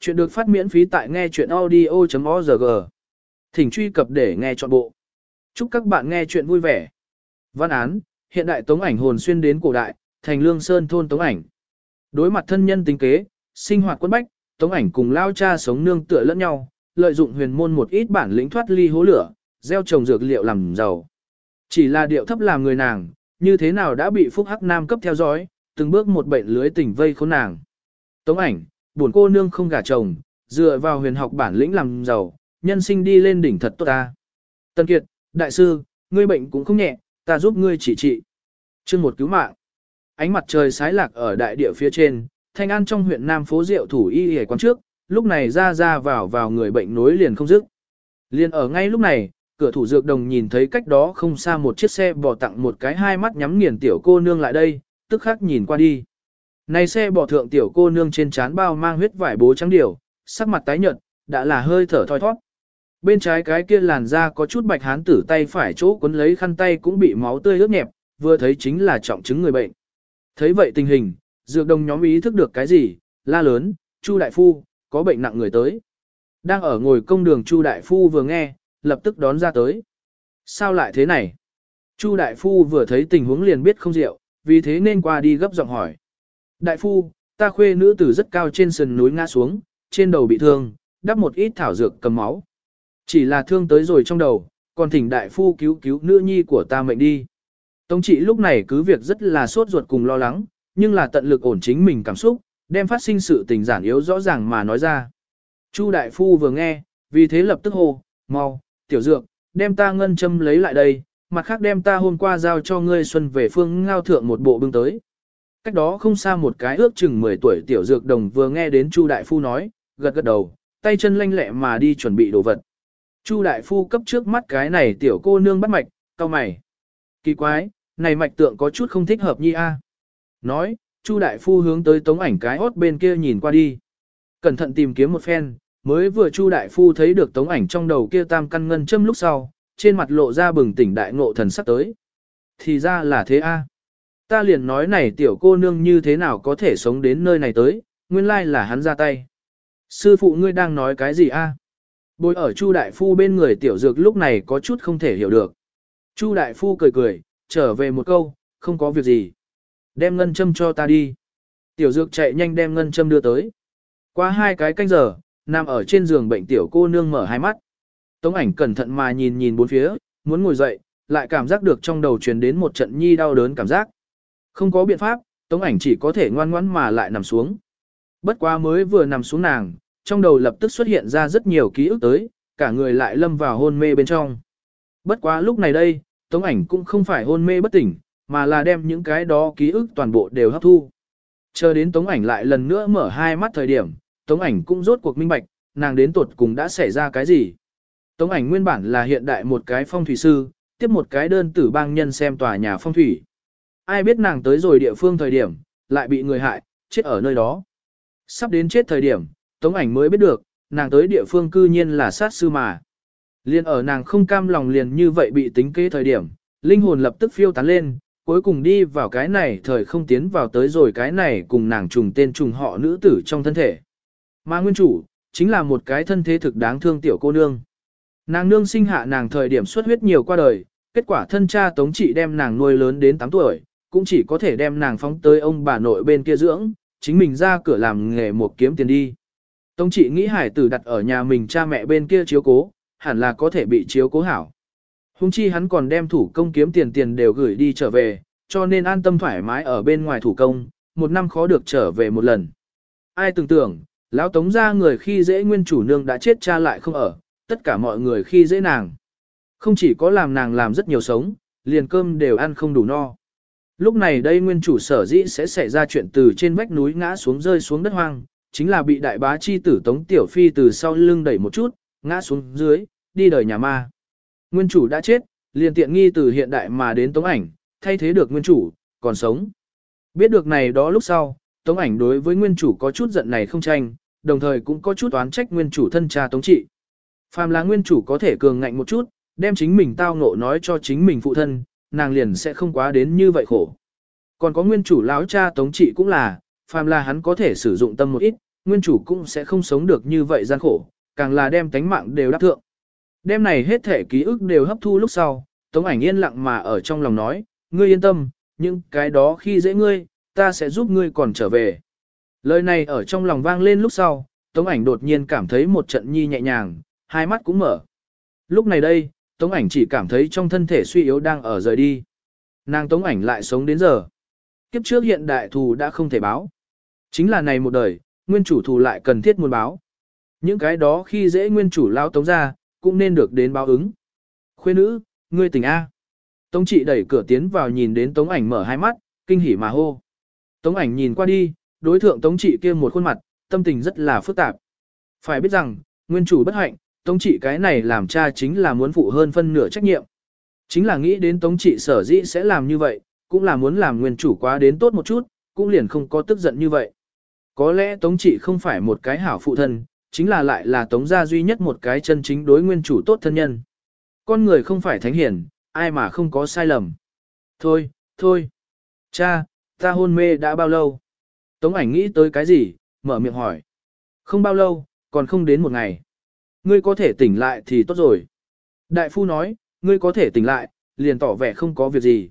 Chuyện được phát miễn phí tại nghe chuyện audio.org. Thỉnh truy cập để nghe trọn bộ. Chúc các bạn nghe chuyện vui vẻ. Văn án, hiện đại tống ảnh hồn xuyên đến cổ đại, thành lương sơn thôn tống ảnh. Đối mặt thân nhân tính kế, sinh hoạt quân bách, tống ảnh cùng lao cha sống nương tựa lẫn nhau, lợi dụng huyền môn một ít bản lĩnh thoát ly hố lửa, gieo trồng dược liệu làm giàu. Chỉ là điệu thấp làm người nàng, như thế nào đã bị phúc hắc nam cấp theo dõi, từng bước một bệnh lưới tình vây khốn nàng. Tống ảnh, buồn cô nương không gả chồng, dựa vào huyền học bản lĩnh làm giàu, nhân sinh đi lên đỉnh thật tốt ta. Tân Kiệt, đại sư, ngươi bệnh cũng không nhẹ, ta giúp ngươi chỉ trị. Chương một cứu mạng. Ánh mặt trời sái lạc ở đại địa phía trên, thanh an trong huyện Nam phố Diệu thủ y y quán trước, lúc này ra ra vào vào người bệnh nối liền không dứt. Liền ở ngay lúc này, cửa thủ dược đồng nhìn thấy cách đó không xa một chiếc xe bỏ tặng một cái hai mắt nhắm nghiền tiểu cô nương lại đây, tức khắc nhìn qua đi. Này xe bỏ thượng tiểu cô nương trên trán bao mang huyết vải bố trắng điều, sắc mặt tái nhợt, đã là hơi thở thoi thoát. Bên trái cái kia làn da có chút bạch hán tử tay phải chỗ cuốn lấy khăn tay cũng bị máu tươi ướt nhẹp, vừa thấy chính là trọng chứng người bệnh. Thấy vậy tình hình, dược đồng nhóm ý thức được cái gì, la lớn, Chu đại phu, có bệnh nặng người tới. Đang ở ngồi công đường Chu đại phu vừa nghe, lập tức đón ra tới. Sao lại thế này? Chu đại phu vừa thấy tình huống liền biết không rượu, vì thế nên qua đi gấp giọng hỏi. Đại phu, ta khuê nữ tử rất cao trên sườn núi ngã xuống, trên đầu bị thương, đắp một ít thảo dược cầm máu. Chỉ là thương tới rồi trong đầu, còn thỉnh đại phu cứu cứu nữ nhi của ta mệnh đi. Tống trị lúc này cứ việc rất là sốt ruột cùng lo lắng, nhưng là tận lực ổn chính mình cảm xúc, đem phát sinh sự tình giản yếu rõ ràng mà nói ra. Chu đại phu vừa nghe, vì thế lập tức hô, mau, tiểu dược, đem ta ngân châm lấy lại đây, mặt khác đem ta hôm qua giao cho ngươi xuân về phương ngao thượng một bộ bưng tới. Cách đó không xa một cái ước chừng 10 tuổi tiểu dược đồng vừa nghe đến Chu đại phu nói, gật gật đầu, tay chân lanh lẹ mà đi chuẩn bị đồ vật. Chu đại phu cấp trước mắt cái này tiểu cô nương bắt mạch, cao mày. Kỳ quái, này mạch tượng có chút không thích hợp nhi a. Nói, Chu đại phu hướng tới tống ảnh cái hốt bên kia nhìn qua đi. Cẩn thận tìm kiếm một phen, mới vừa Chu đại phu thấy được tống ảnh trong đầu kia tam căn ngân châm lúc sau, trên mặt lộ ra bừng tỉnh đại ngộ thần sắc tới. Thì ra là thế a. Ta liền nói này tiểu cô nương như thế nào có thể sống đến nơi này tới, nguyên lai là hắn ra tay. Sư phụ ngươi đang nói cái gì a? Bồi ở Chu đại phu bên người tiểu dược lúc này có chút không thể hiểu được. Chu đại phu cười cười, trở về một câu, không có việc gì. Đem ngân châm cho ta đi. Tiểu dược chạy nhanh đem ngân châm đưa tới. Qua hai cái canh giờ, nằm ở trên giường bệnh tiểu cô nương mở hai mắt. Tống ảnh cẩn thận mà nhìn nhìn bốn phía, muốn ngồi dậy, lại cảm giác được trong đầu truyền đến một trận nhi đau đớn cảm giác. Không có biện pháp, tống ảnh chỉ có thể ngoan ngoãn mà lại nằm xuống. Bất quá mới vừa nằm xuống nàng, trong đầu lập tức xuất hiện ra rất nhiều ký ức tới, cả người lại lâm vào hôn mê bên trong. Bất quá lúc này đây, tống ảnh cũng không phải hôn mê bất tỉnh, mà là đem những cái đó ký ức toàn bộ đều hấp thu. Chờ đến tống ảnh lại lần nữa mở hai mắt thời điểm, tống ảnh cũng rốt cuộc minh bạch, nàng đến tuột cùng đã xảy ra cái gì. Tống ảnh nguyên bản là hiện đại một cái phong thủy sư, tiếp một cái đơn tử bang nhân xem tòa nhà phong thủy. Ai biết nàng tới rồi địa phương thời điểm, lại bị người hại, chết ở nơi đó. Sắp đến chết thời điểm, Tống ảnh mới biết được, nàng tới địa phương cư nhiên là sát sư mà. Liên ở nàng không cam lòng liền như vậy bị tính kế thời điểm, linh hồn lập tức phiêu tán lên, cuối cùng đi vào cái này thời không tiến vào tới rồi cái này cùng nàng trùng tên trùng họ nữ tử trong thân thể. Mà nguyên chủ, chính là một cái thân thế thực đáng thương tiểu cô nương. Nàng nương sinh hạ nàng thời điểm xuất huyết nhiều qua đời, kết quả thân cha tống trị đem nàng nuôi lớn đến 8 tuổi, cũng chỉ có thể đem nàng phóng tới ông bà nội bên kia dưỡng, chính mình ra cửa làm nghề một kiếm tiền đi. Tống trị nghĩ hải tử đặt ở nhà mình cha mẹ bên kia chiếu cố, hẳn là có thể bị chiếu cố hảo. Hùng chi hắn còn đem thủ công kiếm tiền tiền đều gửi đi trở về, cho nên an tâm thoải mái ở bên ngoài thủ công, một năm khó được trở về một lần. Ai tưởng tưởng, lão tống ra người khi dễ nguyên chủ nương đã chết cha lại không ở, tất cả mọi người khi dễ nàng. Không chỉ có làm nàng làm rất nhiều sống, liền cơm đều ăn không đủ no. Lúc này đây nguyên chủ sở dĩ sẽ xảy ra chuyện từ trên vách núi ngã xuống rơi xuống đất hoang, chính là bị đại bá chi tử Tống Tiểu Phi từ sau lưng đẩy một chút, ngã xuống dưới, đi đời nhà ma. Nguyên chủ đã chết, liền tiện nghi từ hiện đại mà đến Tống ảnh, thay thế được nguyên chủ, còn sống. Biết được này đó lúc sau, Tống ảnh đối với nguyên chủ có chút giận này không tranh, đồng thời cũng có chút oán trách nguyên chủ thân cha Tống trị. Phàm là nguyên chủ có thể cường ngạnh một chút, đem chính mình tao ngộ nói cho chính mình phụ thân, nàng liền sẽ không quá đến như vậy khổ. Còn có nguyên chủ lão cha Tống trị cũng là, phàm là hắn có thể sử dụng tâm một ít, nguyên chủ cũng sẽ không sống được như vậy gian khổ, càng là đem tánh mạng đều đáp thượng. Đêm này hết thể ký ức đều hấp thu lúc sau, Tống ảnh yên lặng mà ở trong lòng nói, ngươi yên tâm, nhưng cái đó khi dễ ngươi, ta sẽ giúp ngươi còn trở về. Lời này ở trong lòng vang lên lúc sau, Tống ảnh đột nhiên cảm thấy một trận nhi nhẹ nhàng, hai mắt cũng mở. Lúc này đây, Tống ảnh chỉ cảm thấy trong thân thể suy yếu đang ở rời đi. Nàng Tống ảnh lại sống đến giờ. Kiếp trước hiện đại thù đã không thể báo. Chính là này một đời, nguyên chủ thù lại cần thiết muốn báo. Những cái đó khi dễ nguyên chủ lao Tống ra, cũng nên được đến báo ứng. Khuê nữ, ngươi tỉnh A. Tống trị đẩy cửa tiến vào nhìn đến Tống ảnh mở hai mắt, kinh hỉ mà hô. Tống ảnh nhìn qua đi, đối thượng Tống trị kia một khuôn mặt, tâm tình rất là phức tạp. Phải biết rằng, nguyên chủ bất hạnh, Tống trị cái này làm cha chính là muốn phụ hơn phân nửa trách nhiệm. Chính là nghĩ đến Tống trị sở dĩ sẽ làm như vậy, cũng là muốn làm nguyên chủ quá đến tốt một chút, cũng liền không có tức giận như vậy. Có lẽ Tống trị không phải một cái hảo phụ thân, chính là lại là Tống gia duy nhất một cái chân chính đối nguyên chủ tốt thân nhân. Con người không phải thánh hiển, ai mà không có sai lầm. Thôi, thôi. Cha, ta hôn mê đã bao lâu? Tống ảnh nghĩ tới cái gì, mở miệng hỏi. Không bao lâu, còn không đến một ngày. Ngươi có thể tỉnh lại thì tốt rồi. Đại phu nói, ngươi có thể tỉnh lại, liền tỏ vẻ không có việc gì.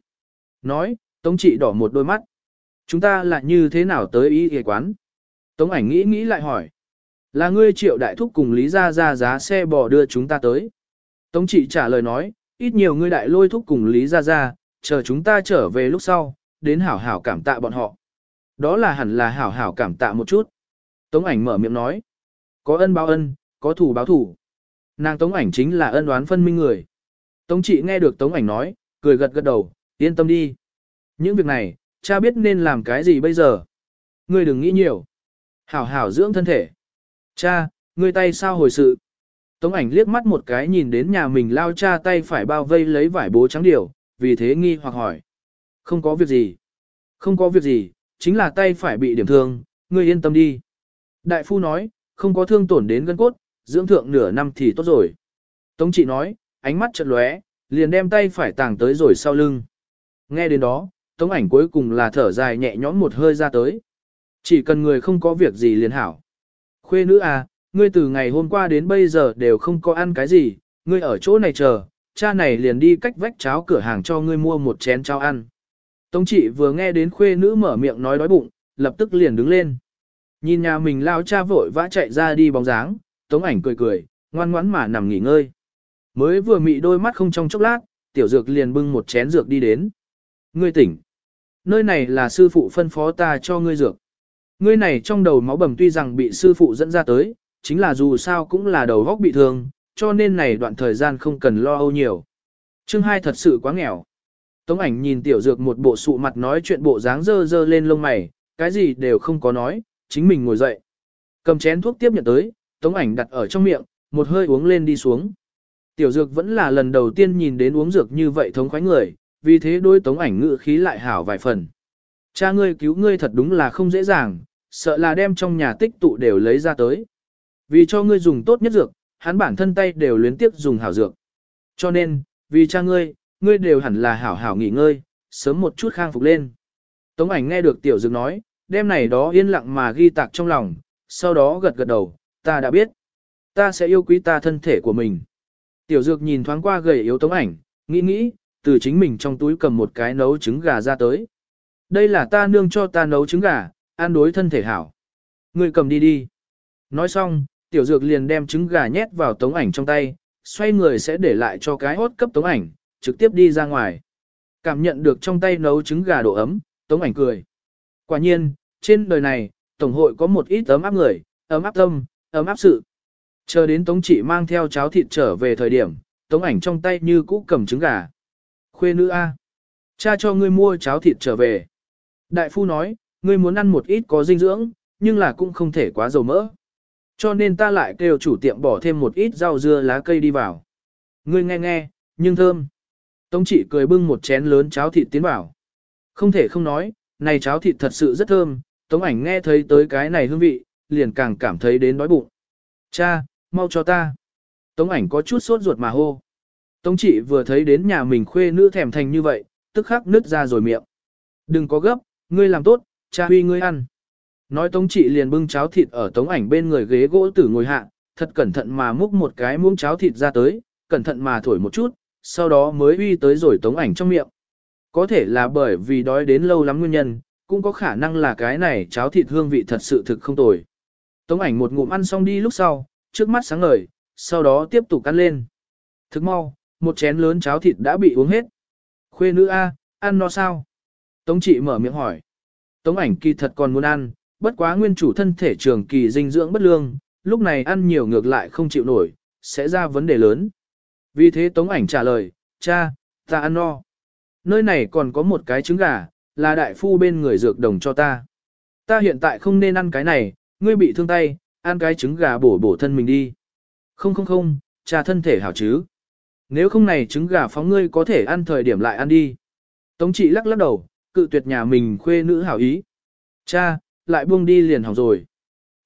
Nói, Tống trị đỏ một đôi mắt. Chúng ta là như thế nào tới ý y quán? Tống ảnh nghĩ nghĩ lại hỏi. Là ngươi triệu đại thúc cùng Lý Gia Gia giá xe bò đưa chúng ta tới. Tống trị trả lời nói, ít nhiều ngươi đại lôi thúc cùng Lý Gia Gia, chờ chúng ta trở về lúc sau, đến hảo hảo cảm tạ bọn họ. Đó là hẳn là hảo hảo cảm tạ một chút. Tống ảnh mở miệng nói, có ân báo ân, có thủ báo thủ. Nàng tống ảnh chính là ân đoán phân minh người. Tống trị nghe được tống ảnh nói, cười gật gật đầu, yên tâm đi. Những việc này, cha biết nên làm cái gì bây giờ. Ngươi đừng nghĩ nhiều. Hảo hảo dưỡng thân thể. Cha, ngươi tay sao hồi sự? Tống ảnh liếc mắt một cái nhìn đến nhà mình lao cha tay phải bao vây lấy vải bố trắng điều, vì thế nghi hoặc hỏi. Không có việc gì. Không có việc gì, chính là tay phải bị điểm thương, ngươi yên tâm đi. Đại phu nói, không có thương tổn đến gân cốt, dưỡng thượng nửa năm thì tốt rồi. Tống trị nói, ánh mắt chợt lóe, liền đem tay phải tàng tới rồi sau lưng. Nghe đến đó, tống ảnh cuối cùng là thở dài nhẹ nhõm một hơi ra tới. Chỉ cần người không có việc gì liền hảo. Khuê nữ à, ngươi từ ngày hôm qua đến bây giờ đều không có ăn cái gì, ngươi ở chỗ này chờ, cha này liền đi cách vách cháo cửa hàng cho ngươi mua một chén cháo ăn. Tống trị vừa nghe đến khuê nữ mở miệng nói đói bụng, lập tức liền đứng lên. Nhìn nhà mình lao cha vội vã chạy ra đi bóng dáng, tống ảnh cười cười, ngoan ngoãn mà nằm nghỉ ngơi. Mới vừa mị đôi mắt không trong chốc lát, tiểu dược liền bưng một chén dược đi đến. Ngươi tỉnh. Nơi này là sư phụ phân phó ta cho ngươi dược. Ngươi này trong đầu máu bầm tuy rằng bị sư phụ dẫn ra tới, chính là dù sao cũng là đầu góc bị thương, cho nên này đoạn thời gian không cần lo âu nhiều. Chương hai thật sự quá nghèo. Tống ảnh nhìn tiểu dược một bộ sụ mặt nói chuyện bộ dáng dơ dơ lên lông mày, cái gì đều không có nói, chính mình ngồi dậy. Cầm chén thuốc tiếp nhận tới, tống ảnh đặt ở trong miệng, một hơi uống lên đi xuống. Tiểu dược vẫn là lần đầu tiên nhìn đến uống dược như vậy thống khoái người, vì thế đôi tống ảnh ngự khí lại hảo vài phần. Cha ngươi cứu ngươi thật đúng là không dễ dàng, sợ là đem trong nhà tích tụ đều lấy ra tới. Vì cho ngươi dùng tốt nhất dược, hắn bản thân tay đều luyến tiếp dùng hảo dược. Cho nên, vì cha ngươi, ngươi đều hẳn là hảo hảo nghỉ ngơi, sớm một chút khang phục lên. Tống ảnh nghe được tiểu dược nói, đêm này đó yên lặng mà ghi tạc trong lòng, sau đó gật gật đầu, ta đã biết. Ta sẽ yêu quý ta thân thể của mình. Tiểu dược nhìn thoáng qua gầy yếu tống ảnh, nghĩ nghĩ, từ chính mình trong túi cầm một cái nấu trứng gà ra tới. Đây là ta nương cho ta nấu trứng gà, ăn đối thân thể hảo. Ngươi cầm đi đi. Nói xong, tiểu dược liền đem trứng gà nhét vào tống ảnh trong tay, xoay người sẽ để lại cho cái hốt cấp tống ảnh, trực tiếp đi ra ngoài. Cảm nhận được trong tay nấu trứng gà độ ấm, tống ảnh cười. Quả nhiên, trên đời này, Tổng hội có một ít ấm áp người, ấm áp tâm, ấm áp sự. Chờ đến Tống chỉ mang theo cháo thịt trở về thời điểm, Tống ảnh trong tay như cũ cầm trứng gà. Khuê nữ A. Cha cho ngươi mua cháo thịt trở về. Đại phu nói, ngươi muốn ăn một ít có dinh dưỡng, nhưng là cũng không thể quá dầu mỡ. Cho nên ta lại kêu chủ tiệm bỏ thêm một ít rau dưa lá cây đi vào. Ngươi nghe nghe, nhưng thơm. Tống chỉ cười bưng một chén lớn cháo thịt tiến vào. Không thể không nói, này cháo thịt thật sự rất thơm, Tống ảnh nghe thấy tới cái này hương vị, liền càng cảm thấy đến đói bụng. Cha, mau cho ta. Tống ảnh có chút sốt ruột mà hô. Tống chị vừa thấy đến nhà mình khuê nữ thèm thành như vậy, tức khắc nứt ra rồi miệng. Đừng có gấp, ngươi làm tốt, cha huy ngươi ăn. Nói Tống Trị liền bưng cháo thịt ở Tống ảnh bên người ghế gỗ tử ngồi hạ, thật cẩn thận mà múc một cái muỗng cháo thịt ra tới, cẩn thận mà thổi một chút, sau đó mới huy tới rồi Tống ảnh trong miệng. Có thể là bởi vì đói đến lâu lắm nguyên nhân, cũng có khả năng là cái này cháo thịt hương vị thật sự thực không tồi. Tống ảnh một ngụm ăn xong đi lúc sau, trước mắt sáng ngời, sau đó tiếp tục ăn lên. Thức mau, một chén lớn cháo thịt đã bị uống hết. Khuê nữ A, ăn no sao? Tống chị mở miệng hỏi. Tống ảnh kỳ thật còn muốn ăn, bất quá nguyên chủ thân thể trường kỳ dinh dưỡng bất lương, lúc này ăn nhiều ngược lại không chịu nổi, sẽ ra vấn đề lớn. Vì thế Tống ảnh trả lời, cha, ta ăn no. Nơi này còn có một cái trứng gà, là đại phu bên người dược đồng cho ta. Ta hiện tại không nên ăn cái này, ngươi bị thương tay, ăn cái trứng gà bổ bổ thân mình đi. Không không không, cha thân thể hảo chứ. Nếu không này trứng gà phóng ngươi có thể ăn thời điểm lại ăn đi. Tống trị lắc lắc đầu, cự tuyệt nhà mình khuê nữ hảo ý. Cha, lại buông đi liền hỏng rồi.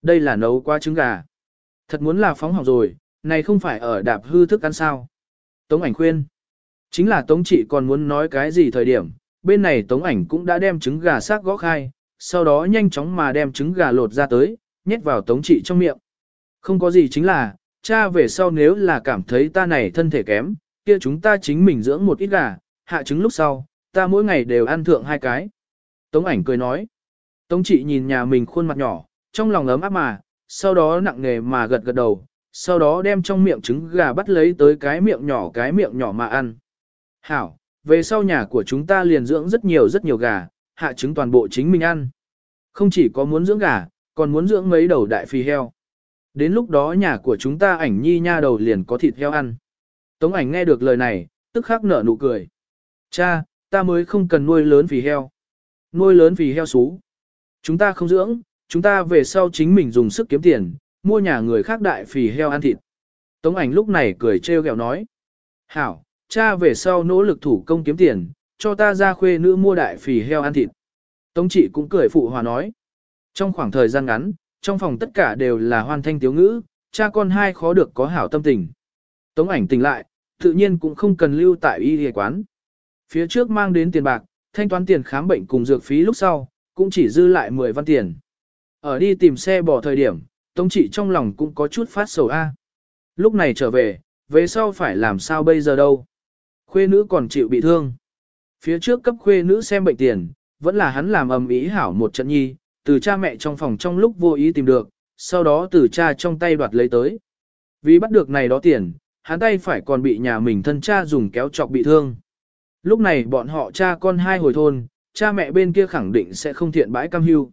Đây là nấu qua trứng gà. Thật muốn là phóng hỏng rồi, này không phải ở đạp hư thức ăn sao. Tống ảnh khuyên. Chính là Tống trị còn muốn nói cái gì thời điểm, bên này Tống ảnh cũng đã đem trứng gà xác gõ khai, sau đó nhanh chóng mà đem trứng gà lột ra tới, nhét vào Tống trị trong miệng. Không có gì chính là, cha về sau nếu là cảm thấy ta này thân thể kém, kia chúng ta chính mình dưỡng một ít gà, hạ trứng lúc sau, ta mỗi ngày đều ăn thượng hai cái. Tống ảnh cười nói. Tống trị nhìn nhà mình khuôn mặt nhỏ, trong lòng ấm áp mà, sau đó nặng nề mà gật gật đầu, sau đó đem trong miệng trứng gà bắt lấy tới cái miệng nhỏ cái miệng nhỏ mà ăn. Hảo, về sau nhà của chúng ta liền dưỡng rất nhiều rất nhiều gà, hạ trứng toàn bộ chính mình ăn. Không chỉ có muốn dưỡng gà, còn muốn dưỡng mấy đầu đại phi heo. Đến lúc đó nhà của chúng ta ảnh nhi nha đầu liền có thịt heo ăn. Tống ảnh nghe được lời này, tức khắc nở nụ cười. Cha, ta mới không cần nuôi lớn vì heo. Nuôi lớn vì heo xú. Chúng ta không dưỡng, chúng ta về sau chính mình dùng sức kiếm tiền, mua nhà người khác đại phì heo ăn thịt. Tống ảnh lúc này cười trêu ghẹo nói. Hảo, cha về sau nỗ lực thủ công kiếm tiền, cho ta ra khuê nữ mua đại phì heo ăn thịt. Tống chị cũng cười phụ hòa nói. Trong khoảng thời gian ngắn, trong phòng tất cả đều là hoan thanh tiếu ngữ, cha con hai khó được có hảo tâm tình. Tống ảnh tỉnh lại, tự nhiên cũng không cần lưu tại y y quán. Phía trước mang đến tiền bạc, thanh toán tiền khám bệnh cùng dược phí lúc sau, cũng chỉ dư lại 10 văn tiền. Ở đi tìm xe bỏ thời điểm, Tống trị trong lòng cũng có chút phát sầu a. Lúc này trở về, về sau phải làm sao bây giờ đâu. Khuê nữ còn chịu bị thương. Phía trước cấp khuê nữ xem bệnh tiền, vẫn là hắn làm ầm ý hảo một trận nhi, từ cha mẹ trong phòng trong lúc vô ý tìm được, sau đó từ cha trong tay đoạt lấy tới. Vì bắt được này đó tiền, hắn tay phải còn bị nhà mình thân cha dùng kéo chọc bị thương. Lúc này bọn họ cha con hai hồi thôn, cha mẹ bên kia khẳng định sẽ không thiện bãi cam hưu.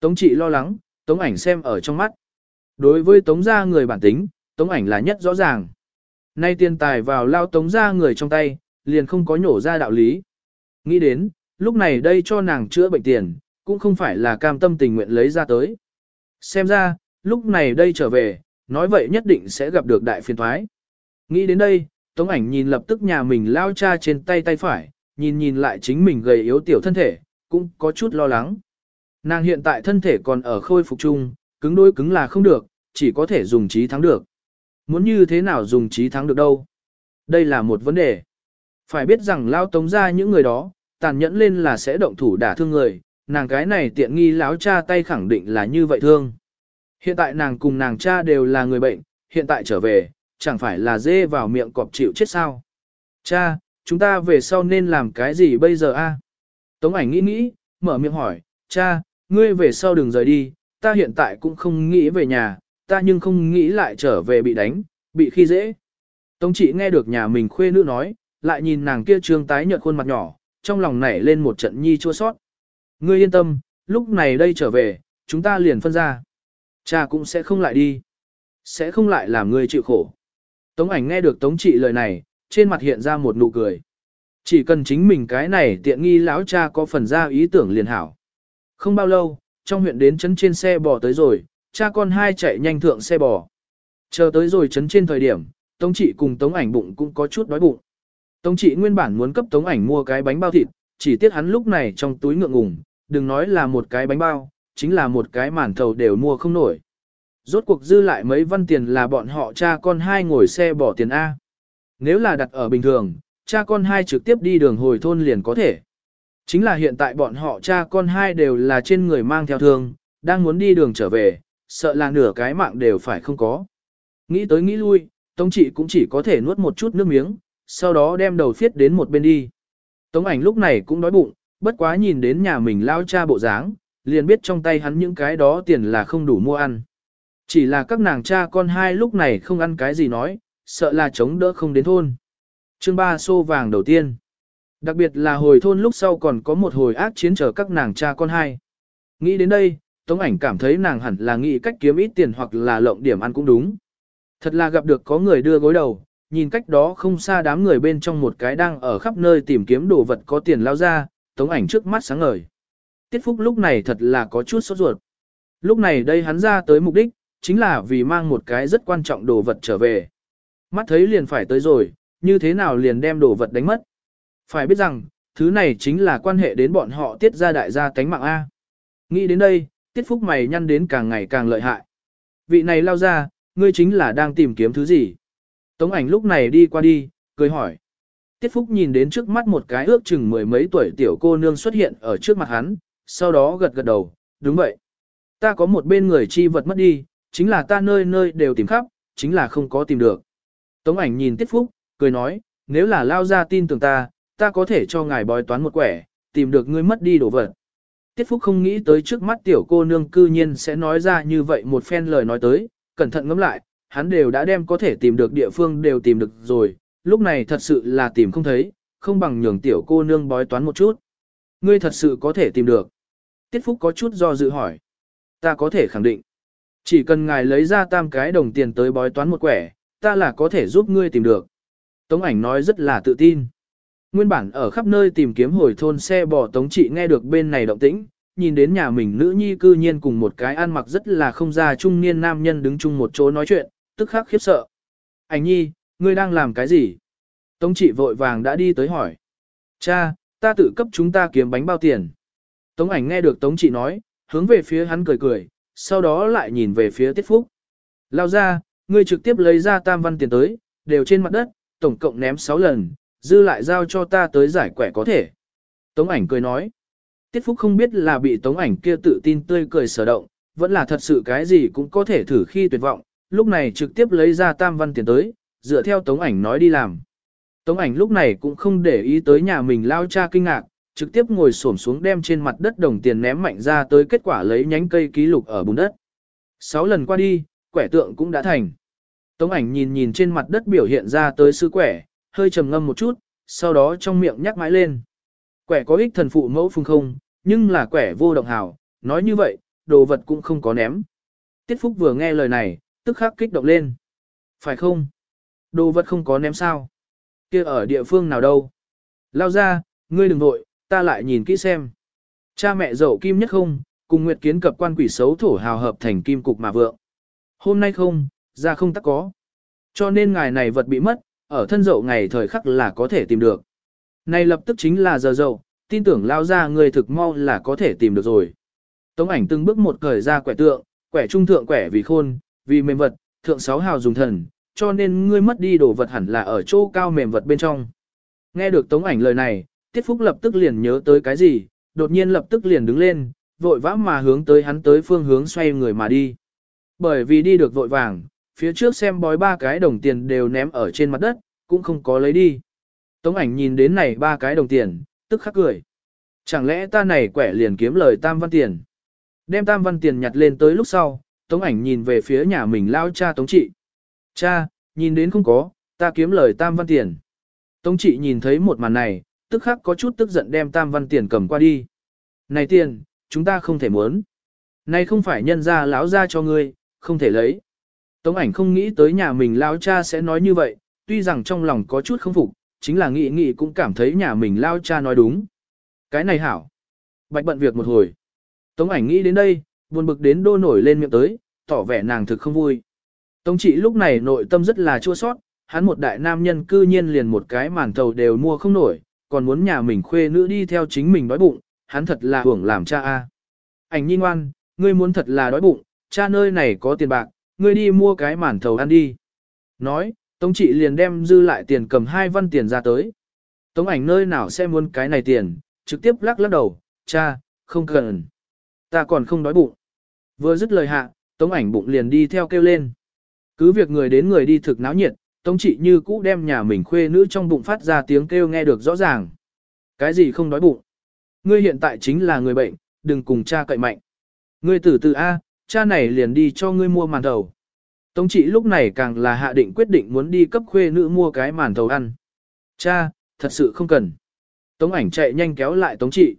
Tống trị lo lắng, tống ảnh xem ở trong mắt. Đối với tống gia người bản tính, tống ảnh là nhất rõ ràng. Nay tiền tài vào lao tống gia người trong tay, liền không có nhổ ra đạo lý. Nghĩ đến, lúc này đây cho nàng chữa bệnh tiền, cũng không phải là cam tâm tình nguyện lấy ra tới. Xem ra, lúc này đây trở về, nói vậy nhất định sẽ gặp được đại phiền thoái. Nghĩ đến đây, Tống ảnh nhìn lập tức nhà mình lao cha trên tay tay phải, nhìn nhìn lại chính mình gầy yếu tiểu thân thể, cũng có chút lo lắng. Nàng hiện tại thân thể còn ở khôi phục chung, cứng đối cứng là không được, chỉ có thể dùng trí thắng được. Muốn như thế nào dùng trí thắng được đâu? Đây là một vấn đề. Phải biết rằng lao tống ra những người đó, tàn nhẫn lên là sẽ động thủ đả thương người, nàng cái này tiện nghi láo cha tay khẳng định là như vậy thương. Hiện tại nàng cùng nàng cha đều là người bệnh, hiện tại trở về, chẳng phải là dê vào miệng cọp chịu chết sao. Cha, chúng ta về sau nên làm cái gì bây giờ a? Tống ảnh nghĩ nghĩ, mở miệng hỏi, cha, ngươi về sau đừng rời đi, ta hiện tại cũng không nghĩ về nhà, ta nhưng không nghĩ lại trở về bị đánh, bị khi dễ. Tống trị nghe được nhà mình khuê nữ nói, lại nhìn nàng kia trương tái nhợt khuôn mặt nhỏ, trong lòng nảy lên một trận nhi chua sót. Ngươi yên tâm, lúc này đây trở về, chúng ta liền phân ra. Cha cũng sẽ không lại đi. Sẽ không lại làm ngươi chịu khổ. Tống ảnh nghe được tống trị lời này, trên mặt hiện ra một nụ cười. Chỉ cần chính mình cái này tiện nghi lão cha có phần ra ý tưởng liền hảo. Không bao lâu, trong huyện đến chấn trên xe bò tới rồi, cha con hai chạy nhanh thượng xe bò. Chờ tới rồi chấn trên thời điểm, Tống trị cùng Tống ảnh bụng cũng có chút đói bụng. Tống trị nguyên bản muốn cấp Tống ảnh mua cái bánh bao thịt, chỉ tiếc hắn lúc này trong túi ngượng ngùng, đừng nói là một cái bánh bao, chính là một cái màn thầu đều mua không nổi. Rốt cuộc dư lại mấy văn tiền là bọn họ cha con hai ngồi xe bỏ tiền A. Nếu là đặt ở bình thường, cha con hai trực tiếp đi đường hồi thôn liền có thể. Chính là hiện tại bọn họ cha con hai đều là trên người mang theo thương, đang muốn đi đường trở về, sợ là nửa cái mạng đều phải không có. Nghĩ tới nghĩ lui, Tống trị cũng chỉ có thể nuốt một chút nước miếng, sau đó đem đầu phiết đến một bên đi. Tống ảnh lúc này cũng đói bụng, bất quá nhìn đến nhà mình lao cha bộ dáng, liền biết trong tay hắn những cái đó tiền là không đủ mua ăn. Chỉ là các nàng cha con hai lúc này không ăn cái gì nói, sợ là chống đỡ không đến thôn. Chương ba xô vàng đầu tiên. Đặc biệt là hồi thôn lúc sau còn có một hồi ác chiến chờ các nàng cha con hai. Nghĩ đến đây, Tống ảnh cảm thấy nàng hẳn là nghĩ cách kiếm ít tiền hoặc là lộng điểm ăn cũng đúng. Thật là gặp được có người đưa gối đầu, nhìn cách đó không xa đám người bên trong một cái đang ở khắp nơi tìm kiếm đồ vật có tiền lao ra, Tống ảnh trước mắt sáng ngời. Tiết Phúc lúc này thật là có chút sốt ruột. Lúc này đây hắn ra tới mục đích, chính là vì mang một cái rất quan trọng đồ vật trở về. Mắt thấy liền phải tới rồi, như thế nào liền đem đồ vật đánh mất. Phải biết rằng, thứ này chính là quan hệ đến bọn họ tiết ra đại gia tánh mạng A. Nghĩ đến đây, tiết phúc mày nhăn đến càng ngày càng lợi hại. Vị này lao ra, ngươi chính là đang tìm kiếm thứ gì? Tống ảnh lúc này đi qua đi, cười hỏi. Tiết phúc nhìn đến trước mắt một cái ước chừng mười mấy tuổi tiểu cô nương xuất hiện ở trước mặt hắn, sau đó gật gật đầu, đúng vậy. Ta có một bên người chi vật mất đi, chính là ta nơi nơi đều tìm khắp, chính là không có tìm được. Tống ảnh nhìn Tiết Phúc, cười nói, nếu là lao ra tin tưởng ta, ta có thể cho ngài bói toán một quẻ, tìm được ngươi mất đi đồ vật. Tiết Phúc không nghĩ tới trước mắt tiểu cô nương cư nhiên sẽ nói ra như vậy một phen lời nói tới, cẩn thận ngẫm lại, hắn đều đã đem có thể tìm được địa phương đều tìm được rồi, lúc này thật sự là tìm không thấy, không bằng nhường tiểu cô nương bói toán một chút. Ngươi thật sự có thể tìm được. Tiết Phúc có chút do dự hỏi. Ta có thể khẳng định. Chỉ cần ngài lấy ra tam cái đồng tiền tới bói toán một quẻ, ta là có thể giúp ngươi tìm được. Tống ảnh nói rất là tự tin. Nguyên bản ở khắp nơi tìm kiếm hồi thôn xe bò tống trị nghe được bên này động tĩnh, nhìn đến nhà mình nữ nhi cư nhiên cùng một cái ăn mặc rất là không ra trung niên nam nhân đứng chung một chỗ nói chuyện, tức khắc khiếp sợ. Ảnh nhi, ngươi đang làm cái gì? Tống trị vội vàng đã đi tới hỏi. Cha, ta tự cấp chúng ta kiếm bánh bao tiền. Tống ảnh nghe được tống trị nói, hướng về phía hắn cười cười, sau đó lại nhìn về phía tiết phúc. Lao ra, ngươi trực tiếp lấy ra tam văn tiền tới, đều trên mặt đất, tổng cộng ném 6 lần, dư lại giao cho ta tới giải quẻ có thể. Tống ảnh cười nói. Tiết Phúc không biết là bị tống ảnh kia tự tin tươi cười sở động, vẫn là thật sự cái gì cũng có thể thử khi tuyệt vọng, lúc này trực tiếp lấy ra tam văn tiền tới, dựa theo tống ảnh nói đi làm. Tống ảnh lúc này cũng không để ý tới nhà mình lao cha kinh ngạc, trực tiếp ngồi xổm xuống đem trên mặt đất đồng tiền ném mạnh ra tới kết quả lấy nhánh cây ký lục ở bùn đất. Sáu lần qua đi, quẻ tượng cũng đã thành. Tống ảnh nhìn nhìn trên mặt đất biểu hiện ra tới sư quẻ, hơi trầm ngâm một chút, sau đó trong miệng nhắc mãi lên. Quẻ có ích thần phụ mẫu phung không, nhưng là quẻ vô động hào, nói như vậy, đồ vật cũng không có ném. Tiết Phúc vừa nghe lời này, tức khắc kích động lên. Phải không? Đồ vật không có ném sao? kia ở địa phương nào đâu? Lao ra, ngươi đừng vội, ta lại nhìn kỹ xem. Cha mẹ dậu kim nhất không, cùng Nguyệt Kiến cập quan quỷ xấu thổ hào hợp thành kim cục mà vượng. Hôm nay không, ra không tắc có. Cho nên ngài này vật bị mất, ở thân dậu ngày thời khắc là có thể tìm được. Này lập tức chính là giờ dậu, tin tưởng lao ra người thực mau là có thể tìm được rồi. Tống ảnh từng bước một cởi ra quẻ tượng, quẻ trung thượng quẻ vì khôn, vì mềm vật, thượng sáu hào dùng thần, cho nên ngươi mất đi đồ vật hẳn là ở chỗ cao mềm vật bên trong. Nghe được tống ảnh lời này, Tiết Phúc lập tức liền nhớ tới cái gì, đột nhiên lập tức liền đứng lên, vội vã mà hướng tới hắn tới phương hướng xoay người mà đi. Bởi vì đi được vội vàng, phía trước xem bói ba cái đồng tiền đều ném ở trên mặt đất, cũng không có lấy đi. Tống ảnh nhìn đến này ba cái đồng tiền, tức khắc cười. Chẳng lẽ ta này quẻ liền kiếm lời tam văn tiền. Đem tam văn tiền nhặt lên tới lúc sau, tống ảnh nhìn về phía nhà mình lao cha tống trị. Cha, nhìn đến không có, ta kiếm lời tam văn tiền. Tống trị nhìn thấy một màn này, tức khắc có chút tức giận đem tam văn tiền cầm qua đi. Này tiền, chúng ta không thể muốn. Này không phải nhân ra lão ra cho ngươi, không thể lấy. Tống ảnh không nghĩ tới nhà mình lao cha sẽ nói như vậy, tuy rằng trong lòng có chút không phục, chính là nghĩ nghĩ cũng cảm thấy nhà mình lao cha nói đúng. Cái này hảo. Bạch bận việc một hồi. Tống ảnh nghĩ đến đây, buồn bực đến đô nổi lên miệng tới, tỏ vẻ nàng thực không vui. Tống trị lúc này nội tâm rất là chua sót, hắn một đại nam nhân cư nhiên liền một cái màn thầu đều mua không nổi, còn muốn nhà mình khuê nữ đi theo chính mình đói bụng, hắn thật là hưởng làm cha a. Ảnh nhi ngoan, ngươi muốn thật là đói bụng, cha nơi này có tiền bạc, ngươi đi mua cái màn thầu ăn đi. Nói, Tống trị liền đem dư lại tiền cầm hai văn tiền ra tới. Tống ảnh nơi nào sẽ muốn cái này tiền, trực tiếp lắc lắc đầu, cha, không cần. Ta còn không đói bụng. Vừa dứt lời hạ, tống ảnh bụng liền đi theo kêu lên. Cứ việc người đến người đi thực náo nhiệt, tống trị như cũ đem nhà mình khuê nữ trong bụng phát ra tiếng kêu nghe được rõ ràng. Cái gì không đói bụng? Ngươi hiện tại chính là người bệnh, đừng cùng cha cậy mạnh. Ngươi tử từ A, cha này liền đi cho ngươi mua màn thầu. Tống trị lúc này càng là hạ định quyết định muốn đi cấp khuê nữ mua cái màn thầu ăn. Cha, thật sự không cần. Tống ảnh chạy nhanh kéo lại tống trị.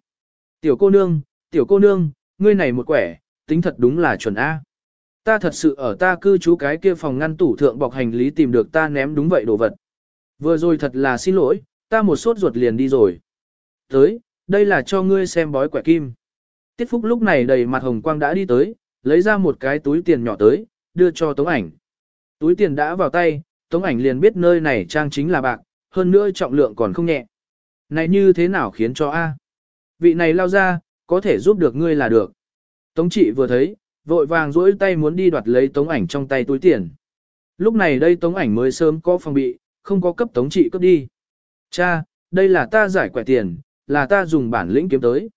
Tiểu cô nương, tiểu cô nương, ngươi này một quẻ, tính thật đúng là chuẩn A. Ta thật sự ở ta cư trú cái kia phòng ngăn tủ thượng bọc hành lý tìm được ta ném đúng vậy đồ vật. Vừa rồi thật là xin lỗi, ta một sốt ruột liền đi rồi. Tới, đây là cho ngươi xem bói quẻ kim. Tiết Phúc lúc này đầy mặt hồng quang đã đi tới, lấy ra một cái túi tiền nhỏ tới, đưa cho Tống ảnh. Túi tiền đã vào tay, Tống ảnh liền biết nơi này trang chính là bạc, hơn nữa trọng lượng còn không nhẹ. Này như thế nào khiến cho A? Vị này lao ra, có thể giúp được ngươi là được. Tống trị vừa thấy, vội vàng duỗi tay muốn đi đoạt lấy tống ảnh trong tay túi tiền. Lúc này đây tống ảnh mới sớm có phòng bị, không có cấp tống trị cấp đi. Cha, đây là ta giải quẻ tiền, là ta dùng bản lĩnh kiếm tới.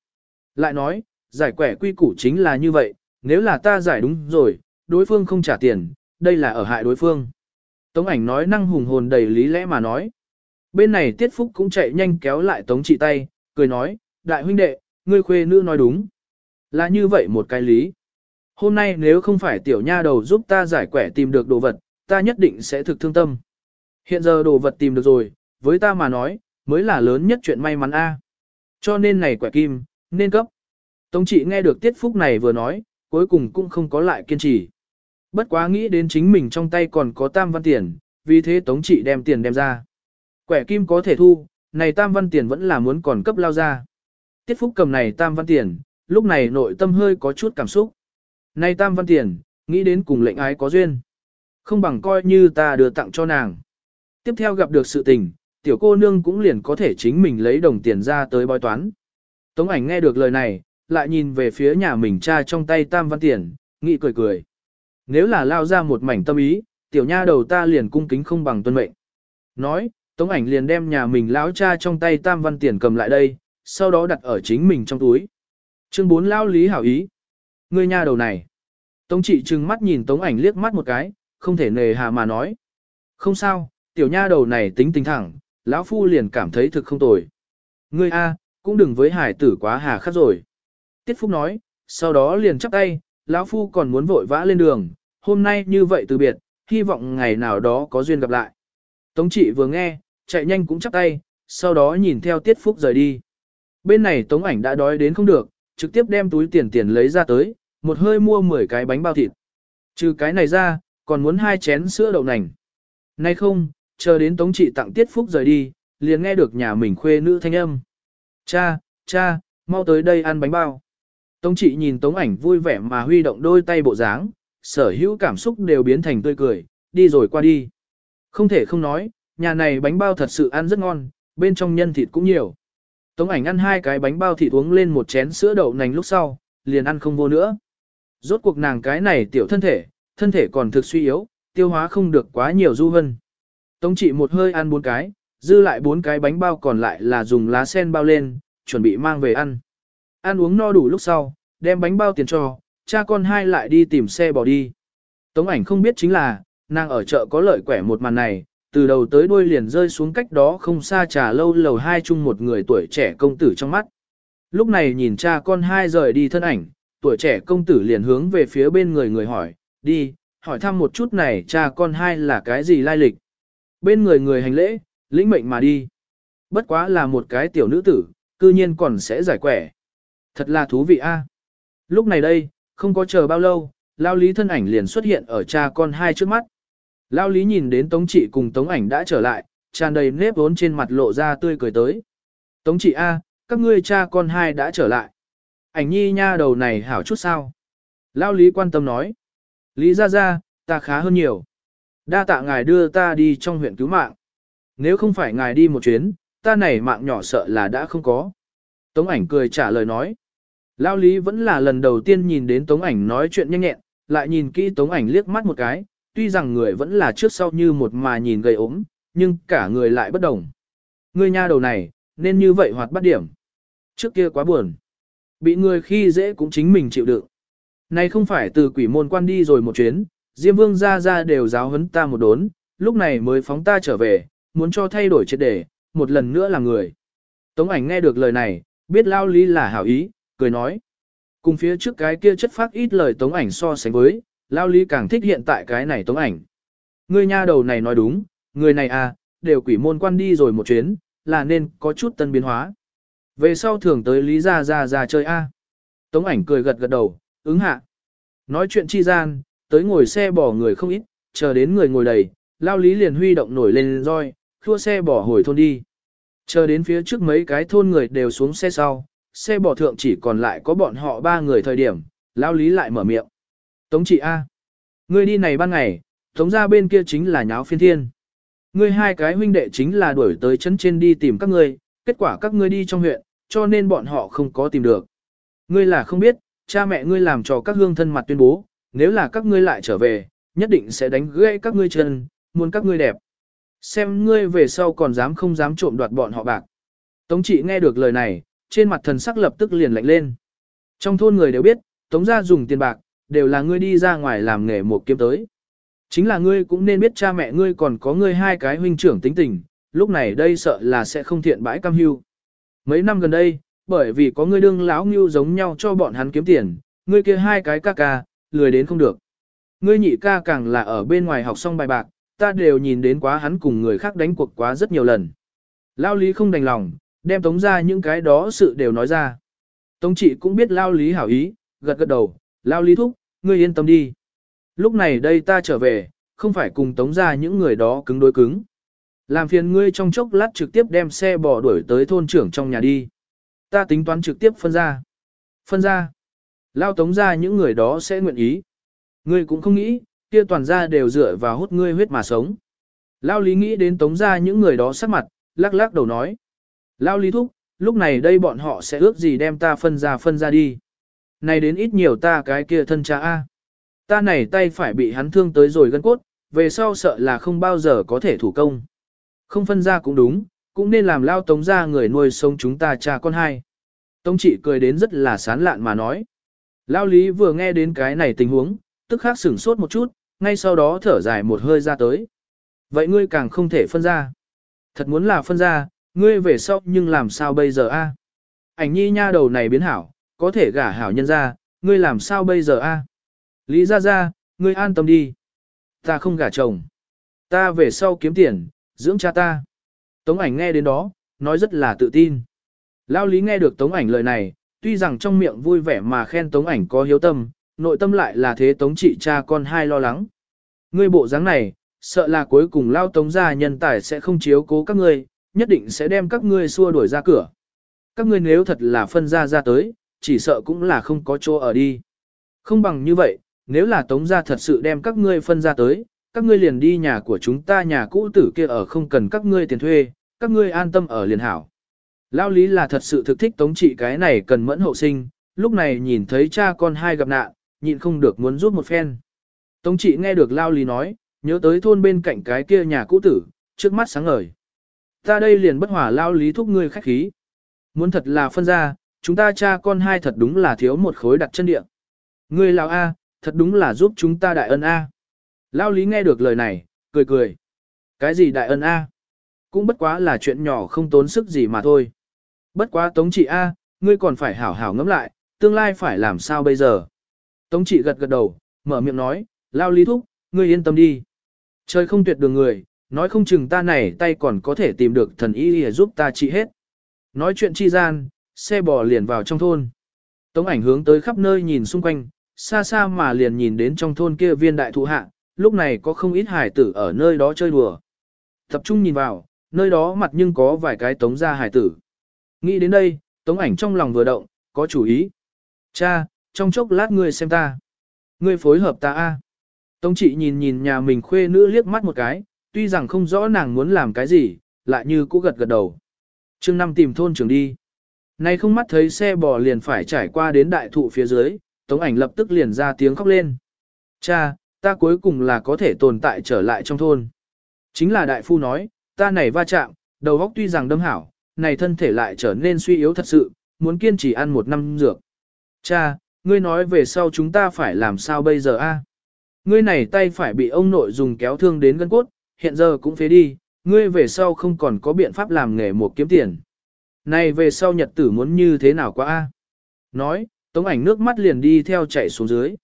Lại nói, giải quẻ quy củ chính là như vậy, nếu là ta giải đúng rồi, đối phương không trả tiền, đây là ở hại đối phương. Tống ảnh nói năng hùng hồn đầy lý lẽ mà nói. Bên này Tiết Phúc cũng chạy nhanh kéo lại Tống trị tay, cười nói, đại huynh đệ, ngươi khuê nữ nói đúng. Là như vậy một cái lý. Hôm nay nếu không phải tiểu nha đầu giúp ta giải quẻ tìm được đồ vật, ta nhất định sẽ thực thương tâm. Hiện giờ đồ vật tìm được rồi, với ta mà nói, mới là lớn nhất chuyện may mắn a. Cho nên này quẻ kim, nên cấp. Tống trị nghe được tiết phúc này vừa nói, cuối cùng cũng không có lại kiên trì. Bất quá nghĩ đến chính mình trong tay còn có tam văn tiền, vì thế tống trị đem tiền đem ra. Quẻ kim có thể thu, này tam văn tiền vẫn là muốn còn cấp lao ra. Tiết phúc cầm này tam văn tiền, lúc này nội tâm hơi có chút cảm xúc. Này tam văn tiền, nghĩ đến cùng lệnh ái có duyên. Không bằng coi như ta đưa tặng cho nàng. Tiếp theo gặp được sự tình, tiểu cô nương cũng liền có thể chính mình lấy đồng tiền ra tới bói toán. Tống ảnh nghe được lời này, lại nhìn về phía nhà mình cha trong tay tam văn tiền, nghĩ cười cười. Nếu là lao ra một mảnh tâm ý, tiểu nha đầu ta liền cung kính không bằng tuân mệnh. Nói, tống ảnh liền đem nhà mình lão cha trong tay tam văn tiền cầm lại đây, sau đó đặt ở chính mình trong túi. Chương 4 lao lý hảo ý. Ngươi nha đầu này. Tống trị trừng mắt nhìn tống ảnh liếc mắt một cái, không thể nề hà mà nói. Không sao, tiểu nha đầu này tính tình thẳng, lão phu liền cảm thấy thực không tồi. Ngươi a, cũng đừng với hải tử quá hà khắc rồi. Tiết Phúc nói, sau đó liền chắp tay, lão phu còn muốn vội vã lên đường, hôm nay như vậy từ biệt, hy vọng ngày nào đó có duyên gặp lại. Tống trị vừa nghe, chạy nhanh cũng chắp tay, sau đó nhìn theo Tiết Phúc rời đi. Bên này Tống ảnh đã đói đến không được, trực tiếp đem túi tiền tiền lấy ra tới, một hơi mua 10 cái bánh bao thịt. Trừ cái này ra, còn muốn hai chén sữa đậu nành. Nay không, chờ đến Tống trị tặng Tiết Phúc rời đi, liền nghe được nhà mình khuê nữ thanh âm. Cha, cha, mau tới đây ăn bánh bao. Tống trị nhìn Tống ảnh vui vẻ mà huy động đôi tay bộ dáng, sở hữu cảm xúc đều biến thành tươi cười, đi rồi qua đi. Không thể không nói, nhà này bánh bao thật sự ăn rất ngon, bên trong nhân thịt cũng nhiều. Tống ảnh ăn hai cái bánh bao thịt uống lên một chén sữa đậu nành lúc sau, liền ăn không vô nữa. Rốt cuộc nàng cái này tiểu thân thể, thân thể còn thực suy yếu, tiêu hóa không được quá nhiều du vân. Tống trị một hơi ăn bốn cái, dư lại bốn cái bánh bao còn lại là dùng lá sen bao lên, chuẩn bị mang về ăn. Ăn uống no đủ lúc sau, đem bánh bao tiền cho, cha con hai lại đi tìm xe bỏ đi. Tống ảnh không biết chính là, nàng ở chợ có lợi quẻ một màn này, từ đầu tới đuôi liền rơi xuống cách đó không xa trà lâu lầu hai chung một người tuổi trẻ công tử trong mắt. Lúc này nhìn cha con hai rời đi thân ảnh, tuổi trẻ công tử liền hướng về phía bên người người hỏi, đi, hỏi thăm một chút này cha con hai là cái gì lai lịch. Bên người người hành lễ, lĩnh mệnh mà đi. Bất quá là một cái tiểu nữ tử, cư nhiên còn sẽ giải quẻ. Thật là thú vị a. Lúc này đây, không có chờ bao lâu, lao lý thân ảnh liền xuất hiện ở cha con hai trước mắt. Lao lý nhìn đến tống trị cùng tống ảnh đã trở lại, tràn đầy nếp vốn trên mặt lộ ra tươi cười tới. Tống trị A, các ngươi cha con hai đã trở lại. Ảnh nhi nha đầu này hảo chút sao. Lao lý quan tâm nói. Lý ra ra, ta khá hơn nhiều. Đa tạ ngài đưa ta đi trong huyện cứu mạng. Nếu không phải ngài đi một chuyến, ta này mạng nhỏ sợ là đã không có. Tống ảnh cười trả lời nói. Lao lý vẫn là lần đầu tiên nhìn đến tống ảnh nói chuyện nhanh nhẹn, lại nhìn kỹ tống ảnh liếc mắt một cái, tuy rằng người vẫn là trước sau như một mà nhìn gầy ốm, nhưng cả người lại bất đồng. Người nha đầu này, nên như vậy hoạt bắt điểm. Trước kia quá buồn. Bị người khi dễ cũng chính mình chịu đựng. Này không phải từ quỷ môn quan đi rồi một chuyến, Diêm Vương ra ra đều giáo huấn ta một đốn, lúc này mới phóng ta trở về, muốn cho thay đổi triệt đề, một lần nữa là người. Tống ảnh nghe được lời này, biết lao lý là hảo ý, cười nói. Cùng phía trước cái kia chất phát ít lời tống ảnh so sánh với, lao lý càng thích hiện tại cái này tống ảnh. Ngươi nha đầu này nói đúng, người này à, đều quỷ môn quan đi rồi một chuyến, là nên có chút tân biến hóa. Về sau thường tới lý ra ra ra chơi a. Tống ảnh cười gật gật đầu, ứng hạ. Nói chuyện chi gian, tới ngồi xe bỏ người không ít, chờ đến người ngồi đầy, lao lý liền huy động nổi lên roi, khua xe bỏ hồi thôn đi. Chờ đến phía trước mấy cái thôn người đều xuống xe sau, xe bỏ thượng chỉ còn lại có bọn họ ba người thời điểm, lao lý lại mở miệng. Tống chị A. Ngươi đi này ban ngày, tống ra bên kia chính là nháo phiên thiên. Ngươi hai cái huynh đệ chính là đuổi tới chân trên đi tìm các ngươi, kết quả các ngươi đi trong huyện, cho nên bọn họ không có tìm được. Ngươi là không biết, cha mẹ ngươi làm cho các hương thân mặt tuyên bố, nếu là các ngươi lại trở về, nhất định sẽ đánh gãy các ngươi chân, muốn các ngươi đẹp. Xem ngươi về sau còn dám không dám trộm đoạt bọn họ bạc. Tống trị nghe được lời này, trên mặt thần sắc lập tức liền lạnh lên. Trong thôn người đều biết, tống gia dùng tiền bạc, đều là ngươi đi ra ngoài làm nghề một kiếm tới. Chính là ngươi cũng nên biết cha mẹ ngươi còn có ngươi hai cái huynh trưởng tính tình, lúc này đây sợ là sẽ không thiện bãi cam hưu. Mấy năm gần đây, bởi vì có ngươi đương lão ngưu giống nhau cho bọn hắn kiếm tiền, ngươi kia hai cái ca ca, lười đến không được. Ngươi nhị ca càng là ở bên ngoài học xong bài bạc, ta đều nhìn đến quá hắn cùng người khác đánh cuộc quá rất nhiều lần. Lao lý không đành lòng, đem tống ra những cái đó sự đều nói ra. Tống trị cũng biết lao lý hảo ý, gật gật đầu, lao lý thúc, ngươi yên tâm đi. Lúc này đây ta trở về, không phải cùng tống ra những người đó cứng đối cứng. Làm phiền ngươi trong chốc lát trực tiếp đem xe bò đuổi tới thôn trưởng trong nhà đi. Ta tính toán trực tiếp phân ra. Phân ra. Lao tống ra những người đó sẽ nguyện ý. Ngươi cũng không nghĩ, kia toàn ra đều dựa vào hút ngươi huyết mà sống. Lao lý nghĩ đến tống ra những người đó sắc mặt, lắc lắc đầu nói. Lao lý thúc, lúc này đây bọn họ sẽ ước gì đem ta phân ra phân ra đi. Này đến ít nhiều ta cái kia thân cha A. Ta này tay phải bị hắn thương tới rồi gân cốt, về sau sợ là không bao giờ có thể thủ công. Không phân ra cũng đúng, cũng nên làm lao tống ra người nuôi sống chúng ta cha con hai. Tống trị cười đến rất là sán lạn mà nói. Lao lý vừa nghe đến cái này tình huống, tức khắc sửng sốt một chút, ngay sau đó thở dài một hơi ra tới. Vậy ngươi càng không thể phân ra. Thật muốn là phân ra, ngươi về sau nhưng làm sao bây giờ a? Ảnh nhi nha đầu này biến hảo, có thể gả hảo nhân ra, ngươi làm sao bây giờ a? Lý ra ra, ngươi an tâm đi. Ta không gả chồng. Ta về sau kiếm tiền, dưỡng cha ta. Tống ảnh nghe đến đó, nói rất là tự tin. Lao lý nghe được tống ảnh lời này, tuy rằng trong miệng vui vẻ mà khen tống ảnh có hiếu tâm, nội tâm lại là thế tống trị cha con hai lo lắng. Ngươi bộ dáng này, sợ là cuối cùng lao tống gia nhân tài sẽ không chiếu cố các ngươi, nhất định sẽ đem các ngươi xua đuổi ra cửa. Các ngươi nếu thật là phân ra ra tới, chỉ sợ cũng là không có chỗ ở đi. Không bằng như vậy, nếu là tống gia thật sự đem các ngươi phân ra tới, các ngươi liền đi nhà của chúng ta nhà cũ tử kia ở không cần các ngươi tiền thuê, các ngươi an tâm ở liền hảo. Lao lý là thật sự thực thích tống trị cái này cần mẫn hậu sinh, lúc này nhìn thấy cha con hai gặp nạn, nhịn không được muốn rút một phen. Tống trị nghe được Lao lý nói, nhớ tới thôn bên cạnh cái kia nhà cũ tử, trước mắt sáng ngời. Ta đây liền bất hỏa Lao lý thúc ngươi khách khí. Muốn thật là phân ra, chúng ta cha con hai thật đúng là thiếu một khối đặt chân địa. Ngươi lão A, thật đúng là giúp chúng ta đại ân A. Lao lý nghe được lời này, cười cười. Cái gì đại ân A? Cũng bất quá là chuyện nhỏ không tốn sức gì mà thôi. Bất quá tống trị A, ngươi còn phải hảo hảo ngẫm lại, tương lai phải làm sao bây giờ. Tống trị gật gật đầu, mở miệng nói, lao lý thúc, ngươi yên tâm đi. Trời không tuyệt đường người, nói không chừng ta này tay còn có thể tìm được thần y để giúp ta trị hết. Nói chuyện chi gian, xe bò liền vào trong thôn. Tống ảnh hướng tới khắp nơi nhìn xung quanh, xa xa mà liền nhìn đến trong thôn kia viên đại thụ hạ, lúc này có không ít hải tử ở nơi đó chơi đùa. Tập trung nhìn vào, nơi đó mặt nhưng có vài cái tống ra hải tử. Nghĩ đến đây, tống ảnh trong lòng vừa động, có chủ ý. Cha, trong chốc lát ngươi xem ta. Ngươi phối hợp ta a. Tống trị nhìn nhìn nhà mình khuê nữ liếc mắt một cái, tuy rằng không rõ nàng muốn làm cái gì, lại như cũ gật gật đầu. trương năm tìm thôn trưởng đi. Nay không mắt thấy xe bò liền phải trải qua đến đại thụ phía dưới, tống ảnh lập tức liền ra tiếng khóc lên. Cha, ta cuối cùng là có thể tồn tại trở lại trong thôn. Chính là đại phu nói, ta này va chạm, đầu óc tuy rằng đâm hảo, này thân thể lại trở nên suy yếu thật sự, muốn kiên trì ăn một năm dược. Cha, ngươi nói về sau chúng ta phải làm sao bây giờ a? Ngươi này tay phải bị ông nội dùng kéo thương đến gân cốt, hiện giờ cũng phế đi, ngươi về sau không còn có biện pháp làm nghề một kiếm tiền. Này về sau nhật tử muốn như thế nào quá a? Nói, tống ảnh nước mắt liền đi theo chạy xuống dưới.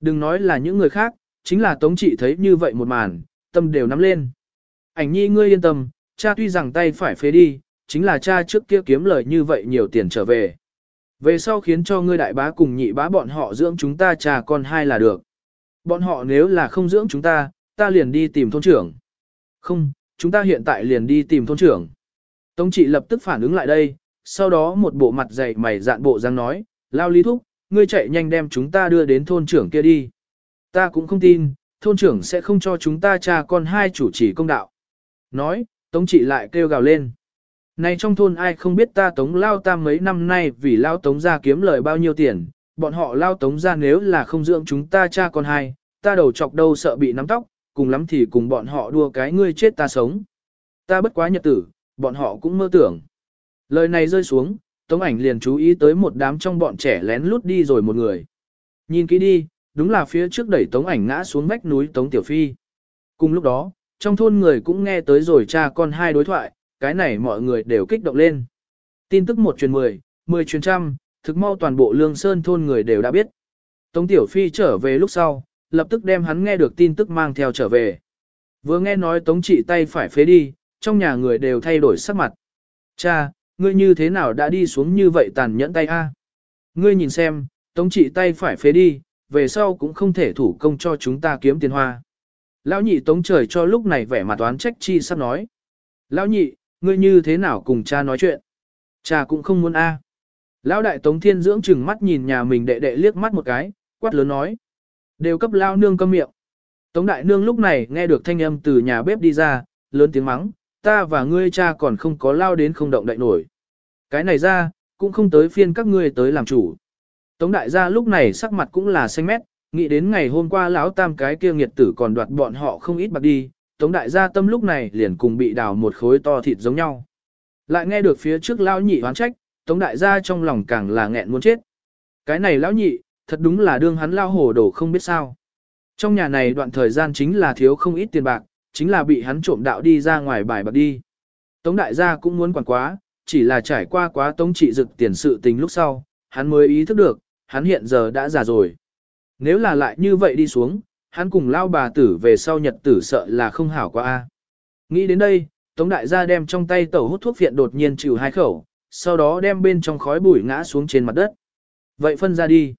Đừng nói là những người khác, chính là tống trị thấy như vậy một màn, tâm đều nắm lên. Ảnh nhi ngươi yên tâm, cha tuy rằng tay phải phế đi, chính là cha trước kia kiếm lời như vậy nhiều tiền trở về. Về sau khiến cho ngươi đại bá cùng nhị bá bọn họ dưỡng chúng ta cha con hai là được. Bọn họ nếu là không dưỡng chúng ta, ta liền đi tìm thôn trưởng. Không, chúng ta hiện tại liền đi tìm thôn trưởng. Tống trị lập tức phản ứng lại đây, sau đó một bộ mặt dày mày dạn bộ răng nói, lao lý thúc, ngươi chạy nhanh đem chúng ta đưa đến thôn trưởng kia đi. Ta cũng không tin, thôn trưởng sẽ không cho chúng ta cha con hai chủ trì công đạo. Nói, tống trị lại kêu gào lên. Này trong thôn ai không biết ta tống lao tam mấy năm nay vì lao tống ra kiếm lời bao nhiêu tiền, bọn họ lao tống ra nếu là không dưỡng chúng ta cha con hai, ta đầu chọc đâu sợ bị nắm tóc, cùng lắm thì cùng bọn họ đua cái ngươi chết ta sống. Ta bất quá nhật tử, bọn họ cũng mơ tưởng. Lời này rơi xuống, tống ảnh liền chú ý tới một đám trong bọn trẻ lén lút đi rồi một người. Nhìn kỹ đi, đúng là phía trước đẩy tống ảnh ngã xuống vách núi tống tiểu phi. Cùng lúc đó, trong thôn người cũng nghe tới rồi cha con hai đối thoại, cái này mọi người đều kích động lên. Tin tức một truyền mười, mười truyền trăm, thực mau toàn bộ lương sơn thôn người đều đã biết. Tống Tiểu Phi trở về lúc sau, lập tức đem hắn nghe được tin tức mang theo trở về. Vừa nghe nói Tống trị tay phải phế đi, trong nhà người đều thay đổi sắc mặt. Cha, ngươi như thế nào đã đi xuống như vậy tàn nhẫn tay a? Ngươi nhìn xem, Tống trị tay phải phế đi, về sau cũng không thể thủ công cho chúng ta kiếm tiền hoa. Lão nhị Tống trời cho lúc này vẻ mặt toán trách chi sắp nói. Lão nhị, ngươi như thế nào cùng cha nói chuyện? Cha cũng không muốn a. Lão đại Tống Thiên dưỡng chừng mắt nhìn nhà mình đệ đệ liếc mắt một cái, quát lớn nói. Đều cấp lao nương câm miệng. Tống đại nương lúc này nghe được thanh âm từ nhà bếp đi ra, lớn tiếng mắng, ta và ngươi cha còn không có lao đến không động đậy nổi. Cái này ra, cũng không tới phiên các ngươi tới làm chủ. Tống đại gia lúc này sắc mặt cũng là xanh mét, nghĩ đến ngày hôm qua lão tam cái kia nghiệt tử còn đoạt bọn họ không ít bạc đi, Tống đại gia tâm lúc này liền cùng bị đào một khối to thịt giống nhau. Lại nghe được phía trước lão nhị oán trách, Tống đại gia trong lòng càng là nghẹn muốn chết. Cái này lão nhị, thật đúng là đương hắn lao hồ đồ không biết sao. Trong nhà này đoạn thời gian chính là thiếu không ít tiền bạc, chính là bị hắn trộm đạo đi ra ngoài bài bạc đi. Tống đại gia cũng muốn quản quá, chỉ là trải qua quá tống trị dực tiền sự tình lúc sau, hắn mới ý thức được, hắn hiện giờ đã già rồi. Nếu là lại như vậy đi xuống, hắn cùng lao bà tử về sau nhật tử sợ là không hảo quá a. Nghĩ đến đây, Tống đại gia đem trong tay tẩu hút thuốc viện đột nhiên chịu hai khẩu, sau đó đem bên trong khói bụi ngã xuống trên mặt đất. Vậy phân ra đi.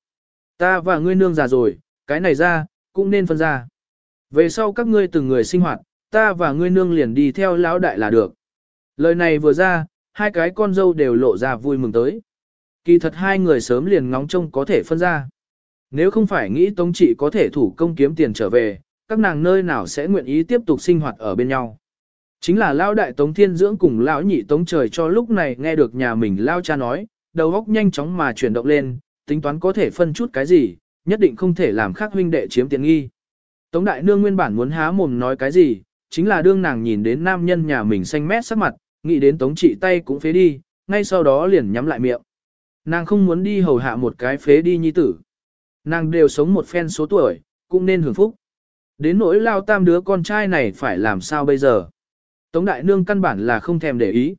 Ta và ngươi nương già rồi, cái này ra, cũng nên phân ra. Về sau các ngươi từng người sinh hoạt, ta và ngươi nương liền đi theo lão đại là được. Lời này vừa ra, hai cái con dâu đều lộ ra vui mừng tới. Kỳ thật hai người sớm liền ngóng trông có thể phân ra. Nếu không phải nghĩ Tống trị có thể thủ công kiếm tiền trở về, các nàng nơi nào sẽ nguyện ý tiếp tục sinh hoạt ở bên nhau. Chính là lão đại Tống Thiên Dưỡng cùng lão nhị Tống Trời cho lúc này nghe được nhà mình lao cha nói, đầu óc nhanh chóng mà chuyển động lên, tính toán có thể phân chút cái gì, nhất định không thể làm khác huynh đệ chiếm tiện nghi. Tống đại nương nguyên bản muốn há mồm nói cái gì, chính là đương nàng nhìn đến nam nhân nhà mình xanh mét sắc mặt, nghĩ đến tống trị tay cũng phế đi, ngay sau đó liền nhắm lại miệng. Nàng không muốn đi hầu hạ một cái phế đi nhi tử. Nàng đều sống một phen số tuổi, cũng nên hưởng phúc. Đến nỗi lao tam đứa con trai này phải làm sao bây giờ. Tống đại nương căn bản là không thèm để ý.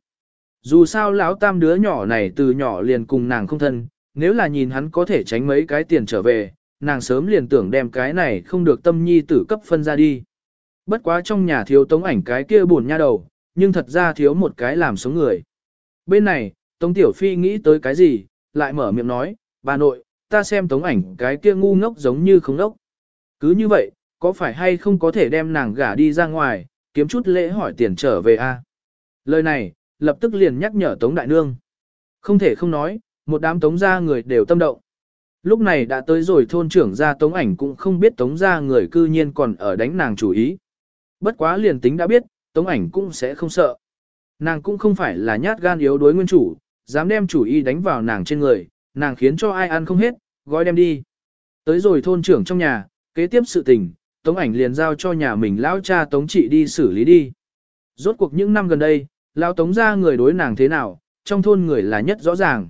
Dù sao lão tam đứa nhỏ này từ nhỏ liền cùng nàng không thân, nếu là nhìn hắn có thể tránh mấy cái tiền trở về, nàng sớm liền tưởng đem cái này không được tâm nhi tử cấp phân ra đi. Bất quá trong nhà thiếu tống ảnh cái kia buồn nha đầu, nhưng thật ra thiếu một cái làm sống người. Bên này, Tống Tiểu Phi nghĩ tới cái gì, lại mở miệng nói, bà nội, ta xem tống ảnh cái kia ngu ngốc giống như không ngốc. Cứ như vậy, có phải hay không có thể đem nàng gả đi ra ngoài, kiếm chút lễ hỏi tiền trở về a? Lời này, lập tức liền nhắc nhở Tống Đại Nương. Không thể không nói, một đám tống gia người đều tâm động. Lúc này đã tới rồi thôn trưởng gia tống ảnh cũng không biết tống gia người cư nhiên còn ở đánh nàng chủ ý. Bất quá liền tính đã biết, tống ảnh cũng sẽ không sợ. Nàng cũng không phải là nhát gan yếu đối nguyên chủ, dám đem chủ ý đánh vào nàng trên người, nàng khiến cho ai ăn không hết, gói đem đi. Tới rồi thôn trưởng trong nhà, kế tiếp sự tình, tống ảnh liền giao cho nhà mình lão cha tống trị đi xử lý đi. Rốt cuộc những năm gần đây, lão tống gia người đối nàng thế nào, trong thôn người là nhất rõ ràng.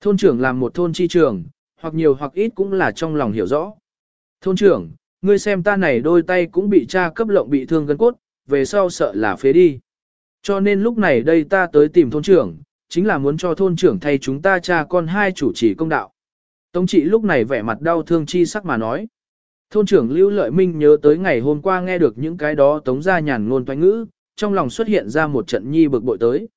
Thôn trưởng làm một thôn chi trường, hoặc nhiều hoặc ít cũng là trong lòng hiểu rõ. Thôn trưởng, ngươi xem ta này đôi tay cũng bị cha cấp lộng bị thương gân cốt, về sau sợ là phế đi. Cho nên lúc này đây ta tới tìm thôn trưởng, chính là muốn cho thôn trưởng thay chúng ta cha con hai chủ trì công đạo. Tống trị lúc này vẻ mặt đau thương chi sắc mà nói. Thôn trưởng Lưu Lợi Minh nhớ tới ngày hôm qua nghe được những cái đó tống ra nhàn ngôn toanh ngữ, trong lòng xuất hiện ra một trận nhi bực bội tới.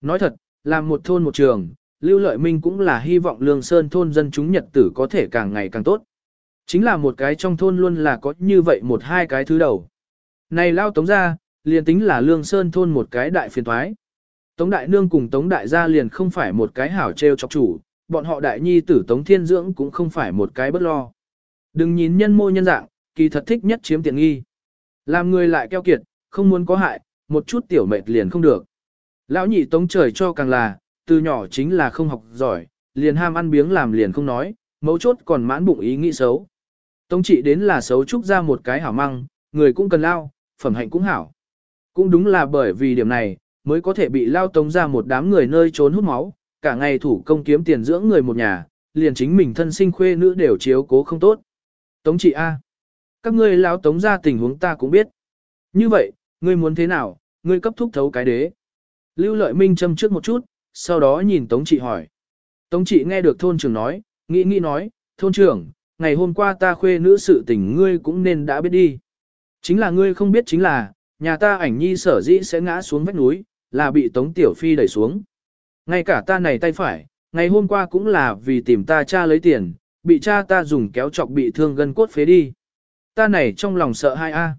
Nói thật, làm một thôn một trường, Lưu Lợi Minh cũng là hy vọng Lương Sơn thôn dân chúng nhật tử có thể càng ngày càng tốt. Chính là một cái trong thôn luôn là có như vậy một hai cái thứ đầu. Này lao tống ra, liền tính là Lương Sơn thôn một cái đại phiền thoái. Tống Đại Nương cùng Tống Đại gia liền không phải một cái hảo treo chọc chủ, bọn họ đại nhi tử Tống Thiên Dưỡng cũng không phải một cái bất lo. Đừng nhìn nhân mô nhân dạng, kỳ thật thích nhất chiếm tiện nghi. Làm người lại keo kiệt, không muốn có hại, một chút tiểu mệt liền không được. Lão nhị Tống trời cho càng là, từ nhỏ chính là không học giỏi, liền ham ăn biếng làm liền không nói, mấu chốt còn mãn bụng ý nghĩ xấu. Tống trị đến là xấu trúc ra một cái hảo măng, người cũng cần lao, phẩm hạnh cũng hảo. Cũng đúng là bởi vì điểm này, mới có thể bị lao tống ra một đám người nơi trốn hút máu, cả ngày thủ công kiếm tiền dưỡng người một nhà, liền chính mình thân sinh khuê nữ đều chiếu cố không tốt. Tống trị A. Các ngươi lao tống ra tình huống ta cũng biết. Như vậy, ngươi muốn thế nào, ngươi cấp thúc thấu cái đế. Lưu lợi minh châm trước một chút, sau đó nhìn tống trị hỏi. Tống trị nghe được thôn trưởng nói, nghĩ nghĩ nói, thôn trưởng, ngày hôm qua ta khuê nữ sự tình ngươi cũng nên đã biết đi. Chính là ngươi không biết chính là, nhà ta ảnh nhi sở dĩ sẽ ngã xuống vách núi, là bị Tống Tiểu Phi đẩy xuống. Ngay cả ta này tay phải, ngày hôm qua cũng là vì tìm ta cha lấy tiền, bị cha ta dùng kéo chọc bị thương gân cốt phế đi. Ta này trong lòng sợ hai a.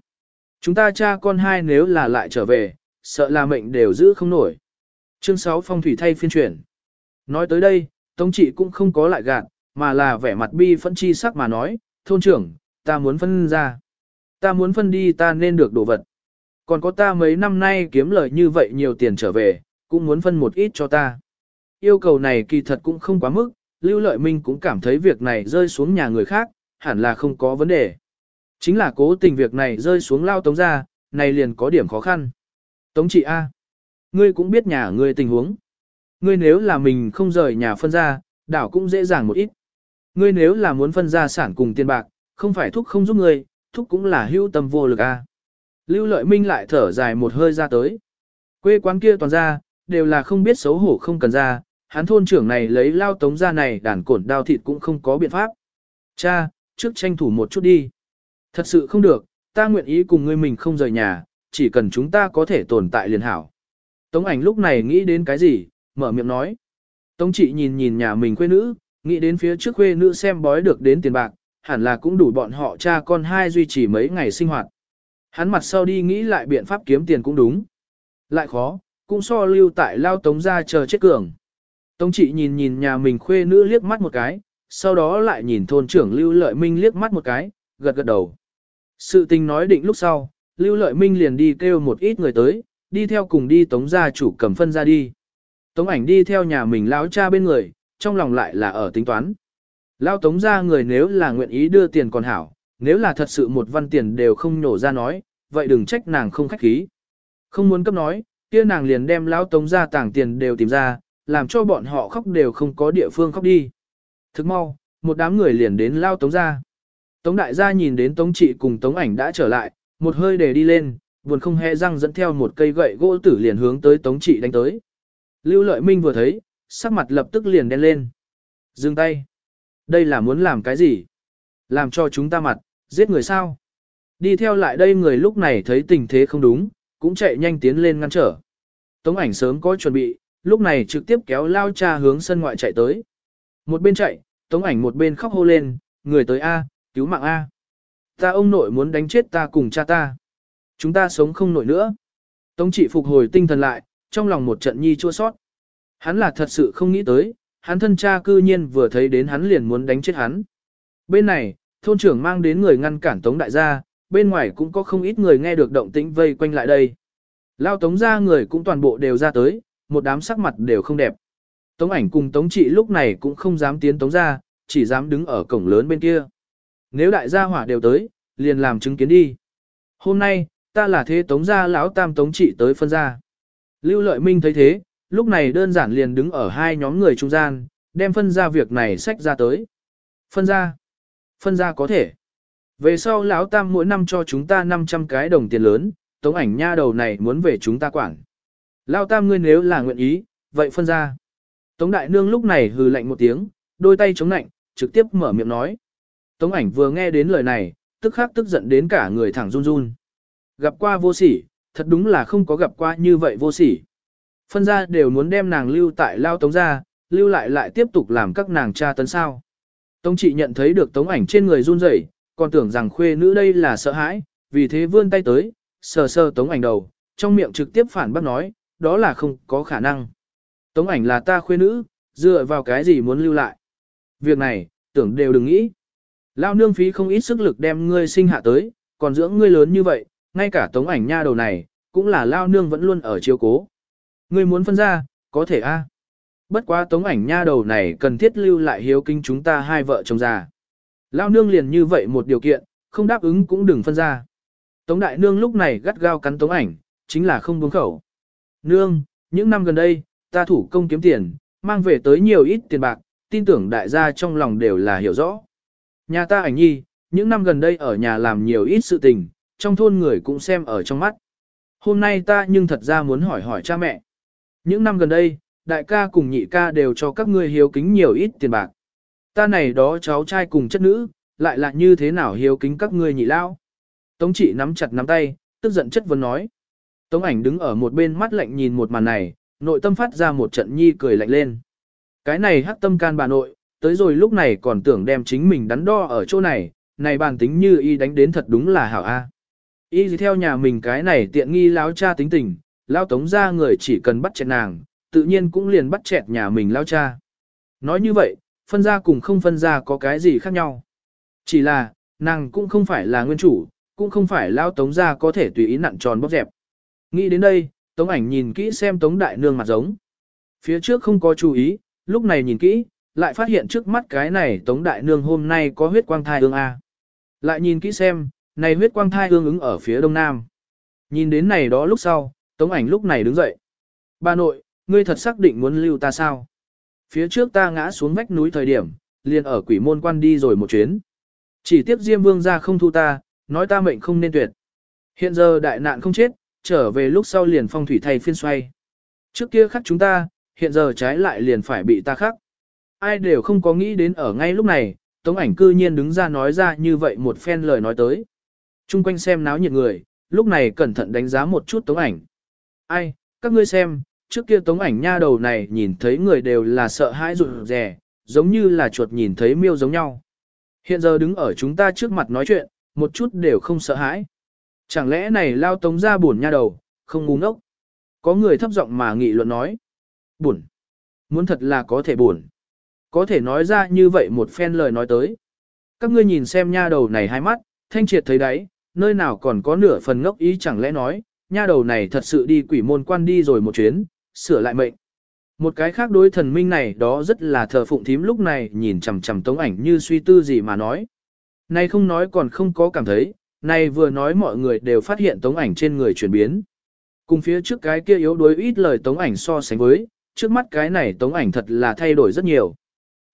Chúng ta cha con hai nếu là lại trở về, sợ là mệnh đều giữ không nổi. Chương 6 phong thủy thay phiên chuyển. Nói tới đây, Tống trị cũng không có lại gạt, mà là vẻ mặt bi phẫn chi sắc mà nói, thôn trưởng, ta muốn phân ra. Ta muốn phân đi ta nên được đồ vật. Còn có ta mấy năm nay kiếm lời như vậy nhiều tiền trở về, cũng muốn phân một ít cho ta. Yêu cầu này kỳ thật cũng không quá mức, Lưu Lợi Minh cũng cảm thấy việc này rơi xuống nhà người khác, hẳn là không có vấn đề. Chính là cố tình việc này rơi xuống lao tống ra, này liền có điểm khó khăn. Tống trị A. Ngươi cũng biết nhà ngươi tình huống. Ngươi nếu là mình không rời nhà phân ra, đảo cũng dễ dàng một ít. Ngươi nếu là muốn phân ra sản cùng tiền bạc, không phải thúc không giúp ngươi, thúc cũng là hữu tâm vô lực a. Lưu lợi minh lại thở dài một hơi ra tới. Quê quán kia toàn ra, đều là không biết xấu hổ không cần ra, hắn thôn trưởng này lấy lao tống ra này đàn cổn đao thịt cũng không có biện pháp. Cha, trước tranh thủ một chút đi. Thật sự không được, ta nguyện ý cùng ngươi mình không rời nhà, chỉ cần chúng ta có thể tồn tại liền hảo. Tống ảnh lúc này nghĩ đến cái gì, mở miệng nói. Tống trị nhìn nhìn nhà mình quê nữ, nghĩ đến phía trước quê nữ xem bói được đến tiền bạc, hẳn là cũng đủ bọn họ cha con hai duy trì mấy ngày sinh hoạt. Hắn mặt sau đi nghĩ lại biện pháp kiếm tiền cũng đúng. Lại khó, cũng so lưu tại lao tống ra chờ chết cường. Tống trị nhìn nhìn nhà mình khuê nữ liếc mắt một cái, sau đó lại nhìn thôn trưởng lưu lợi minh liếc mắt một cái, gật gật đầu. Sự tình nói định lúc sau, lưu lợi minh liền đi kêu một ít người tới, đi theo cùng đi tống gia chủ cầm phân ra đi. Tống ảnh đi theo nhà mình lão cha bên người, trong lòng lại là ở tính toán. lão tống gia người nếu là nguyện ý đưa tiền còn hảo, nếu là thật sự một văn tiền đều không nhổ ra nói, vậy đừng trách nàng không khách khí. Không muốn cấp nói, kia nàng liền đem lão tống gia tảng tiền đều tìm ra, làm cho bọn họ khóc đều không có địa phương khóc đi. Thức mau, một đám người liền đến lao tống gia Tống đại gia nhìn đến tống trị cùng tống ảnh đã trở lại, một hơi để đi lên, buồn không hề răng dẫn theo một cây gậy gỗ tử liền hướng tới tống trị đánh tới. Lưu lợi minh vừa thấy, sắc mặt lập tức liền đen lên. Dừng tay. Đây là muốn làm cái gì? Làm cho chúng ta mặt, giết người sao? Đi theo lại đây người lúc này thấy tình thế không đúng, cũng chạy nhanh tiến lên ngăn trở. Tống ảnh sớm có chuẩn bị, lúc này trực tiếp kéo lao cha hướng sân ngoại chạy tới. Một bên chạy, tống ảnh một bên khóc hô lên, người tới A, cứu mạng A. Ta ông nội muốn đánh chết ta cùng cha ta. Chúng ta sống không nổi nữa. Tống trị phục hồi tinh thần lại, trong lòng một trận nhi chua sót. Hắn là thật sự không nghĩ tới, hắn thân cha cư nhiên vừa thấy đến hắn liền muốn đánh chết hắn. Bên này, thôn trưởng mang đến người ngăn cản Tống đại gia, bên ngoài cũng có không ít người nghe được động tĩnh vây quanh lại đây. Lao Tống ra người cũng toàn bộ đều ra tới, một đám sắc mặt đều không đẹp. Tống ảnh cùng Tống trị lúc này cũng không dám tiến Tống ra, chỉ dám đứng ở cổng lớn bên kia. Nếu đại gia hỏa đều tới, liền làm chứng kiến đi. Hôm nay, ta là thế Tống gia lão tam Tống trị tới phân gia Lưu Lợi Minh thấy thế, lúc này đơn giản liền đứng ở hai nhóm người trung gian, đem phân gia việc này sách ra tới. Phân gia Phân gia có thể. Về sau lão tam mỗi năm cho chúng ta 500 cái đồng tiền lớn, tống ảnh nha đầu này muốn về chúng ta quản. Lão tam ngươi nếu là nguyện ý, vậy phân gia Tống đại nương lúc này hừ lạnh một tiếng, đôi tay chống lạnh, trực tiếp mở miệng nói. Tống ảnh vừa nghe đến lời này, tức khắc tức giận đến cả người thẳng run run. Gặp qua vô sỉ, thật đúng là không có gặp qua như vậy vô sỉ. Phân ra đều muốn đem nàng lưu tại lao tống ra, lưu lại lại tiếp tục làm các nàng cha tấn sao. Tống trị nhận thấy được tống ảnh trên người run rẩy, còn tưởng rằng khuê nữ đây là sợ hãi, vì thế vươn tay tới, sờ sờ tống ảnh đầu, trong miệng trực tiếp phản bác nói, đó là không có khả năng. Tống ảnh là ta khuê nữ, dựa vào cái gì muốn lưu lại. Việc này, tưởng đều đừng nghĩ. Lao nương phí không ít sức lực đem ngươi sinh hạ tới, còn dưỡng ngươi lớn như vậy, ngay cả tống ảnh nha đầu này, cũng là Lao nương vẫn luôn ở chiếu cố. Ngươi muốn phân ra, có thể a. Bất quá tống ảnh nha đầu này cần thiết lưu lại hiếu kinh chúng ta hai vợ chồng già. Lao nương liền như vậy một điều kiện, không đáp ứng cũng đừng phân ra. Tống đại nương lúc này gắt gao cắn tống ảnh, chính là không buông khẩu. Nương, những năm gần đây, ta thủ công kiếm tiền, mang về tới nhiều ít tiền bạc, tin tưởng đại gia trong lòng đều là hiểu rõ. Nhà ta ảnh nhi, những năm gần đây ở nhà làm nhiều ít sự tình, trong thôn người cũng xem ở trong mắt. Hôm nay ta nhưng thật ra muốn hỏi hỏi cha mẹ. Những năm gần đây, đại ca cùng nhị ca đều cho các ngươi hiếu kính nhiều ít tiền bạc. Ta này đó cháu trai cùng chất nữ, lại là như thế nào hiếu kính các ngươi nhị lao. Tống trị nắm chặt nắm tay, tức giận chất vấn nói. Tống ảnh đứng ở một bên mắt lạnh nhìn một màn này, nội tâm phát ra một trận nhi cười lạnh lên. Cái này hắc tâm can bà nội, tới rồi lúc này còn tưởng đem chính mình đắn đo ở chỗ này, này bàn tính như y đánh đến thật đúng là hảo a. Y gì theo nhà mình cái này tiện nghi lão cha tính tình, lao tống ra người chỉ cần bắt chẹt nàng, tự nhiên cũng liền bắt chẹt nhà mình lao cha. Nói như vậy, phân ra cùng không phân ra có cái gì khác nhau. Chỉ là, nàng cũng không phải là nguyên chủ, cũng không phải lao tống ra có thể tùy ý nặn tròn bóp dẹp. Nghĩ đến đây, tống ảnh nhìn kỹ xem tống đại nương mặt giống. Phía trước không có chú ý, lúc này nhìn kỹ, lại phát hiện trước mắt cái này tống đại nương hôm nay có huyết quang thai ương A. Lại nhìn kỹ xem, này huyết quang thai hương ứng ở phía đông nam. Nhìn đến này đó lúc sau, tống ảnh lúc này đứng dậy. Bà nội, ngươi thật xác định muốn lưu ta sao? Phía trước ta ngã xuống vách núi thời điểm, liền ở quỷ môn quan đi rồi một chuyến. Chỉ tiếp Diêm Vương ra không thu ta, nói ta mệnh không nên tuyệt. Hiện giờ đại nạn không chết, trở về lúc sau liền phong thủy thay phiên xoay. Trước kia khắc chúng ta, hiện giờ trái lại liền phải bị ta khắc. Ai đều không có nghĩ đến ở ngay lúc này, Tống ảnh cư nhiên đứng ra nói ra như vậy một phen lời nói tới. Trung quanh xem náo nhiệt người, lúc này cẩn thận đánh giá một chút Tống ảnh. Ai, các ngươi xem, trước kia Tống ảnh nha đầu này nhìn thấy người đều là sợ hãi rụt rè, giống như là chuột nhìn thấy miêu giống nhau. Hiện giờ đứng ở chúng ta trước mặt nói chuyện, một chút đều không sợ hãi. Chẳng lẽ này lao tống ra buồn nha đầu, không ngu ngốc. Có người thấp giọng mà nghị luận nói. Buồn. Muốn thật là có thể buồn. Có thể nói ra như vậy một phen lời nói tới. Các ngươi nhìn xem nha đầu này hai mắt, thanh triệt thấy đấy, nơi nào còn có nửa phần ngốc ý chẳng lẽ nói, nha đầu này thật sự đi quỷ môn quan đi rồi một chuyến, sửa lại mệnh. Một cái khác đối thần minh này đó rất là thờ phụng thím lúc này nhìn chằm chằm tống ảnh như suy tư gì mà nói. Này không nói còn không có cảm thấy, này vừa nói mọi người đều phát hiện tống ảnh trên người chuyển biến. Cùng phía trước cái kia yếu đuối ít lời tống ảnh so sánh với, trước mắt cái này tống ảnh thật là thay đổi rất nhiều.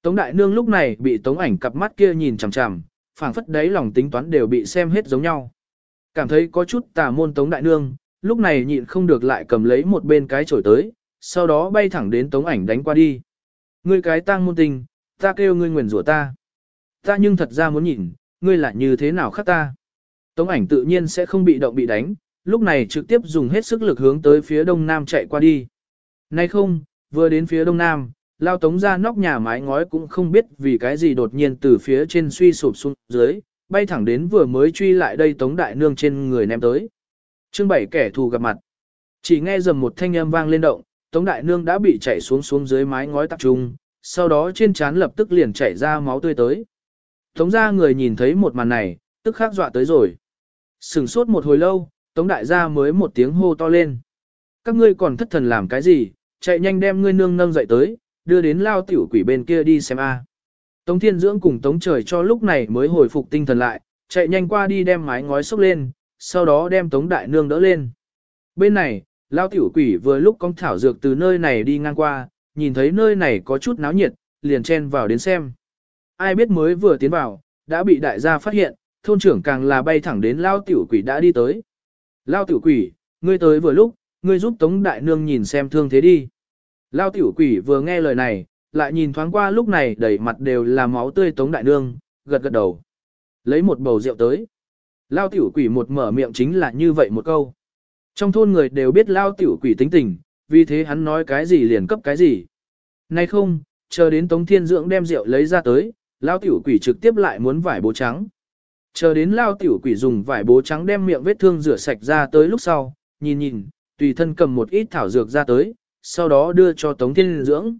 Tống đại nương lúc này bị tống ảnh cặp mắt kia nhìn chằm chằm, phảng phất đấy lòng tính toán đều bị xem hết giống nhau. Cảm thấy có chút tà môn tống đại nương, lúc này nhịn không được lại cầm lấy một bên cái chổi tới, sau đó bay thẳng đến tống ảnh đánh qua đi. Ngươi cái tang môn tình, ta kêu ngươi nguyền rủa ta. Ta nhưng thật ra muốn nhìn, ngươi là như thế nào khác ta. Tống ảnh tự nhiên sẽ không bị động bị đánh, lúc này trực tiếp dùng hết sức lực hướng tới phía đông nam chạy qua đi. Nay không, vừa đến phía đông nam, lao tống ra nóc nhà mái ngói cũng không biết vì cái gì đột nhiên từ phía trên suy sụp xuống dưới, bay thẳng đến vừa mới truy lại đây tống đại nương trên người ném tới. chương bảy kẻ thù gặp mặt. Chỉ nghe dầm một thanh âm vang lên động, tống đại nương đã bị chảy xuống xuống dưới mái ngói tập trung, sau đó trên trán lập tức liền chảy ra máu tươi tới. Tống ra người nhìn thấy một màn này, tức khắc dọa tới rồi. Sừng sốt một hồi lâu, tống đại gia mới một tiếng hô to lên. Các ngươi còn thất thần làm cái gì, chạy nhanh đem ngươi nương nâng dậy tới, đưa đến lao tiểu quỷ bên kia đi xem a. Tống Thiên Dưỡng cùng Tống Trời cho lúc này mới hồi phục tinh thần lại, chạy nhanh qua đi đem mái ngói xốc lên, sau đó đem Tống Đại Nương đỡ lên. Bên này, lao tiểu quỷ vừa lúc con thảo dược từ nơi này đi ngang qua, nhìn thấy nơi này có chút náo nhiệt, liền chen vào đến xem. ai biết mới vừa tiến vào, đã bị đại gia phát hiện, thôn trưởng càng là bay thẳng đến lao tiểu quỷ đã đi tới. Lao tiểu quỷ, ngươi tới vừa lúc, ngươi giúp Tống Đại Nương nhìn xem thương thế đi. Lao tiểu quỷ vừa nghe lời này, lại nhìn thoáng qua lúc này đầy mặt đều là máu tươi Tống Đại Nương, gật gật đầu. Lấy một bầu rượu tới. Lao tiểu quỷ một mở miệng chính là như vậy một câu. Trong thôn người đều biết Lao tiểu quỷ tính tình, vì thế hắn nói cái gì liền cấp cái gì. Nay không, chờ đến Tống Thiên Dưỡng đem rượu lấy ra tới, Lao tiểu quỷ trực tiếp lại muốn vải bố trắng. Chờ đến Lao tiểu quỷ dùng vải bố trắng đem miệng vết thương rửa sạch ra tới lúc sau, nhìn nhìn, tùy thân cầm một ít thảo dược ra tới, sau đó đưa cho Tống Thiên Dưỡng.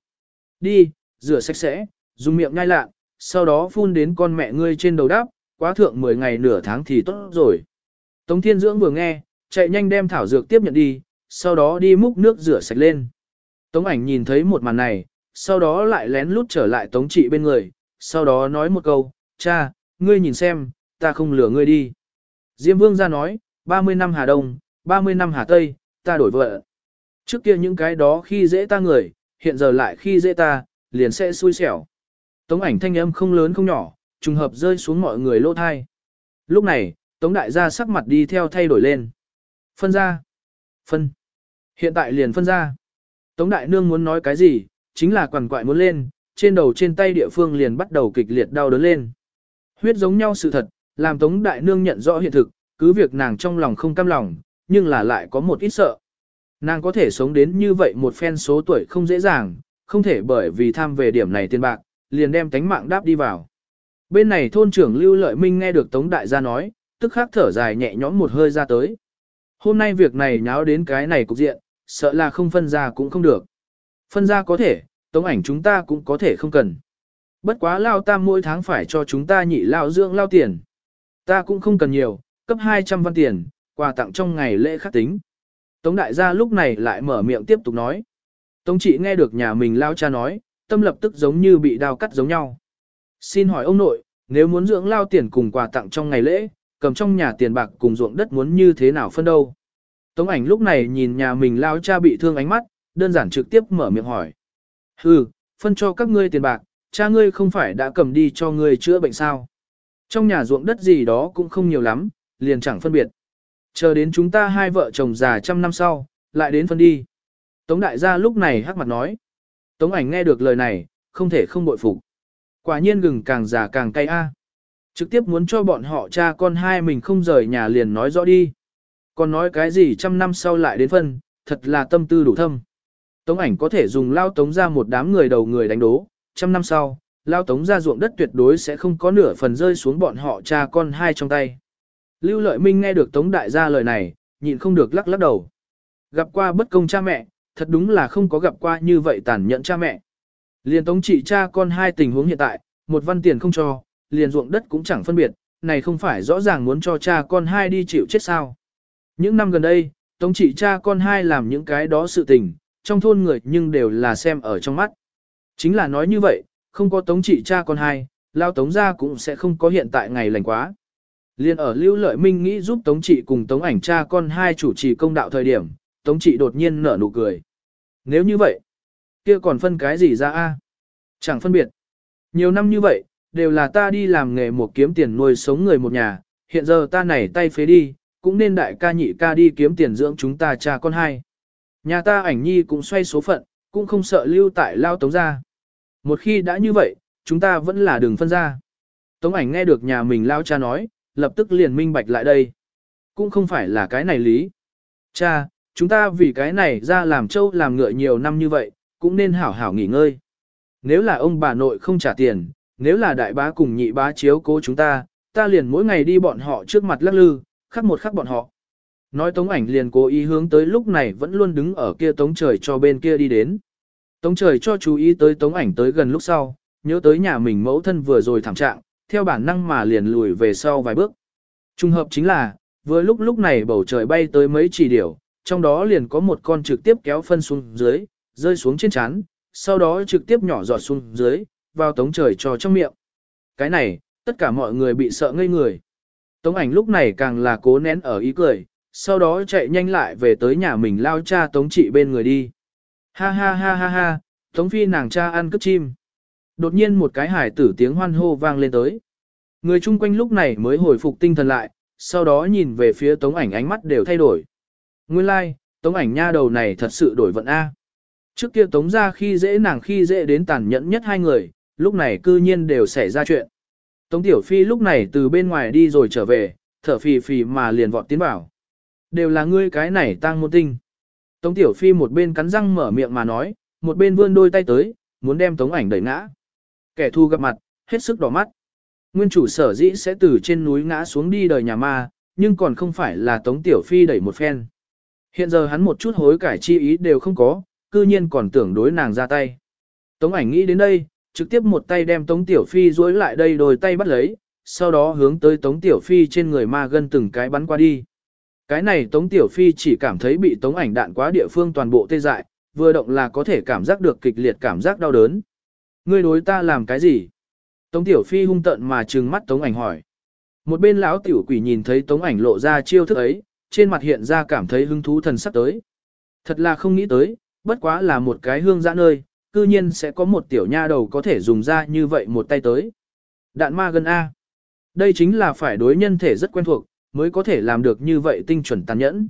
Đi, rửa sạch sẽ, dùng miệng ngay lạ, sau đó phun đến con mẹ ngươi trên đầu đáp, quá thượng 10 ngày nửa tháng thì tốt rồi. Tống Thiên Dưỡng vừa nghe, chạy nhanh đem thảo dược tiếp nhận đi, sau đó đi múc nước rửa sạch lên. Tống ảnh nhìn thấy một màn này, sau đó lại lén lút trở lại Tống trị bên người, sau đó nói một câu, cha, ngươi nhìn xem, ta không lừa ngươi đi. Diêm Vương ra nói, 30 năm Hà Đông, 30 năm Hà Tây, ta đổi vợ. Trước kia những cái đó khi dễ ta người, hiện giờ lại khi dễ ta, liền sẽ xui xẻo. Tống ảnh thanh âm không lớn không nhỏ, trùng hợp rơi xuống mọi người lỗ thai. Lúc này, Tống đại gia sắc mặt đi theo thay đổi lên. Phân ra. Phân. Hiện tại liền phân ra. Tống đại nương muốn nói cái gì, chính là quằn quại muốn lên, trên đầu trên tay địa phương liền bắt đầu kịch liệt đau đớn lên. Huyết giống nhau sự thật, làm Tống đại nương nhận rõ hiện thực, cứ việc nàng trong lòng không cam lòng, nhưng là lại có một ít sợ. Nàng có thể sống đến như vậy một phen số tuổi không dễ dàng, không thể bởi vì tham về điểm này tiền bạc, liền đem tánh mạng đáp đi vào. Bên này thôn trưởng Lưu Lợi Minh nghe được Tống Đại gia nói, tức khắc thở dài nhẹ nhõm một hơi ra tới. Hôm nay việc này nháo đến cái này cục diện, sợ là không phân ra cũng không được. Phân ra có thể, tống ảnh chúng ta cũng có thể không cần. Bất quá lao tam mỗi tháng phải cho chúng ta nhị lao dưỡng lao tiền. Ta cũng không cần nhiều, cấp 200 văn tiền, quà tặng trong ngày lễ khắc tính. Tống đại gia lúc này lại mở miệng tiếp tục nói. Tống chị nghe được nhà mình lao cha nói, tâm lập tức giống như bị đao cắt giống nhau. Xin hỏi ông nội, nếu muốn dưỡng lao tiền cùng quà tặng trong ngày lễ, cầm trong nhà tiền bạc cùng ruộng đất muốn như thế nào phân đâu? Tống ảnh lúc này nhìn nhà mình lao cha bị thương ánh mắt, đơn giản trực tiếp mở miệng hỏi. Hừ, phân cho các ngươi tiền bạc, cha ngươi không phải đã cầm đi cho ngươi chữa bệnh sao? Trong nhà ruộng đất gì đó cũng không nhiều lắm, liền chẳng phân biệt. Chờ đến chúng ta hai vợ chồng già trăm năm sau, lại đến phân đi. Tống đại gia lúc này hắc mặt nói. Tống ảnh nghe được lời này, không thể không bội phục. Quả nhiên gừng càng già càng cay a. Trực tiếp muốn cho bọn họ cha con hai mình không rời nhà liền nói rõ đi. Còn nói cái gì trăm năm sau lại đến phân, thật là tâm tư đủ thâm. Tống ảnh có thể dùng lao tống ra một đám người đầu người đánh đố, trăm năm sau, lao tống ra ruộng đất tuyệt đối sẽ không có nửa phần rơi xuống bọn họ cha con hai trong tay. Lưu Lợi Minh nghe được tống đại gia lời này, nhịn không được lắc lắc đầu. Gặp qua bất công cha mẹ, thật đúng là không có gặp qua như vậy tàn nhẫn cha mẹ. Liền tống trị cha con hai tình huống hiện tại, một văn tiền không cho, liền ruộng đất cũng chẳng phân biệt, này không phải rõ ràng muốn cho cha con hai đi chịu chết sao. Những năm gần đây, tống trị cha con hai làm những cái đó sự tình, trong thôn người nhưng đều là xem ở trong mắt. Chính là nói như vậy, không có tống trị cha con hai, lao tống gia cũng sẽ không có hiện tại ngày lành quá. Liên ở Lưu Lợi Minh nghĩ giúp Tống Trị cùng Tống ảnh cha con hai chủ trì công đạo thời điểm, Tống Trị đột nhiên nở nụ cười. Nếu như vậy, kia còn phân cái gì ra a? Chẳng phân biệt. Nhiều năm như vậy, đều là ta đi làm nghề một kiếm tiền nuôi sống người một nhà, hiện giờ ta nảy tay phế đi, cũng nên đại ca nhị ca đi kiếm tiền dưỡng chúng ta cha con hai. Nhà ta ảnh nhi cũng xoay số phận, cũng không sợ lưu tại lao tống ra. Một khi đã như vậy, chúng ta vẫn là đường phân ra. Tống ảnh nghe được nhà mình lao cha nói, lập tức liền minh bạch lại đây. Cũng không phải là cái này lý. Cha, chúng ta vì cái này ra làm trâu làm ngựa nhiều năm như vậy, cũng nên hảo hảo nghỉ ngơi. Nếu là ông bà nội không trả tiền, nếu là đại bá cùng nhị bá chiếu cố chúng ta, ta liền mỗi ngày đi bọn họ trước mặt lắc lư, khắc một khắc bọn họ. Nói tống ảnh liền cố ý hướng tới lúc này vẫn luôn đứng ở kia tống trời cho bên kia đi đến. Tống trời cho chú ý tới tống ảnh tới gần lúc sau, nhớ tới nhà mình mẫu thân vừa rồi thảm trạng, theo bản năng mà liền lùi về sau vài bước. Trung hợp chính là, vừa lúc lúc này bầu trời bay tới mấy chỉ điểu, trong đó liền có một con trực tiếp kéo phân xuống dưới, rơi xuống trên chán, sau đó trực tiếp nhỏ giọt xuống dưới, vào tống trời cho trong miệng. Cái này, tất cả mọi người bị sợ ngây người. Tống ảnh lúc này càng là cố nén ở ý cười, sau đó chạy nhanh lại về tới nhà mình lao cha tống trị bên người đi. Ha ha ha ha ha, tống phi nàng cha ăn cướp chim. Đột nhiên một cái hải tử tiếng hoan hô vang lên tới. Người chung quanh lúc này mới hồi phục tinh thần lại, sau đó nhìn về phía tống ảnh ánh mắt đều thay đổi. Nguyên lai, like, tống ảnh nha đầu này thật sự đổi vận A. Trước kia tống ra khi dễ nàng khi dễ đến tàn nhẫn nhất hai người, lúc này cư nhiên đều xảy ra chuyện. Tống Tiểu Phi lúc này từ bên ngoài đi rồi trở về, thở phì phì mà liền vọt tiến vào. Đều là ngươi cái này tang môn tinh. Tống Tiểu Phi một bên cắn răng mở miệng mà nói, một bên vươn đôi tay tới, muốn đem tống ảnh đẩy ngã. Kẻ thù gặp mặt, hết sức đỏ mắt. Nguyên chủ sở dĩ sẽ từ trên núi ngã xuống đi đời nhà ma, nhưng còn không phải là Tống Tiểu Phi đẩy một phen. Hiện giờ hắn một chút hối cải chi ý đều không có, cư nhiên còn tưởng đối nàng ra tay. Tống ảnh nghĩ đến đây, trực tiếp một tay đem Tống Tiểu Phi duỗi lại đây đôi tay bắt lấy, sau đó hướng tới Tống Tiểu Phi trên người ma gân từng cái bắn qua đi. Cái này Tống Tiểu Phi chỉ cảm thấy bị Tống ảnh đạn quá địa phương toàn bộ tê dại, vừa động là có thể cảm giác được kịch liệt cảm giác đau đớn. Ngươi đối ta làm cái gì? Tống Tiểu Phi hung tận mà trừng mắt Tống ảnh hỏi. Một bên lão tiểu quỷ nhìn thấy Tống ảnh lộ ra chiêu thức ấy, trên mặt hiện ra cảm thấy hứng thú thần sắc tới. Thật là không nghĩ tới, bất quá là một cái hương dã nơi, cư nhiên sẽ có một tiểu nha đầu có thể dùng ra như vậy một tay tới. Đạn ma gần A. Đây chính là phải đối nhân thể rất quen thuộc, mới có thể làm được như vậy tinh chuẩn tàn nhẫn.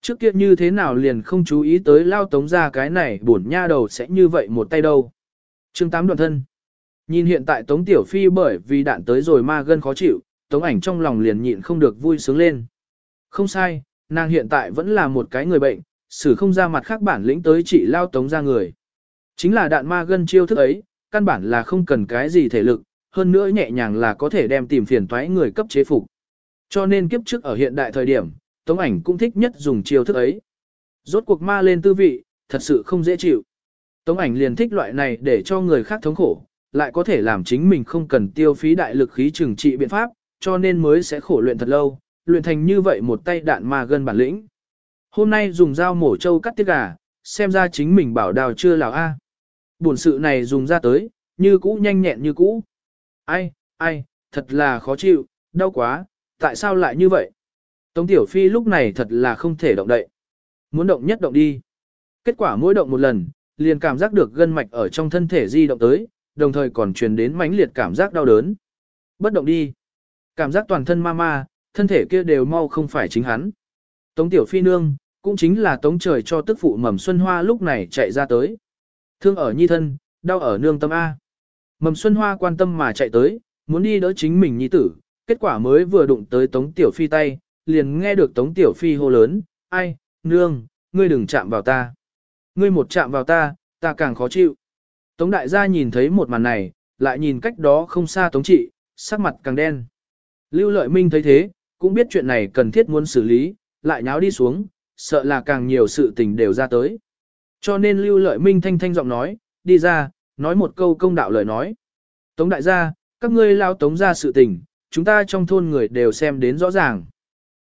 Trước kia như thế nào liền không chú ý tới lao tống ra cái này bổn nha đầu sẽ như vậy một tay đâu chương 8 đoạn thân. Nhìn hiện tại tống tiểu phi bởi vì đạn tới rồi ma gân khó chịu, tống ảnh trong lòng liền nhịn không được vui sướng lên. Không sai, nàng hiện tại vẫn là một cái người bệnh, xử không ra mặt khác bản lĩnh tới chỉ lao tống ra người. Chính là đạn ma gân chiêu thức ấy, căn bản là không cần cái gì thể lực, hơn nữa nhẹ nhàng là có thể đem tìm phiền toái người cấp chế phục. Cho nên kiếp trước ở hiện đại thời điểm, Tống ảnh cũng thích nhất dùng chiêu thức ấy. Rốt cuộc ma lên tư vị, thật sự không dễ chịu. Tống ảnh liền thích loại này để cho người khác thống khổ, lại có thể làm chính mình không cần tiêu phí đại lực khí trừng trị biện pháp, cho nên mới sẽ khổ luyện thật lâu, luyện thành như vậy một tay đạn mà gần bản lĩnh. Hôm nay dùng dao mổ trâu cắt tiết gà, xem ra chính mình bảo đào chưa lào a. Buồn sự này dùng ra tới, như cũ nhanh nhẹn như cũ. Ai, ai, thật là khó chịu, đau quá, tại sao lại như vậy? Tống Tiểu Phi lúc này thật là không thể động đậy. Muốn động nhất động đi. Kết quả mỗi động một lần, liền cảm giác được gân mạch ở trong thân thể di động tới, đồng thời còn truyền đến mãnh liệt cảm giác đau đớn. Bất động đi. Cảm giác toàn thân ma ma, thân thể kia đều mau không phải chính hắn. Tống Tiểu Phi nương, cũng chính là tống trời cho tức phụ mầm xuân hoa lúc này chạy ra tới. Thương ở nhi thân, đau ở nương tâm A. Mầm xuân hoa quan tâm mà chạy tới, muốn đi đỡ chính mình nhi tử, kết quả mới vừa đụng tới tống tiểu phi tay, liền nghe được tống tiểu phi hô lớn, ai, nương, ngươi đừng chạm vào ta. Ngươi một chạm vào ta, ta càng khó chịu. Tống đại gia nhìn thấy một màn này, lại nhìn cách đó không xa tống trị, sắc mặt càng đen. Lưu lợi minh thấy thế, cũng biết chuyện này cần thiết muốn xử lý, lại nháo đi xuống, sợ là càng nhiều sự tình đều ra tới. Cho nên Lưu Lợi Minh thanh thanh giọng nói, đi ra, nói một câu công đạo lời nói. Tống đại gia, các ngươi lao tống ra sự tình, chúng ta trong thôn người đều xem đến rõ ràng.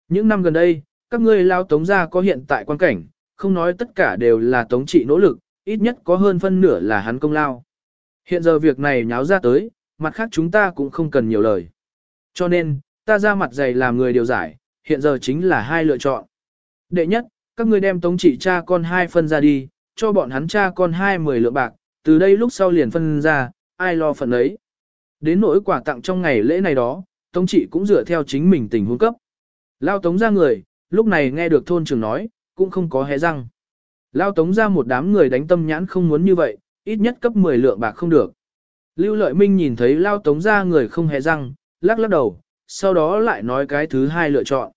Những năm gần đây, các ngươi lao tống ra có hiện tại quan cảnh, không nói tất cả đều là tống trị nỗ lực, ít nhất có hơn phân nửa là hắn công lao. Hiện giờ việc này nháo ra tới, mặt khác chúng ta cũng không cần nhiều lời. Cho nên, ta ra mặt dày làm người điều giải, hiện giờ chính là hai lựa chọn. Đệ nhất, các ngươi đem tống trị cha con hai phân ra đi, cho bọn hắn cha con hai mười lượng bạc, từ đây lúc sau liền phân ra, ai lo phần ấy. Đến nỗi quà tặng trong ngày lễ này đó, tống trị cũng dựa theo chính mình tình huống cấp. Lao tống ra người, lúc này nghe được thôn trưởng nói, cũng không có hé răng. Lao tống ra một đám người đánh tâm nhãn không muốn như vậy, ít nhất cấp 10 lượng bạc không được. Lưu lợi minh nhìn thấy lao tống ra người không hé răng, lắc lắc đầu, sau đó lại nói cái thứ hai lựa chọn.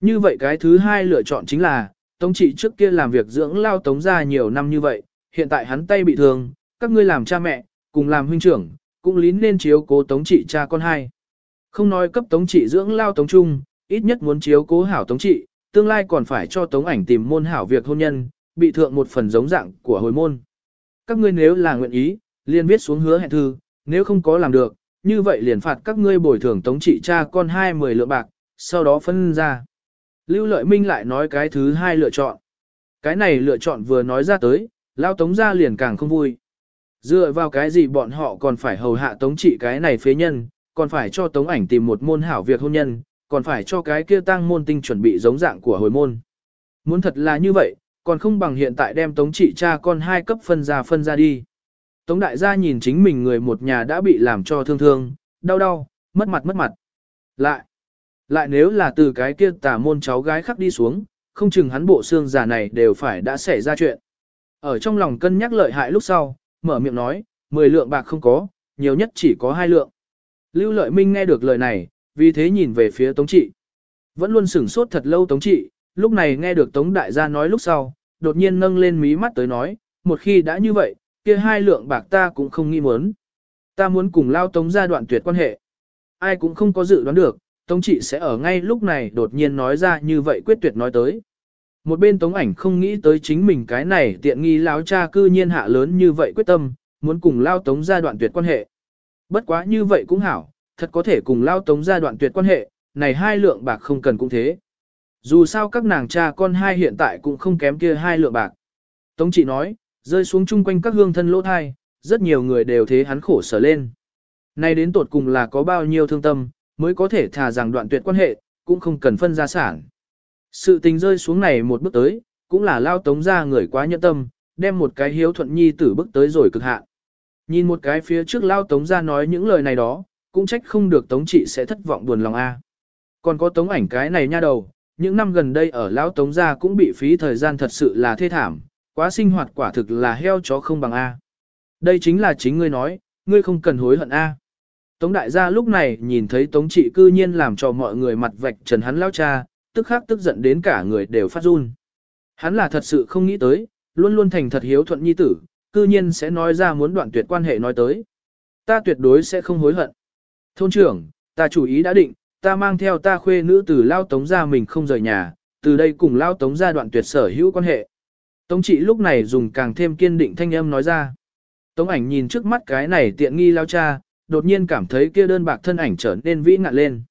Như vậy cái thứ hai lựa chọn chính là, Tống trị trước kia làm việc dưỡng lao Tống ra nhiều năm như vậy, hiện tại hắn tay bị thương, các ngươi làm cha mẹ, cùng làm huynh trưởng, cũng lín nên chiếu cố Tống trị cha con hai. Không nói cấp Tống trị dưỡng lao Tống Trung, ít nhất muốn chiếu cố hảo Tống trị, tương lai còn phải cho Tống ảnh tìm môn hảo việc hôn nhân, bị thượng một phần giống dạng của hồi môn. Các ngươi nếu là nguyện ý, liền viết xuống hứa hẹn thư, nếu không có làm được, như vậy liền phạt các ngươi bồi thường Tống trị cha con hai mười lượng bạc, sau đó phân ra. Lưu Lợi Minh lại nói cái thứ hai lựa chọn. Cái này lựa chọn vừa nói ra tới, lao tống gia liền càng không vui. Dựa vào cái gì bọn họ còn phải hầu hạ tống trị cái này phế nhân, còn phải cho tống ảnh tìm một môn hảo việc hôn nhân, còn phải cho cái kia tăng môn tinh chuẩn bị giống dạng của hồi môn. Muốn thật là như vậy, còn không bằng hiện tại đem tống trị cha con hai cấp phân ra phân ra đi. Tống đại gia nhìn chính mình người một nhà đã bị làm cho thương thương, đau đau, mất mặt mất mặt. Lại, lại nếu là từ cái kia tà môn cháu gái khắc đi xuống, không chừng hắn bộ xương già này đều phải đã xảy ra chuyện. Ở trong lòng cân nhắc lợi hại lúc sau, mở miệng nói, 10 lượng bạc không có, nhiều nhất chỉ có hai lượng. Lưu Lợi Minh nghe được lời này, vì thế nhìn về phía Tống Trị. Vẫn luôn sửng sốt thật lâu Tống Trị, lúc này nghe được Tống Đại gia nói lúc sau, đột nhiên nâng lên mí mắt tới nói, một khi đã như vậy, kia hai lượng bạc ta cũng không nghi muốn. Ta muốn cùng lao Tống gia đoạn tuyệt quan hệ. Ai cũng không có dự đoán được, Tống Trị sẽ ở ngay lúc này đột nhiên nói ra như vậy quyết tuyệt nói tới. Một bên Tống ảnh không nghĩ tới chính mình cái này tiện nghi láo cha cư nhiên hạ lớn như vậy quyết tâm, muốn cùng lao Tống gia đoạn tuyệt quan hệ. Bất quá như vậy cũng hảo, thật có thể cùng lao Tống gia đoạn tuyệt quan hệ, này hai lượng bạc không cần cũng thế. Dù sao các nàng cha con hai hiện tại cũng không kém kia hai lượng bạc. Tống chỉ nói, rơi xuống chung quanh các hương thân lỗ thai, rất nhiều người đều thế hắn khổ sở lên. Nay đến tột cùng là có bao nhiêu thương tâm, mới có thể thà rằng đoạn tuyệt quan hệ, cũng không cần phân gia sản. Sự tình rơi xuống này một bước tới, cũng là lao tống ra người quá nhẫn tâm, đem một cái hiếu thuận nhi tử bước tới rồi cực hạn. Nhìn một cái phía trước lao tống ra nói những lời này đó, cũng trách không được tống trị sẽ thất vọng buồn lòng a. Còn có tống ảnh cái này nha đầu, những năm gần đây ở lão tống gia cũng bị phí thời gian thật sự là thê thảm, quá sinh hoạt quả thực là heo chó không bằng a. Đây chính là chính ngươi nói, ngươi không cần hối hận a. Tống đại gia lúc này nhìn thấy tống trị cư nhiên làm cho mọi người mặt vạch trần hắn lao cha, tức khắc tức giận đến cả người đều phát run. Hắn là thật sự không nghĩ tới, luôn luôn thành thật hiếu thuận nhi tử, cư nhiên sẽ nói ra muốn đoạn tuyệt quan hệ nói tới. Ta tuyệt đối sẽ không hối hận. Thôn trưởng, ta chủ ý đã định, ta mang theo ta khuê nữ từ lao tống ra mình không rời nhà, từ đây cùng lao tống ra đoạn tuyệt sở hữu quan hệ. Tống trị lúc này dùng càng thêm kiên định thanh âm nói ra. Tống ảnh nhìn trước mắt cái này tiện nghi lao cha, đột nhiên cảm thấy kia đơn bạc thân ảnh trở nên vĩ ngạn lên.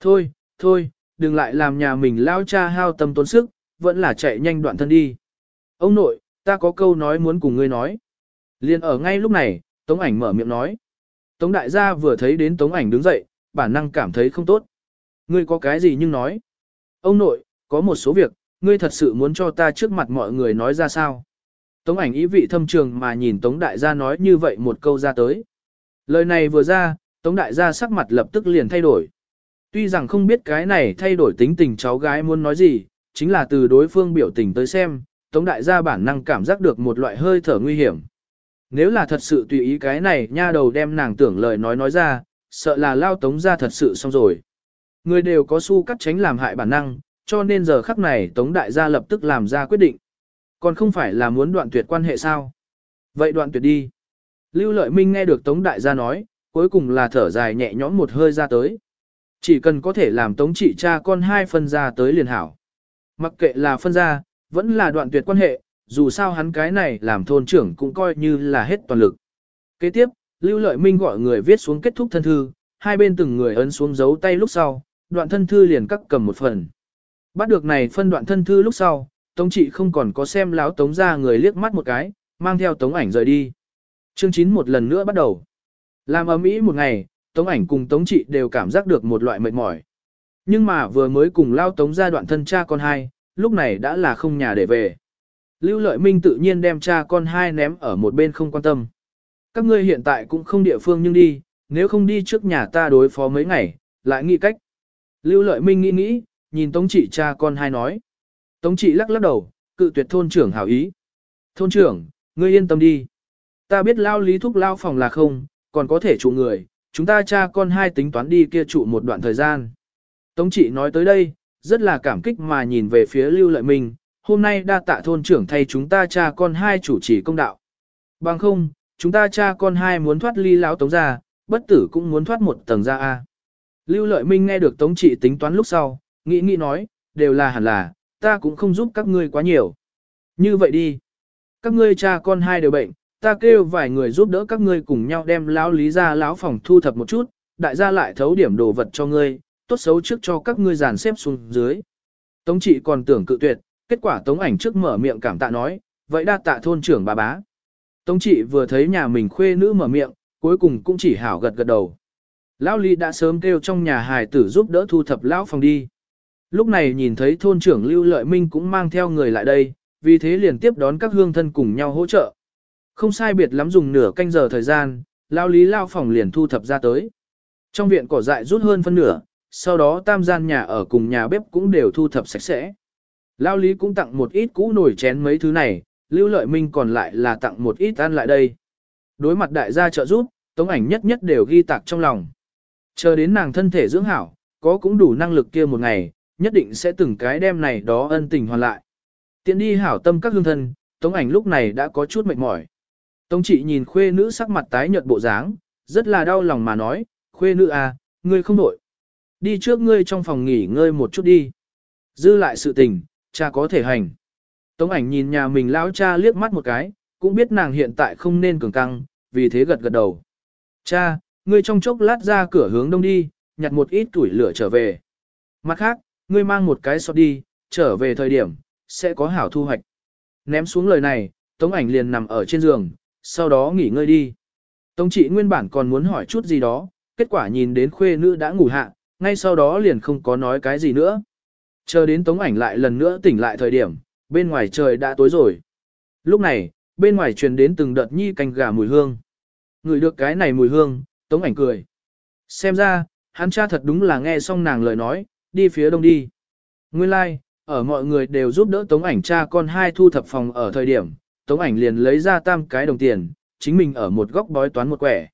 Thôi, thôi, đừng lại làm nhà mình lao cha hao tâm tốn sức, vẫn là chạy nhanh đoạn thân đi. Ông nội, ta có câu nói muốn cùng ngươi nói. Liên ở ngay lúc này, Tống ảnh mở miệng nói. Tống đại gia vừa thấy đến Tống ảnh đứng dậy, bản năng cảm thấy không tốt. Ngươi có cái gì nhưng nói. Ông nội, có một số việc, ngươi thật sự muốn cho ta trước mặt mọi người nói ra sao. Tống ảnh ý vị thâm trường mà nhìn Tống đại gia nói như vậy một câu ra tới. Lời này vừa ra, Tống đại gia sắc mặt lập tức liền thay đổi. Tuy rằng không biết cái này thay đổi tính tình cháu gái muốn nói gì, chính là từ đối phương biểu tình tới xem, Tống đại gia bản năng cảm giác được một loại hơi thở nguy hiểm. Nếu là thật sự tùy ý cái này nha đầu đem nàng tưởng lời nói nói ra, sợ là lao Tống ra thật sự xong rồi. Người đều có su cắt tránh làm hại bản năng, cho nên giờ khắc này Tống đại gia lập tức làm ra quyết định. Còn không phải là muốn đoạn tuyệt quan hệ sao? Vậy đoạn tuyệt đi. Lưu Lợi Minh nghe được Tống đại gia nói, cuối cùng là thở dài nhẹ nhõm một hơi ra tới. Chỉ cần có thể làm tống trị cha con hai phân ra tới liền hảo. Mặc kệ là phân ra, vẫn là đoạn tuyệt quan hệ, dù sao hắn cái này làm thôn trưởng cũng coi như là hết toàn lực. Kế tiếp, Lưu Lợi Minh gọi người viết xuống kết thúc thân thư, hai bên từng người ấn xuống dấu tay lúc sau, đoạn thân thư liền cắt cầm một phần. Bắt được này phân đoạn thân thư lúc sau, Tống trị không còn có xem láo Tống ra người liếc mắt một cái, mang theo Tống ảnh rời đi. Chương 9 một lần nữa bắt đầu. Làm ấm ý một ngày, Tống ảnh cùng Tống trị đều cảm giác được một loại mệt mỏi. Nhưng mà vừa mới cùng lao Tống ra đoạn thân cha con hai, lúc này đã là không nhà để về. Lưu Lợi Minh tự nhiên đem cha con hai ném ở một bên không quan tâm. Các ngươi hiện tại cũng không địa phương nhưng đi, nếu không đi trước nhà ta đối phó mấy ngày, lại nghĩ cách. Lưu Lợi Minh nghĩ nghĩ, nhìn Tống trị cha con hai nói. Tống trị lắc lắc đầu, cự tuyệt thôn trưởng hảo ý. Thôn trưởng, ngươi yên tâm đi. Ta biết lao lý thúc lao phòng là không, còn có thể trụ người, chúng ta cha con hai tính toán đi kia trụ một đoạn thời gian. Tống trị nói tới đây, rất là cảm kích mà nhìn về phía Lưu Lợi Minh, hôm nay đa tạ thôn trưởng thay chúng ta cha con hai chủ trì công đạo. Bằng không, chúng ta cha con hai muốn thoát ly lão tống ra, bất tử cũng muốn thoát một tầng ra A. Lưu Lợi Minh nghe được tống trị tính toán lúc sau, nghĩ nghĩ nói, đều là hẳn là, ta cũng không giúp các ngươi quá nhiều. Như vậy đi, các ngươi cha con hai đều bệnh, ta kêu vài người giúp đỡ các ngươi cùng nhau đem lão lý ra lão phòng thu thập một chút, đại gia lại thấu điểm đồ vật cho ngươi, tốt xấu trước cho các ngươi dàn xếp xuống dưới. Tống trị còn tưởng cự tuyệt, kết quả tống ảnh trước mở miệng cảm tạ nói, vậy đa tạ thôn trưởng bà bá. Tống trị vừa thấy nhà mình khuê nữ mở miệng, cuối cùng cũng chỉ hảo gật gật đầu. Lão Lý đã sớm kêu trong nhà hài tử giúp đỡ thu thập lão phòng đi. Lúc này nhìn thấy thôn trưởng Lưu Lợi Minh cũng mang theo người lại đây, vì thế liền tiếp đón các hương thân cùng nhau hỗ trợ. Không sai biệt lắm dùng nửa canh giờ thời gian, Lão lý lao phòng liền thu thập ra tới. Trong viện cỏ dại rút hơn phân nửa, sau đó tam gian nhà ở cùng nhà bếp cũng đều thu thập sạch sẽ. Lao lý cũng tặng một ít cũ nổi chén mấy thứ này, lưu lợi minh còn lại là tặng một ít ăn lại đây. Đối mặt đại gia trợ giúp, tống ảnh nhất nhất đều ghi tạc trong lòng. Chờ đến nàng thân thể dưỡng hảo, có cũng đủ năng lực kia một ngày, nhất định sẽ từng cái đem này đó ân tình hoàn lại. Tiện đi hảo tâm các hương thân, tống ảnh lúc này đã có chút mệt mỏi. Tống Chỉ nhìn khuê nữ sắc mặt tái nhợt bộ dáng, rất là đau lòng mà nói, khuê nữ à, ngươi không đổi. Đi trước ngươi trong phòng nghỉ ngơi một chút đi. Dư lại sự tình, cha có thể hành. Tống ảnh nhìn nhà mình lão cha liếc mắt một cái, cũng biết nàng hiện tại không nên cường căng, vì thế gật gật đầu. Cha, ngươi trong chốc lát ra cửa hướng đông đi, nhặt một ít tuổi lửa trở về. Mặt khác, ngươi mang một cái sọt đi, trở về thời điểm, sẽ có hảo thu hoạch. Ném xuống lời này, Tống ảnh liền nằm ở trên giường, sau đó nghỉ ngơi đi. Tống trị nguyên bản còn muốn hỏi chút gì đó, kết quả nhìn đến khuê nữ đã ngủ hạ, ngay sau đó liền không có nói cái gì nữa. Chờ đến tống ảnh lại lần nữa tỉnh lại thời điểm, bên ngoài trời đã tối rồi. Lúc này, bên ngoài truyền đến từng đợt nhi canh gà mùi hương. Ngửi được cái này mùi hương, tống ảnh cười. Xem ra, hắn cha thật đúng là nghe xong nàng lời nói, đi phía đông đi. Nguyên lai, like, ở mọi người đều giúp đỡ tống ảnh cha con hai thu thập phòng ở thời điểm, tống ảnh liền lấy ra tam cái đồng tiền, chính mình ở một góc bói toán một quẻ.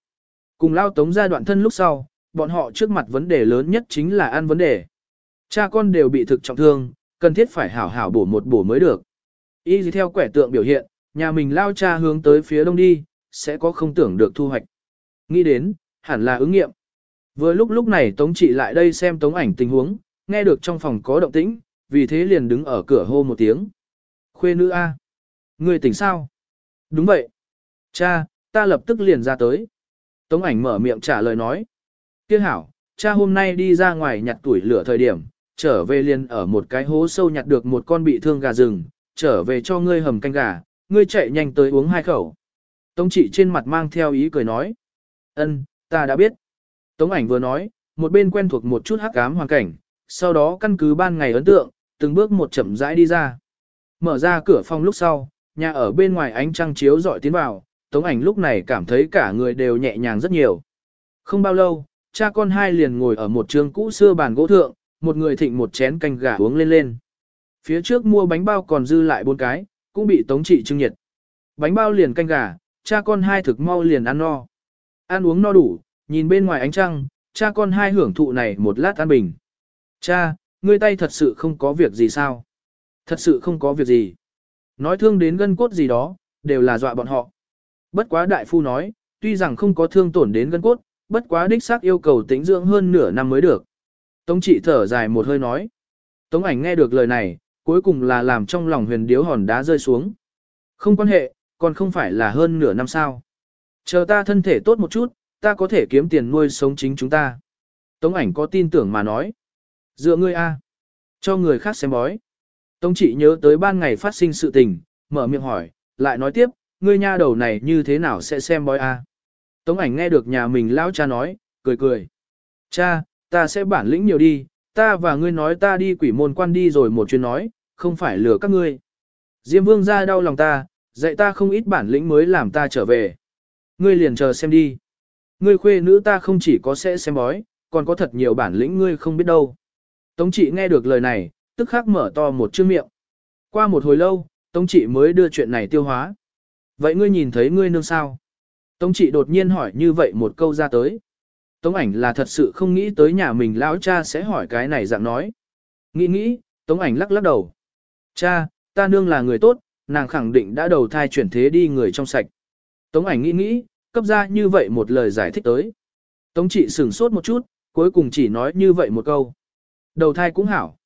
Cùng lao tống ra đoạn thân lúc sau, bọn họ trước mặt vấn đề lớn nhất chính là ăn vấn đề. Cha con đều bị thực trọng thương, cần thiết phải hảo hảo bổ một bổ mới được. Y gì theo quẻ tượng biểu hiện, nhà mình lao cha hướng tới phía đông đi, sẽ có không tưởng được thu hoạch. Nghĩ đến, hẳn là ứng nghiệm. Vừa lúc lúc này Tống trị lại đây xem Tống ảnh tình huống, nghe được trong phòng có động tĩnh, vì thế liền đứng ở cửa hô một tiếng. Khuê nữ A. Người tỉnh sao? Đúng vậy. Cha, ta lập tức liền ra tới. Tống ảnh mở miệng trả lời nói. Tiếc hảo, cha hôm nay đi ra ngoài nhặt tuổi lửa thời điểm, trở về liền ở một cái hố sâu nhặt được một con bị thương gà rừng, trở về cho ngươi hầm canh gà, ngươi chạy nhanh tới uống hai khẩu. Tống trị trên mặt mang theo ý cười nói. ân, ta đã biết. Tống ảnh vừa nói, một bên quen thuộc một chút hắc ám hoàn cảnh, sau đó căn cứ ban ngày ấn tượng, từng bước một chậm rãi đi ra. Mở ra cửa phòng lúc sau, nhà ở bên ngoài ánh trăng chiếu dọi tiến vào, Tống ảnh lúc này cảm thấy cả người đều nhẹ nhàng rất nhiều. Không bao lâu, cha con hai liền ngồi ở một trường cũ xưa bàn gỗ thượng, một người thịnh một chén canh gà uống lên lên. Phía trước mua bánh bao còn dư lại bốn cái, cũng bị Tống trị trưng nhiệt. Bánh bao liền canh gà, cha con hai thực mau liền ăn no. Ăn uống no đủ, nhìn bên ngoài ánh trăng, cha con hai hưởng thụ này một lát an bình. Cha, ngươi tay thật sự không có việc gì sao? Thật sự không có việc gì. Nói thương đến gân cốt gì đó, đều là dọa bọn họ. Bất quá đại phu nói, tuy rằng không có thương tổn đến gân cốt, bất quá đích xác yêu cầu tĩnh dưỡng hơn nửa năm mới được. Tống trị thở dài một hơi nói. Tống ảnh nghe được lời này, cuối cùng là làm trong lòng huyền điếu hòn đá rơi xuống. Không quan hệ, còn không phải là hơn nửa năm sao. Chờ ta thân thể tốt một chút, ta có thể kiếm tiền nuôi sống chính chúng ta. Tống ảnh có tin tưởng mà nói. Dựa ngươi a, Cho người khác xem bói. Tống trị nhớ tới ban ngày phát sinh sự tình, mở miệng hỏi, lại nói tiếp, ngươi nha đầu này như thế nào sẽ xem bói a? Tống ảnh nghe được nhà mình lão cha nói, cười cười. Cha, ta sẽ bản lĩnh nhiều đi, ta và ngươi nói ta đi quỷ môn quan đi rồi một chuyến nói, không phải lừa các ngươi. Diêm vương ra đau lòng ta, dạy ta không ít bản lĩnh mới làm ta trở về. Ngươi liền chờ xem đi. Ngươi khuê nữ ta không chỉ có sẽ xem bói, còn có thật nhiều bản lĩnh ngươi không biết đâu. Tống trị nghe được lời này, tức khắc mở to một chữ miệng. Qua một hồi lâu, Tống trị mới đưa chuyện này tiêu hóa. Vậy ngươi nhìn thấy ngươi nương sao? Tống trị đột nhiên hỏi như vậy một câu ra tới. Tống ảnh là thật sự không nghĩ tới nhà mình lão cha sẽ hỏi cái này dạng nói. Nghĩ nghĩ, Tống ảnh lắc lắc đầu. Cha, ta nương là người tốt, nàng khẳng định đã đầu thai chuyển thế đi người trong sạch. Tống ảnh nghĩ nghĩ, cấp ra như vậy một lời giải thích tới. Tống trị sửng sốt một chút, cuối cùng chỉ nói như vậy một câu. Đầu thai cũng hảo.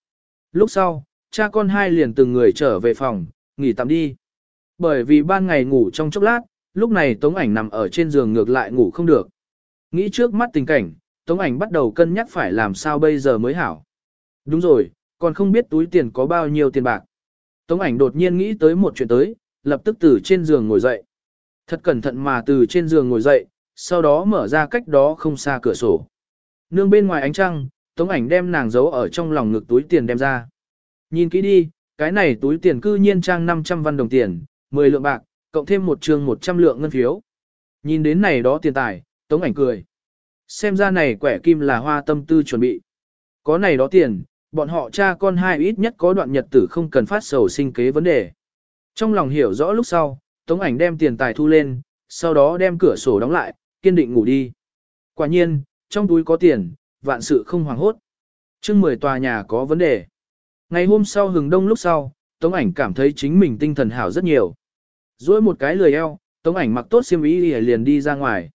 Lúc sau, cha con hai liền từng người trở về phòng, nghỉ tạm đi. Bởi vì ban ngày ngủ trong chốc lát, lúc này Tống ảnh nằm ở trên giường ngược lại ngủ không được. Nghĩ trước mắt tình cảnh, Tống ảnh bắt đầu cân nhắc phải làm sao bây giờ mới hảo. Đúng rồi, còn không biết túi tiền có bao nhiêu tiền bạc. Tống ảnh đột nhiên nghĩ tới một chuyện tới, lập tức từ trên giường ngồi dậy. Thật cẩn thận mà từ trên giường ngồi dậy, sau đó mở ra cách đó không xa cửa sổ. Nương bên ngoài ánh trăng, Tống ảnh đem nàng giấu ở trong lòng ngực túi tiền đem ra. Nhìn kỹ đi, cái này túi tiền cư nhiên trang 500 văn đồng tiền, 10 lượng bạc, cộng thêm một trường 100 lượng ngân phiếu. Nhìn đến này đó tiền tài, Tống ảnh cười. Xem ra này quẻ kim là hoa tâm tư chuẩn bị. Có này đó tiền, bọn họ cha con hai ít nhất có đoạn nhật tử không cần phát sầu sinh kế vấn đề. Trong lòng hiểu rõ lúc sau, Tống ảnh đem tiền tài thu lên, sau đó đem cửa sổ đóng lại, kiên định ngủ đi. Quả nhiên, trong túi có tiền, vạn sự không hoàng hốt. chương 10 tòa nhà có vấn đề. Ngày hôm sau hừng đông lúc sau, Tống ảnh cảm thấy chính mình tinh thần hảo rất nhiều. Rồi một cái lười eo, Tống ảnh mặc tốt xiêm y liền đi ra ngoài.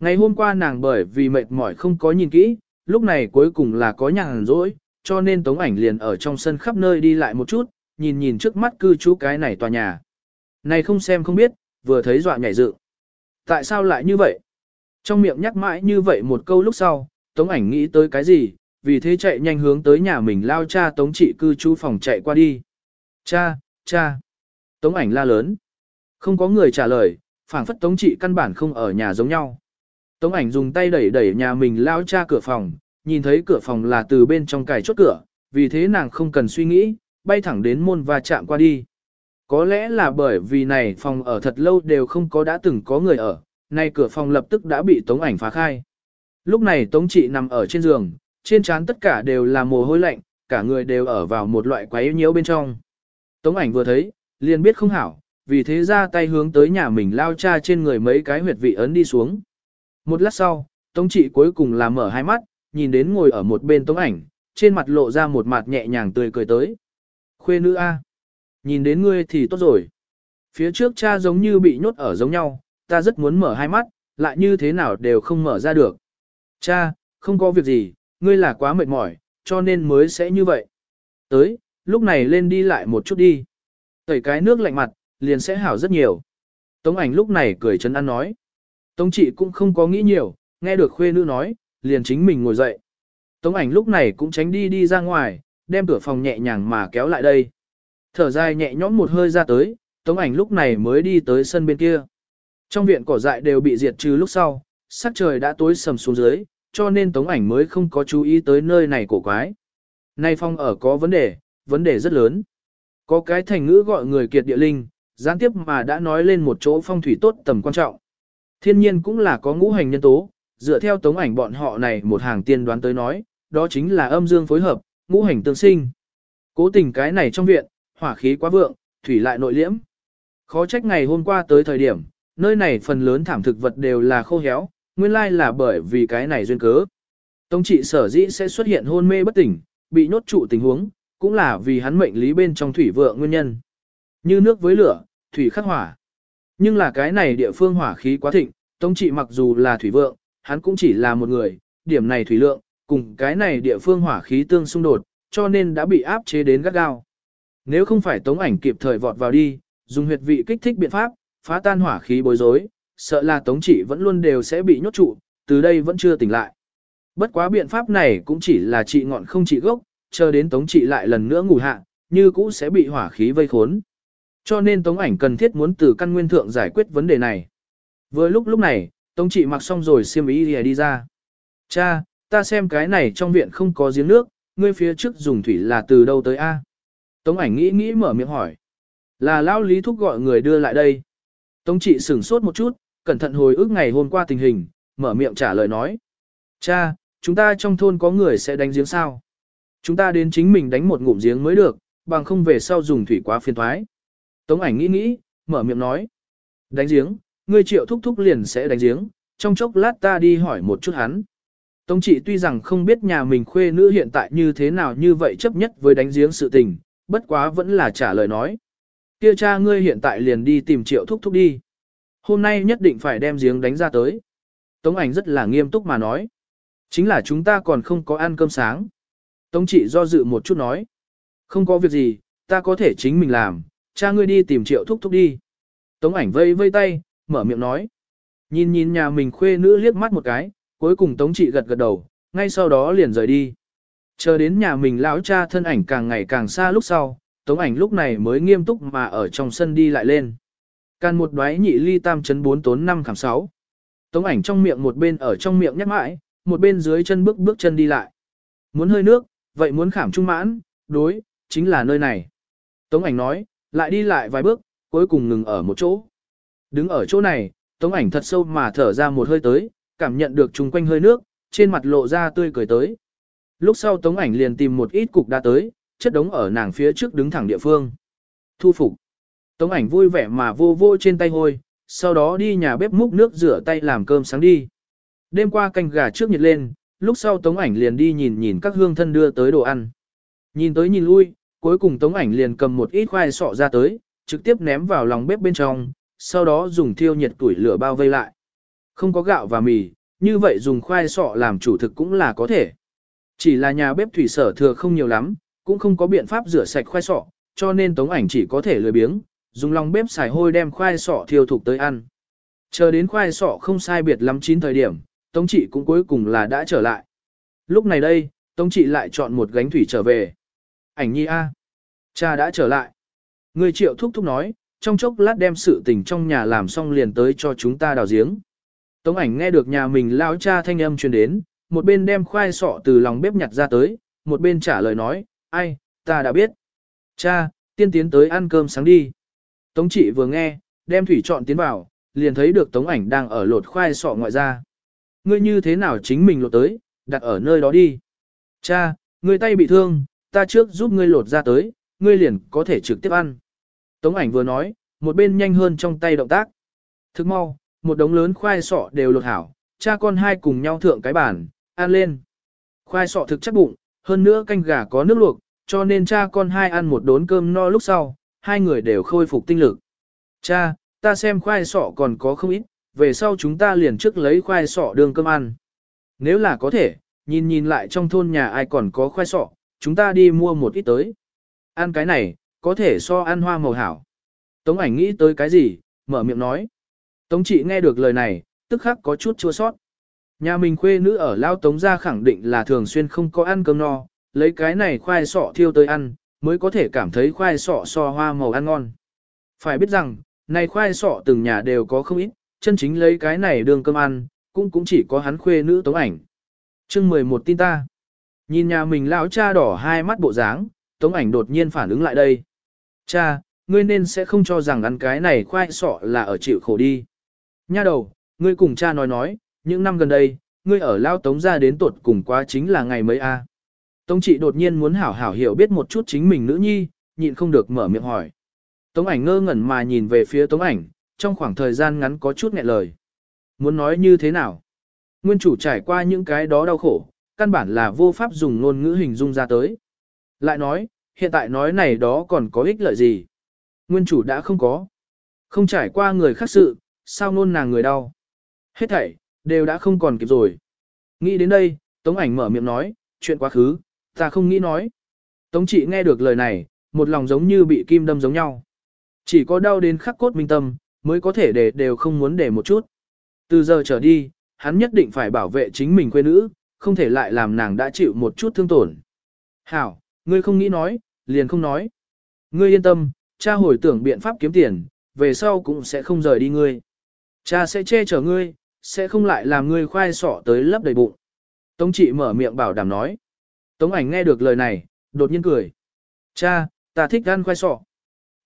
Ngày hôm qua nàng bởi vì mệt mỏi không có nhìn kỹ, lúc này cuối cùng là có nhàn rỗi, cho nên Tống ảnh liền ở trong sân khắp nơi đi lại một chút, nhìn nhìn trước mắt cư trú cái này tòa nhà. Này không xem không biết, vừa thấy dọa nhảy dựng. Tại sao lại như vậy? Trong miệng nhắc mãi như vậy một câu lúc sau, Tống ảnh nghĩ tới cái gì, vì thế chạy nhanh hướng tới nhà mình lao cha Tống trị cư trú phòng chạy qua đi. Cha, cha. Tống ảnh la lớn. Không có người trả lời, phảng phất Tống trị căn bản không ở nhà giống nhau. Tống ảnh dùng tay đẩy đẩy nhà mình lao cha cửa phòng, nhìn thấy cửa phòng là từ bên trong cài chốt cửa, vì thế nàng không cần suy nghĩ, bay thẳng đến môn và chạm qua đi. Có lẽ là bởi vì này phòng ở thật lâu đều không có đã từng có người ở, nay cửa phòng lập tức đã bị tống ảnh phá khai. Lúc này tống trị nằm ở trên giường, trên trán tất cả đều là mồ hôi lạnh, cả người đều ở vào một loại quái nhiễu bên trong. Tống ảnh vừa thấy, liền biết không hảo, vì thế ra tay hướng tới nhà mình lao cha trên người mấy cái huyệt vị ấn đi xuống. Một lát sau, tống trị cuối cùng là mở hai mắt, nhìn đến ngồi ở một bên tống ảnh, trên mặt lộ ra một mặt nhẹ nhàng tươi cười tới. Khuê nữ A. Nhìn đến ngươi thì tốt rồi. Phía trước cha giống như bị nhốt ở giống nhau, ta rất muốn mở hai mắt, lại như thế nào đều không mở ra được. Cha, không có việc gì, ngươi là quá mệt mỏi, cho nên mới sẽ như vậy. Tới, lúc này lên đi lại một chút đi. Tẩy cái nước lạnh mặt, liền sẽ hảo rất nhiều. Tống ảnh lúc này cười chấn an nói. Tống chị cũng không có nghĩ nhiều, nghe được khuê nữ nói, liền chính mình ngồi dậy. Tống ảnh lúc này cũng tránh đi đi ra ngoài, đem cửa phòng nhẹ nhàng mà kéo lại đây. Thở dài nhẹ nhõm một hơi ra tới, tống ảnh lúc này mới đi tới sân bên kia. Trong viện cỏ dại đều bị diệt trừ lúc sau, sắc trời đã tối sầm xuống dưới, cho nên tống ảnh mới không có chú ý tới nơi này cổ quái. Nay phong ở có vấn đề, vấn đề rất lớn. Có cái thành ngữ gọi người kiệt địa linh, gián tiếp mà đã nói lên một chỗ phong thủy tốt tầm quan trọng. Thiên nhiên cũng là có ngũ hành nhân tố, dựa theo tống ảnh bọn họ này một hàng tiên đoán tới nói, đó chính là âm dương phối hợp, ngũ hành tương sinh. Cố tình cái này trong viện, hỏa khí quá vượng, thủy lại nội liễm. Khó trách ngày hôm qua tới thời điểm, nơi này phần lớn thảm thực vật đều là khô héo, nguyên lai là bởi vì cái này duyên cớ. Tống trị sở dĩ sẽ xuất hiện hôn mê bất tỉnh, bị nhốt trụ tình huống, cũng là vì hắn mệnh lý bên trong thủy vượng nguyên nhân. Như nước với lửa, thủy khắc hỏa. Nhưng là cái này địa phương hỏa khí quá thịnh, Tống trị mặc dù là thủy vượng, hắn cũng chỉ là một người, điểm này thủy lượng, cùng cái này địa phương hỏa khí tương xung đột, cho nên đã bị áp chế đến gắt gao. Nếu không phải tống ảnh kịp thời vọt vào đi, dùng huyệt vị kích thích biện pháp, phá tan hỏa khí bối rối, sợ là tống trị vẫn luôn đều sẽ bị nhốt trụ, từ đây vẫn chưa tỉnh lại. Bất quá biện pháp này cũng chỉ là trị ngọn không trị gốc, chờ đến tống trị lại lần nữa ngủ hạ, như cũ sẽ bị hỏa khí vây khốn. Cho nên tống ảnh cần thiết muốn từ căn nguyên thượng giải quyết vấn đề này. Vừa lúc lúc này, tống trị mặc xong rồi xiêm ý đi ra. Cha, ta xem cái này trong viện không có giếng nước, ngươi phía trước dùng thủy là từ đâu tới A. Tống ảnh nghĩ nghĩ mở miệng hỏi. Là lão lý thúc gọi người đưa lại đây. Tống trị sửng sốt một chút, cẩn thận hồi ức ngày hôm qua tình hình, mở miệng trả lời nói. Cha, chúng ta trong thôn có người sẽ đánh giếng sao? Chúng ta đến chính mình đánh một ngụm giếng mới được, bằng không về sau dùng thủy quá phiền toái. Tống ảnh nghĩ nghĩ, mở miệng nói. Đánh giếng, ngươi triệu thúc thúc liền sẽ đánh giếng, trong chốc lát ta đi hỏi một chút hắn. Tống trị tuy rằng không biết nhà mình khuê nữ hiện tại như thế nào như vậy chấp nhất với đánh giếng sự tình, bất quá vẫn là trả lời nói. Kia cha ngươi hiện tại liền đi tìm triệu thúc thúc đi. Hôm nay nhất định phải đem giếng đánh ra tới. Tống ảnh rất là nghiêm túc mà nói. Chính là chúng ta còn không có ăn cơm sáng. Tống trị do dự một chút nói. Không có việc gì, ta có thể chính mình làm, cha ngươi đi tìm triệu thúc thúc đi. Tống ảnh vây vây tay, mở miệng nói. Nhìn nhìn nhà mình khuê nữ liếc mắt một cái, cuối cùng Tống Trị gật gật đầu, ngay sau đó liền rời đi. Chờ đến nhà mình lão cha thân ảnh càng ngày càng xa lúc sau, Tống ảnh lúc này mới nghiêm túc mà ở trong sân đi lại lên. Can một đoái nhị ly tam chấn bốn tốn năm khảm sáu. Tống ảnh trong miệng một bên ở trong miệng nhắc mãi, một bên dưới chân bước bước chân đi lại. Muốn hơi nước, vậy muốn khảm trung mãn, đối, chính là nơi này. Tống ảnh nói, lại đi lại vài bước, cuối cùng ngừng ở một chỗ. Đứng ở chỗ này, tống ảnh thật sâu mà thở ra một hơi tới, cảm nhận được chung quanh hơi nước, trên mặt lộ ra tươi cười tới. Lúc sau tống ảnh liền tìm một ít cục đá tới, chất đống ở nàng phía trước đứng thẳng địa phương. Thu phục. Tống ảnh vui vẻ mà vô vô trên tay hôi, sau đó đi nhà bếp múc nước rửa tay làm cơm sáng đi. Đêm qua canh gà trước nhiệt lên, lúc sau tống ảnh liền đi nhìn nhìn các hương thân đưa tới đồ ăn. Nhìn tới nhìn lui, cuối cùng tống ảnh liền cầm một ít khoai sọ ra tới, trực tiếp ném vào lòng bếp bên trong, sau đó dùng thiêu nhiệt tuổi lửa bao vây lại. Không có gạo và mì, như vậy dùng khoai sọ làm chủ thực cũng là có thể. Chỉ là nhà bếp thủy sở thừa không nhiều lắm, cũng không có biện pháp rửa sạch khoai sọ, cho nên tống ảnh chỉ có thể lười biếng, dùng lòng bếp xài hôi đem khoai sọ thiêu thục tới ăn. Chờ đến khoai sọ không sai biệt lắm chín thời điểm, tống trị cũng cuối cùng là đã trở lại. Lúc này đây, tống trị lại chọn một gánh thủy trở về. Ảnh nhi A. Cha đã trở lại. Người triệu thúc thúc nói, trong chốc lát đem sự tình trong nhà làm xong liền tới cho chúng ta đào giếng. Tống ảnh nghe được nhà mình lao cha thanh âm truyền đến, một bên đem khoai sọ từ lòng bếp nhặt ra tới, một bên trả lời nói, ai, ta đã biết. Cha, tiên tiến tới ăn cơm sáng đi. Tống trị vừa nghe, đem thủy chọn tiến vào, liền thấy được tống ảnh đang ở lột khoai sọ ngoại ra. Ngươi như thế nào chính mình lột tới, đặt ở nơi đó đi. Cha, ngươi tay bị thương, ta trước giúp ngươi lột ra tới, ngươi liền có thể trực tiếp ăn. Tống ảnh vừa nói, một bên nhanh hơn trong tay động tác. Thức mau, một đống lớn khoai sọ đều lột hảo, cha con hai cùng nhau thượng cái bàn, ăn lên. Khoai sọ thực chắc bụng, hơn nữa canh gà có nước luộc, cho nên cha con hai ăn một đốn cơm no lúc sau, hai người đều khôi phục tinh lực. Cha, ta xem khoai sọ còn có không ít, về sau chúng ta liền trước lấy khoai sọ đường cơm ăn. Nếu là có thể, nhìn nhìn lại trong thôn nhà ai còn có khoai sọ, chúng ta đi mua một ít tới. Ăn cái này, có thể so ăn hoa màu hảo. Tống ảnh nghĩ tới cái gì, mở miệng nói. Tống chị nghe được lời này, tức khắc có chút chua sót. Nhà mình khuê nữ ở Lao Tống gia khẳng định là thường xuyên không có ăn cơm no, lấy cái này khoai sọ thiêu tới ăn, mới có thể cảm thấy khoai sọ so hoa màu ăn ngon. Phải biết rằng, này khoai sọ từng nhà đều có không ít, chân chính lấy cái này đường cơm ăn, cũng cũng chỉ có hắn khuê nữ tống ảnh. chương 11 tin ta. Nhìn nhà mình lão cha đỏ hai mắt bộ dáng, tống ảnh đột nhiên phản ứng lại đây. Cha, ngươi nên sẽ không cho rằng ăn cái này khoai sọ là ở chịu khổ đi. Nha đầu, ngươi cùng cha nói nói, những năm gần đây, ngươi ở lao tống ra đến tuột cùng quá chính là ngày mấy a Tống trị đột nhiên muốn hảo hảo hiểu biết một chút chính mình nữ nhi, nhịn không được mở miệng hỏi. Tống ảnh ngơ ngẩn mà nhìn về phía tống ảnh, trong khoảng thời gian ngắn có chút nghẹn lời. Muốn nói như thế nào? Nguyên chủ trải qua những cái đó đau khổ, căn bản là vô pháp dùng ngôn ngữ hình dung ra tới. Lại nói, hiện tại nói này đó còn có ích lợi gì? Nguyên chủ đã không có. Không trải qua người khác sự, sao nôn nàng người đau? Hết thảy, đều đã không còn kịp rồi. Nghĩ đến đây, Tống ảnh mở miệng nói, chuyện quá khứ, ta không nghĩ nói. Tống trị nghe được lời này, một lòng giống như bị kim đâm giống nhau. Chỉ có đau đến khắc cốt minh tâm, mới có thể để đều không muốn để một chút. Từ giờ trở đi, hắn nhất định phải bảo vệ chính mình quê nữ, không thể lại làm nàng đã chịu một chút thương tổn. Hảo, ngươi không nghĩ nói, liền không nói. Ngươi yên tâm, cha hồi tưởng biện pháp kiếm tiền, về sau cũng sẽ không rời đi ngươi. Cha sẽ che chở ngươi, sẽ không lại làm ngươi khoai sọ tới lấp đầy bụng. Tống trị mở miệng bảo đảm nói. Tống ảnh nghe được lời này, đột nhiên cười. Cha, ta thích ăn khoai sọ.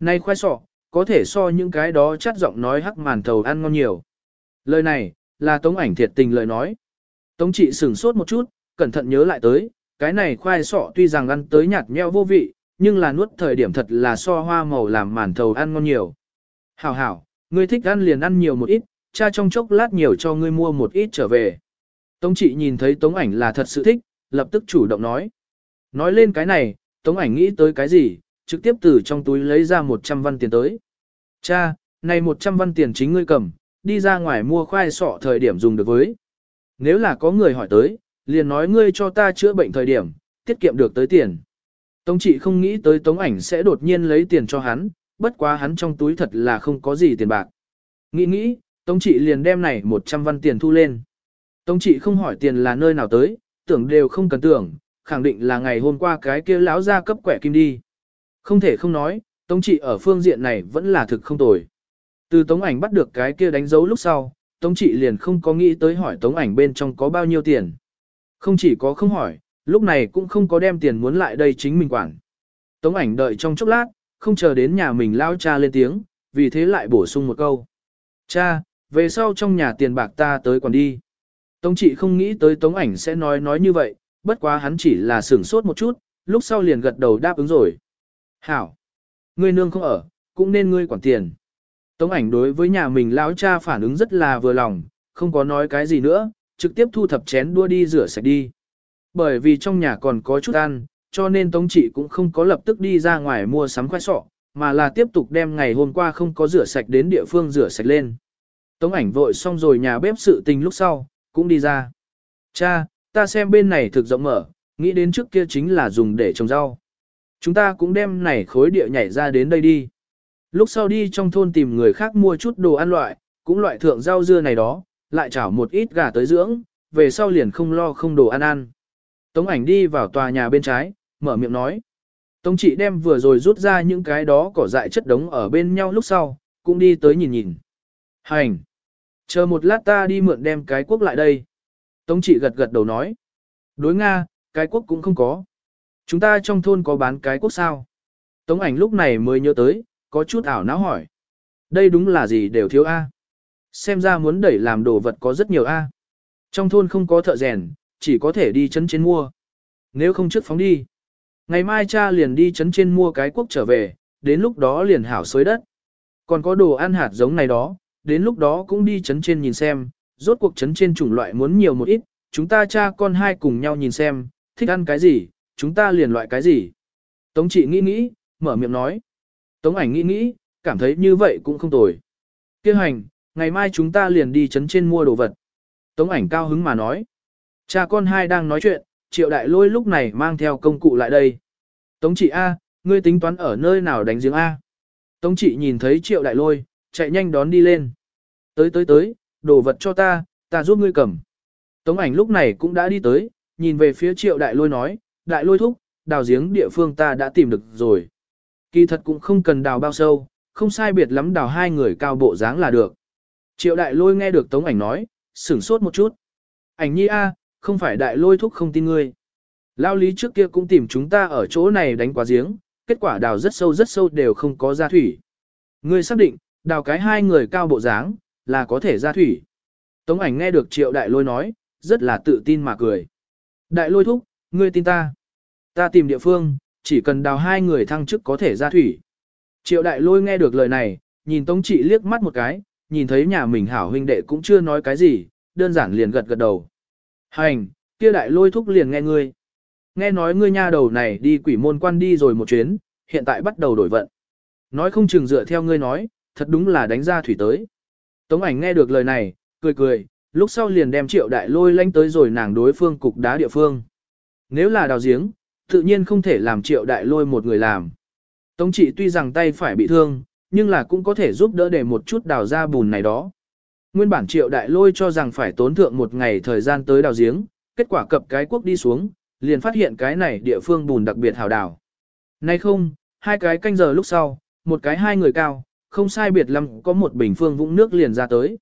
Này khoai sọ, có thể so những cái đó chắt giọng nói hắc màn thầu ăn ngon nhiều. Lời này, là tống ảnh thiệt tình lời nói. Tống trị sửng sốt một chút, cẩn thận nhớ lại tới, cái này khoai sọ tuy rằng ăn tới nhạt nheo vô vị, nhưng là nuốt thời điểm thật là so hoa màu làm màn thầu ăn ngon nhiều. Hảo hảo, ngươi thích ăn liền ăn nhiều một ít, cha trong chốc lát nhiều cho ngươi mua một ít trở về. Tống trị nhìn thấy tống ảnh là thật sự thích, lập tức chủ động nói. Nói lên cái này, tống ảnh nghĩ tới cái gì, trực tiếp từ trong túi lấy ra 100 văn tiền tới. Cha, này 100 văn tiền chính ngươi cầm, đi ra ngoài mua khoai sọ thời điểm dùng được với. Nếu là có người hỏi tới, liền nói ngươi cho ta chữa bệnh thời điểm, tiết kiệm được tới tiền. Tống trị không nghĩ tới tống ảnh sẽ đột nhiên lấy tiền cho hắn, bất quá hắn trong túi thật là không có gì tiền bạc. Nghĩ nghĩ, tống trị liền đem này 100 văn tiền thu lên. Tống trị không hỏi tiền là nơi nào tới, tưởng đều không cần tưởng, khẳng định là ngày hôm qua cái kia lão gia cấp quẻ kim đi. Không thể không nói, tống trị ở phương diện này vẫn là thực không tồi. Từ tống ảnh bắt được cái kia đánh dấu lúc sau, tống trị liền không có nghĩ tới hỏi tống ảnh bên trong có bao nhiêu tiền. Không chỉ có không hỏi, lúc này cũng không có đem tiền muốn lại đây chính mình quản. Tống ảnh đợi trong chốc lát, không chờ đến nhà mình lao cha lên tiếng, vì thế lại bổ sung một câu. Cha, về sau trong nhà tiền bạc ta tới còn đi. Tống trị không nghĩ tới tống ảnh sẽ nói nói như vậy, bất quá hắn chỉ là sửng sốt một chút, lúc sau liền gật đầu đáp ứng rồi. Hảo! Ngươi nương không ở, cũng nên ngươi quản tiền. Tống ảnh đối với nhà mình lão cha phản ứng rất là vừa lòng, không có nói cái gì nữa, trực tiếp thu thập chén đua đi rửa sạch đi. Bởi vì trong nhà còn có chút ăn, cho nên Tống chị cũng không có lập tức đi ra ngoài mua sắm khoai sọ, mà là tiếp tục đem ngày hôm qua không có rửa sạch đến địa phương rửa sạch lên. Tống ảnh vội xong rồi nhà bếp sự tình lúc sau, cũng đi ra. Cha, ta xem bên này thực rộng mở, nghĩ đến trước kia chính là dùng để trồng rau. Chúng ta cũng đem này khối địa nhảy ra đến đây đi. Lúc sau đi trong thôn tìm người khác mua chút đồ ăn loại, cũng loại thượng rau dưa này đó, lại chảo một ít gà tới dưỡng, về sau liền không lo không đồ ăn ăn. Tống ảnh đi vào tòa nhà bên trái, mở miệng nói. Tống chị đem vừa rồi rút ra những cái đó cỏ dại chất đống ở bên nhau lúc sau, cũng đi tới nhìn nhìn. Hành! Chờ một lát ta đi mượn đem cái quốc lại đây. Tống chị gật gật đầu nói. Đối Nga, cái quốc cũng không có. Chúng ta trong thôn có bán cái quốc sao? Tống ảnh lúc này mới nhớ tới, có chút ảo não hỏi. Đây đúng là gì đều thiếu A. Xem ra muốn đẩy làm đồ vật có rất nhiều A. Trong thôn không có thợ rèn, chỉ có thể đi chấn trên mua. Nếu không trước phóng đi. Ngày mai cha liền đi chấn trên mua cái quốc trở về, đến lúc đó liền hảo xới đất. Còn có đồ ăn hạt giống này đó, đến lúc đó cũng đi chấn trên nhìn xem, rốt cuộc chấn trên chủng loại muốn nhiều một ít, chúng ta cha con hai cùng nhau nhìn xem, thích ăn cái gì, chúng ta liền loại cái gì. Tống trị nghĩ nghĩ, mở miệng nói. Tống ảnh nghĩ nghĩ, cảm thấy như vậy cũng không tồi. Kêu hành, ngày mai chúng ta liền đi chấn trên mua đồ vật. Tống ảnh cao hứng mà nói. Cha con hai đang nói chuyện, triệu đại lôi lúc này mang theo công cụ lại đây. Tống chị A, ngươi tính toán ở nơi nào đánh giếng A. Tống chị nhìn thấy triệu đại lôi, chạy nhanh đón đi lên. Tới tới tới, đồ vật cho ta, ta giúp ngươi cầm. Tống ảnh lúc này cũng đã đi tới, nhìn về phía triệu đại lôi nói, đại lôi thúc, đào giếng địa phương ta đã tìm được rồi. Kỳ thật cũng không cần đào bao sâu, không sai biệt lắm đào hai người cao bộ dáng là được. Triệu đại lôi nghe được tống ảnh nói, sửng sốt một chút. Ảnh nhi a, không phải đại lôi thúc không tin ngươi. Lao lý trước kia cũng tìm chúng ta ở chỗ này đánh quá giếng, kết quả đào rất sâu rất sâu đều không có ra thủy. Ngươi xác định, đào cái hai người cao bộ dáng, là có thể ra thủy. Tống ảnh nghe được triệu đại lôi nói, rất là tự tin mà cười. Đại lôi thúc, ngươi tin ta. Ta tìm địa phương, chỉ cần đào hai người thăng chức có thể ra thủy. Triệu đại lôi nghe được lời này, nhìn tống trị liếc mắt một cái, nhìn thấy nhà mình hảo huynh đệ cũng chưa nói cái gì, đơn giản liền gật gật đầu. Hành, kia đại lôi thúc liền nghe ngươi. Nghe nói ngươi nha đầu này đi quỷ môn quan đi rồi một chuyến, hiện tại bắt đầu đổi vận. Nói không chừng dựa theo ngươi nói, thật đúng là đánh ra thủy tới. Tống ảnh nghe được lời này, cười cười, lúc sau liền đem triệu đại lôi lanh tới rồi nàng đối phương cục đá địa phương. Nếu là đào giếng, tự nhiên không thể làm triệu đại lôi một người làm. Tống trị tuy rằng tay phải bị thương, nhưng là cũng có thể giúp đỡ để một chút đào ra bùn này đó. Nguyên bản triệu đại lôi cho rằng phải tốn thượng một ngày thời gian tới đào giếng, kết quả cập cái quốc đi xuống, liền phát hiện cái này địa phương bùn đặc biệt hào đào. Nay không, hai cái canh giờ lúc sau, một cái hai người cao, không sai biệt lắm có một bình phương vũng nước liền ra tới.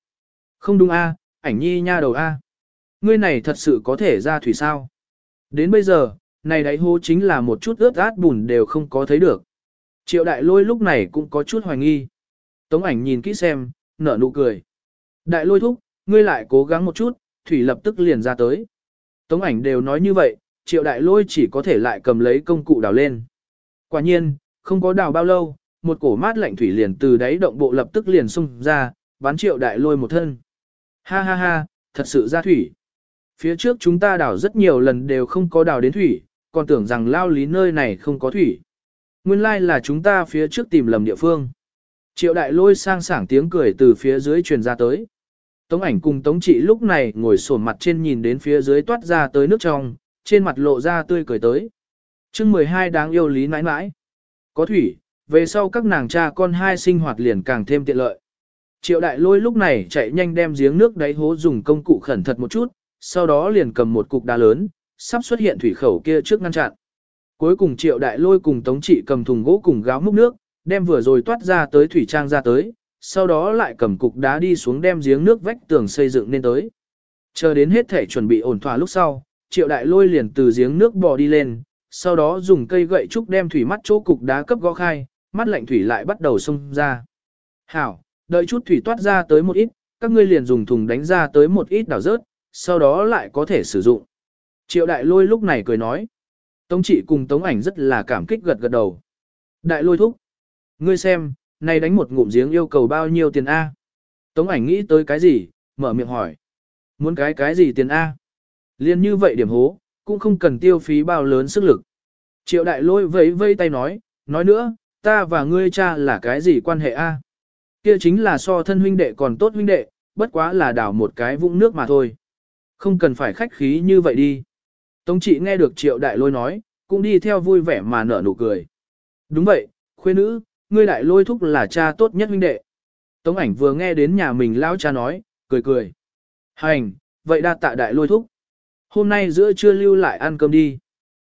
Không đúng a, ảnh nhi nha đầu a. Ngươi này thật sự có thể ra thủy sao? Đến bây giờ, này đáy hố chính là một chút ướt át bùn đều không có thấy được. Triệu đại lôi lúc này cũng có chút hoài nghi. Tống ảnh nhìn kỹ xem, nở nụ cười. Đại lôi thúc, ngươi lại cố gắng một chút, thủy lập tức liền ra tới. Tống ảnh đều nói như vậy, triệu đại lôi chỉ có thể lại cầm lấy công cụ đào lên. Quả nhiên, không có đào bao lâu, một cổ mát lạnh thủy liền từ đáy động bộ lập tức liền xung ra, bắn triệu đại lôi một thân. Ha ha ha, thật sự ra thủy. Phía trước chúng ta đào rất nhiều lần đều không có đào đến thủy, còn tưởng rằng lao lý nơi này không có thủy. Nguyên lai là chúng ta phía trước tìm lầm địa phương. Triệu đại lôi sang sảng tiếng cười từ phía dưới truyền ra tới. Tống ảnh cùng tống trị lúc này ngồi sổn mặt trên nhìn đến phía dưới toát ra tới nước trong, trên mặt lộ ra tươi cười tới. chương 12 đáng yêu lý mãi mãi. Có thủy, về sau các nàng cha con hai sinh hoạt liền càng thêm tiện lợi. Triệu đại lôi lúc này chạy nhanh đem giếng nước đáy hố dùng công cụ khẩn thật một chút, sau đó liền cầm một cục đá lớn, sắp xuất hiện thủy khẩu kia trước ngăn chặn. Cuối cùng triệu đại lôi cùng tống trị cầm thùng gỗ cùng gáo múc nước, đem vừa rồi toát ra tới thủy trang ra tới, sau đó lại cầm cục đá đi xuống đem giếng nước vách tường xây dựng nên tới. Chờ đến hết thể chuẩn bị ổn thỏa lúc sau, triệu đại lôi liền từ giếng nước bò đi lên, sau đó dùng cây gậy trúc đem thủy mắt chỗ cục đá cấp gõ khai, mắt lạnh thủy lại bắt đầu xông ra. Hảo, Đợi chút thủy toát ra tới một ít, các ngươi liền dùng thùng đánh ra tới một ít đảo rớt, sau đó lại có thể sử dụng. Triệu đại lôi lúc này cười nói. Tống trị cùng tống ảnh rất là cảm kích gật gật đầu. Đại lôi thúc. Ngươi xem, này đánh một ngụm giếng yêu cầu bao nhiêu tiền A. Tống ảnh nghĩ tới cái gì, mở miệng hỏi. Muốn cái cái gì tiền A? Liên như vậy điểm hố, cũng không cần tiêu phí bao lớn sức lực. Triệu đại lôi vẫy vây tay nói, nói nữa, ta và ngươi cha là cái gì quan hệ A? Kia chính là so thân huynh đệ còn tốt huynh đệ, bất quá là đảo một cái vũng nước mà thôi. Không cần phải khách khí như vậy đi. Tống trị nghe được triệu đại lôi nói, cũng đi theo vui vẻ mà nở nụ cười. Đúng vậy, khuê nữ, ngươi đại lôi thúc là cha tốt nhất huynh đệ. Tống ảnh vừa nghe đến nhà mình lão cha nói, cười cười. Hành, vậy đa tạ đại lôi thúc. Hôm nay giữa trưa lưu lại ăn cơm đi.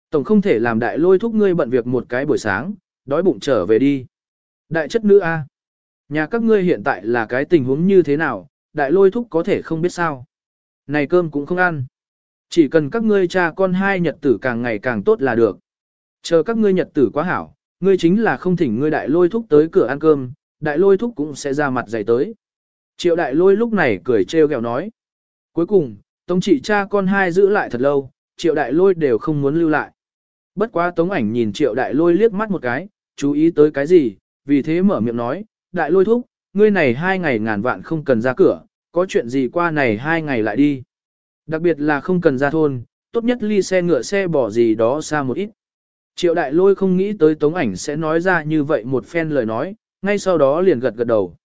Tổng không thể làm đại lôi thúc ngươi bận việc một cái buổi sáng, đói bụng trở về đi. Đại chất nữ A. Nhà các ngươi hiện tại là cái tình huống như thế nào, đại lôi thúc có thể không biết sao. Này cơm cũng không ăn. Chỉ cần các ngươi cha con hai nhật tử càng ngày càng tốt là được. Chờ các ngươi nhật tử quá hảo, ngươi chính là không thỉnh ngươi đại lôi thúc tới cửa ăn cơm, đại lôi thúc cũng sẽ ra mặt dày tới. Triệu đại lôi lúc này cười trêu ghẹo nói. Cuối cùng, tống trị cha con hai giữ lại thật lâu, triệu đại lôi đều không muốn lưu lại. Bất quá tống ảnh nhìn triệu đại lôi liếc mắt một cái, chú ý tới cái gì, vì thế mở miệng nói, đại lôi thúc, ngươi này hai ngày ngàn vạn không cần ra cửa, có chuyện gì qua này hai ngày lại đi. Đặc biệt là không cần ra thôn, tốt nhất ly xe ngựa xe bỏ gì đó xa một ít. Triệu đại lôi không nghĩ tới tống ảnh sẽ nói ra như vậy một phen lời nói, ngay sau đó liền gật gật đầu.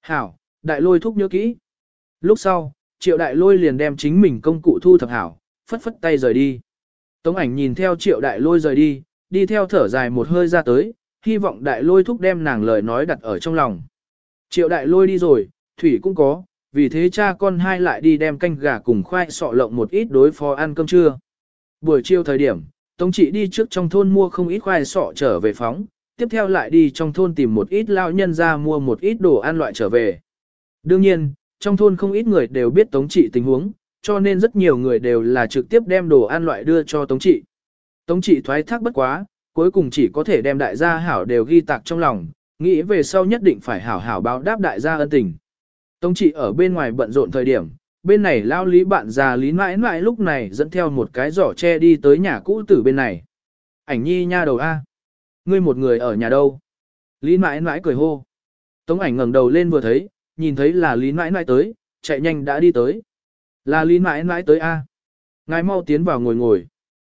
Hảo, đại lôi thúc nhớ kỹ. Lúc sau, triệu đại lôi liền đem chính mình công cụ thu thập hảo, phất phất tay rời đi. Tống ảnh nhìn theo triệu đại lôi rời đi, đi theo thở dài một hơi ra tới, hy vọng đại lôi thúc đem nàng lời nói đặt ở trong lòng. Triệu đại lôi đi rồi, thủy cũng có, vì thế cha con hai lại đi đem canh gà cùng khoai sọ lộng một ít đối phó ăn cơm trưa. Buổi chiều thời điểm, Tống chị đi trước trong thôn mua không ít khoai sọ trở về phóng, tiếp theo lại đi trong thôn tìm một ít lao nhân ra mua một ít đồ ăn loại trở về. Đương nhiên, trong thôn không ít người đều biết Tống trị tình huống, cho nên rất nhiều người đều là trực tiếp đem đồ ăn loại đưa cho Tống trị. Tống trị thoái thác bất quá, cuối cùng chỉ có thể đem đại gia hảo đều ghi tạc trong lòng, nghĩ về sau nhất định phải hảo hảo báo đáp đại gia ân tình. Tống trị ở bên ngoài bận rộn thời điểm, bên này lao lý bạn già lý mãi mãi lúc này dẫn theo một cái giỏ tre đi tới nhà cũ tử bên này. Ảnh nhi nha đầu A. Ngươi một người ở nhà đâu? Lý mãi mãi cười hô. Tống ảnh ngẩng đầu lên vừa thấy, nhìn thấy là Lý mãi mãi tới, chạy nhanh đã đi tới. Là Lý mãi mãi tới A. Ngài mau tiến vào ngồi ngồi.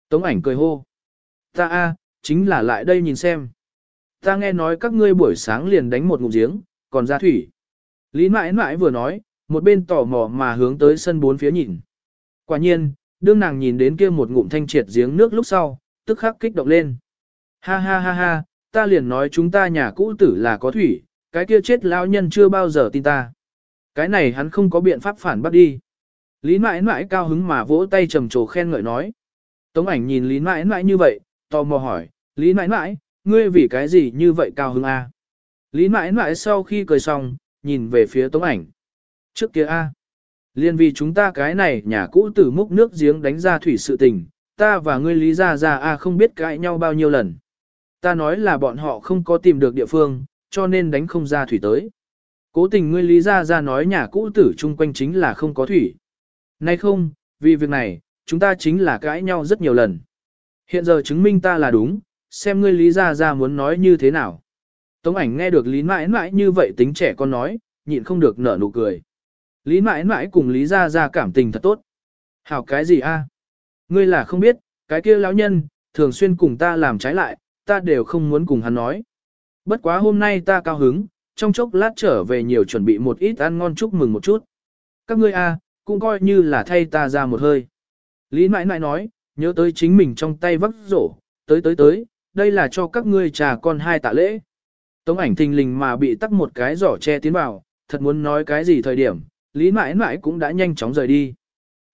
Tống ảnh cười hô. Ta A, chính là lại đây nhìn xem. Ta nghe nói các ngươi buổi sáng liền đánh một ngụm giếng, còn ra thủy. Lý mãi mãi vừa nói, một bên tò mò mà hướng tới sân bốn phía nhìn. Quả nhiên, đương nàng nhìn đến kia một ngụm thanh triệt giếng nước lúc sau, tức khắc kích động lên. Ha ha ha ha, ta liền nói chúng ta nhà cũ tử là có thủy, cái kia chết lão nhân chưa bao giờ tin ta. Cái này hắn không có biện pháp phản bắt đi. Lý mãi mãi cao hứng mà vỗ tay trầm trồ khen ngợi nói. Tống ảnh nhìn Lý mãi mãi như vậy, tò mò hỏi, Lý mãi mãi, ngươi vì cái gì như vậy cao hứng a? À? Lý mãi mãi sau khi cười xong, nhìn về phía tống ảnh. Trước kia a, liên vì chúng ta cái này nhà cũ tử múc nước giếng đánh ra thủy sự tình, ta và ngươi lý ra ra a không biết cãi nhau bao nhiêu lần. Ta nói là bọn họ không có tìm được địa phương, cho nên đánh không ra thủy tới. Cố tình ngươi lý ra ra nói nhà cũ tử chung quanh chính là không có thủy. Nay không, vì việc này, chúng ta chính là cãi nhau rất nhiều lần. Hiện giờ chứng minh ta là đúng, xem ngươi lý ra ra muốn nói như thế nào. Tống ảnh nghe được lý mãi mãi như vậy tính trẻ con nói, nhịn không được nở nụ cười. Lý mãi mãi cùng lý Gia Gia cảm tình thật tốt. Hảo cái gì a? Ngươi là không biết, cái kia lão nhân, thường xuyên cùng ta làm trái lại, ta đều không muốn cùng hắn nói. Bất quá hôm nay ta cao hứng, trong chốc lát trở về nhiều chuẩn bị một ít ăn ngon chúc mừng một chút. Các ngươi a, cũng coi như là thay ta ra một hơi. Lý mãi mãi nói, nhớ tới chính mình trong tay vắt rổ, tới tới tới, đây là cho các ngươi trà con hai tạ lễ. Tống ảnh thình lình mà bị tắc một cái giỏ che tiến vào, thật muốn nói cái gì thời điểm, Lý mãi mãi cũng đã nhanh chóng rời đi.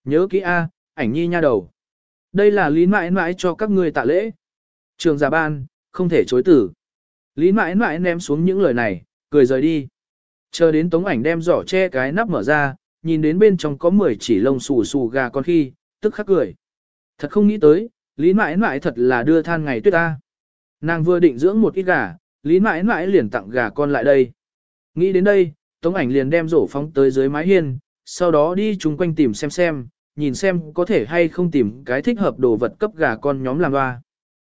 Nhớ kỹ A, ảnh nhi nha đầu. Đây là Lý mãi mãi cho các ngươi tạ lễ. Trường giả ban, không thể chối tử. Lý mãi mãi ném xuống những lời này, cười rời đi. Chờ đến tống ảnh đem giỏ che cái nắp mở ra, nhìn đến bên trong có 10 chỉ lông xù xù gà con khi, tức khắc cười. Thật không nghĩ tới, Lý mãi mãi thật là đưa than ngày tuyết ta. Nàng vừa định dưỡng một ít gà, Lý mãi mãi liền tặng gà con lại đây. Nghĩ đến đây, Tống ảnh liền đem rổ phóng tới dưới mái hiên, sau đó đi chung quanh tìm xem xem, nhìn xem có thể hay không tìm cái thích hợp đồ vật cấp gà con nhóm làm ba.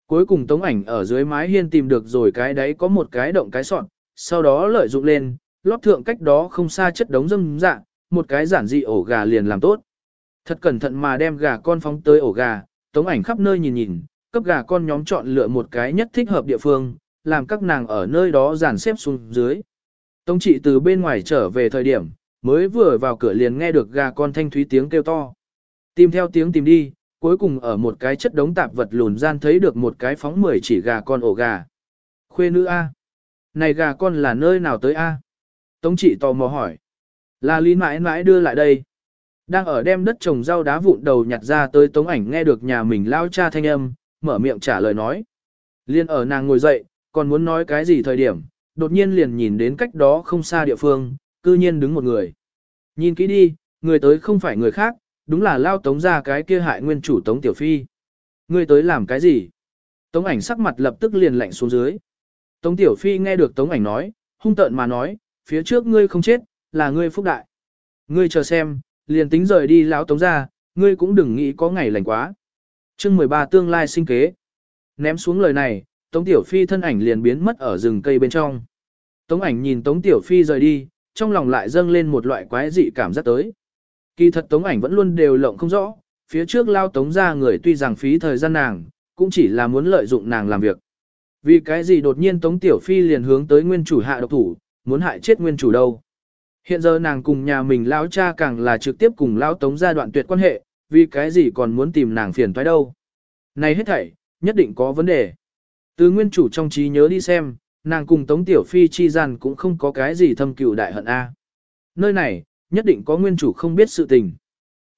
Cuối cùng tống ảnh ở dưới mái hiên tìm được rồi cái đấy có một cái động cái sọn, sau đó lợi dụng lên, lót thượng cách đó không xa chất đống dâm dạ, một cái giản dị ổ gà liền làm tốt. Thật cẩn thận mà đem gà con phóng tới ổ gà, tống ảnh khắp nơi nhìn nhìn, cấp gà con nhóm chọn lựa một cái nhất thích hợp địa phương, làm các nàng ở nơi đó dàn xếp xuống dưới. Tống trị từ bên ngoài trở về thời điểm, mới vừa vào cửa liền nghe được gà con thanh thúy tiếng kêu to. Tìm theo tiếng tìm đi, cuối cùng ở một cái chất đống tạp vật lùn gian thấy được một cái phóng mười chỉ gà con ổ gà. Khuê nữ A. Này gà con là nơi nào tới A? Tống trị tò mò hỏi. Là lý mãi mãi đưa lại đây. Đang ở đem đất trồng rau đá vụn đầu nhặt ra tới tống ảnh nghe được nhà mình lao cha thanh âm, mở miệng trả lời nói. Liên ở nàng ngồi dậy, còn muốn nói cái gì thời điểm, đột nhiên liền nhìn đến cách đó không xa địa phương, cư nhiên đứng một người. Nhìn kỹ đi, người tới không phải người khác, đúng là lao tống ra cái kia hại nguyên chủ tống tiểu phi. Người tới làm cái gì? Tống ảnh sắc mặt lập tức liền lạnh xuống dưới. Tống tiểu phi nghe được tống ảnh nói, hung tợn mà nói, phía trước ngươi không chết, là ngươi phúc đại. Ngươi chờ xem, liền tính rời đi lão tống ra, ngươi cũng đừng nghĩ có ngày lành quá. chương 13 tương lai sinh kế. Ném xuống lời này, Tống Tiểu Phi thân ảnh liền biến mất ở rừng cây bên trong. Tống ảnh nhìn Tống Tiểu Phi rời đi, trong lòng lại dâng lên một loại quái dị cảm giác tới. Kỳ thật Tống ảnh vẫn luôn đều lộng không rõ, phía trước lao Tống ra người tuy rằng phí thời gian nàng, cũng chỉ là muốn lợi dụng nàng làm việc. Vì cái gì đột nhiên Tống Tiểu Phi liền hướng tới nguyên chủ hạ độc thủ, muốn hại chết nguyên chủ đâu. Hiện giờ nàng cùng nhà mình lão cha càng là trực tiếp cùng lão Tống gia đoạn tuyệt quan hệ, vì cái gì còn muốn tìm nàng phiền toái đâu. Này hết thảy, nhất định có vấn đề. Từ nguyên chủ trong trí nhớ đi xem, nàng cùng Tống Tiểu Phi chi gian cũng không có cái gì thâm cựu đại hận A. Nơi này, nhất định có nguyên chủ không biết sự tình.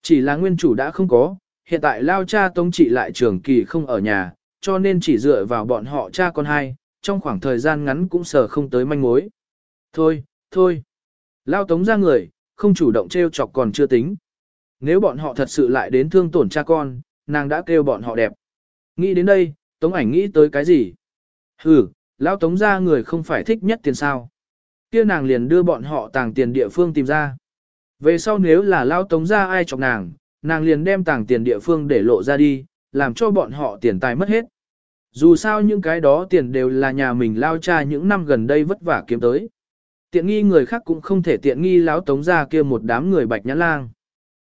Chỉ là nguyên chủ đã không có, hiện tại lao cha Tống trị lại trường kỳ không ở nhà, cho nên chỉ dựa vào bọn họ cha con hai, trong khoảng thời gian ngắn cũng sờ không tới manh mối. Thôi, thôi. Lao Tống ra người, không chủ động treo chọc còn chưa tính. Nếu bọn họ thật sự lại đến thương tổn cha con, nàng đã kêu bọn họ đẹp. Nghĩ đến đây, Tống ảnh nghĩ tới cái gì? Hừ, lão Tống gia người không phải thích nhất tiền sao. kia nàng liền đưa bọn họ tàng tiền địa phương tìm ra. Về sau nếu là lão Tống gia ai chọc nàng, nàng liền đem tàng tiền địa phương để lộ ra đi, làm cho bọn họ tiền tài mất hết. Dù sao những cái đó tiền đều là nhà mình lao cha những năm gần đây vất vả kiếm tới. Tiện nghi người khác cũng không thể tiện nghi lão tống gia kia một đám người bạch nhãn lang.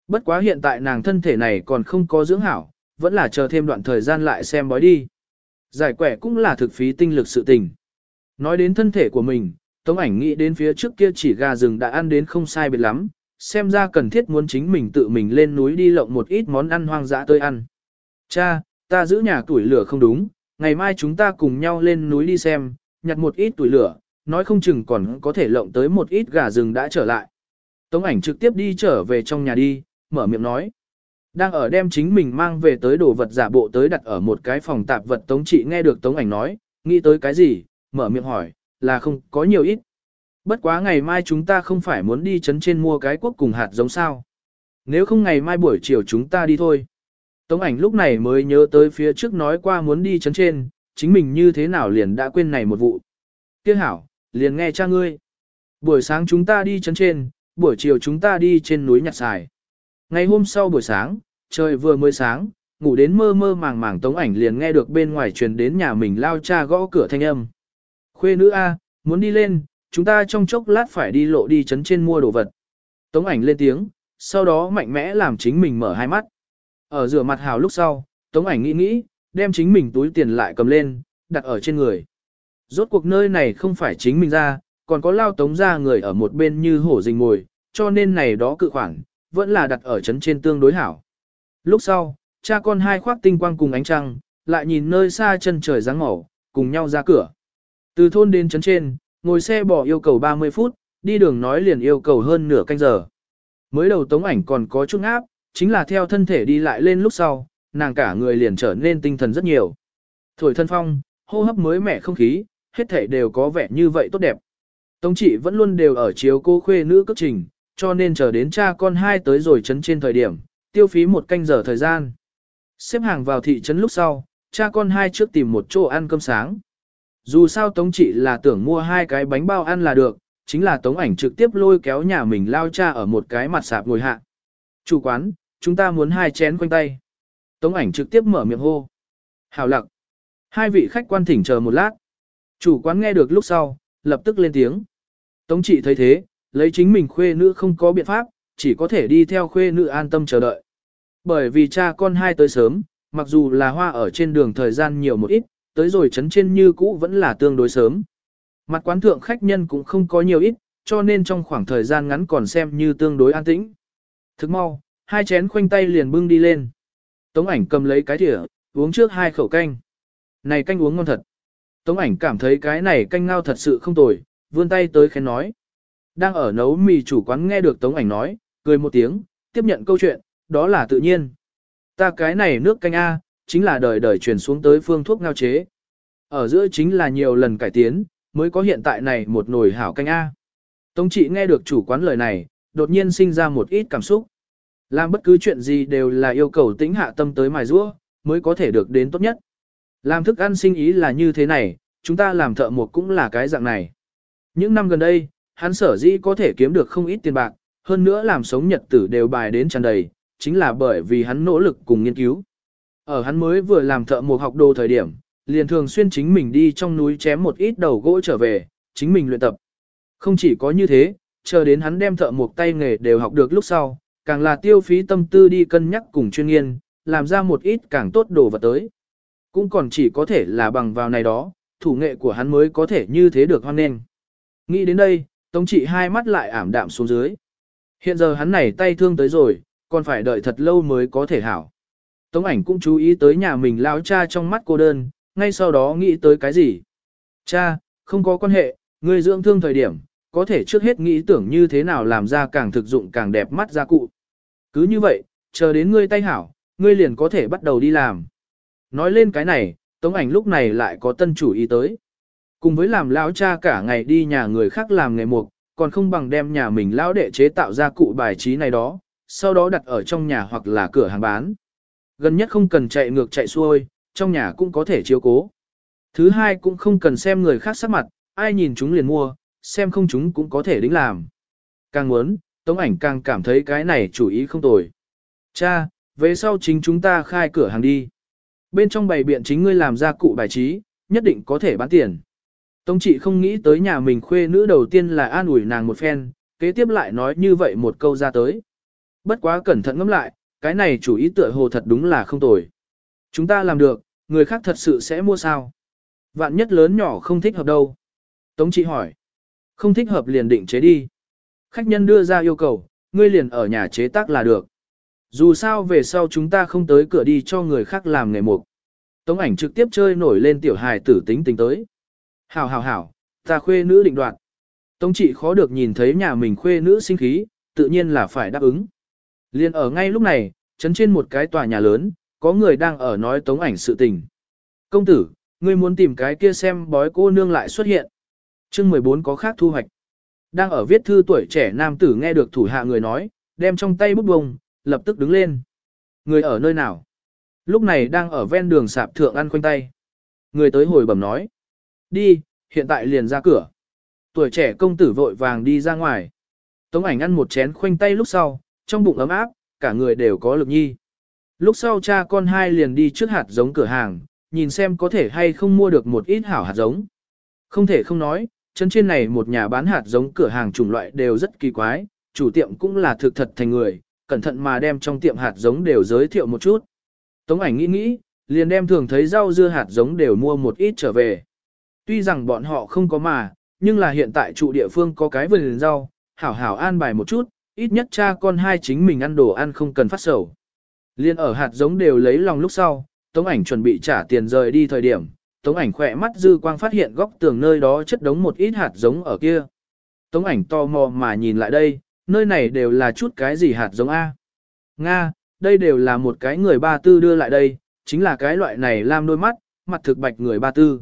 Bất quá hiện tại nàng thân thể này còn không có dưỡng hảo, vẫn là chờ thêm đoạn thời gian lại xem bói đi. Giải quẻ cũng là thực phí tinh lực sự tình. Nói đến thân thể của mình, Tống ảnh nghĩ đến phía trước kia chỉ gà rừng đã ăn đến không sai biệt lắm, xem ra cần thiết muốn chính mình tự mình lên núi đi lộng một ít món ăn hoang dã tươi ăn. Cha, ta giữ nhà tuổi lửa không đúng, ngày mai chúng ta cùng nhau lên núi đi xem, nhặt một ít tuổi lửa, nói không chừng còn có thể lộng tới một ít gà rừng đã trở lại. Tống ảnh trực tiếp đi trở về trong nhà đi, mở miệng nói. Đang ở đem chính mình mang về tới đồ vật giả bộ tới đặt ở một cái phòng tạp vật Tống trị nghe được Tống ảnh nói, nghĩ tới cái gì, mở miệng hỏi, là không có nhiều ít. Bất quá ngày mai chúng ta không phải muốn đi chấn trên mua cái quốc cùng hạt giống sao. Nếu không ngày mai buổi chiều chúng ta đi thôi. Tống ảnh lúc này mới nhớ tới phía trước nói qua muốn đi chấn trên, chính mình như thế nào liền đã quên này một vụ. Tiếc hảo, liền nghe cha ngươi. Buổi sáng chúng ta đi chấn trên, buổi chiều chúng ta đi trên núi nhặt xài. Ngày hôm sau buổi sáng, trời vừa mới sáng, ngủ đến mơ mơ màng màng tống ảnh liền nghe được bên ngoài truyền đến nhà mình lao cha gõ cửa thanh âm. Khuê nữ A, muốn đi lên, chúng ta trong chốc lát phải đi lộ đi chấn trên mua đồ vật. Tống ảnh lên tiếng, sau đó mạnh mẽ làm chính mình mở hai mắt. Ở rửa mặt hào lúc sau, tống ảnh nghĩ nghĩ, đem chính mình túi tiền lại cầm lên, đặt ở trên người. Rốt cuộc nơi này không phải chính mình ra, còn có lao tống ra người ở một bên như hổ rình ngồi, cho nên này đó cự khoản, vẫn là đặt ở chấn trên tương đối hảo. Lúc sau, cha con hai khoác tinh quang cùng ánh trăng, lại nhìn nơi xa chân trời dáng màu, cùng nhau ra cửa. Từ thôn đến chấn trên, ngồi xe bỏ yêu cầu 30 phút, đi đường nói liền yêu cầu hơn nửa canh giờ. Mới đầu tống ảnh còn có chút áp, chính là theo thân thể đi lại lên lúc sau, nàng cả người liền trở nên tinh thần rất nhiều. Thổi thân phong, hô hấp mới mẻ không khí, hết thể đều có vẻ như vậy tốt đẹp. Tống trị vẫn luôn đều ở chiếu cô khuê nữ cất trình, cho nên chờ đến cha con hai tới rồi chấn trên thời điểm, tiêu phí một canh giờ thời gian. Xếp hàng vào thị trấn lúc sau, cha con hai trước tìm một chỗ ăn cơm sáng. Dù sao Tống chị là tưởng mua hai cái bánh bao ăn là được, chính là tống ảnh trực tiếp lôi kéo nhà mình lao cha ở một cái mặt sạp ngồi hạ. Chủ quán, chúng ta muốn hai chén quanh tay. Tống ảnh trực tiếp mở miệng hô. Hào lặng. Hai vị khách quan thỉnh chờ một lát. Chủ quán nghe được lúc sau, lập tức lên tiếng. Tống trị thấy thế, lấy chính mình khuê nữ không có biện pháp, chỉ có thể đi theo khuê nữ an tâm chờ đợi. Bởi vì cha con hai tới sớm, mặc dù là hoa ở trên đường thời gian nhiều một ít, tới rồi chấn trên như cũ vẫn là tương đối sớm. Mặt quán thượng khách nhân cũng không có nhiều ít, cho nên trong khoảng thời gian ngắn còn xem như tương đối an tĩnh. Thức mau, hai chén khoanh tay liền bưng đi lên. Tống ảnh cầm lấy cái thìa, uống trước hai khẩu canh. Này canh uống ngon thật. Tống ảnh cảm thấy cái này canh ngao thật sự không tồi, vươn tay tới khen nói. Đang ở nấu mì chủ quán nghe được Tống ảnh nói, cười một tiếng, tiếp nhận câu chuyện, đó là tự nhiên. Ta cái này nước canh A, chính là đời đời truyền xuống tới phương thuốc ngao chế. Ở giữa chính là nhiều lần cải tiến, mới có hiện tại này một nồi hảo canh A. Tống trị nghe được chủ quán lời này, đột nhiên sinh ra một ít cảm xúc. Làm bất cứ chuyện gì đều là yêu cầu tĩnh hạ tâm tới mài rũa, mới có thể được đến tốt nhất. Làm thức ăn sinh ý là như thế này, chúng ta làm thợ một cũng là cái dạng này. Những năm gần đây, hắn sở dĩ có thể kiếm được không ít tiền bạc, hơn nữa làm sống nhật tử đều bài đến tràn đầy, chính là bởi vì hắn nỗ lực cùng nghiên cứu. Ở hắn mới vừa làm thợ một học đồ thời điểm, liền thường xuyên chính mình đi trong núi chém một ít đầu gỗ trở về, chính mình luyện tập. Không chỉ có như thế, chờ đến hắn đem thợ một tay nghề đều học được lúc sau, càng là tiêu phí tâm tư đi cân nhắc cùng chuyên nghiên, làm ra một ít càng tốt đồ vật tới. Cũng còn chỉ có thể là bằng vào này đó, thủ nghệ của hắn mới có thể như thế được hoan nghênh. Nghĩ đến đây, Tống trị hai mắt lại ảm đạm xuống dưới. Hiện giờ hắn này tay thương tới rồi, còn phải đợi thật lâu mới có thể hảo. Tống ảnh cũng chú ý tới nhà mình lão cha trong mắt cô đơn, ngay sau đó nghĩ tới cái gì. Cha, không có quan hệ, người dưỡng thương thời điểm, có thể trước hết nghĩ tưởng như thế nào làm ra càng thực dụng càng đẹp mắt gia cụ. Cứ như vậy, chờ đến ngươi tay hảo, ngươi liền có thể bắt đầu đi làm. Nói lên cái này, Tống ảnh lúc này lại có tân chủ ý tới. Cùng với làm lão cha cả ngày đi nhà người khác làm nghề mục, còn không bằng đem nhà mình lão đệ chế tạo ra cụ bài trí này đó, sau đó đặt ở trong nhà hoặc là cửa hàng bán. Gần nhất không cần chạy ngược chạy xuôi, trong nhà cũng có thể chiếu cố. Thứ hai cũng không cần xem người khác sắc mặt, ai nhìn chúng liền mua, xem không chúng cũng có thể đính làm. Càng muốn, Tống ảnh càng cảm thấy cái này chủ ý không tồi. Cha, về sau chính chúng ta khai cửa hàng đi. Bên trong bày biện chính ngươi làm ra cụ bài trí, nhất định có thể bán tiền. Tống trị không nghĩ tới nhà mình khuê nữ đầu tiên là an ủi nàng một phen, kế tiếp lại nói như vậy một câu ra tới. Bất quá cẩn thận ngẫm lại, cái này chủ ý tựa hồ thật đúng là không tồi. Chúng ta làm được, người khác thật sự sẽ mua sao? Vạn nhất lớn nhỏ không thích hợp đâu. Tống trị hỏi. Không thích hợp liền định chế đi. Khách nhân đưa ra yêu cầu, ngươi liền ở nhà chế tác là được. Dù sao về sau chúng ta không tới cửa đi cho người khác làm nghề mục. Tống ảnh trực tiếp chơi nổi lên tiểu hài tử tính tính tới. Hảo hảo hảo, ta khuê nữ định đoạt. Tống trị khó được nhìn thấy nhà mình khuê nữ sinh khí, tự nhiên là phải đáp ứng. Liên ở ngay lúc này, chấn trên một cái tòa nhà lớn, có người đang ở nói tống ảnh sự tình. Công tử, ngươi muốn tìm cái kia xem bói cô nương lại xuất hiện. chương 14 có khác thu hoạch. Đang ở viết thư tuổi trẻ nam tử nghe được thủ hạ người nói, đem trong tay bút bông, lập tức đứng lên. Người ở nơi nào? Lúc này đang ở ven đường sạp thượng ăn khoanh tay. Người tới hồi bẩm nói. Đi, hiện tại liền ra cửa. Tuổi trẻ công tử vội vàng đi ra ngoài. Tống ảnh ăn một chén khoanh tay lúc sau, trong bụng ấm áp, cả người đều có lực nhi. Lúc sau cha con hai liền đi trước hạt giống cửa hàng, nhìn xem có thể hay không mua được một ít hảo hạt giống. Không thể không nói, chân trên này một nhà bán hạt giống cửa hàng chủng loại đều rất kỳ quái, chủ tiệm cũng là thực thật thành người, cẩn thận mà đem trong tiệm hạt giống đều giới thiệu một chút. Tống ảnh nghĩ nghĩ, liền đem thường thấy rau dưa hạt giống đều mua một ít trở về. Tuy rằng bọn họ không có mà, nhưng là hiện tại trụ địa phương có cái vườn rau, hảo hảo an bài một chút, ít nhất cha con hai chính mình ăn đồ ăn không cần phát sầu. Liên ở hạt giống đều lấy lòng lúc sau, Tống ảnh chuẩn bị trả tiền rời đi thời điểm, Tống ảnh khỏe mắt dư quang phát hiện góc tường nơi đó chất đống một ít hạt giống ở kia. Tống ảnh to mò mà nhìn lại đây, nơi này đều là chút cái gì hạt giống A. Nga, đây đều là một cái người ba tư đưa lại đây, chính là cái loại này làm đôi mắt, mặt thực bạch người ba tư.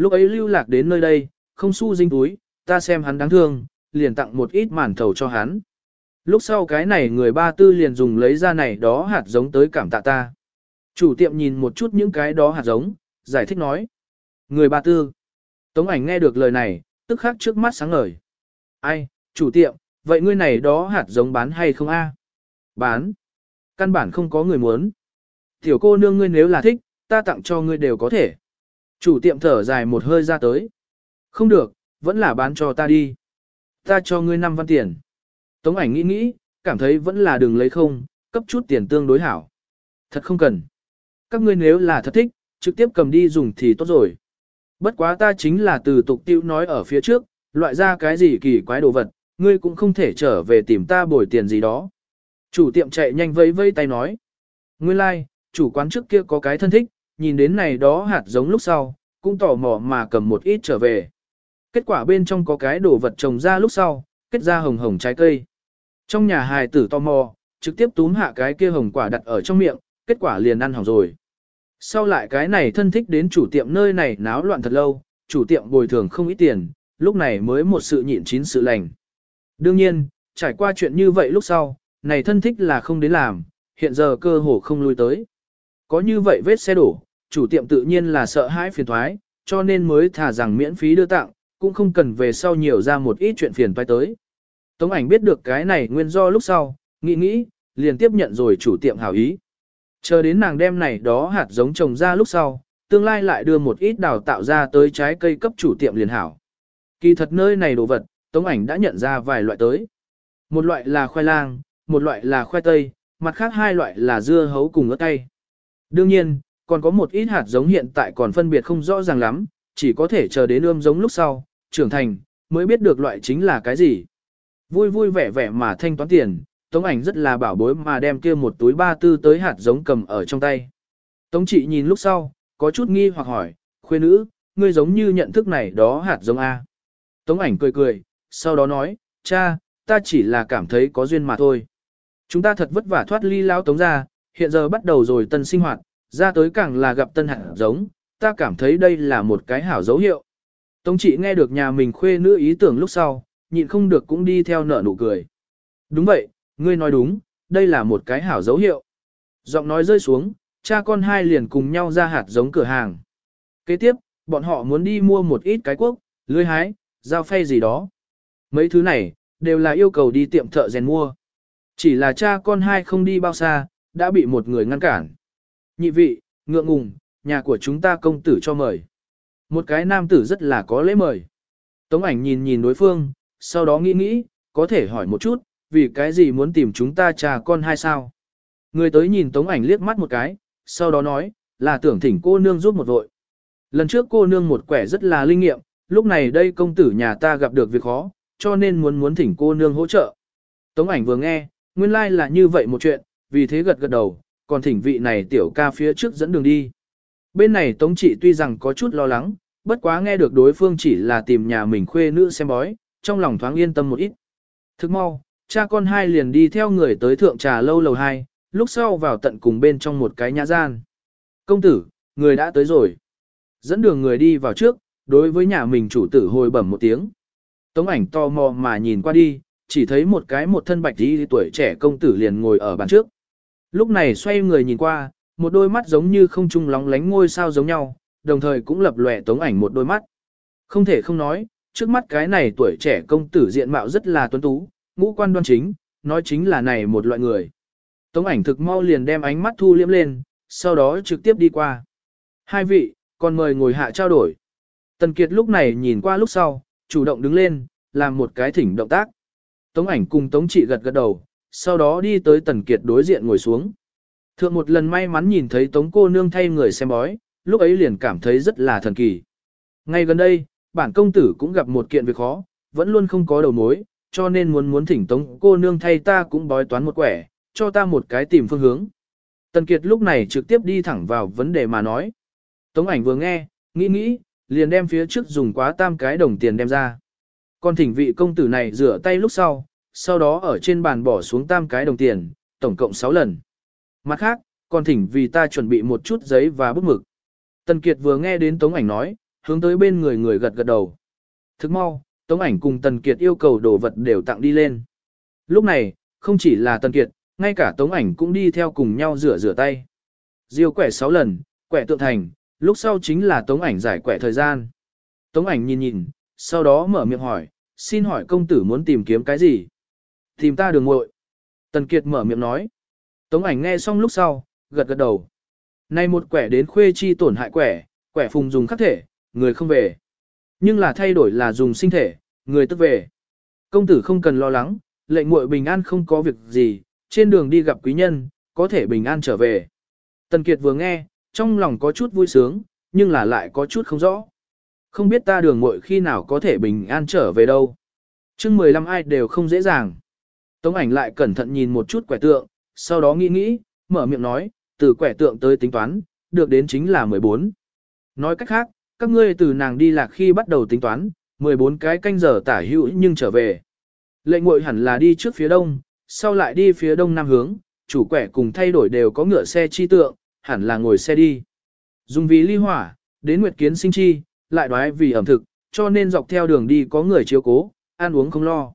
Lúc ấy lưu lạc đến nơi đây, không xu dinh túi, ta xem hắn đáng thương, liền tặng một ít màn thầu cho hắn. Lúc sau cái này người ba tư liền dùng lấy ra này đó hạt giống tới cảm tạ ta. Chủ tiệm nhìn một chút những cái đó hạt giống, giải thích nói. Người ba tư. Tống ảnh nghe được lời này, tức khắc trước mắt sáng ngời. Ai, chủ tiệm, vậy ngươi này đó hạt giống bán hay không a? Bán. Căn bản không có người muốn. Tiểu cô nương ngươi nếu là thích, ta tặng cho ngươi đều có thể. Chủ tiệm thở dài một hơi ra tới. Không được, vẫn là bán cho ta đi. Ta cho ngươi 5 văn tiền. Tống ảnh nghĩ nghĩ, cảm thấy vẫn là đừng lấy không, cấp chút tiền tương đối hảo. Thật không cần. Các ngươi nếu là thật thích, trực tiếp cầm đi dùng thì tốt rồi. Bất quá ta chính là từ tục tiêu nói ở phía trước, loại ra cái gì kỳ quái đồ vật, ngươi cũng không thể trở về tìm ta bồi tiền gì đó. Chủ tiệm chạy nhanh vẫy vẫy tay nói. Nguyên lai, like, chủ quán trước kia có cái thân thích, nhìn đến này đó hạt giống lúc sau, cũng tò mò mà cầm một ít trở về. Kết quả bên trong có cái đồ vật trồng ra lúc sau, kết ra hồng hồng trái cây. Trong nhà hài tử tò mò, trực tiếp túm hạ cái kia hồng quả đặt ở trong miệng, kết quả liền ăn hỏng rồi. Sau lại cái này thân thích đến chủ tiệm nơi này náo loạn thật lâu, chủ tiệm bồi thường không ít tiền, lúc này mới một sự nhịn chín sự lành. Đương nhiên, trải qua chuyện như vậy lúc sau, này thân thích là không đến làm, hiện giờ cơ hồ không lui tới. Có như vậy vết xe đổ, chủ tiệm tự nhiên là sợ hãi phiền thoái, cho nên mới thả rằng miễn phí đưa tặng, cũng không cần về sau nhiều ra một ít chuyện phiền toái tới. Tống ảnh biết được cái này nguyên do lúc sau, nghĩ nghĩ, liền tiếp nhận rồi chủ tiệm hảo ý. Chờ đến nàng đem này đó hạt giống trồng ra lúc sau, tương lai lại đưa một ít đào tạo ra tới trái cây cấp chủ tiệm liền hảo. Kỳ thật nơi này đồ vật, Tống ảnh đã nhận ra vài loại tới. Một loại là khoai lang, một loại là khoai tây, mặt khác hai loại là dưa hấu cùng ớt cay. Đương nhiên, còn có một ít hạt giống hiện tại còn phân biệt không rõ ràng lắm, chỉ có thể chờ đến ươm giống lúc sau, trưởng thành, mới biết được loại chính là cái gì. Vui vui vẻ vẻ mà thanh toán tiền, Tống ảnh rất là bảo bối mà đem kia một túi ba tư tới hạt giống cầm ở trong tay. Tống trị nhìn lúc sau, có chút nghi hoặc hỏi, khuê nữ, ngươi giống như nhận thức này đó hạt giống A. Tống ảnh cười cười, sau đó nói, cha, ta chỉ là cảm thấy có duyên mà thôi. Chúng ta thật vất vả thoát ly lao tống ra, hiện giờ bắt đầu rồi tân sinh hoạt, ra tới càng là gặp tân hạt giống, ta cảm thấy đây là một cái hảo dấu hiệu. Tống chị nghe được nhà mình khuê nữ ý tưởng lúc sau, nhịn không được cũng đi theo nở nụ cười. Đúng vậy, ngươi nói đúng, đây là một cái hảo dấu hiệu. Giọng nói rơi xuống, cha con hai liền cùng nhau ra hạt giống cửa hàng. Kế tiếp, bọn họ muốn đi mua một ít cái quốc, lưới hái, dao phay gì đó. Mấy thứ này, đều là yêu cầu đi tiệm thợ rèn mua. Chỉ là cha con hai không đi bao xa, đã bị một người ngăn cản. Nhị vị, ngượng ngùng, nhà của chúng ta công tử cho mời. Một cái nam tử rất là có lễ mời. Tống ảnh nhìn nhìn đối phương, sau đó nghĩ nghĩ, có thể hỏi một chút, vì cái gì muốn tìm chúng ta trà con hai sao? Người tới nhìn tống ảnh liếc mắt một cái, sau đó nói, là tưởng thỉnh cô nương giúp một vội. Lần trước cô nương một quẻ rất là linh nghiệm, lúc này đây công tử nhà ta gặp được việc khó, cho nên muốn muốn thỉnh cô nương hỗ trợ. Tống ảnh vừa nghe, nguyên lai like là như vậy một chuyện, vì thế gật gật đầu, còn thỉnh vị này tiểu ca phía trước dẫn đường đi. Bên này Tống trị tuy rằng có chút lo lắng, bất quá nghe được đối phương chỉ là tìm nhà mình khuê nữ xem bói, trong lòng thoáng yên tâm một ít. Thức mau, cha con hai liền đi theo người tới thượng trà lâu lầu hai, lúc sau vào tận cùng bên trong một cái nhã gian. Công tử, người đã tới rồi. Dẫn đường người đi vào trước, đối với nhà mình chủ tử hồi bẩm một tiếng. Tống ảnh to mò mà nhìn qua đi, chỉ thấy một cái một thân bạch đi tuổi trẻ công tử liền ngồi ở bàn trước. Lúc này xoay người nhìn qua, một đôi mắt giống như không trung lóng lánh ngôi sao giống nhau, đồng thời cũng lập lòe tống ảnh một đôi mắt. Không thể không nói, trước mắt cái này tuổi trẻ công tử diện mạo rất là tuấn tú, ngũ quan đoan chính, nói chính là này một loại người. Tống ảnh thực mau liền đem ánh mắt thu liễm lên, sau đó trực tiếp đi qua. Hai vị, còn mời ngồi hạ trao đổi. Tần Kiệt lúc này nhìn qua lúc sau, chủ động đứng lên, làm một cái thỉnh động tác. Tống ảnh cùng Tống trị gật gật đầu, sau đó đi tới Tần Kiệt đối diện ngồi xuống. Thượng một lần may mắn nhìn thấy Tống cô nương thay người xem bói, lúc ấy liền cảm thấy rất là thần kỳ. Ngay gần đây, bản công tử cũng gặp một kiện việc khó, vẫn luôn không có đầu mối, cho nên muốn muốn thỉnh Tống cô nương thay ta cũng bói toán một quẻ, cho ta một cái tìm phương hướng. Tần Kiệt lúc này trực tiếp đi thẳng vào vấn đề mà nói. Tống ảnh vừa nghe, nghĩ nghĩ, liền đem phía trước dùng quá tam cái đồng tiền đem ra. Còn thỉnh vị công tử này rửa tay lúc sau, sau đó ở trên bàn bỏ xuống tam cái đồng tiền, tổng cộng 6 lần. Mặt khác, còn thỉnh vì ta chuẩn bị một chút giấy và bút mực. Tần Kiệt vừa nghe đến Tống ảnh nói, hướng tới bên người người gật gật đầu. Thức mau, Tống ảnh cùng Tần Kiệt yêu cầu đồ vật đều tặng đi lên. Lúc này, không chỉ là Tần Kiệt, ngay cả Tống ảnh cũng đi theo cùng nhau rửa rửa tay. Diêu quẻ 6 lần, quẻ tượng thành, lúc sau chính là Tống ảnh giải quẻ thời gian. Tống ảnh nhìn nhìn, sau đó mở miệng hỏi, xin hỏi công tử muốn tìm kiếm cái gì? Tìm ta đường muội. Tần Kiệt mở miệng nói. Tống ảnh nghe xong lúc sau, gật gật đầu. Nay một quẻ đến khuê chi tổn hại quẻ, quẻ phùng dùng khắc thể, người không về. Nhưng là thay đổi là dùng sinh thể, người tức về. Công tử không cần lo lắng, lệnh muội bình an không có việc gì, trên đường đi gặp quý nhân, có thể bình an trở về. Tần Kiệt vừa nghe, trong lòng có chút vui sướng, nhưng là lại có chút không rõ. Không biết ta đường muội khi nào có thể bình an trở về đâu. chương 15 ai đều không dễ dàng. Tống ảnh lại cẩn thận nhìn một chút quẻ tượng, sau đó nghĩ nghĩ, mở miệng nói, từ quẻ tượng tới tính toán, được đến chính là 14. Nói cách khác, các ngươi từ nàng đi lạc khi bắt đầu tính toán, 14 cái canh giờ tả hữu nhưng trở về. Lệnh ngội hẳn là đi trước phía đông, sau lại đi phía đông nam hướng, chủ quẻ cùng thay đổi đều có ngựa xe chi tượng, hẳn là ngồi xe đi. Dùng vì ly hỏa, đến nguyệt kiến sinh chi, lại đoái vì ẩm thực, cho nên dọc theo đường đi có người chiếu cố, ăn uống không lo.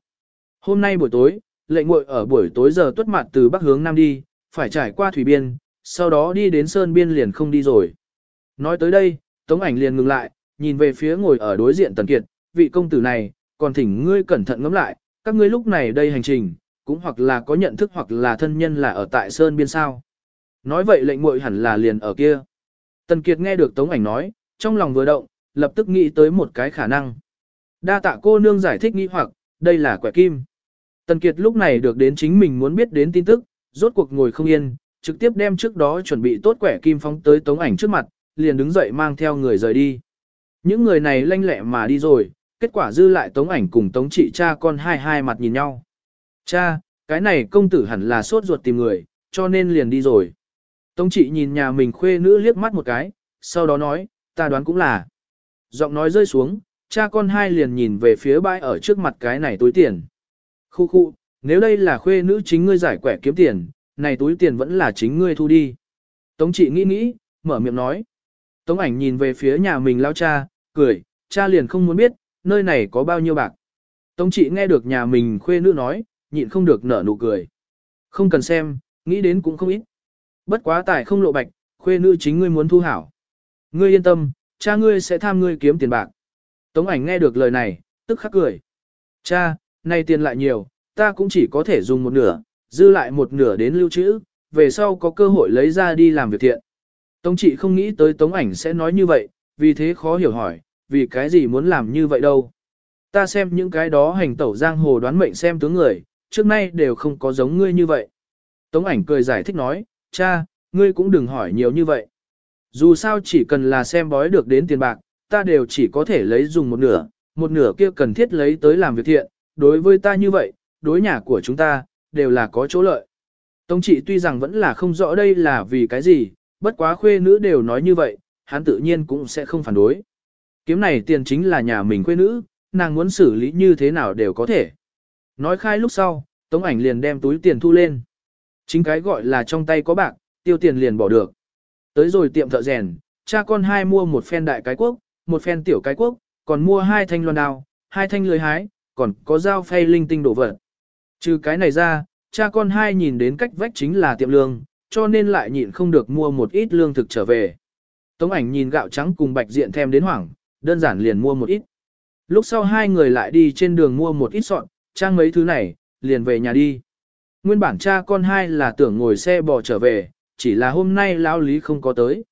Hôm nay buổi tối, lệnh ngội ở buổi tối giờ tuất mặt từ bắc hướng nam đi, phải trải qua thủy biên, sau đó đi đến sơn biên liền không đi rồi. Nói tới đây, tống ảnh liền ngừng lại, nhìn về phía ngồi ở đối diện tần kiệt, vị công tử này, còn thỉnh ngươi cẩn thận ngẫm lại, các ngươi lúc này đây hành trình, cũng hoặc là có nhận thức hoặc là thân nhân là ở tại sơn biên sao. Nói vậy lệnh muội hẳn là liền ở kia. Tần Kiệt nghe được Tống Ảnh nói, trong lòng vừa động, lập tức nghĩ tới một cái khả năng. Đa tạ cô nương giải thích nghi hoặc, đây là quẻ kim. Tần Kiệt lúc này được đến chính mình muốn biết đến tin tức, rốt cuộc ngồi không yên, trực tiếp đem trước đó chuẩn bị tốt quẻ kim phóng tới Tống Ảnh trước mặt, liền đứng dậy mang theo người rời đi. Những người này lanh lẹ mà đi rồi, kết quả dư lại Tống Ảnh cùng Tống chị cha con hai hai mặt nhìn nhau. Cha, cái này công tử hẳn là sốt ruột tìm người, cho nên liền đi rồi. Tống chị nhìn nhà mình khuê nữ liếc mắt một cái, sau đó nói, ta đoán cũng là. Giọng nói rơi xuống, cha con hai liền nhìn về phía bãi ở trước mặt cái này túi tiền. Khu khu, nếu đây là khuê nữ chính ngươi giải quẻ kiếm tiền, này túi tiền vẫn là chính ngươi thu đi. Tống trị nghĩ nghĩ, mở miệng nói. Tống ảnh nhìn về phía nhà mình lao cha, cười, cha liền không muốn biết, nơi này có bao nhiêu bạc. Tống trị nghe được nhà mình khuê nữ nói, nhịn không được nở nụ cười. Không cần xem, nghĩ đến cũng không ít. Bất quá tài không lộ bạch, khuê nữ chính ngươi muốn thu hảo. Ngươi yên tâm, cha ngươi sẽ tham ngươi kiếm tiền bạc. Tống ảnh nghe được lời này, tức khắc cười. Cha, nay tiền lại nhiều, ta cũng chỉ có thể dùng một nửa, dư lại một nửa đến lưu trữ, về sau có cơ hội lấy ra đi làm việc thiện. Tống chị không nghĩ tới tống ảnh sẽ nói như vậy, vì thế khó hiểu hỏi, vì cái gì muốn làm như vậy đâu. Ta xem những cái đó hành tẩu giang hồ đoán mệnh xem tướng người, trước nay đều không có giống ngươi như vậy. Tống ảnh cười giải thích nói, cha, ngươi cũng đừng hỏi nhiều như vậy. Dù sao chỉ cần là xem bói được đến tiền bạc, ta đều chỉ có thể lấy dùng một nửa, một nửa kia cần thiết lấy tới làm việc thiện, đối với ta như vậy, đối nhà của chúng ta, đều là có chỗ lợi. Tống trị tuy rằng vẫn là không rõ đây là vì cái gì, bất quá khuê nữ đều nói như vậy, hắn tự nhiên cũng sẽ không phản đối. Kiếm này tiền chính là nhà mình khuê nữ, nàng muốn xử lý như thế nào đều có thể. Nói khai lúc sau, tống ảnh liền đem túi tiền thu lên. Chính cái gọi là trong tay có bạc, tiêu tiền liền bỏ được. Tới rồi tiệm thợ rèn, cha con hai mua một phen đại cái quốc, một phen tiểu cái quốc, còn mua hai thanh loan đao, hai thanh lưới hái, còn có dao phay linh tinh đổ vật. Trừ cái này ra, cha con hai nhìn đến cách vách chính là tiệm lương, cho nên lại nhịn không được mua một ít lương thực trở về. Tống ảnh nhìn gạo trắng cùng bạch diện thêm đến hoảng, đơn giản liền mua một ít. Lúc sau hai người lại đi trên đường mua một ít sọn, trang mấy thứ này, liền về nhà đi. Nguyên bản cha con hai là tưởng ngồi xe bò trở về, chỉ là hôm nay lão lý không có tới.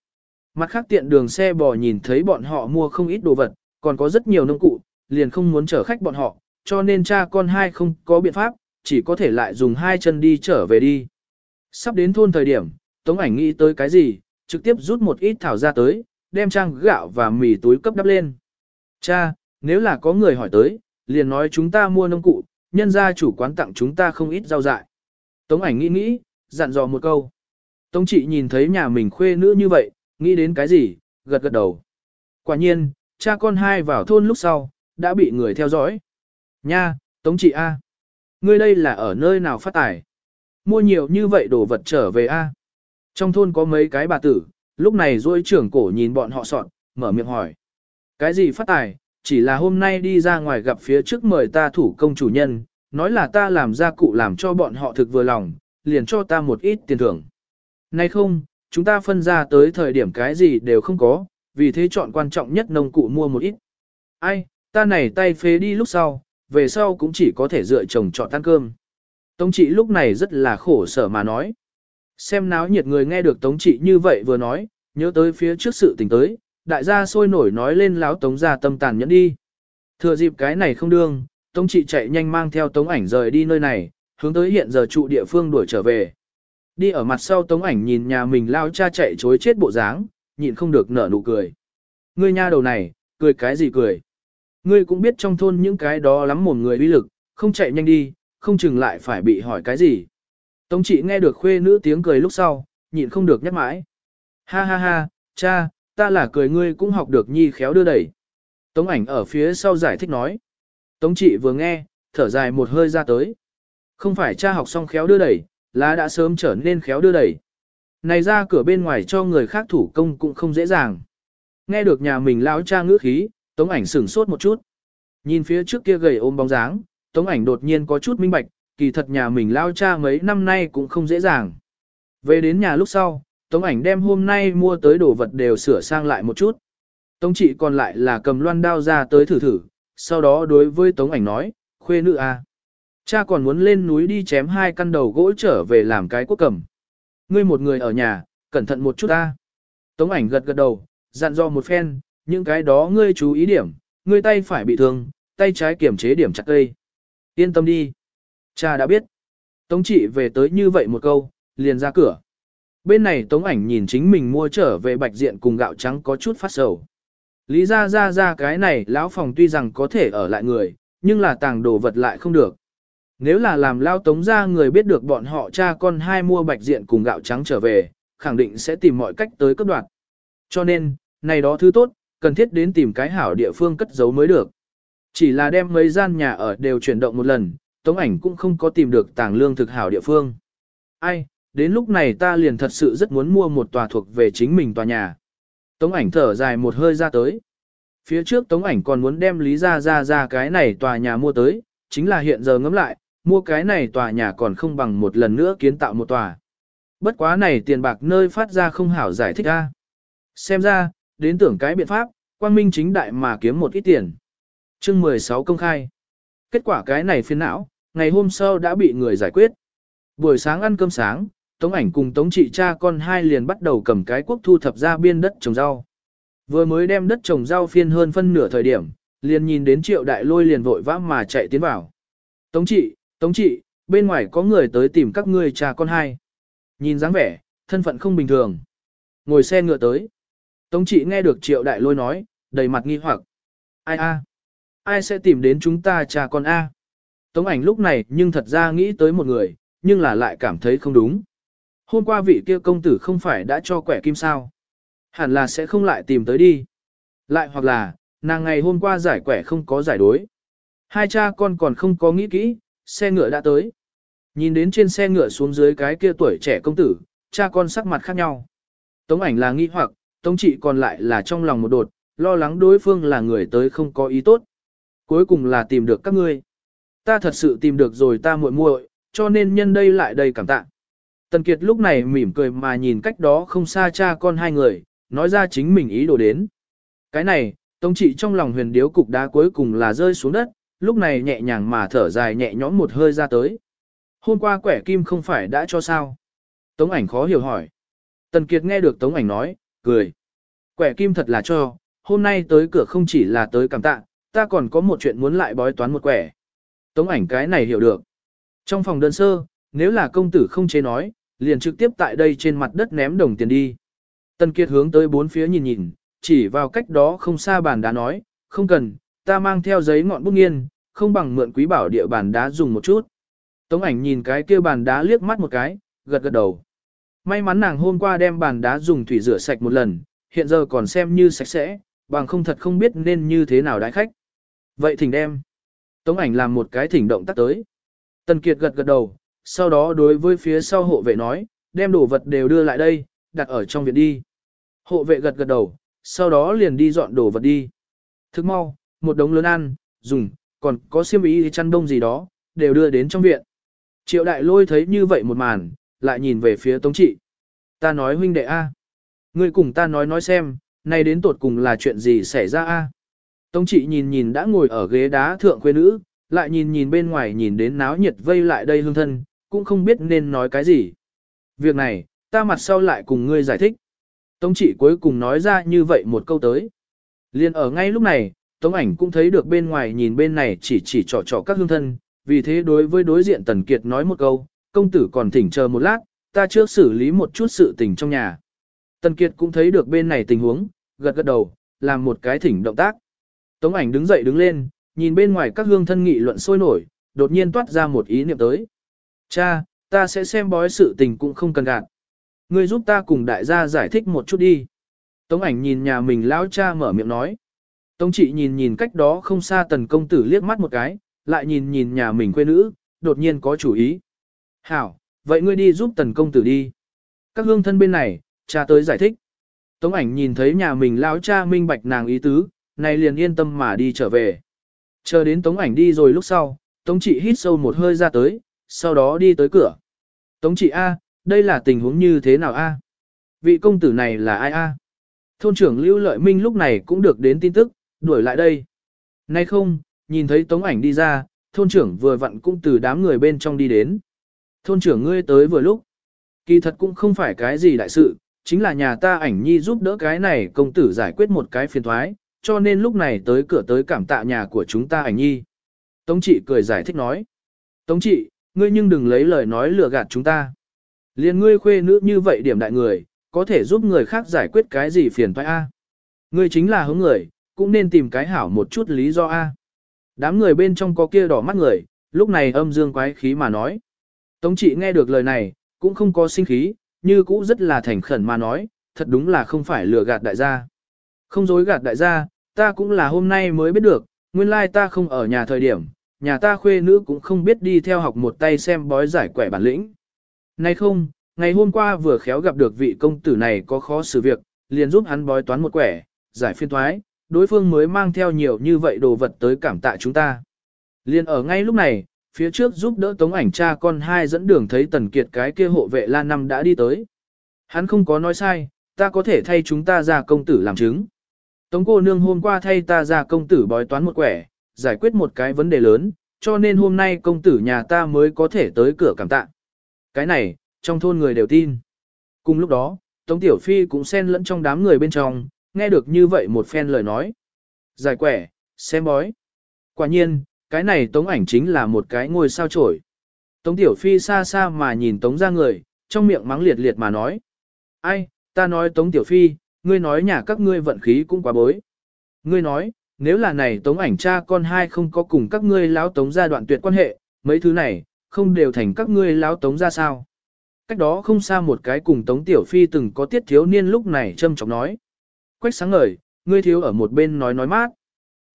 Mặt khác tiện đường xe bò nhìn thấy bọn họ mua không ít đồ vật, còn có rất nhiều nông cụ, liền không muốn chở khách bọn họ, cho nên cha con hai không có biện pháp, chỉ có thể lại dùng hai chân đi trở về đi. Sắp đến thôn thời điểm, Tống ảnh nghĩ tới cái gì, trực tiếp rút một ít thảo ra tới, đem trang gạo và mì túi cấp đắp lên. Cha, nếu là có người hỏi tới, liền nói chúng ta mua nông cụ, nhân gia chủ quán tặng chúng ta không ít rau dại. Tống ảnh nghĩ nghĩ, dặn dò một câu. Tống chị nhìn thấy nhà mình khuê nữ như vậy, nghĩ đến cái gì, gật gật đầu. Quả nhiên, cha con hai vào thôn lúc sau, đã bị người theo dõi. Nha, Tống chị A. Ngươi đây là ở nơi nào phát tài? Mua nhiều như vậy đồ vật trở về A. Trong thôn có mấy cái bà tử, lúc này duỗi trưởng cổ nhìn bọn họ soạn, mở miệng hỏi. Cái gì phát tài? Chỉ là hôm nay đi ra ngoài gặp phía trước mời ta thủ công chủ nhân, nói là ta làm gia cụ làm cho bọn họ thực vừa lòng, liền cho ta một ít tiền thưởng. Nay không, chúng ta phân ra tới thời điểm cái gì đều không có, vì thế chọn quan trọng nhất nông cụ mua một ít. Ai, ta này tay phế đi lúc sau, về sau cũng chỉ có thể dựa chồng chọn tan cơm. Tống trị lúc này rất là khổ sở mà nói. Xem náo nhiệt người nghe được tống trị như vậy vừa nói, nhớ tới phía trước sự tình tới, đại gia sôi nổi nói lên láo tống ra tâm tàn nhẫn đi. Thừa dịp cái này không đương, tống trị chạy nhanh mang theo tống ảnh rời đi nơi này, hướng tới hiện giờ trụ địa phương đuổi trở về. Đi ở mặt sau tống ảnh nhìn nhà mình lao cha chạy chối chết bộ dáng, nhịn không được nở nụ cười. Ngươi nha đầu này, cười cái gì cười. Ngươi cũng biết trong thôn những cái đó lắm một người uy lực, không chạy nhanh đi, không chừng lại phải bị hỏi cái gì. Tống trị nghe được khuê nữ tiếng cười lúc sau, nhịn không được nhắc mãi. Ha ha ha, cha, ta là cười ngươi cũng học được nhi khéo đưa đẩy. Tống ảnh ở phía sau giải thích nói. Tống trị vừa nghe, thở dài một hơi ra tới. Không phải cha học xong khéo đưa đẩy, là đã sớm trở nên khéo đưa đẩy. Này ra cửa bên ngoài cho người khác thủ công cũng không dễ dàng. Nghe được nhà mình lão cha ngữ khí, tống ảnh sửng sốt một chút. Nhìn phía trước kia gầy ôm bóng dáng, tống ảnh đột nhiên có chút minh bạch, kỳ thật nhà mình lao cha mấy năm nay cũng không dễ dàng. Về đến nhà lúc sau, tống ảnh đem hôm nay mua tới đồ vật đều sửa sang lại một chút. Tống trị còn lại là cầm loan đao ra tới thử thử, sau đó đối với tống ảnh nói, khuê nữ à. Cha còn muốn lên núi đi chém hai căn đầu gỗ trở về làm cái quốc cầm. Ngươi một người ở nhà, cẩn thận một chút ta. Tống ảnh gật gật đầu, dặn dò một phen, những cái đó ngươi chú ý điểm, ngươi tay phải bị thương, tay trái kiểm chế điểm chặt cây. Yên tâm đi. Cha đã biết. Tống trị về tới như vậy một câu, liền ra cửa. Bên này tống ảnh nhìn chính mình mua trở về bạch diện cùng gạo trắng có chút phát sầu. Lý ra ra ra cái này lão phòng tuy rằng có thể ở lại người, nhưng là tàng đồ vật lại không được. Nếu là làm lao tống ra người biết được bọn họ cha con hai mua bạch diện cùng gạo trắng trở về, khẳng định sẽ tìm mọi cách tới cấp đoạt. Cho nên, này đó thứ tốt, cần thiết đến tìm cái hảo địa phương cất giấu mới được. Chỉ là đem mấy gian nhà ở đều chuyển động một lần, tống ảnh cũng không có tìm được tàng lương thực hảo địa phương. Ai, đến lúc này ta liền thật sự rất muốn mua một tòa thuộc về chính mình tòa nhà. Tống ảnh thở dài một hơi ra tới. Phía trước tống ảnh còn muốn đem lý ra ra ra cái này tòa nhà mua tới, chính là hiện giờ ngẫm lại, mua cái này tòa nhà còn không bằng một lần nữa kiến tạo một tòa. Bất quá này tiền bạc nơi phát ra không hảo giải thích ra. Xem ra, đến tưởng cái biện pháp, quang minh chính đại mà kiếm một ít tiền. chương 16 công khai. Kết quả cái này phiền não, ngày hôm sau đã bị người giải quyết. Buổi sáng ăn cơm sáng, Tống ảnh cùng Tống trị cha con hai liền bắt đầu cầm cái quốc thu thập ra biên đất trồng rau. Vừa mới đem đất trồng rau phiên hơn phân nửa thời điểm, liền nhìn đến triệu đại lôi liền vội vã mà chạy tiến vào. Tống trị, Tống trị, bên ngoài có người tới tìm các ngươi cha con hai. Nhìn dáng vẻ, thân phận không bình thường. Ngồi xe ngựa tới. Tống trị nghe được triệu đại lôi nói, đầy mặt nghi hoặc. Ai a? Ai sẽ tìm đến chúng ta cha con a? Tống ảnh lúc này nhưng thật ra nghĩ tới một người, nhưng là lại cảm thấy không đúng. Hôm qua vị kia công tử không phải đã cho quẻ kim sao? Hẳn là sẽ không lại tìm tới đi. Lại hoặc là, nàng ngày hôm qua giải quẻ không có giải đối. Hai cha con còn không có nghĩ kỹ, xe ngựa đã tới. Nhìn đến trên xe ngựa xuống dưới cái kia tuổi trẻ công tử, cha con sắc mặt khác nhau. Tống ảnh là nghi hoặc, tống trị còn lại là trong lòng một đột, lo lắng đối phương là người tới không có ý tốt. Cuối cùng là tìm được các ngươi. Ta thật sự tìm được rồi ta muội muội, cho nên nhân đây lại đầy cảm tạ. Tần Kiệt lúc này mỉm cười mà nhìn cách đó không xa cha con hai người, nói ra chính mình ý đồ đến. Cái này, Tống trị trong lòng huyền điếu cục đá cuối cùng là rơi xuống đất, lúc này nhẹ nhàng mà thở dài nhẹ nhõm một hơi ra tới. Hôm qua quẻ kim không phải đã cho sao? Tống ảnh khó hiểu hỏi. Tần Kiệt nghe được Tống ảnh nói, cười. Quẻ kim thật là cho, hôm nay tới cửa không chỉ là tới cảm tạ, ta còn có một chuyện muốn lại bói toán một quẻ. Tống ảnh cái này hiểu được. Trong phòng đơn sơ, nếu là công tử không chế nói, liền trực tiếp tại đây trên mặt đất ném đồng tiền đi. Tần Kiệt hướng tới bốn phía nhìn nhìn, chỉ vào cách đó không xa bàn đá nói, không cần, ta mang theo giấy ngọn bút nghiên, không bằng mượn quý bảo địa bàn đá dùng một chút. Tống ảnh nhìn cái kia bàn đá liếc mắt một cái, gật gật đầu. May mắn nàng hôm qua đem bàn đá dùng thủy rửa sạch một lần, hiện giờ còn xem như sạch sẽ, bằng không thật không biết nên như thế nào đái khách. Vậy thỉnh đem. Tống ảnh làm một cái thỉnh động tác tới. Tần Kiệt gật gật đầu, sau đó đối với phía sau hộ vệ nói, đem đồ vật đều đưa lại đây, đặt ở trong viện đi. Hộ vệ gật gật đầu, sau đó liền đi dọn đồ vật đi. Thức mau, một đống lớn ăn, dùng, còn có xiêm y chăn đông gì đó, đều đưa đến trong viện. Triệu đại lôi thấy như vậy một màn, lại nhìn về phía tống trị. Ta nói huynh đệ A. Ngươi cùng ta nói nói xem, nay đến tột cùng là chuyện gì xảy ra A. Tống trị nhìn nhìn đã ngồi ở ghế đá thượng quê nữ, lại nhìn nhìn bên ngoài nhìn đến náo nhiệt vây lại đây hương thân, cũng không biết nên nói cái gì. Việc này, ta mặt sau lại cùng ngươi giải thích. Tống trị cuối cùng nói ra như vậy một câu tới. Liên ở ngay lúc này, Tống ảnh cũng thấy được bên ngoài nhìn bên này chỉ chỉ trò trò các hương thân, vì thế đối với đối diện Tần Kiệt nói một câu, công tử còn thỉnh chờ một lát, ta trước xử lý một chút sự tình trong nhà. Tần Kiệt cũng thấy được bên này tình huống, gật gật đầu, làm một cái thỉnh động tác. Tống ảnh đứng dậy đứng lên, nhìn bên ngoài các hương thân nghị luận sôi nổi, đột nhiên toát ra một ý niệm tới. Cha, ta sẽ xem bói sự tình cũng không cần gạt. Ngươi giúp ta cùng đại gia giải thích một chút đi. Tống ảnh nhìn nhà mình lão cha mở miệng nói. Tống trị nhìn nhìn cách đó không xa tần công tử liếc mắt một cái, lại nhìn nhìn nhà mình quê nữ, đột nhiên có chủ ý. Hảo, vậy ngươi đi giúp tần công tử đi. Các hương thân bên này, cha tới giải thích. Tống ảnh nhìn thấy nhà mình lão cha minh bạch nàng ý tứ, này liền yên tâm mà đi trở về. Chờ đến tống ảnh đi rồi lúc sau, tống chị hít sâu một hơi ra tới, sau đó đi tới cửa. Tống chị A, đây là tình huống như thế nào A? Vị công tử này là ai A? Thôn trưởng Lưu Lợi Minh lúc này cũng được đến tin tức, đuổi lại đây. Nay không, nhìn thấy tống ảnh đi ra, thôn trưởng vừa vặn cũng từ đám người bên trong đi đến. Thôn trưởng ngươi tới vừa lúc. Kỳ thật cũng không phải cái gì đại sự, chính là nhà ta ảnh nhi giúp đỡ cái này công tử giải quyết một cái phiền thoái, cho nên lúc này tới cửa tới cảm tạ nhà của chúng ta ảnh nhi. Tống trị cười giải thích nói. Tống trị, ngươi nhưng đừng lấy lời nói lừa gạt chúng ta. Liên ngươi khuê nữ như vậy điểm đại người, có thể giúp người khác giải quyết cái gì phiền toái a? Ngươi chính là hướng người, cũng nên tìm cái hảo một chút lý do a. Đám người bên trong có kia đỏ mắt người, lúc này âm dương quái khí mà nói. Tống trị nghe được lời này, cũng không có sinh khí, như cũ rất là thành khẩn mà nói, thật đúng là không phải lừa gạt đại gia. Không dối gạt đại gia, ta cũng là hôm nay mới biết được, nguyên lai ta không ở nhà thời điểm, nhà ta khuê nữ cũng không biết đi theo học một tay xem bói giải quẻ bản lĩnh. Nay không, ngày hôm qua vừa khéo gặp được vị công tử này có khó xử việc, liền giúp hắn bói toán một quẻ, giải phiên thoái, đối phương mới mang theo nhiều như vậy đồ vật tới cảm tạ chúng ta. Liền ở ngay lúc này, phía trước giúp đỡ tống ảnh cha con hai dẫn đường thấy tần kiệt cái kia hộ vệ la năm đã đi tới. Hắn không có nói sai, ta có thể thay chúng ta ra công tử làm chứng. Tống cô nương hôm qua thay ta ra công tử bói toán một quẻ, giải quyết một cái vấn đề lớn, cho nên hôm nay công tử nhà ta mới có thể tới cửa cảm tạ. Cái này, trong thôn người đều tin. Cùng lúc đó, Tống Tiểu Phi cũng xen lẫn trong đám người bên trong, nghe được như vậy một phen lời nói. Giải quẻ, xem bói. Quả nhiên, cái này Tống ảnh chính là một cái ngôi sao trổi. Tống Tiểu Phi xa xa mà nhìn Tống ra người, trong miệng mắng liệt liệt mà nói. Ai, ta nói Tống Tiểu Phi, ngươi nói nhà các ngươi vận khí cũng quá bối. Ngươi nói, nếu là này Tống ảnh cha con hai không có cùng các ngươi lão Tống ra đoạn tuyệt quan hệ, mấy thứ này, không đều thành các ngươi lão Tống ra sao. Cách đó không xa một cái cùng Tống Tiểu Phi từng có tiết thiếu niên lúc này châm chọc nói. Quách sáng ngời, ngươi thiếu ở một bên nói nói mát.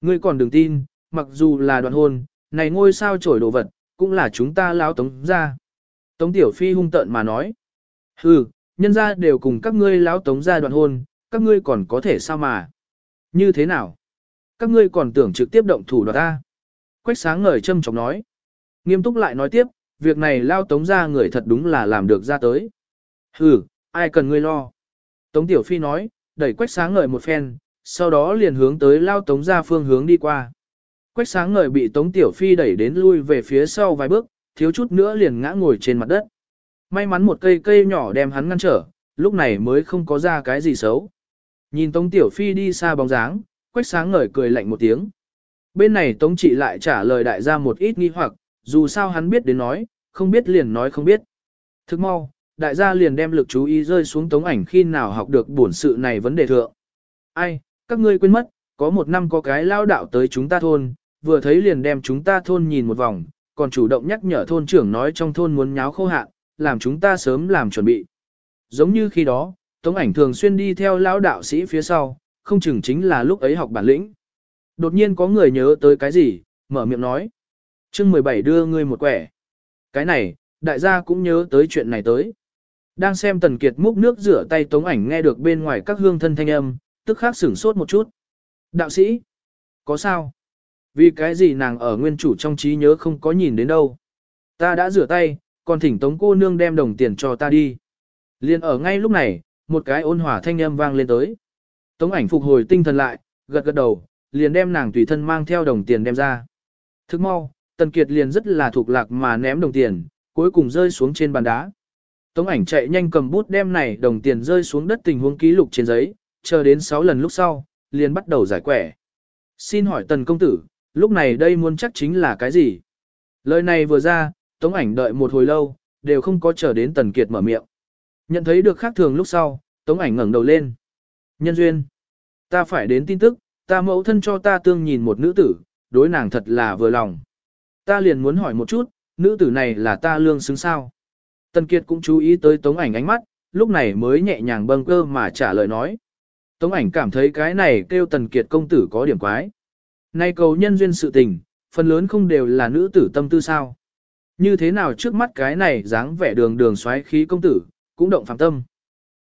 Ngươi còn đừng tin, mặc dù là đoạn hôn, này ngôi sao trổi đồ vật, cũng là chúng ta lão Tống ra. Tống Tiểu Phi hung tợn mà nói. Hừ, nhân ra đều cùng các ngươi lão Tống ra đoạn hôn, các ngươi còn có thể sao mà. Như thế nào? Các ngươi còn tưởng trực tiếp động thủ đoạt ta. Quách sáng ngời châm chọc nói. Nghiêm túc lại nói tiếp, việc này lao tống ra người thật đúng là làm được ra tới. Hừ, ai cần ngươi lo. Tống Tiểu Phi nói, đẩy quách sáng ngời một phen, sau đó liền hướng tới lao tống ra phương hướng đi qua. Quách sáng ngời bị Tống Tiểu Phi đẩy đến lui về phía sau vài bước, thiếu chút nữa liền ngã ngồi trên mặt đất. May mắn một cây cây nhỏ đem hắn ngăn trở, lúc này mới không có ra cái gì xấu. Nhìn Tống Tiểu Phi đi xa bóng dáng, Quách sáng ngời cười lạnh một tiếng. Bên này Tống Trị lại trả lời đại gia một ít nghi hoặc, dù sao hắn biết đến nói, không biết liền nói không biết. Thức mau, đại gia liền đem lực chú ý rơi xuống tống ảnh khi nào học được bổn sự này vấn đề thượng. Ai, các ngươi quên mất, có một năm có cái lao đạo tới chúng ta thôn, vừa thấy liền đem chúng ta thôn nhìn một vòng, còn chủ động nhắc nhở thôn trưởng nói trong thôn muốn nháo khô hạn, làm chúng ta sớm làm chuẩn bị. Giống như khi đó, tống ảnh thường xuyên đi theo lão đạo sĩ phía sau, không chừng chính là lúc ấy học bản lĩnh. Đột nhiên có người nhớ tới cái gì, mở miệng nói chương 17 đưa ngươi một quẻ. Cái này, đại gia cũng nhớ tới chuyện này tới. Đang xem Tần Kiệt múc nước rửa tay tống ảnh nghe được bên ngoài các hương thân thanh âm, tức khắc sửng sốt một chút. Đạo sĩ, có sao? Vì cái gì nàng ở nguyên chủ trong trí nhớ không có nhìn đến đâu. Ta đã rửa tay, còn thỉnh tống cô nương đem đồng tiền cho ta đi. Liên ở ngay lúc này, một cái ôn hòa thanh âm vang lên tới. Tống ảnh phục hồi tinh thần lại, gật gật đầu, liền đem nàng tùy thân mang theo đồng tiền đem ra. Thức mau, Tần Kiệt liền rất là thuộc lạc mà ném đồng tiền, cuối cùng rơi xuống trên bàn đá. Tống ảnh chạy nhanh cầm bút đem này đồng tiền rơi xuống đất tình huống ký lục trên giấy, chờ đến 6 lần lúc sau, liền bắt đầu giải quẻ. Xin hỏi tần công tử, lúc này đây muốn chắc chính là cái gì? Lời này vừa ra, tống ảnh đợi một hồi lâu, đều không có chờ đến tần kiệt mở miệng. Nhận thấy được khác thường lúc sau, tống ảnh ngẩng đầu lên. Nhân duyên. Ta phải đến tin tức, ta mẫu thân cho ta tương nhìn một nữ tử, đối nàng thật là vừa lòng. Ta liền muốn hỏi một chút, nữ tử này là ta lương xứng sao? Tần Kiệt cũng chú ý tới Tống ảnh ánh mắt, lúc này mới nhẹ nhàng bâng cơ mà trả lời nói. Tống ảnh cảm thấy cái này kêu Tần Kiệt công tử có điểm quái. Nay cầu nhân duyên sự tình, phần lớn không đều là nữ tử tâm tư sao. Như thế nào trước mắt cái này dáng vẻ đường đường xoáy khí công tử, cũng động phàm tâm.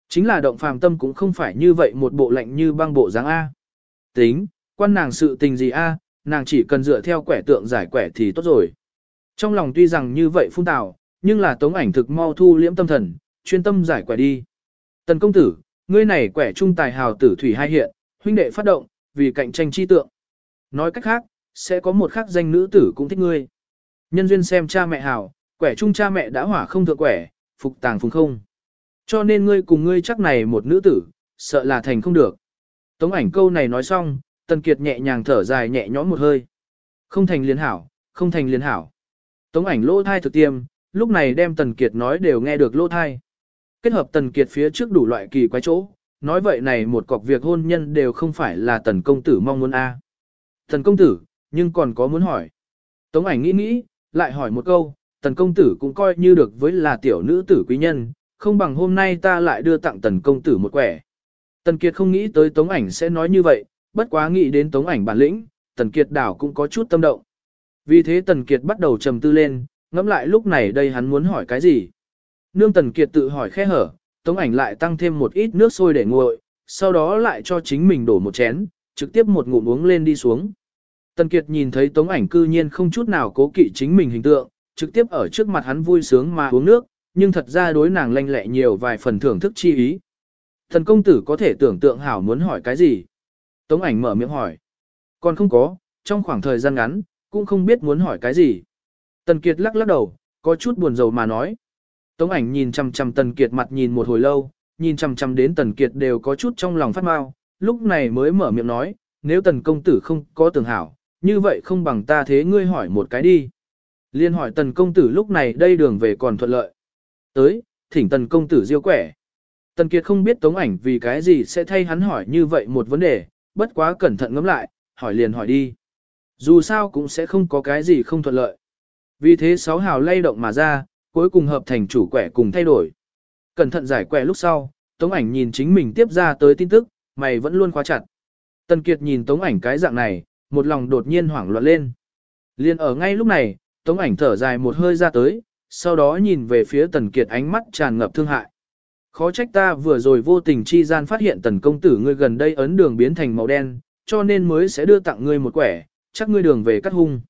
Chính là động phàm tâm cũng không phải như vậy một bộ lạnh như băng bộ dáng A. Tính, quan nàng sự tình gì A, nàng chỉ cần dựa theo quẻ tượng giải quẻ thì tốt rồi. Trong lòng tuy rằng như vậy phun tào, nhưng là tống ảnh thực mau thu liễm tâm thần, chuyên tâm giải quẻ đi. Tần công tử, ngươi này quẻ trung tài hào tử thủy hai hiện, huynh đệ phát động, vì cạnh tranh chi tượng. Nói cách khác, sẽ có một khắc danh nữ tử cũng thích ngươi. Nhân duyên xem cha mẹ hảo quẻ trung cha mẹ đã hỏa không thượng quẻ, phục tàng phùng không. Cho nên ngươi cùng ngươi chắc này một nữ tử, sợ là thành không được. Tống ảnh câu này nói xong, Tần Kiệt nhẹ nhàng thở dài nhẹ nhõm một hơi. Không thành liên hảo, không thành liên hảo. Tống ảnh lỗ thai thực tiêm, lúc này đem Tần Kiệt nói đều nghe được lỗ thai. Kết hợp Tần Kiệt phía trước đủ loại kỳ quái chỗ, nói vậy này một cọc việc hôn nhân đều không phải là Tần Công Tử mong muốn a. À thần Công Tử, nhưng còn có muốn hỏi. Tống ảnh nghĩ nghĩ, lại hỏi một câu, Tần Công Tử cũng coi như được với là tiểu nữ tử quý nhân, không bằng hôm nay ta lại đưa tặng Tần Công Tử một quẻ. Tần Kiệt không nghĩ tới Tống ảnh sẽ nói như vậy, bất quá nghĩ đến Tống ảnh bản lĩnh, Tần Kiệt đảo cũng có chút tâm động. Vì thế Tần Kiệt bắt đầu trầm tư lên, ngẫm lại lúc này đây hắn muốn hỏi cái gì. Nương Tần Kiệt tự hỏi khe hở, Tống ảnh lại tăng thêm một ít nước sôi để nguội, sau đó lại cho chính mình đổ một chén, trực tiếp một ngụm uống lên đi xuống. Tần Kiệt nhìn thấy Tống ảnh cư nhiên không chút nào cố kỵ chính mình hình tượng, trực tiếp ở trước mặt hắn vui sướng mà uống nước, nhưng thật ra đối nàng lanh lẹ nhiều vài phần thưởng thức chi ý. Thần công tử có thể tưởng tượng hảo muốn hỏi cái gì? Tống ảnh mở miệng hỏi. Còn không có, trong khoảng thời gian ngắn, cũng không biết muốn hỏi cái gì. Tần Kiệt lắc lắc đầu, có chút buồn rầu mà nói. Tống ảnh nhìn chằm chằm Tần Kiệt mặt nhìn một hồi lâu, nhìn chằm chằm đến Tần Kiệt đều có chút trong lòng phát mau, lúc này mới mở miệng nói, nếu Tần công tử không có tưởng hảo, như vậy không bằng ta thế ngươi hỏi một cái đi. Liên hỏi Tần công tử lúc này đây đường về còn thuận lợi. Tới, thỉnh Tần công tử diêu quẻ. Tần Kiệt không biết Tống ảnh vì cái gì sẽ thay hắn hỏi như vậy một vấn đề, bất quá cẩn thận ngẫm lại, hỏi liền hỏi đi. Dù sao cũng sẽ không có cái gì không thuận lợi. Vì thế sáu hào lay động mà ra, cuối cùng hợp thành chủ quẻ cùng thay đổi. Cẩn thận giải quẻ lúc sau, Tống ảnh nhìn chính mình tiếp ra tới tin tức, mày vẫn luôn khóa chặt. Tần Kiệt nhìn Tống ảnh cái dạng này, một lòng đột nhiên hoảng loạn lên. Liên ở ngay lúc này, Tống ảnh thở dài một hơi ra tới, sau đó nhìn về phía Tần Kiệt ánh mắt tràn ngập thương hại. Khó trách ta vừa rồi vô tình chi gian phát hiện tần công tử ngươi gần đây ấn đường biến thành màu đen, cho nên mới sẽ đưa tặng ngươi một quẻ, chắc ngươi đường về cắt hung.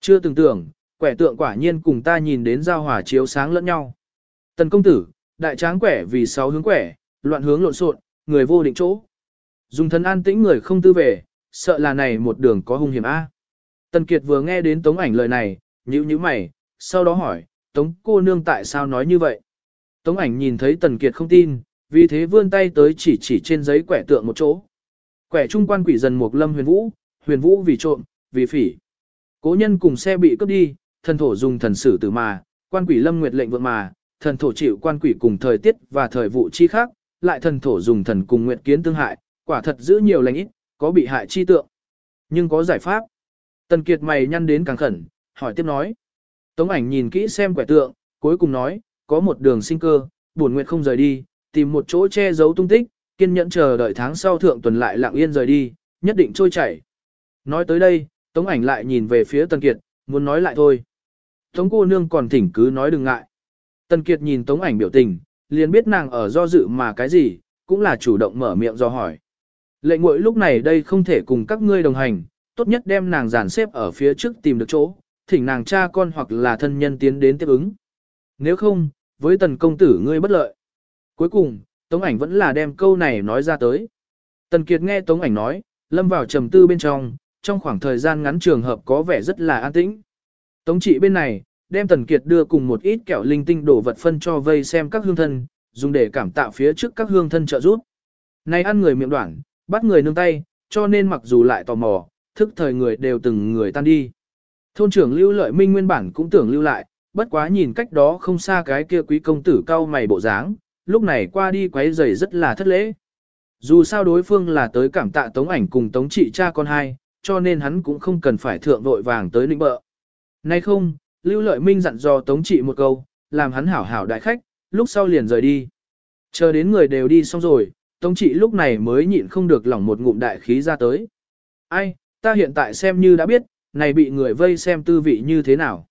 Chưa từng tưởng, quẻ tượng quả nhiên cùng ta nhìn đến giao hỏa chiếu sáng lẫn nhau. Tần công tử, đại tráng quẻ vì sáu hướng quẻ, loạn hướng lộn xộn, người vô định chỗ. Dùng thân an tĩnh người không tư về, sợ là này một đường có hung hiểm A. Tần Kiệt vừa nghe đến tống ảnh lời này, nhíu nhíu mày, sau đó hỏi, tống cô nương tại sao nói như vậy? Tống ảnh nhìn thấy Tần Kiệt không tin, vì thế vươn tay tới chỉ chỉ trên giấy quẻ tượng một chỗ. Quẻ trung quan quỷ dần một lâm huyền vũ, huyền vũ vì trộm, vì phỉ. Cố nhân cùng xe bị cướp đi, thần thổ dùng thần sử tử mà, quan quỷ lâm nguyệt lệnh vượng mà, thần thổ chịu quan quỷ cùng thời tiết và thời vụ chi khác, lại thần thổ dùng thần cùng nguyệt kiến tương hại, quả thật giữ nhiều lành ít, có bị hại chi tượng. Nhưng có giải pháp. Tần Kiệt mày nhăn đến càng khẩn, hỏi tiếp nói. Tống ảnh nhìn kỹ xem quẻ tượng, cuối cùng nói, có một đường sinh cơ, buồn nguyện không rời đi, tìm một chỗ che giấu tung tích, kiên nhẫn chờ đợi tháng sau thượng tuần lại lặng yên rời đi, nhất định trôi chảy. Nói tới đây, Tống ảnh lại nhìn về phía Tần Kiệt, muốn nói lại thôi. Tống cô nương còn thỉnh cứ nói đừng ngại. Tần Kiệt nhìn Tống ảnh biểu tình, liền biết nàng ở do dự mà cái gì, cũng là chủ động mở miệng do hỏi. Lệnh ngội lúc này đây không thể cùng các ngươi đồng hành, tốt nhất đem nàng dàn xếp ở phía trước tìm được chỗ, thỉnh nàng cha con hoặc là thân nhân tiến đến tiếp ứng. Nếu không, với tần công tử ngươi bất lợi. Cuối cùng, Tống ảnh vẫn là đem câu này nói ra tới. Tần Kiệt nghe Tống ảnh nói, lâm vào trầm tư bên trong, trong khoảng thời gian ngắn trường hợp có vẻ rất là an tĩnh. Tống trị bên này, đem Tần Kiệt đưa cùng một ít kẹo linh tinh đổ vật phân cho vây xem các hương thân, dùng để cảm tạ phía trước các hương thân trợ giúp. Này ăn người miệng đoạn, bắt người nương tay, cho nên mặc dù lại tò mò, thức thời người đều từng người tan đi. Thôn trưởng Lưu Lợi Minh nguyên bản cũng tưởng lưu lại, bất quá nhìn cách đó không xa cái kia quý công tử cao mày bộ dáng, lúc này qua đi quấy rầy rất là thất lễ. Dù sao đối phương là tới cảm tạ tống ảnh cùng tống trị cha con hai, cho nên hắn cũng không cần phải thượng vội vàng tới lĩnh bợ. Nay không, Lưu Lợi Minh dặn dò tống trị một câu, làm hắn hảo hảo đại khách, lúc sau liền rời đi. Chờ đến người đều đi xong rồi, tống trị lúc này mới nhịn không được lỏng một ngụm đại khí ra tới. Ai, ta hiện tại xem như đã biết, này bị người vây xem tư vị như thế nào.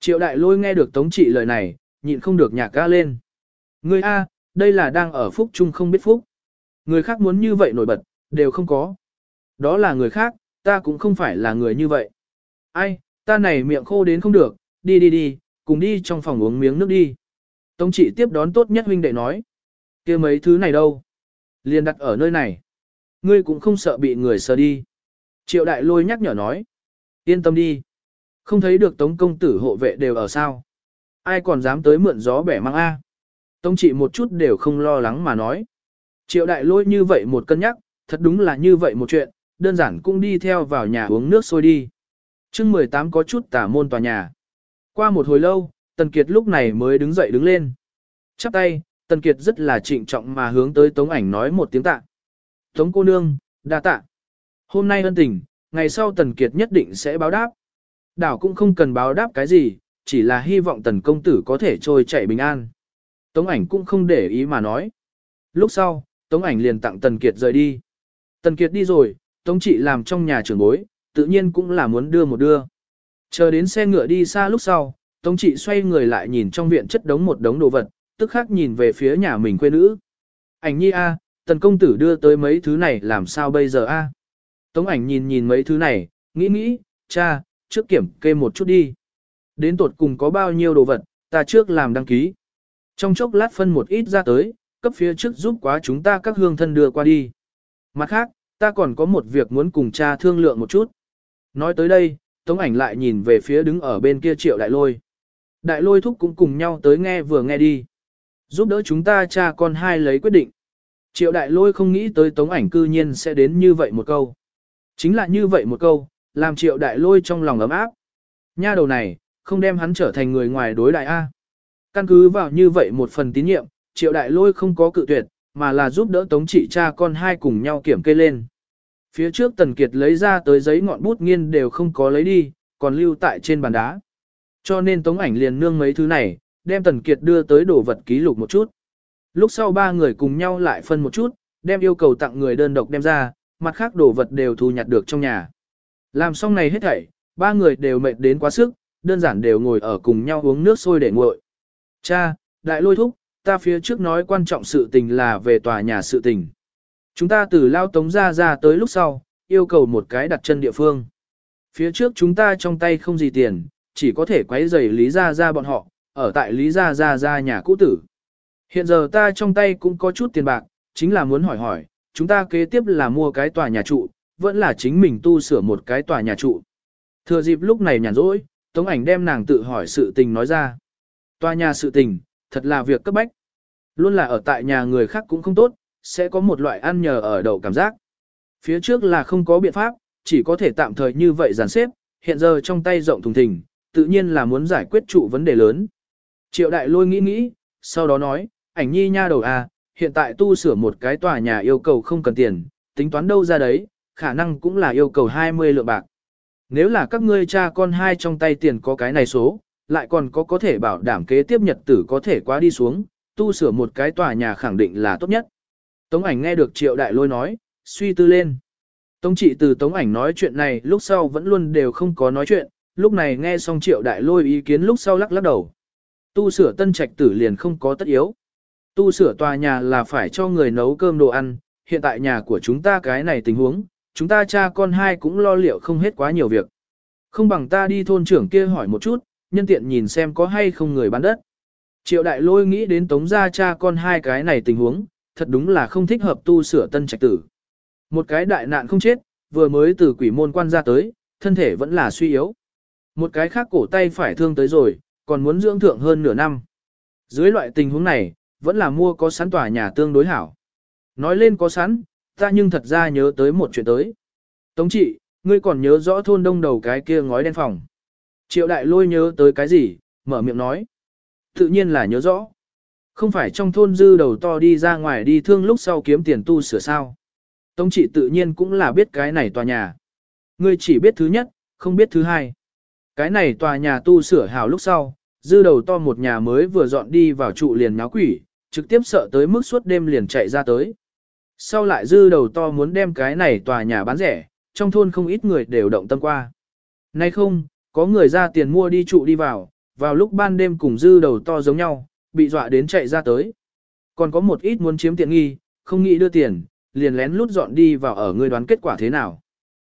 Triệu đại lôi nghe được tống trị lời này, nhịn không được nhạc ca lên. Người A, đây là đang ở phúc chung không biết phúc. Người khác muốn như vậy nổi bật, đều không có. Đó là người khác, ta cũng không phải là người như vậy. Ai, ta này miệng khô đến không được, đi đi đi, cùng đi trong phòng uống miếng nước đi. Tống trị tiếp đón tốt nhất huynh đệ nói. kia mấy thứ này đâu? Liền đặt ở nơi này. Ngươi cũng không sợ bị người sờ đi. Triệu đại lôi nhắc nhở nói. Yên tâm đi. Không thấy được tống công tử hộ vệ đều ở sao. Ai còn dám tới mượn gió bẻ mang A. Tống trị một chút đều không lo lắng mà nói. Triệu đại lôi như vậy một cân nhắc, thật đúng là như vậy một chuyện, đơn giản cũng đi theo vào nhà uống nước sôi đi. chương 18 có chút tả môn tòa nhà. Qua một hồi lâu, Tần Kiệt lúc này mới đứng dậy đứng lên. Chắp tay, Tần Kiệt rất là trịnh trọng mà hướng tới Tống ảnh nói một tiếng tạ. Tống cô nương, đa tạ. Hôm nay ân tình, ngày sau Tần Kiệt nhất định sẽ báo đáp. Đảo cũng không cần báo đáp cái gì, chỉ là hy vọng Tần công tử có thể trôi chạy bình an. Tống ảnh cũng không để ý mà nói. Lúc sau, Tống ảnh liền tặng Tần Kiệt rời đi. Tần Kiệt đi rồi, Tống trị làm trong nhà trưởng bối, tự nhiên cũng là muốn đưa một đưa. Chờ đến xe ngựa đi xa lúc sau, Tống trị xoay người lại nhìn trong viện chất đống một đống đồ vật, tức khắc nhìn về phía nhà mình quê nữ. Ảnh nhi a, tần công tử đưa tới mấy thứ này làm sao bây giờ a? Tống ảnh nhìn nhìn mấy thứ này, nghĩ nghĩ, cha, trước kiểm kê một chút đi. Đến tột cùng có bao nhiêu đồ vật, ta trước làm đăng ký. Trong chốc lát phân một ít ra tới, cấp phía trước giúp quá chúng ta các hương thân đưa qua đi. Mặt khác, ta còn có một việc muốn cùng cha thương lượng một chút. Nói tới đây, Tống ảnh lại nhìn về phía đứng ở bên kia triệu đại lôi. Đại lôi thúc cũng cùng nhau tới nghe vừa nghe đi. Giúp đỡ chúng ta cha con hai lấy quyết định. Triệu đại lôi không nghĩ tới tống ảnh cư nhiên sẽ đến như vậy một câu. Chính là như vậy một câu, làm triệu đại lôi trong lòng ấm áp. Nha đầu này, không đem hắn trở thành người ngoài đối đại A. Căn cứ vào như vậy một phần tín nhiệm, triệu đại lôi không có cự tuyệt, mà là giúp đỡ tống trị cha con hai cùng nhau kiểm kê lên. Phía trước Tần Kiệt lấy ra tới giấy ngọn bút nghiên đều không có lấy đi, còn lưu tại trên bàn đá. Cho nên tống ảnh liền nương mấy thứ này, đem Tần Kiệt đưa tới đồ vật ký lục một chút. Lúc sau ba người cùng nhau lại phân một chút, đem yêu cầu tặng người đơn độc đem ra, mặt khác đồ vật đều thu nhặt được trong nhà. Làm xong này hết thảy, ba người đều mệt đến quá sức, đơn giản đều ngồi ở cùng nhau uống nước sôi để nguội. Cha, đại lôi thúc, ta phía trước nói quan trọng sự tình là về tòa nhà sự tình. Chúng ta từ lao tống ra ra tới lúc sau, yêu cầu một cái đặt chân địa phương. Phía trước chúng ta trong tay không gì tiền, chỉ có thể quấy rầy Lý Gia Gia bọn họ, ở tại Lý Gia Gia Gia nhà cũ tử. Hiện giờ ta trong tay cũng có chút tiền bạc, chính là muốn hỏi hỏi, chúng ta kế tiếp là mua cái tòa nhà trụ, vẫn là chính mình tu sửa một cái tòa nhà trụ. Thừa dịp lúc này nhàn rỗi, Tống ảnh đem nàng tự hỏi sự tình nói ra. Tòa nhà sự tình, thật là việc cấp bách. Luôn là ở tại nhà người khác cũng không tốt, sẽ có một loại ăn nhờ ở đậu cảm giác. Phía trước là không có biện pháp, chỉ có thể tạm thời như vậy dàn xếp, hiện giờ trong tay rộng thùng thình, tự nhiên là muốn giải quyết trụ vấn đề lớn. Triệu đại lôi nghĩ nghĩ, sau đó nói, ảnh nhi nha đầu à, hiện tại tu sửa một cái tòa nhà yêu cầu không cần tiền, tính toán đâu ra đấy, khả năng cũng là yêu cầu 20 lượng bạc. Nếu là các ngươi cha con hai trong tay tiền có cái này số, lại còn có có thể bảo đảm kế tiếp nhật tử có thể quá đi xuống, tu sửa một cái tòa nhà khẳng định là tốt nhất. Tống ảnh nghe được triệu đại lôi nói, suy tư lên. Tống trị từ tống ảnh nói chuyện này lúc sau vẫn luôn đều không có nói chuyện, lúc này nghe xong triệu đại lôi ý kiến lúc sau lắc lắc đầu. Tu sửa tân trạch tử liền không có tất yếu. Tu sửa tòa nhà là phải cho người nấu cơm đồ ăn, hiện tại nhà của chúng ta cái này tình huống, chúng ta cha con hai cũng lo liệu không hết quá nhiều việc. Không bằng ta đi thôn trưởng kia hỏi một chút, nhân tiện nhìn xem có hay không người bán đất. Triệu đại lôi nghĩ đến tống gia cha con hai cái này tình huống, thật đúng là không thích hợp tu sửa tân trạch tử. Một cái đại nạn không chết, vừa mới từ quỷ môn quan ra tới, thân thể vẫn là suy yếu. Một cái khác cổ tay phải thương tới rồi, còn muốn dưỡng thượng hơn nửa năm. Dưới loại tình huống này, vẫn là mua có sẵn tòa nhà tương đối hảo. Nói lên có sẵn, ta nhưng thật ra nhớ tới một chuyện tới. Tống trị, ngươi còn nhớ rõ thôn đông đầu cái kia ngói đen phòng. Triệu đại lôi nhớ tới cái gì, mở miệng nói. Tự nhiên là nhớ rõ. Không phải trong thôn dư đầu to đi ra ngoài đi thương lúc sau kiếm tiền tu sửa sao. Tống trị tự nhiên cũng là biết cái này tòa nhà. Ngươi chỉ biết thứ nhất, không biết thứ hai. Cái này tòa nhà tu sửa hào lúc sau, dư đầu to một nhà mới vừa dọn đi vào trụ liền nháo quỷ, trực tiếp sợ tới mức suốt đêm liền chạy ra tới. Sau lại dư đầu to muốn đem cái này tòa nhà bán rẻ, trong thôn không ít người đều động tâm qua. Nay không, có người ra tiền mua đi trụ đi vào, vào lúc ban đêm cùng dư đầu to giống nhau, bị dọa đến chạy ra tới. Còn có một ít muốn chiếm tiện nghi, không nghĩ đưa tiền, liền lén lút dọn đi vào ở người đoán kết quả thế nào.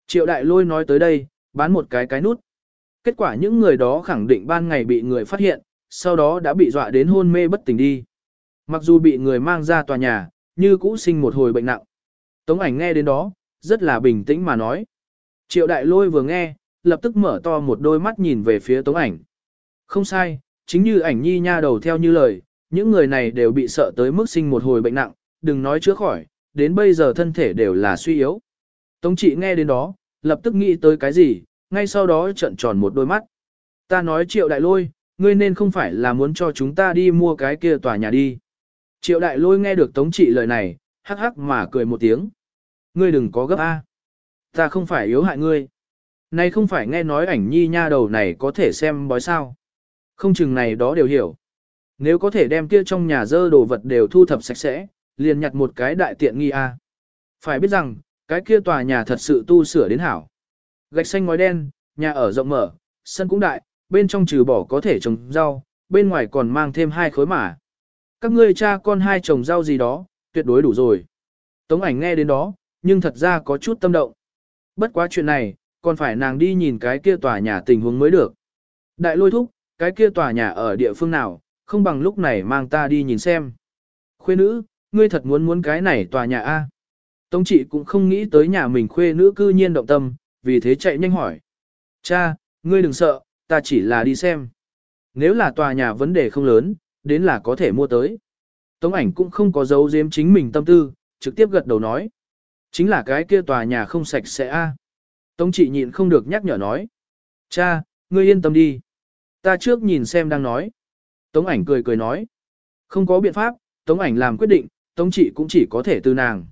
Triệu đại lôi nói tới đây, bán một cái cái nút. Kết quả những người đó khẳng định ban ngày bị người phát hiện, sau đó đã bị dọa đến hôn mê bất tỉnh đi. Mặc dù bị người mang ra tòa nhà, như cũ sinh một hồi bệnh nặng. Tống ảnh nghe đến đó, rất là bình tĩnh mà nói. Triệu đại lôi vừa nghe, lập tức mở to một đôi mắt nhìn về phía tống ảnh. Không sai, chính như ảnh nhi nha đầu theo như lời, những người này đều bị sợ tới mức sinh một hồi bệnh nặng, đừng nói chữa khỏi, đến bây giờ thân thể đều là suy yếu. Tống trị nghe đến đó, lập tức nghĩ tới cái gì, ngay sau đó trợn tròn một đôi mắt. Ta nói triệu đại lôi, ngươi nên không phải là muốn cho chúng ta đi mua cái kia tòa nhà đi. Triệu đại lôi nghe được tống trị lời này, hắc hắc mà cười một tiếng. Ngươi đừng có gấp A. Ta không phải yếu hại ngươi. Này không phải nghe nói ảnh nhi nha đầu này có thể xem bói sao. Không chừng này đó đều hiểu. Nếu có thể đem kia trong nhà dơ đồ vật đều thu thập sạch sẽ, liền nhặt một cái đại tiện nghi A. Phải biết rằng, cái kia tòa nhà thật sự tu sửa đến hảo. Gạch xanh ngói đen, nhà ở rộng mở, sân cũng đại, bên trong trừ bỏ có thể trồng rau, bên ngoài còn mang thêm hai khối mả. Các ngươi cha con hai trồng rau gì đó, tuyệt đối đủ rồi. Tống ảnh nghe đến đó, nhưng thật ra có chút tâm động. Bất quá chuyện này, còn phải nàng đi nhìn cái kia tòa nhà tình huống mới được. Đại lôi thúc, cái kia tòa nhà ở địa phương nào, không bằng lúc này mang ta đi nhìn xem. Khuê nữ, ngươi thật muốn muốn cái này tòa nhà A. Tống trị cũng không nghĩ tới nhà mình khuê nữ cư nhiên động tâm, vì thế chạy nhanh hỏi. Cha, ngươi đừng sợ, ta chỉ là đi xem. Nếu là tòa nhà vấn đề không lớn, đến là có thể mua tới. Tống ảnh cũng không có giấu giếm chính mình tâm tư, trực tiếp gật đầu nói. Chính là cái kia tòa nhà không sạch sẽ a. Tống trị nhịn không được nhắc nhở nói. Cha, ngươi yên tâm đi. Ta trước nhìn xem đang nói. Tống ảnh cười cười nói. Không có biện pháp, Tống ảnh làm quyết định, Tống trị cũng chỉ có thể từ nàng.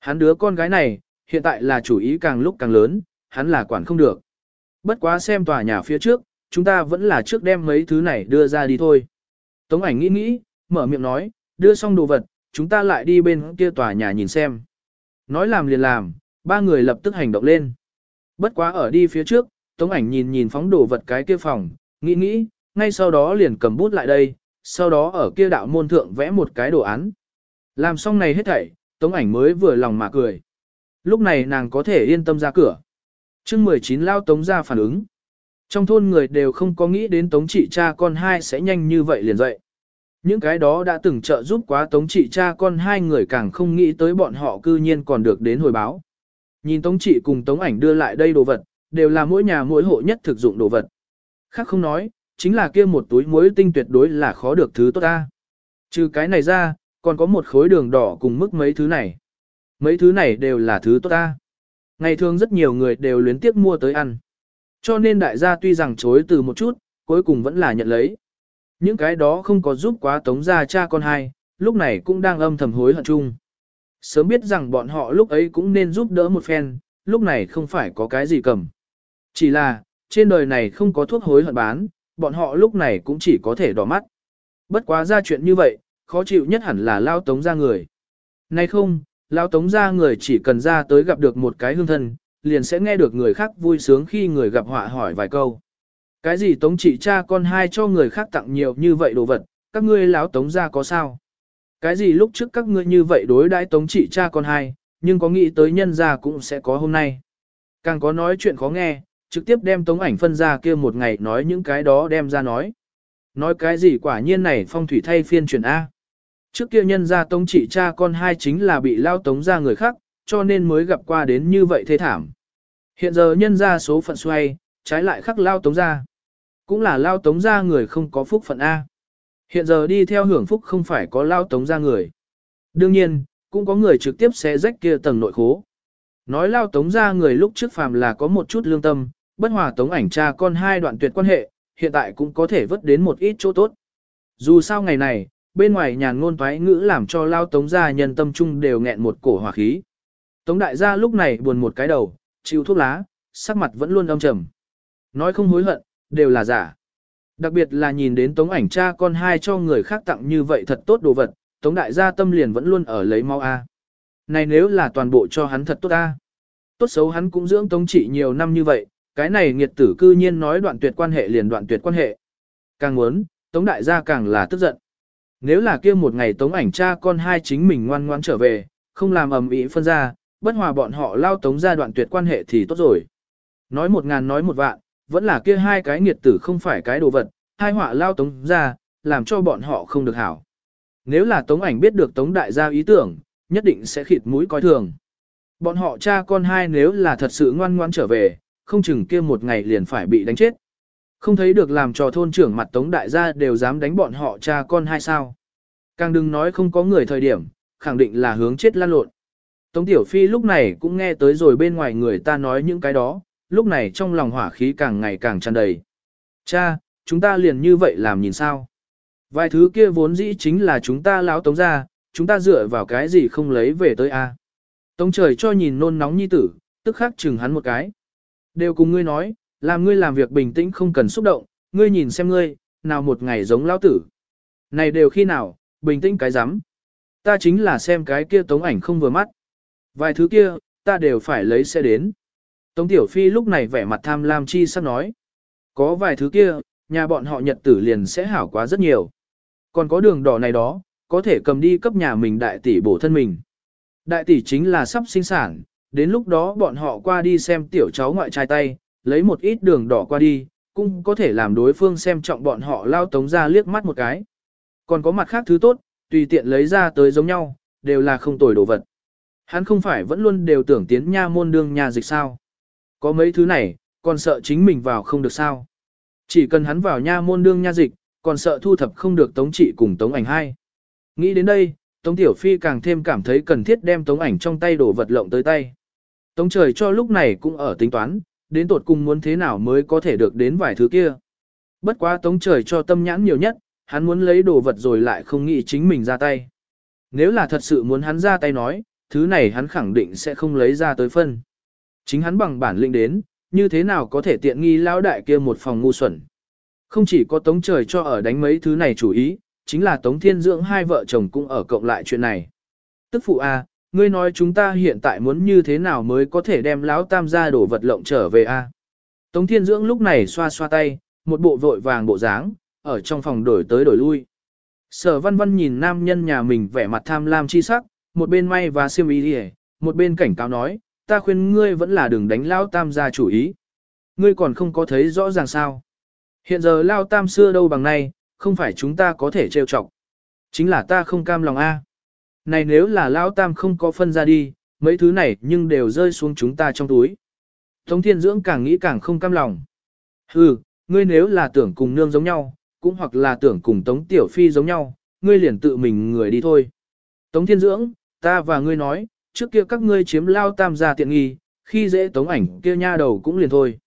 Hắn đứa con gái này, hiện tại là chủ ý càng lúc càng lớn, hắn là quản không được. Bất quá xem tòa nhà phía trước, chúng ta vẫn là trước đem mấy thứ này đưa ra đi thôi. Tống ảnh nghĩ nghĩ, mở miệng nói, đưa xong đồ vật, chúng ta lại đi bên kia tòa nhà nhìn xem. Nói làm liền làm, ba người lập tức hành động lên. Bất quá ở đi phía trước, Tống ảnh nhìn nhìn phóng đồ vật cái kia phòng, nghĩ nghĩ, ngay sau đó liền cầm bút lại đây, sau đó ở kia đạo môn thượng vẽ một cái đồ án. Làm xong này hết thảy, Tống ảnh mới vừa lòng mà cười. Lúc này nàng có thể yên tâm ra cửa chương 19 lao Tống ra phản ứng. Trong thôn người đều không có nghĩ đến Tống trị cha con hai sẽ nhanh như vậy liền dậy. Những cái đó đã từng trợ giúp quá Tống trị cha con hai người càng không nghĩ tới bọn họ cư nhiên còn được đến hồi báo. Nhìn Tống trị cùng Tống ảnh đưa lại đây đồ vật, đều là mỗi nhà mỗi hộ nhất thực dụng đồ vật. Khác không nói, chính là kia một túi muối tinh tuyệt đối là khó được thứ tốt ta. Trừ cái này ra, còn có một khối đường đỏ cùng mức mấy thứ này. Mấy thứ này đều là thứ tốt ta. Ngày thường rất nhiều người đều luyến tiếc mua tới ăn. Cho nên đại gia tuy rằng chối từ một chút, cuối cùng vẫn là nhận lấy. Những cái đó không có giúp quá tống gia cha con hai, lúc này cũng đang âm thầm hối hận chung. Sớm biết rằng bọn họ lúc ấy cũng nên giúp đỡ một phen, lúc này không phải có cái gì cầm. Chỉ là, trên đời này không có thuốc hối hận bán, bọn họ lúc này cũng chỉ có thể đỏ mắt. Bất quá ra chuyện như vậy, khó chịu nhất hẳn là lao tống ra người. Nay không, lao tống ra người chỉ cần ra tới gặp được một cái hương thân, liền sẽ nghe được người khác vui sướng khi người gặp họa hỏi vài câu. Cái gì tống trị cha con hai cho người khác tặng nhiều như vậy đồ vật, các ngươi lão tống ra có sao? Cái gì lúc trước các ngươi như vậy đối đãi tống trị cha con hai, nhưng có nghĩ tới nhân ra cũng sẽ có hôm nay. Càng có nói chuyện khó nghe, trực tiếp đem tống ảnh phân ra kia một ngày nói những cái đó đem ra nói. Nói cái gì quả nhiên này phong thủy thay phiên chuyển A. Trước kia nhân gia tống trị cha con hai chính là bị lao tống ra người khác, cho nên mới gặp qua đến như vậy thế thảm. Hiện giờ nhân gia số phận xoay, trái lại khắc lao tống ra. Cũng là lao tống ra người không có phúc phận A. Hiện giờ đi theo hưởng phúc không phải có lao tống ra người. Đương nhiên, cũng có người trực tiếp xé rách kia tầng nội khố. Nói lao tống ra người lúc trước phàm là có một chút lương tâm, bất hòa tống ảnh cha con hai đoạn tuyệt quan hệ, hiện tại cũng có thể vớt đến một ít chỗ tốt. Dù sao ngày này, bên ngoài nhàn ngôn toái ngữ làm cho lao tống gia nhân tâm trung đều nghẹn một cổ hỏa khí. Tống đại gia lúc này buồn một cái đầu, chịu thuốc lá, sắc mặt vẫn luôn âm trầm. Nói không hối hận, đều là giả. Đặc biệt là nhìn đến tống ảnh cha con hai cho người khác tặng như vậy thật tốt đồ vật, tống đại gia tâm liền vẫn luôn ở lấy mau A. Này nếu là toàn bộ cho hắn thật tốt A. Tốt xấu hắn cũng dưỡng tống trị nhiều năm như vậy, cái này nghiệt tử cư nhiên nói đoạn tuyệt quan hệ liền đoạn tuyệt quan hệ. Càng muốn, tống đại gia càng là tức giận. Nếu là kia một ngày tống ảnh cha con hai chính mình ngoan ngoan trở về, không làm ầm ĩ phân ra, bất hòa bọn họ lao tống ra đoạn tuyệt quan hệ thì tốt rồi. Nói một ngàn nói một vạn, vẫn là kia hai cái nghiệt tử không phải cái đồ vật, hai họa lao tống ra, làm cho bọn họ không được hảo. Nếu là tống ảnh biết được tống đại gia ý tưởng, nhất định sẽ khịt mũi coi thường. Bọn họ cha con hai nếu là thật sự ngoan ngoan trở về, không chừng kia một ngày liền phải bị đánh chết. Không thấy được làm cho thôn trưởng mặt tống đại gia đều dám đánh bọn họ cha con hai sao. Càng đừng nói không có người thời điểm, khẳng định là hướng chết lan lộn. Tống Tiểu Phi lúc này cũng nghe tới rồi bên ngoài người ta nói những cái đó, lúc này trong lòng hỏa khí càng ngày càng tràn đầy. Cha, chúng ta liền như vậy làm nhìn sao? Vài thứ kia vốn dĩ chính là chúng ta lão tống ra, chúng ta dựa vào cái gì không lấy về tới a? Tống trời cho nhìn nôn nóng nhi tử, tức khắc chừng hắn một cái. Đều cùng ngươi nói, làm ngươi làm việc bình tĩnh không cần xúc động, ngươi nhìn xem ngươi, nào một ngày giống lão tử. Này đều khi nào, bình tĩnh cái rắm Ta chính là xem cái kia tống ảnh không vừa mắt. Vài thứ kia, ta đều phải lấy xe đến. Tống Tiểu Phi lúc này vẻ mặt tham lam chi sắp nói. Có vài thứ kia, nhà bọn họ nhật tử liền sẽ hảo quá rất nhiều. Còn có đường đỏ này đó, có thể cầm đi cấp nhà mình đại tỷ bổ thân mình. Đại tỷ chính là sắp sinh sản, đến lúc đó bọn họ qua đi xem tiểu cháu ngoại trai tay, lấy một ít đường đỏ qua đi, cũng có thể làm đối phương xem trọng bọn họ lao tống ra liếc mắt một cái. Còn có mặt khác thứ tốt, tùy tiện lấy ra tới giống nhau, đều là không tồi đồ vật. Hắn không phải vẫn luôn đều tưởng tiến nha môn đương nhà dịch sao. Có mấy thứ này, còn sợ chính mình vào không được sao. Chỉ cần hắn vào nha môn đương nha dịch, còn sợ thu thập không được tống trị cùng tống ảnh hai. Nghĩ đến đây, tống tiểu phi càng thêm cảm thấy cần thiết đem tống ảnh trong tay đổ vật lộng tới tay. Tống trời cho lúc này cũng ở tính toán, đến tột cùng muốn thế nào mới có thể được đến vài thứ kia. Bất quá tống trời cho tâm nhãn nhiều nhất, hắn muốn lấy đồ vật rồi lại không nghĩ chính mình ra tay. Nếu là thật sự muốn hắn ra tay nói, thứ này hắn khẳng định sẽ không lấy ra tới phân. Chính hắn bằng bản lĩnh đến, như thế nào có thể tiện nghi lão đại kia một phòng ngu xuẩn. Không chỉ có tống trời cho ở đánh mấy thứ này chủ ý, chính là tống thiên dưỡng hai vợ chồng cũng ở cộng lại chuyện này. Tức phụ a, à, ngươi nói chúng ta hiện tại muốn như thế nào mới có thể đem lão tam gia đổ vật lộng trở về a? À? Tống thiên dưỡng lúc này xoa xoa tay, một bộ vội vàng bộ dáng, ở trong phòng đổi tới đổi lui. Sở văn văn nhìn nam nhân nhà mình vẻ mặt tham lam chi sắc, một bên may và siêm ý đi một bên cảnh cáo nói, ta khuyên ngươi vẫn là đừng đánh lao tam gia chủ ý. Ngươi còn không có thấy rõ ràng sao. Hiện giờ lao tam xưa đâu bằng nay, không phải chúng ta có thể trêu chọc. Chính là ta không cam lòng a. Này nếu là lao tam không có phân ra đi, mấy thứ này nhưng đều rơi xuống chúng ta trong túi. Tống thiên dưỡng càng nghĩ càng không cam lòng. Hừ, ngươi nếu là tưởng cùng nương giống nhau, cũng hoặc là tưởng cùng tống tiểu phi giống nhau, ngươi liền tự mình người đi thôi. Tống thiên dưỡng, ta và ngươi nói, trước kia các ngươi chiếm lao tam gia tiện nghi, khi dễ tống ảnh kia nha đầu cũng liền thôi.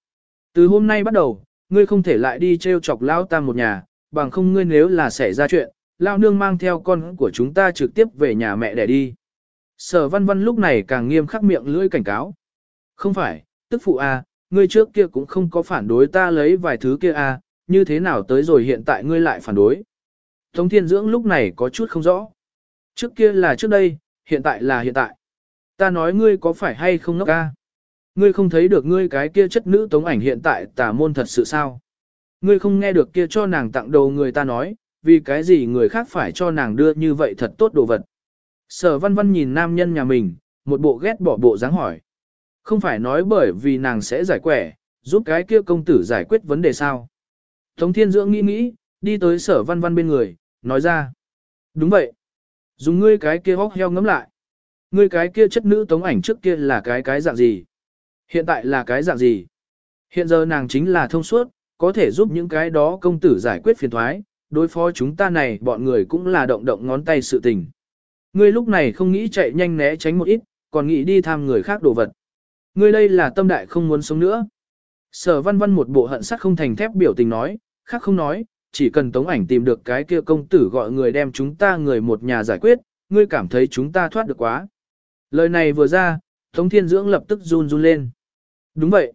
Từ hôm nay bắt đầu, ngươi không thể lại đi treo chọc lao tam một nhà, bằng không ngươi nếu là xảy ra chuyện, lao nương mang theo con của chúng ta trực tiếp về nhà mẹ để đi. Sở văn văn lúc này càng nghiêm khắc miệng lưỡi cảnh cáo. Không phải, tức phụ a, à, ngươi trước kia cũng không có phản đối ta lấy vài thứ kia a, à, như thế nào tới rồi hiện tại ngươi lại phản đối. Tống thiên dưỡng lúc này có chút không rõ. Trước kia là trước đây, hiện tại là hiện tại. Ta nói ngươi có phải hay không ngốc ca? Ngươi không thấy được ngươi cái kia chất nữ tống ảnh hiện tại tà môn thật sự sao? Ngươi không nghe được kia cho nàng tặng đồ người ta nói, vì cái gì người khác phải cho nàng đưa như vậy thật tốt đồ vật. Sở văn văn nhìn nam nhân nhà mình, một bộ ghét bỏ bộ dáng hỏi. Không phải nói bởi vì nàng sẽ giải quẻ, giúp cái kia công tử giải quyết vấn đề sao. Tống thiên dưỡng nghĩ nghĩ, đi tới sở văn văn bên người, nói ra. Đúng vậy. Dùng ngươi cái kia hóc heo ngấm lại. Ngươi cái kia chất nữ tống ảnh trước kia là cái cái dạng gì? Hiện tại là cái dạng gì? Hiện giờ nàng chính là thông suốt, có thể giúp những cái đó công tử giải quyết phiền thoái, đối phó chúng ta này bọn người cũng là động động ngón tay sự tình. Ngươi lúc này không nghĩ chạy nhanh né tránh một ít, còn nghĩ đi tham người khác đồ vật. Ngươi đây là tâm đại không muốn sống nữa. Sở văn văn một bộ hận sắc không thành thép biểu tình nói, khác không nói, chỉ cần tống ảnh tìm được cái kia công tử gọi người đem chúng ta người một nhà giải quyết, ngươi cảm thấy chúng ta thoát được quá. Lời này vừa ra, Tống Thiên Dưỡng lập tức run run lên. Đúng vậy.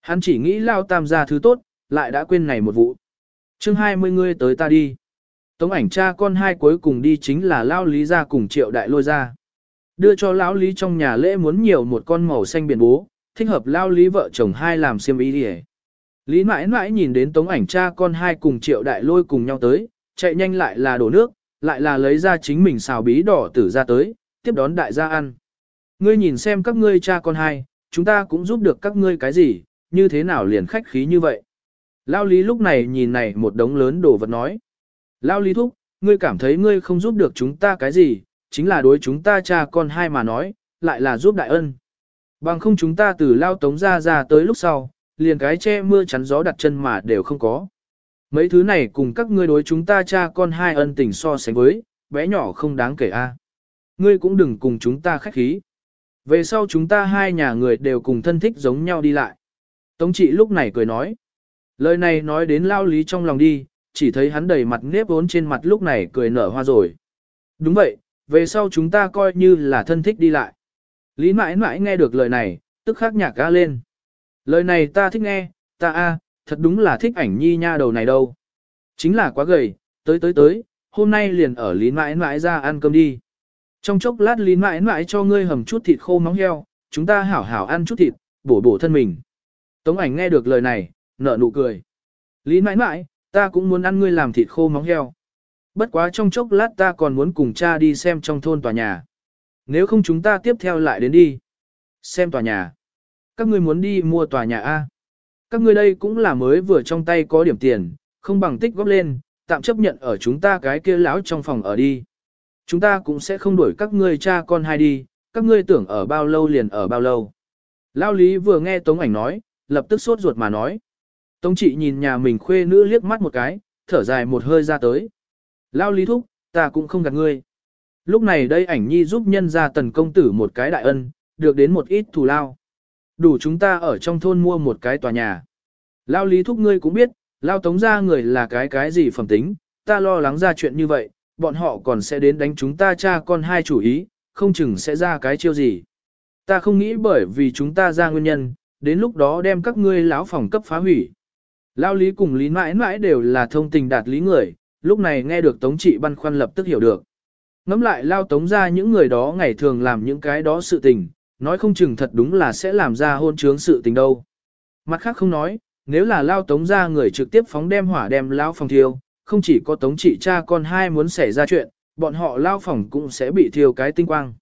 Hắn chỉ nghĩ lao tam gia thứ tốt, lại đã quên này một vụ chương 20 ngươi tới ta đi. Tống ảnh cha con hai cuối cùng đi chính là Lão lý ra cùng triệu đại lôi ra. Đưa cho lão lý trong nhà lễ muốn nhiều một con màu xanh biển bố, thích hợp Lão lý vợ chồng hai làm xiêm ý đi Lý mãi mãi nhìn đến tống ảnh cha con hai cùng triệu đại lôi cùng nhau tới, chạy nhanh lại là đổ nước, lại là lấy ra chính mình xào bí đỏ tử ra tới, tiếp đón đại gia ăn. Ngươi nhìn xem các ngươi cha con hai, chúng ta cũng giúp được các ngươi cái gì, như thế nào liền khách khí như vậy. Lao lý lúc này nhìn này một đống lớn đồ vật nói. Lao lý thúc, ngươi cảm thấy ngươi không giúp được chúng ta cái gì, chính là đối chúng ta cha con hai mà nói, lại là giúp đại ân. Bằng không chúng ta từ lao tống ra ra tới lúc sau, liền cái che mưa chắn gió đặt chân mà đều không có. Mấy thứ này cùng các ngươi đối chúng ta cha con hai ân tình so sánh với, bé nhỏ không đáng kể a. Ngươi cũng đừng cùng chúng ta khách khí. Về sau chúng ta hai nhà người đều cùng thân thích giống nhau đi lại. Tống trị lúc này cười nói. Lời này nói đến lao lý trong lòng đi, chỉ thấy hắn đầy mặt nếp vốn trên mặt lúc này cười nở hoa rồi. Đúng vậy, về sau chúng ta coi như là thân thích đi lại. Lý mãi mãi nghe được lời này, tức khắc nhạc ga lên. Lời này ta thích nghe, ta a, thật đúng là thích ảnh nhi nha đầu này đâu. Chính là quá gầy, tới tới tới, hôm nay liền ở Lý mãi mãi ra ăn cơm đi. Trong chốc lát Lý mãi mãi cho ngươi hầm chút thịt khô móng heo, chúng ta hảo hảo ăn chút thịt, bổ bổ thân mình. Tống ảnh nghe được lời này, nở nụ cười. Lý mãi mãi, ta cũng muốn ăn ngươi làm thịt khô móng heo. Bất quá trong chốc lát ta còn muốn cùng cha đi xem trong thôn tòa nhà. Nếu không chúng ta tiếp theo lại đến đi. Xem tòa nhà. Các ngươi muốn đi mua tòa nhà A. Các ngươi đây cũng là mới vừa trong tay có điểm tiền, không bằng tích góp lên, tạm chấp nhận ở chúng ta cái kia lão trong phòng ở đi. Chúng ta cũng sẽ không đuổi các ngươi cha con hai đi, các ngươi tưởng ở bao lâu liền ở bao lâu. Lao lý vừa nghe Tống ảnh nói, lập tức sốt ruột mà nói. Tống trị nhìn nhà mình khuê nữ liếc mắt một cái, thở dài một hơi ra tới. Lao lý thúc, ta cũng không gạt ngươi. Lúc này đây ảnh nhi giúp nhân ra tần công tử một cái đại ân, được đến một ít thù lao. Đủ chúng ta ở trong thôn mua một cái tòa nhà. Lao lý thúc ngươi cũng biết, lao tống ra người là cái cái gì phẩm tính, ta lo lắng ra chuyện như vậy, bọn họ còn sẽ đến đánh chúng ta cha con hai chủ ý, không chừng sẽ ra cái chiêu gì. Ta không nghĩ bởi vì chúng ta ra nguyên nhân, đến lúc đó đem các ngươi lão phòng cấp phá hủy. Lao lý cùng lý mãi mãi đều là thông tình đạt lý người, lúc này nghe được tống trị băn khoăn lập tức hiểu được. Ngắm lại lao tống ra những người đó ngày thường làm những cái đó sự tình, nói không chừng thật đúng là sẽ làm ra hôn trướng sự tình đâu. Mặt khác không nói, nếu là lao tống ra người trực tiếp phóng đem hỏa đem lao phòng thiêu, không chỉ có tống trị cha con hai muốn xảy ra chuyện, bọn họ lao phòng cũng sẽ bị thiêu cái tinh quang.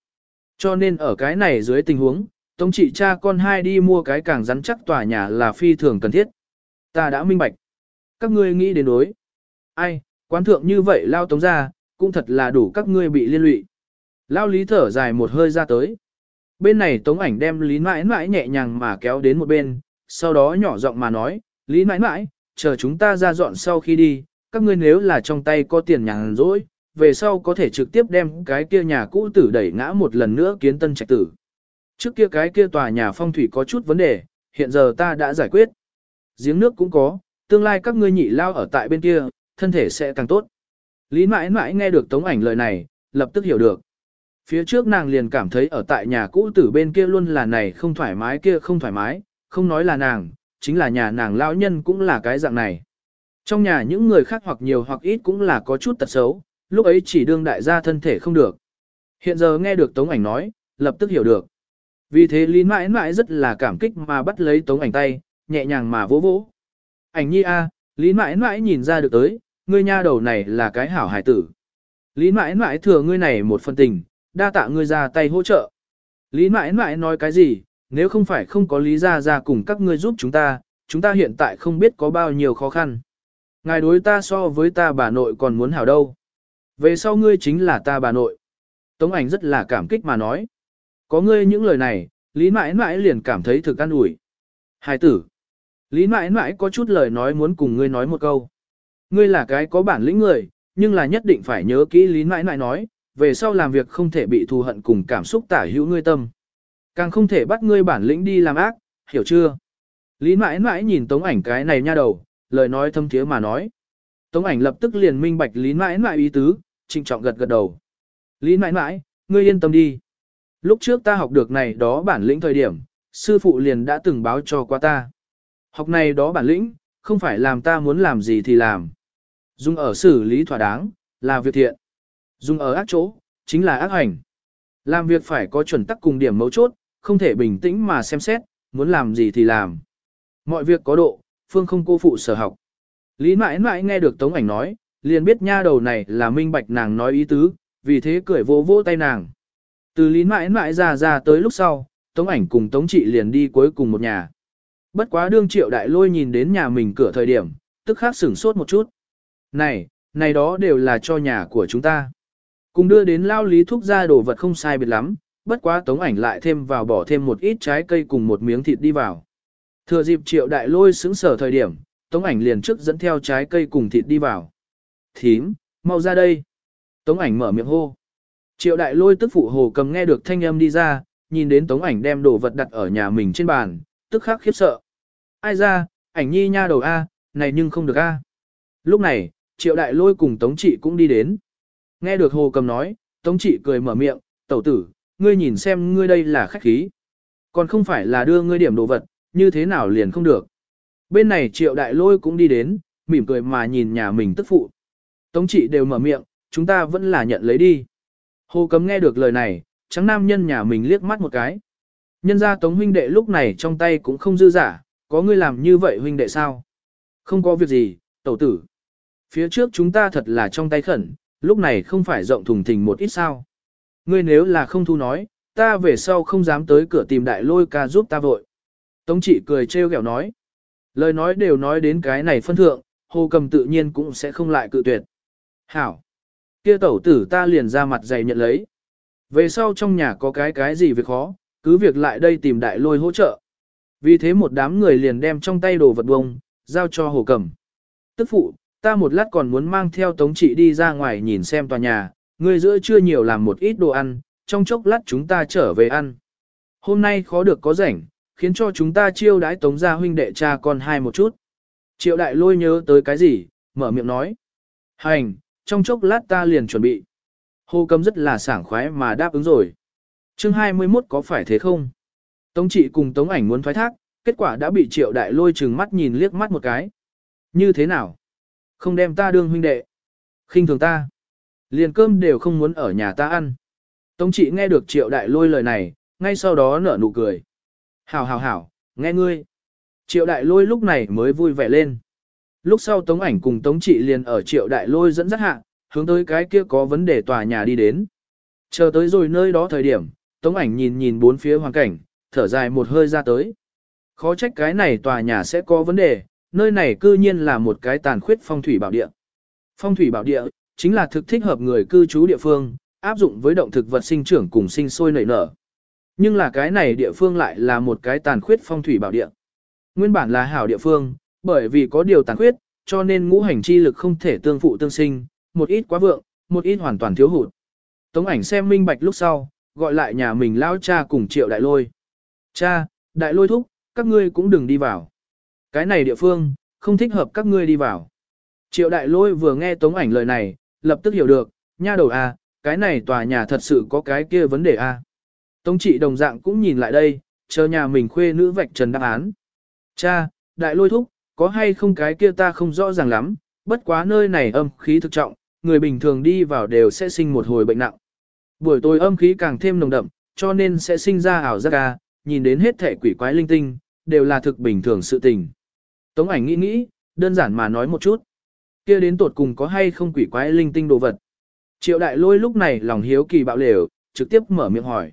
Cho nên ở cái này dưới tình huống, tống trị cha con hai đi mua cái càng rắn chắc tòa nhà là phi thường cần thiết. Ta đã minh bạch. Các ngươi nghĩ đến đối. Ai, quán thượng như vậy lao tống ra, cũng thật là đủ các ngươi bị liên lụy. Lao lý thở dài một hơi ra tới. Bên này tống ảnh đem lý mãi mãi nhẹ nhàng mà kéo đến một bên, sau đó nhỏ giọng mà nói, lý mãi mãi, chờ chúng ta ra dọn sau khi đi, các ngươi nếu là trong tay có tiền nhàn rỗi, về sau có thể trực tiếp đem cái kia nhà cũ tử đẩy ngã một lần nữa kiến tân trạch tử. Trước kia cái kia tòa nhà phong thủy có chút vấn đề, hiện giờ ta đã giải quyết. Giếng nước cũng có, tương lai các ngươi nhị lao ở tại bên kia, thân thể sẽ càng tốt. Lý mãi mãi nghe được tống ảnh lời này, lập tức hiểu được. Phía trước nàng liền cảm thấy ở tại nhà cũ tử bên kia luôn là này không thoải mái kia không thoải mái, không nói là nàng, chính là nhà nàng lão nhân cũng là cái dạng này. Trong nhà những người khác hoặc nhiều hoặc ít cũng là có chút tật xấu, lúc ấy chỉ đương đại gia thân thể không được. Hiện giờ nghe được Tống ảnh nói, lập tức hiểu được. Vì thế Lý mãi mãi rất là cảm kích mà bắt lấy Tống ảnh tay, nhẹ nhàng mà vỗ vỗ. Ảnh nhi a, Lý mãi mãi nhìn ra được tới, ngươi nha đầu này là cái hảo hài tử. Lý mãi mãi thừa ngươi này một phần tình, đa tạ ngươi ra tay hỗ trợ. Lý mãi mãi nói cái gì, nếu không phải không có lý ra ra cùng các ngươi giúp chúng ta, chúng ta hiện tại không biết có bao nhiêu khó khăn. Ngài đối ta so với ta bà nội còn muốn hảo đâu. Về sau ngươi chính là ta bà nội. Tống ảnh rất là cảm kích mà nói. Có ngươi những lời này, Lý mãi mãi liền cảm thấy thực an ủi. Hài tử. Lý mãi mãi có chút lời nói muốn cùng ngươi nói một câu. Ngươi là cái có bản lĩnh người, nhưng là nhất định phải nhớ kỹ Lý mãi mãi nói, về sau làm việc không thể bị thù hận cùng cảm xúc tả hữu ngươi tâm. Càng không thể bắt ngươi bản lĩnh đi làm ác, hiểu chưa? Lý mãi mãi nhìn tống ảnh cái này nha đầu, lời nói thâm thiế mà nói. Tống ảnh lập tức liền minh bạch Lý mãi mãi ý tứ, trịnh trọng gật gật đầu. Lý mãi mãi, ngươi yên tâm đi. Lúc trước ta học được này đó bản lĩnh thời điểm, sư phụ liền đã từng báo cho qua ta. Học này đó bản lĩnh, không phải làm ta muốn làm gì thì làm. Dùng ở xử lý thỏa đáng, là việc thiện. Dùng ở ác chỗ, chính là ác hành. Làm việc phải có chuẩn tắc cùng điểm mấu chốt, không thể bình tĩnh mà xem xét, muốn làm gì thì làm. Mọi việc có độ, phương không cô phụ sở học. Lý mãi mãi nghe được Tống ảnh nói, liền biết nha đầu này là minh bạch nàng nói ý tứ, vì thế cười vỗ vỗ tay nàng. Từ lý mãi mãi ra ra tới lúc sau, Tống ảnh cùng Tống trị liền đi cuối cùng một nhà. Bất quá đương triệu đại lôi nhìn đến nhà mình cửa thời điểm, tức khắc sửng sốt một chút. Này, này đó đều là cho nhà của chúng ta. Cùng đưa đến lao lý thuốc ra đồ vật không sai biệt lắm, bất quá tống ảnh lại thêm vào bỏ thêm một ít trái cây cùng một miếng thịt đi vào. Thừa dịp triệu đại lôi xứng sở thời điểm, tống ảnh liền trước dẫn theo trái cây cùng thịt đi vào. Thím, mau ra đây. Tống ảnh mở miệng hô. Triệu đại lôi tức phụ hồ cầm nghe được thanh âm đi ra, nhìn đến tống ảnh đem đồ vật đặt ở nhà mình trên bàn, tức khắc khiếp sợ. Ai ra, ảnh nhi nha đầu A, này nhưng không được A. Lúc này, triệu đại lôi cùng tống trị cũng đi đến. Nghe được hồ cầm nói, tống trị cười mở miệng, tẩu tử, ngươi nhìn xem ngươi đây là khách khí. Còn không phải là đưa ngươi điểm đồ vật, như thế nào liền không được. Bên này triệu đại lôi cũng đi đến, mỉm cười mà nhìn nhà mình tức phụ. Tống trị đều mở miệng, chúng ta vẫn là nhận lấy đi. Hồ cấm nghe được lời này, trắng nam nhân nhà mình liếc mắt một cái. Nhân ra tống huynh đệ lúc này trong tay cũng không dư giả, có ngươi làm như vậy huynh đệ sao? Không có việc gì, tẩu tử. Phía trước chúng ta thật là trong tay khẩn, lúc này không phải rộng thùng thình một ít sao. Ngươi nếu là không thu nói, ta về sau không dám tới cửa tìm đại lôi ca giúp ta vội. Tống trị cười trêu ghẹo nói. Lời nói đều nói đến cái này phân thượng, hồ cầm tự nhiên cũng sẽ không lại cự tuyệt. Hảo! Kia tẩu tử ta liền ra mặt dày nhận lấy. Về sau trong nhà có cái cái gì việc khó, cứ việc lại đây tìm đại lôi hỗ trợ. Vì thế một đám người liền đem trong tay đồ vật bông, giao cho hồ cầm. Tức phụ, ta một lát còn muốn mang theo tống trị đi ra ngoài nhìn xem tòa nhà, người giữa chưa nhiều làm một ít đồ ăn, trong chốc lát chúng ta trở về ăn. Hôm nay khó được có rảnh, khiến cho chúng ta chiêu đãi tống gia huynh đệ cha con hai một chút. Triệu đại lôi nhớ tới cái gì, mở miệng nói. Hành, trong chốc lát ta liền chuẩn bị. Hồ cầm rất là sảng khoái mà đáp ứng rồi. chương 21 có phải thế không? Tống trị cùng tống ảnh muốn thoái thác, kết quả đã bị triệu đại lôi trừng mắt nhìn liếc mắt một cái. Như thế nào? Không đem ta đương huynh đệ. khinh thường ta. Liền cơm đều không muốn ở nhà ta ăn. Tống trị nghe được triệu đại lôi lời này, ngay sau đó nở nụ cười. Hảo hảo hảo, nghe ngươi. Triệu đại lôi lúc này mới vui vẻ lên. Lúc sau tống ảnh cùng tống trị liền ở triệu đại lôi dẫn dắt hạ, hướng tới cái kia có vấn đề tòa nhà đi đến. Chờ tới rồi nơi đó thời điểm, tống ảnh nhìn nhìn bốn phía hoàn cảnh, thở dài một hơi ra tới. Khó trách cái này tòa nhà sẽ có vấn đề, nơi này cư nhiên là một cái tàn khuyết phong thủy bảo địa. Phong thủy bảo địa, chính là thực thích hợp người cư trú địa phương, áp dụng với động thực vật sinh trưởng cùng sinh sôi nảy nở. Nhưng là cái này địa phương lại là một cái tàn khuyết phong thủy bảo địa. Nguyên bản là hảo địa phương, bởi vì có điều tàn khuyết, cho nên ngũ hành chi lực không thể tương phụ tương sinh, một ít quá vượng, một ít hoàn toàn thiếu hụt. Tống ảnh xem minh bạch lúc sau, gọi lại nhà mình lao cha cùng triệu đại lôi. Cha, đại lôi thúc, các ngươi cũng đừng đi vào. Cái này địa phương, không thích hợp các ngươi đi vào. Triệu đại lôi vừa nghe tống ảnh lời này, lập tức hiểu được, nha đầu à, cái này tòa nhà thật sự có cái kia vấn đề. À. Tống trị đồng dạng cũng nhìn lại đây, chờ nhà mình khuê nữ vạch trần đáp án. Cha, đại lôi thúc, có hay không cái kia ta không rõ ràng lắm, bất quá nơi này âm khí thực trọng, người bình thường đi vào đều sẽ sinh một hồi bệnh nặng. Buổi tối âm khí càng thêm nồng đậm, cho nên sẽ sinh ra ảo giác à nhìn đến hết thể quỷ quái linh tinh, đều là thực bình thường sự tình. Tống ảnh nghĩ nghĩ, đơn giản mà nói một chút. kia đến tột cùng có hay không quỷ quái linh tinh đồ vật. Triệu đại lôi lúc này lòng hiếu kỳ bạo lều, trực tiếp mở miệng hỏi.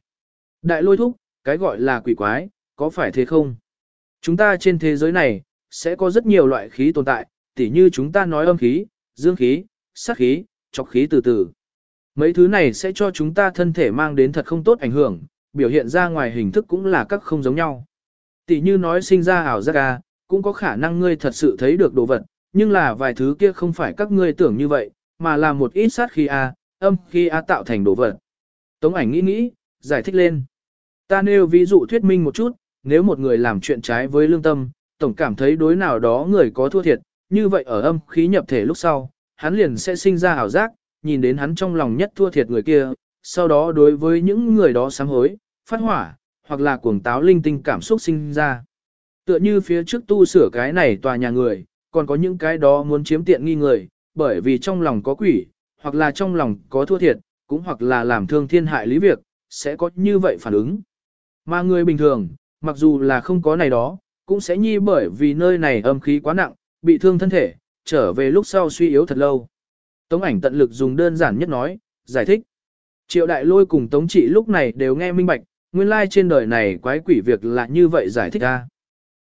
Đại lôi thúc, cái gọi là quỷ quái, có phải thế không? Chúng ta trên thế giới này, sẽ có rất nhiều loại khí tồn tại, tỉ như chúng ta nói âm khí, dương khí, sát khí, chọc khí từ từ. Mấy thứ này sẽ cho chúng ta thân thể mang đến thật không tốt ảnh hưởng, biểu hiện ra ngoài hình thức cũng là các không giống nhau. Tỷ như nói sinh ra ảo giác ca, cũng có khả năng ngươi thật sự thấy được đồ vật, nhưng là vài thứ kia không phải các ngươi tưởng như vậy, mà là một ít sát khí A, âm khí A tạo thành đồ vật. Tống ảnh nghĩ nghĩ, giải thích lên. Ta nêu ví dụ thuyết minh một chút, nếu một người làm chuyện trái với lương tâm, tổng cảm thấy đối nào đó người có thua thiệt, như vậy ở âm khí nhập thể lúc sau, hắn liền sẽ sinh ra ảo giác, nhìn đến hắn trong lòng nhất thua thiệt người kia, sau đó đối với những người đó sám hối, phát hỏa, hoặc là cuồng táo linh tinh cảm xúc sinh ra. Tựa như phía trước tu sửa cái này tòa nhà người, còn có những cái đó muốn chiếm tiện nghi người, bởi vì trong lòng có quỷ, hoặc là trong lòng có thua thiệt, cũng hoặc là làm thương thiên hại lý việc, sẽ có như vậy phản ứng. Mà người bình thường, mặc dù là không có này đó, cũng sẽ nhi bởi vì nơi này âm khí quá nặng, bị thương thân thể, trở về lúc sau suy yếu thật lâu. Tống ảnh tận lực dùng đơn giản nhất nói, giải thích. Triệu đại lôi cùng tống trị lúc này đều nghe minh bạch, nguyên lai trên đời này quái quỷ việc là như vậy giải thích ra.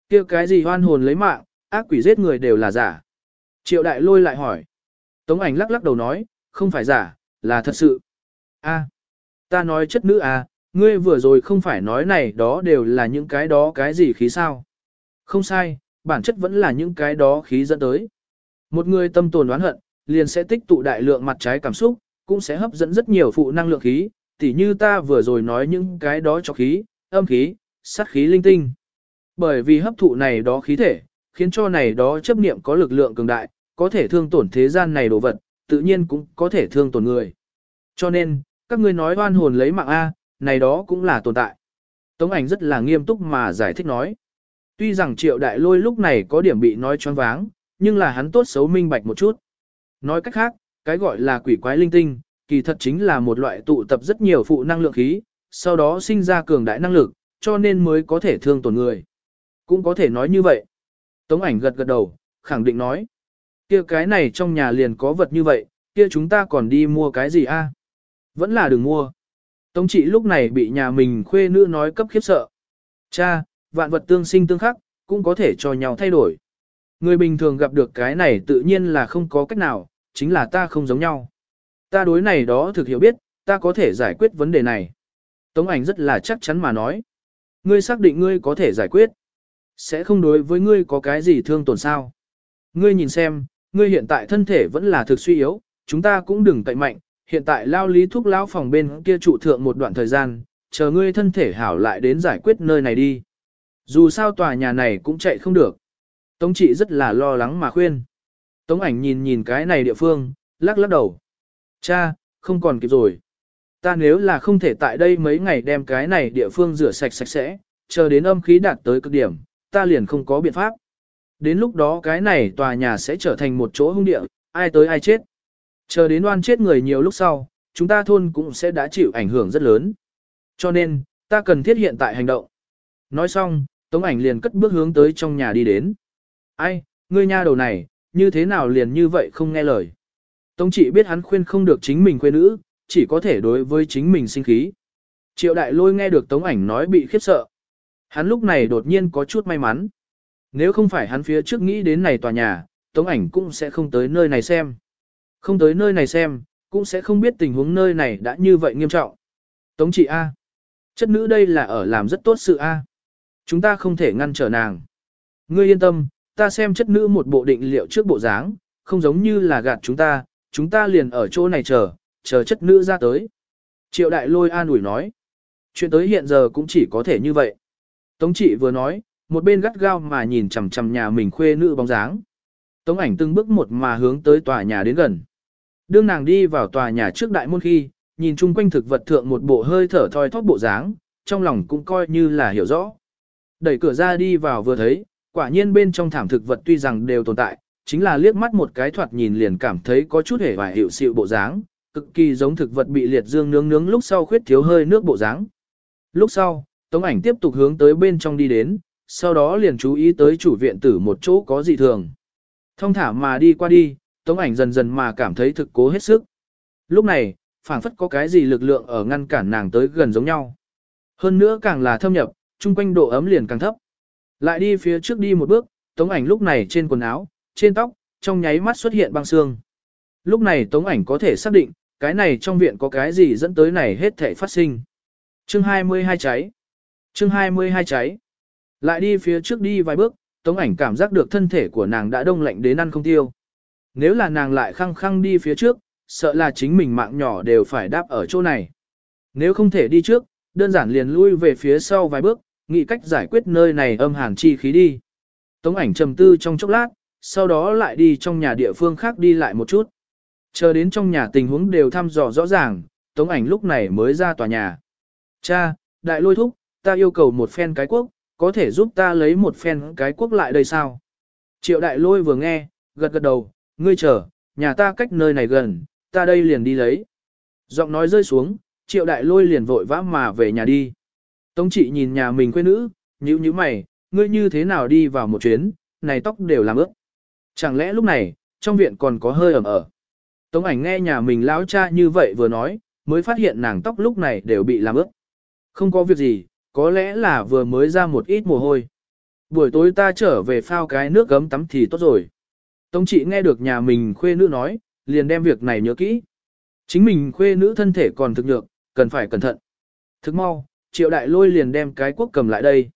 kia cái gì hoan hồn lấy mạng, ác quỷ giết người đều là giả. Triệu đại lôi lại hỏi. Tống ảnh lắc lắc đầu nói, không phải giả, là thật sự. a ta nói chất nữ à, ngươi vừa rồi không phải nói này đó đều là những cái đó cái gì khí sao. Không sai, bản chất vẫn là những cái đó khí dẫn tới. Một người tâm tồn oán hận, liền sẽ tích tụ đại lượng mặt trái cảm xúc, cũng sẽ hấp dẫn rất nhiều phụ năng lượng khí, tỉ như ta vừa rồi nói những cái đó cho khí, âm khí, sát khí linh tinh. Bởi vì hấp thụ này đó khí thể, khiến cho này đó chấp niệm có lực lượng cường đại, có thể thương tổn thế gian này đồ vật, tự nhiên cũng có thể thương tổn người. Cho nên, các ngươi nói oan hồn lấy mạng A, này đó cũng là tồn tại. Tống ảnh rất là nghiêm túc mà giải thích nói. Tuy rằng triệu đại lôi lúc này có điểm bị nói choáng váng, nhưng là hắn tốt xấu minh bạch một chút. Nói cách khác, cái gọi là quỷ quái linh tinh, kỳ thật chính là một loại tụ tập rất nhiều phụ năng lượng khí, sau đó sinh ra cường đại năng lực, cho nên mới có thể thương tổn người. Cũng có thể nói như vậy. Tống ảnh gật gật đầu, khẳng định nói. kia cái này trong nhà liền có vật như vậy, kia chúng ta còn đi mua cái gì a? Vẫn là đừng mua. Tống trị lúc này bị nhà mình khuê nữ nói cấp khiếp sợ. Cha, vạn vật tương sinh tương khắc, cũng có thể cho nhau thay đổi. Người bình thường gặp được cái này tự nhiên là không có cách nào, chính là ta không giống nhau. Ta đối này đó thực hiểu biết, ta có thể giải quyết vấn đề này. Tống ảnh rất là chắc chắn mà nói. Ngươi xác định ngươi có thể giải quyết. Sẽ không đối với ngươi có cái gì thương tổn sao. Ngươi nhìn xem, ngươi hiện tại thân thể vẫn là thực suy yếu, chúng ta cũng đừng cậy mạnh. Hiện tại lao lý thuốc lao phòng bên kia trụ thượng một đoạn thời gian, chờ ngươi thân thể hảo lại đến giải quyết nơi này đi. Dù sao tòa nhà này cũng chạy không được. Tống trị rất là lo lắng mà khuyên. Tống ảnh nhìn nhìn cái này địa phương, lắc lắc đầu. Cha, không còn kịp rồi. Ta nếu là không thể tại đây mấy ngày đem cái này địa phương rửa sạch sạch sẽ, chờ đến âm khí đạt tới cực điểm, ta liền không có biện pháp. Đến lúc đó cái này tòa nhà sẽ trở thành một chỗ hung địa, ai tới ai chết. Chờ đến oan chết người nhiều lúc sau, chúng ta thôn cũng sẽ đã chịu ảnh hưởng rất lớn. Cho nên, ta cần thiết hiện tại hành động. Nói xong, Tống ảnh liền cất bước hướng tới trong nhà đi đến. Ai, ngươi nha đầu này, như thế nào liền như vậy không nghe lời. Tống trị biết hắn khuyên không được chính mình quê nữ, chỉ có thể đối với chính mình sinh khí. Triệu đại lôi nghe được tống ảnh nói bị khiếp sợ. Hắn lúc này đột nhiên có chút may mắn. Nếu không phải hắn phía trước nghĩ đến này tòa nhà, tống ảnh cũng sẽ không tới nơi này xem. Không tới nơi này xem, cũng sẽ không biết tình huống nơi này đã như vậy nghiêm trọng. Tống trị A. Chất nữ đây là ở làm rất tốt sự A. Chúng ta không thể ngăn trở nàng. Ngươi yên tâm, ta xem chất nữ một bộ định liệu trước bộ dáng, không giống như là gạt chúng ta, chúng ta liền ở chỗ này chờ, chờ chất nữ ra tới. Triệu đại lôi an ủi nói. Chuyện tới hiện giờ cũng chỉ có thể như vậy. Tống trị vừa nói, một bên gắt gao mà nhìn chằm chằm nhà mình khuê nữ bóng dáng. Tống ảnh từng bước một mà hướng tới tòa nhà đến gần. Đương nàng đi vào tòa nhà trước đại môn khi, nhìn chung quanh thực vật thượng một bộ hơi thở thoi thóp bộ dáng, trong lòng cũng coi như là hiểu rõ. Đẩy cửa ra đi vào vừa thấy, quả nhiên bên trong thảm thực vật tuy rằng đều tồn tại, chính là liếc mắt một cái thoạt nhìn liền cảm thấy có chút hề vài hiệu sự bộ dáng, cực kỳ giống thực vật bị liệt dương nướng nướng lúc sau khuyết thiếu hơi nước bộ dáng. Lúc sau, Tống ảnh tiếp tục hướng tới bên trong đi đến, sau đó liền chú ý tới chủ viện tử một chỗ có dị thường. Thông thả mà đi qua đi, Tống ảnh dần dần mà cảm thấy thực cố hết sức. Lúc này, phảng phất có cái gì lực lượng ở ngăn cản nàng tới gần giống nhau. Hơn nữa càng là thâm nhập, chung quanh độ ấm liền càng thấp. Lại đi phía trước đi một bước, tống ảnh lúc này trên quần áo, trên tóc, trong nháy mắt xuất hiện băng xương. Lúc này tống ảnh có thể xác định, cái này trong viện có cái gì dẫn tới này hết thể phát sinh. Chương 22 cháy. Chương 22 cháy. Lại đi phía trước đi vài bước, tống ảnh cảm giác được thân thể của nàng đã đông lạnh đến ăn không tiêu. Nếu là nàng lại khăng khăng đi phía trước, sợ là chính mình mạng nhỏ đều phải đáp ở chỗ này. Nếu không thể đi trước, đơn giản liền lui về phía sau vài bước, nghĩ cách giải quyết nơi này âm hàn chi khí đi. Tống ảnh trầm tư trong chốc lát, sau đó lại đi trong nhà địa phương khác đi lại một chút. Chờ đến trong nhà tình huống đều thăm dò rõ ràng, tống ảnh lúc này mới ra tòa nhà. Cha, đại lôi thúc, ta yêu cầu một phen cái quốc, có thể giúp ta lấy một phen cái quốc lại đây sao? Triệu đại lôi vừa nghe, gật gật đầu, ngươi chờ, nhà ta cách nơi này gần, ta đây liền đi lấy. Giọng nói rơi xuống, triệu đại lôi liền vội vã mà về nhà đi. Tống trị nhìn nhà mình quê nữ, nhíu nhíu mày, ngươi như thế nào đi vào một chuyến, này tóc đều làm ướt. Chẳng lẽ lúc này, trong viện còn có hơi ẩm ở. Tống ảnh nghe nhà mình lão cha như vậy vừa nói, mới phát hiện nàng tóc lúc này đều bị làm ướt. Không có việc gì, có lẽ là vừa mới ra một ít mồ hôi. Buổi tối ta trở về phao cái nước gấm tắm thì tốt rồi. Tống trị nghe được nhà mình khuê nữ nói, liền đem việc này nhớ kỹ. Chính mình khuê nữ thân thể còn thực nhược, cần phải cẩn thận. Thức mau, triệu đại lôi liền đem cái quốc cầm lại đây.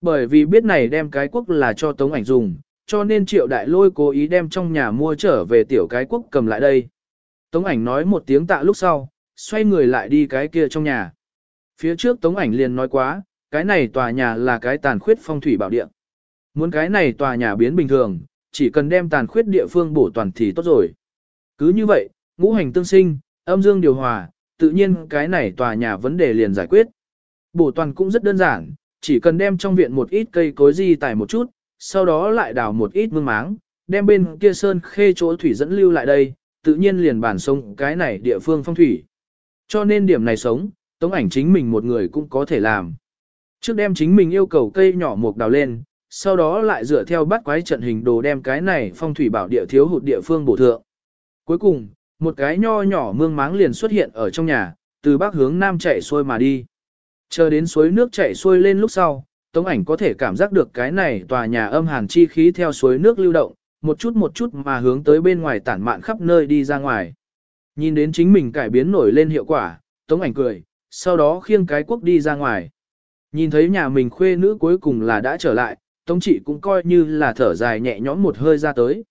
Bởi vì biết này đem cái quốc là cho tống ảnh dùng, cho nên triệu đại lôi cố ý đem trong nhà mua trở về tiểu cái quốc cầm lại đây. Tống ảnh nói một tiếng tạ lúc sau, xoay người lại đi cái kia trong nhà. Phía trước tống ảnh liền nói quá, cái này tòa nhà là cái tàn khuyết phong thủy bảo địa. Muốn cái này tòa nhà biến bình thường, chỉ cần đem tàn khuyết địa phương bổ toàn thì tốt rồi. Cứ như vậy, ngũ hành tương sinh, âm dương điều hòa, tự nhiên cái này tòa nhà vấn đề liền giải quyết. Bổ toàn cũng rất đơn giản, chỉ cần đem trong viện một ít cây cối di tải một chút, sau đó lại đào một ít mương máng, đem bên kia sơn khê chỗ thủy dẫn lưu lại đây, tự nhiên liền bản sông cái này địa phương phong thủy. Cho nên điểm này sống, tống ảnh chính mình một người cũng có thể làm. Trước đem chính mình yêu cầu cây nhỏ mục đào lên, sau đó lại dựa theo bắt quái trận hình đồ đem cái này phong thủy bảo địa thiếu hụt địa phương bổ thượng. Cuối cùng, một cái nho nhỏ mương máng liền xuất hiện ở trong nhà, từ bắc hướng nam chạy xuôi mà đi. Chờ đến suối nước chảy xuôi lên lúc sau, Tống ảnh có thể cảm giác được cái này tòa nhà âm hàn chi khí theo suối nước lưu động, một chút một chút mà hướng tới bên ngoài tản mạn khắp nơi đi ra ngoài. Nhìn đến chính mình cải biến nổi lên hiệu quả, Tống ảnh cười, sau đó khiêng cái quốc đi ra ngoài. Nhìn thấy nhà mình khuê nữ cuối cùng là đã trở lại, Tống trị cũng coi như là thở dài nhẹ nhõm một hơi ra tới.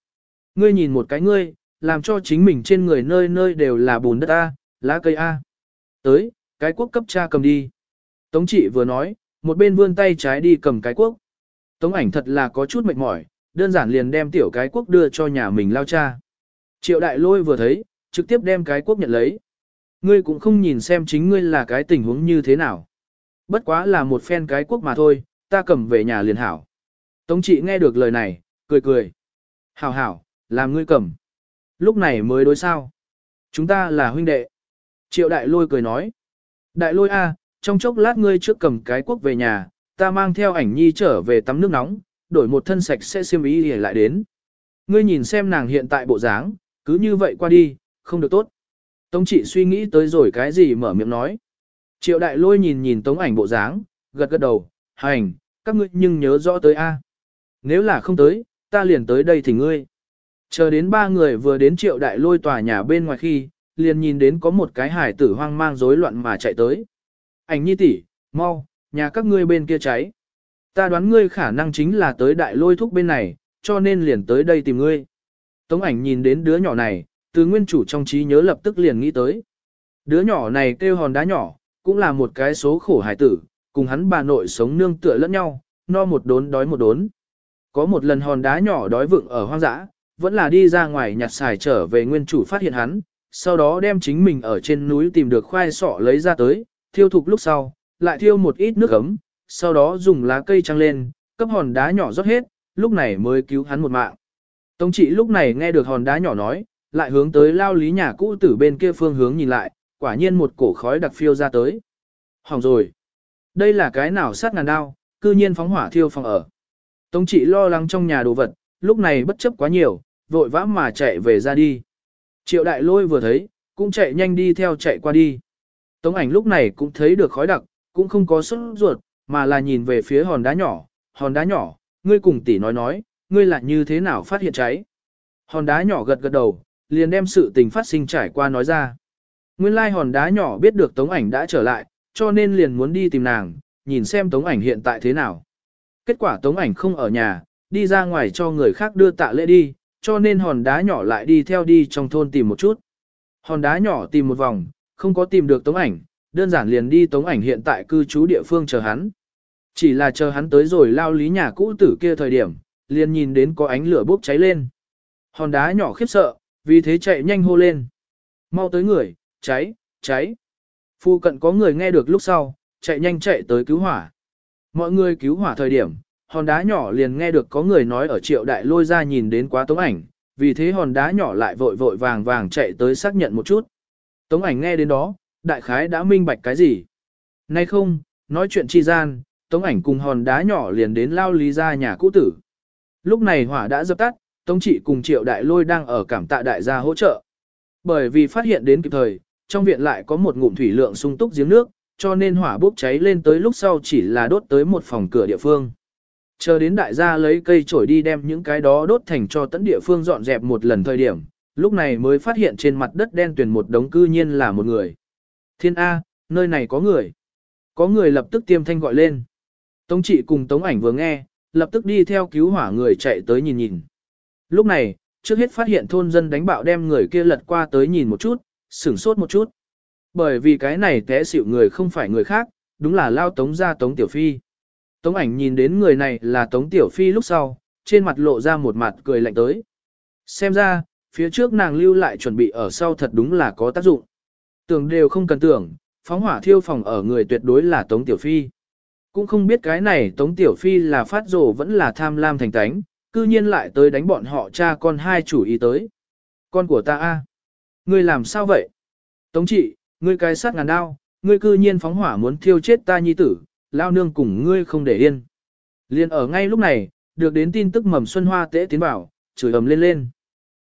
Ngươi nhìn một cái ngươi, làm cho chính mình trên người nơi nơi đều là bùn đất A, lá cây A. Tới, cái quốc cấp cha cầm đi. Tống trị vừa nói, một bên vươn tay trái đi cầm cái quốc. Tống ảnh thật là có chút mệt mỏi, đơn giản liền đem tiểu cái quốc đưa cho nhà mình lao cha. Triệu đại lôi vừa thấy, trực tiếp đem cái quốc nhận lấy. Ngươi cũng không nhìn xem chính ngươi là cái tình huống như thế nào. Bất quá là một phen cái quốc mà thôi, ta cầm về nhà liền hảo. Tống trị nghe được lời này, cười cười. Hảo hảo, làm ngươi cầm. Lúc này mới đối sao. Chúng ta là huynh đệ. Triệu đại lôi cười nói. Đại lôi A, trong chốc lát ngươi trước cầm cái quốc về nhà, ta mang theo ảnh nhi trở về tắm nước nóng, đổi một thân sạch sẽ xiêm ý để lại đến. Ngươi nhìn xem nàng hiện tại bộ dáng, cứ như vậy qua đi, không được tốt. Tống trị suy nghĩ tới rồi cái gì mở miệng nói. Triệu đại lôi nhìn nhìn tống ảnh bộ dáng, gật gật đầu, hành, các ngươi nhưng nhớ rõ tới A. Nếu là không tới, ta liền tới đây thì ngươi. Chờ đến ba người vừa đến triệu đại lôi tòa nhà bên ngoài khi, liền nhìn đến có một cái hải tử hoang mang rối loạn mà chạy tới. Ảnh nhi tỷ, mau, nhà các ngươi bên kia cháy. Ta đoán ngươi khả năng chính là tới đại lôi thúc bên này, cho nên liền tới đây tìm ngươi. Tống ảnh nhìn đến đứa nhỏ này, từ nguyên chủ trong trí nhớ lập tức liền nghĩ tới. Đứa nhỏ này kêu hòn đá nhỏ, cũng là một cái số khổ hải tử, cùng hắn bà nội sống nương tựa lẫn nhau, no một đốn đói một đốn. Có một lần hòn đá nhỏ đói vựng ở hoang dã, vẫn là đi ra ngoài nhặt xài trở về nguyên chủ phát hiện hắn, sau đó đem chính mình ở trên núi tìm được khoai sọ lấy ra tới, thiêu thục lúc sau, lại thiêu một ít nước ấm, sau đó dùng lá cây trăng lên, cấp hòn đá nhỏ rót hết, lúc này mới cứu hắn một mạng. Tống trị lúc này nghe được hòn đá nhỏ nói, lại hướng tới lao lý nhà cũ tử bên kia phương hướng nhìn lại, quả nhiên một cổ khói đặc phiêu ra tới. Hỏng rồi. Đây là cái nào sát ngàn đao, cư nhiên phóng hỏa thiêu phòng ở. Tống trị lo lắng trong nhà đồ vật, lúc này bất chấp quá nhiều, vội vã mà chạy về ra đi. Triệu đại lôi vừa thấy, cũng chạy nhanh đi theo chạy qua đi. Tống ảnh lúc này cũng thấy được khói đặc, cũng không có sốt ruột, mà là nhìn về phía hòn đá nhỏ, hòn đá nhỏ, ngươi cùng tỷ nói nói, ngươi là như thế nào phát hiện cháy. Hòn đá nhỏ gật gật đầu, liền đem sự tình phát sinh trải qua nói ra. Nguyên lai hòn đá nhỏ biết được tống ảnh đã trở lại, cho nên liền muốn đi tìm nàng, nhìn xem tống ảnh hiện tại thế nào. Kết quả tống ảnh không ở nhà, đi ra ngoài cho người khác đưa tạ lễ đi, cho nên hòn đá nhỏ lại đi theo đi trong thôn tìm một chút. Hòn đá nhỏ tìm một vòng, không có tìm được tống ảnh, đơn giản liền đi tống ảnh hiện tại cư trú địa phương chờ hắn. Chỉ là chờ hắn tới rồi lao lý nhà cũ tử kia thời điểm, liền nhìn đến có ánh lửa bốc cháy lên. Hòn đá nhỏ khiếp sợ, vì thế chạy nhanh hô lên. Mau tới người, cháy, cháy. Phu cận có người nghe được lúc sau, chạy nhanh chạy tới cứu hỏa. Mọi người cứu hỏa thời điểm, hòn đá nhỏ liền nghe được có người nói ở triệu đại lôi ra nhìn đến quá tống ảnh, vì thế hòn đá nhỏ lại vội vội vàng vàng chạy tới xác nhận một chút. Tống ảnh nghe đến đó, đại khái đã minh bạch cái gì. Nay không, nói chuyện chi gian, tống ảnh cùng hòn đá nhỏ liền đến lao lý ra nhà cũ tử. Lúc này hỏa đã dập tắt, tống trị cùng triệu đại lôi đang ở cảm tạ đại gia hỗ trợ. Bởi vì phát hiện đến kịp thời, trong viện lại có một ngụm thủy lượng sung túc giếng nước, cho nên hỏa bốc cháy lên tới lúc sau chỉ là đốt tới một phòng cửa địa phương. Chờ đến đại gia lấy cây chổi đi đem những cái đó đốt thành cho tận địa phương dọn dẹp một lần thời điểm, lúc này mới phát hiện trên mặt đất đen tuyền một đống cư nhiên là một người. Thiên A, nơi này có người. Có người lập tức tiêm thanh gọi lên. Tống trị cùng tống ảnh vừa nghe, lập tức đi theo cứu hỏa người chạy tới nhìn nhìn. Lúc này, trước hết phát hiện thôn dân đánh bạo đem người kia lật qua tới nhìn một chút, sửng sốt một chút. Bởi vì cái này té xịu người không phải người khác, đúng là lao tống ra tống tiểu phi. Tống ảnh nhìn đến người này là tống tiểu phi lúc sau, trên mặt lộ ra một mặt cười lạnh tới. Xem ra, phía trước nàng lưu lại chuẩn bị ở sau thật đúng là có tác dụng. Tưởng đều không cần tưởng, phóng hỏa thiêu phòng ở người tuyệt đối là tống tiểu phi. Cũng không biết cái này tống tiểu phi là phát rồ vẫn là tham lam thành tánh, cư nhiên lại tới đánh bọn họ cha con hai chủ ý tới. Con của ta a, Ngươi làm sao vậy? Tống trị, ngươi cái sát ngàn đao, ngươi cư nhiên phóng hỏa muốn thiêu chết ta nhi tử, lao nương cùng ngươi không để yên. Liên ở ngay lúc này, được đến tin tức mầm xuân hoa tễ tiến bảo, chửi ầm lên lên.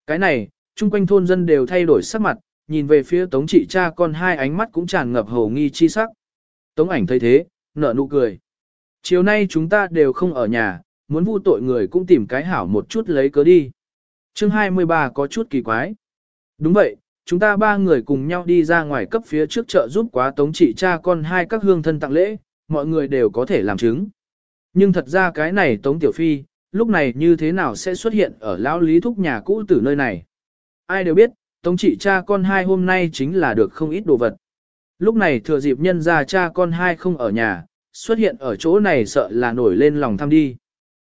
Cái này, chung quanh thôn dân đều thay đổi sắc mặt, nhìn về phía tống trị cha con hai ánh mắt cũng tràn ngập hầu nghi chi sắc. Tống ảnh thấy thế, nở nụ cười. Chiều nay chúng ta đều không ở nhà, muốn vu tội người cũng tìm cái hảo một chút lấy cớ đi. chương 23 có chút kỳ quái. Đúng vậy, chúng ta ba người cùng nhau đi ra ngoài cấp phía trước chợ giúp quá tống trị cha con hai các hương thân tặng lễ, mọi người đều có thể làm chứng. Nhưng thật ra cái này tống tiểu phi, lúc này như thế nào sẽ xuất hiện ở lão lý thúc nhà cũ từ nơi này. Ai đều biết, tống trị cha con hai hôm nay chính là được không ít đồ vật. Lúc này thừa dịp nhân ra cha con hai không ở nhà, xuất hiện ở chỗ này sợ là nổi lên lòng tham đi.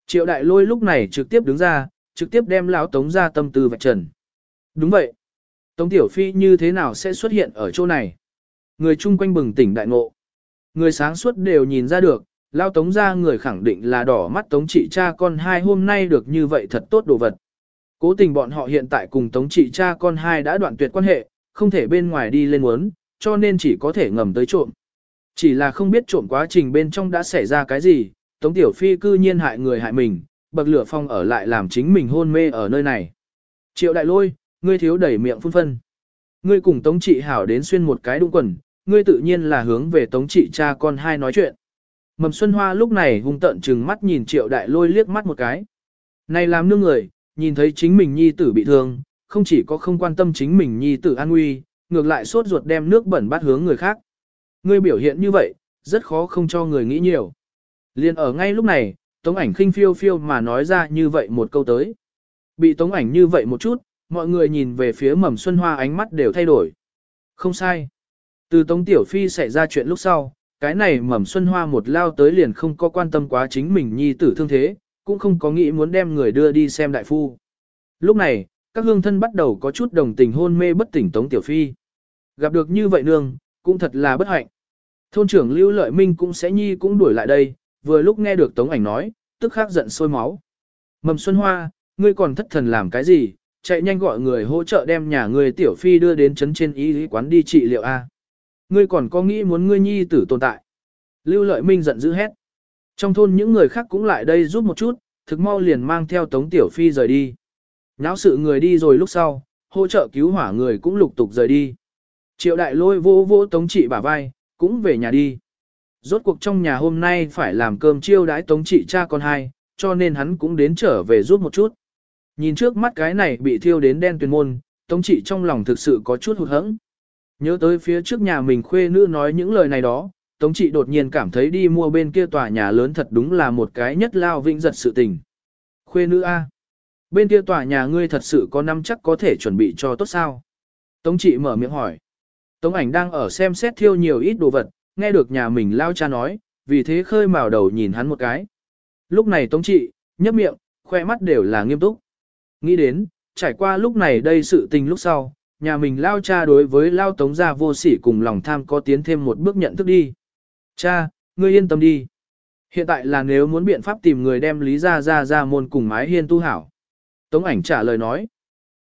Triệu đại lôi lúc này trực tiếp đứng ra, trực tiếp đem lão tống ra tâm tư vạch trần. Đúng vậy. Tống tiểu phi như thế nào sẽ xuất hiện ở chỗ này? Người chung quanh bừng tỉnh đại ngộ. Người sáng suốt đều nhìn ra được, lao tống ra người khẳng định là đỏ mắt tống trị cha con hai hôm nay được như vậy thật tốt đồ vật. Cố tình bọn họ hiện tại cùng tống trị cha con hai đã đoạn tuyệt quan hệ, không thể bên ngoài đi lên muốn, cho nên chỉ có thể ngầm tới trộm. Chỉ là không biết trộm quá trình bên trong đã xảy ra cái gì, tống tiểu phi cư nhiên hại người hại mình, bậc lửa phong ở lại làm chính mình hôn mê ở nơi này. Triệu đại lôi, ngươi thiếu đẩy miệng phun phân. Ngươi cùng tống trị hảo đến xuyên một cái đụng quần, ngươi tự nhiên là hướng về tống trị cha con hai nói chuyện. Mầm Xuân Hoa lúc này hung tận trừng mắt nhìn triệu đại lôi liếc mắt một cái. Này làm nương người, nhìn thấy chính mình nhi tử bị thương, không chỉ có không quan tâm chính mình nhi tử an nguy, ngược lại sốt ruột đem nước bẩn bắt hướng người khác. Ngươi biểu hiện như vậy, rất khó không cho người nghĩ nhiều. Liên ở ngay lúc này, tống ảnh khinh phiêu phiêu mà nói ra như vậy một câu tới. Bị tống ảnh như vậy một chút, mọi người nhìn về phía mầm xuân hoa ánh mắt đều thay đổi. Không sai. Từ Tống Tiểu Phi xảy ra chuyện lúc sau, cái này mầm xuân hoa một lao tới liền không có quan tâm quá chính mình nhi tử thương thế, cũng không có nghĩ muốn đem người đưa đi xem đại phu. Lúc này, các hương thân bắt đầu có chút đồng tình hôn mê bất tỉnh Tống Tiểu Phi. Gặp được như vậy nương, cũng thật là bất hạnh. Thôn trưởng Lưu Lợi Minh cũng sẽ nhi cũng đuổi lại đây, vừa lúc nghe được Tống ảnh nói, tức khắc giận sôi máu. Mầm Xuân Hoa, ngươi còn thất thần làm cái gì, chạy nhanh gọi người hỗ trợ đem nhà người Tiểu Phi đưa đến trấn trên y quán đi trị liệu A. Ngươi còn có nghĩ muốn ngươi nhi tử tồn tại. Lưu Lợi Minh giận dữ hét. Trong thôn những người khác cũng lại đây giúp một chút, thực mau liền mang theo Tống Tiểu Phi rời đi. Náo sự người đi rồi lúc sau, hỗ trợ cứu hỏa người cũng lục tục rời đi. Triệu đại lôi vô vô Tống trị bả vai, cũng về nhà đi. Rốt cuộc trong nhà hôm nay phải làm cơm chiêu đãi Tống trị cha con hai, cho nên hắn cũng đến trở về giúp một chút. Nhìn trước mắt cái này bị thiêu đến đen tuyền môn, Tống trị trong lòng thực sự có chút hụt hẫng. Nhớ tới phía trước nhà mình khuê nữ nói những lời này đó, Tống trị đột nhiên cảm thấy đi mua bên kia tòa nhà lớn thật đúng là một cái nhất lao vĩnh giật sự tình. Khuê nữ A. Bên kia tòa nhà ngươi thật sự có năm chắc có thể chuẩn bị cho tốt sao? Tống trị mở miệng hỏi. Tống ảnh đang ở xem xét thiêu nhiều ít đồ vật, nghe được nhà mình lao cha nói, vì thế khơi mào đầu nhìn hắn một cái. Lúc này tống trị, nhấp miệng, khoe mắt đều là nghiêm túc. Nghĩ đến, trải qua lúc này đây sự tình lúc sau, nhà mình lao cha đối với lao tống gia vô sỉ cùng lòng tham có tiến thêm một bước nhận thức đi. Cha, ngươi yên tâm đi. Hiện tại là nếu muốn biện pháp tìm người đem lý gia ra gia môn cùng mái hiên tu hảo. Tống ảnh trả lời nói.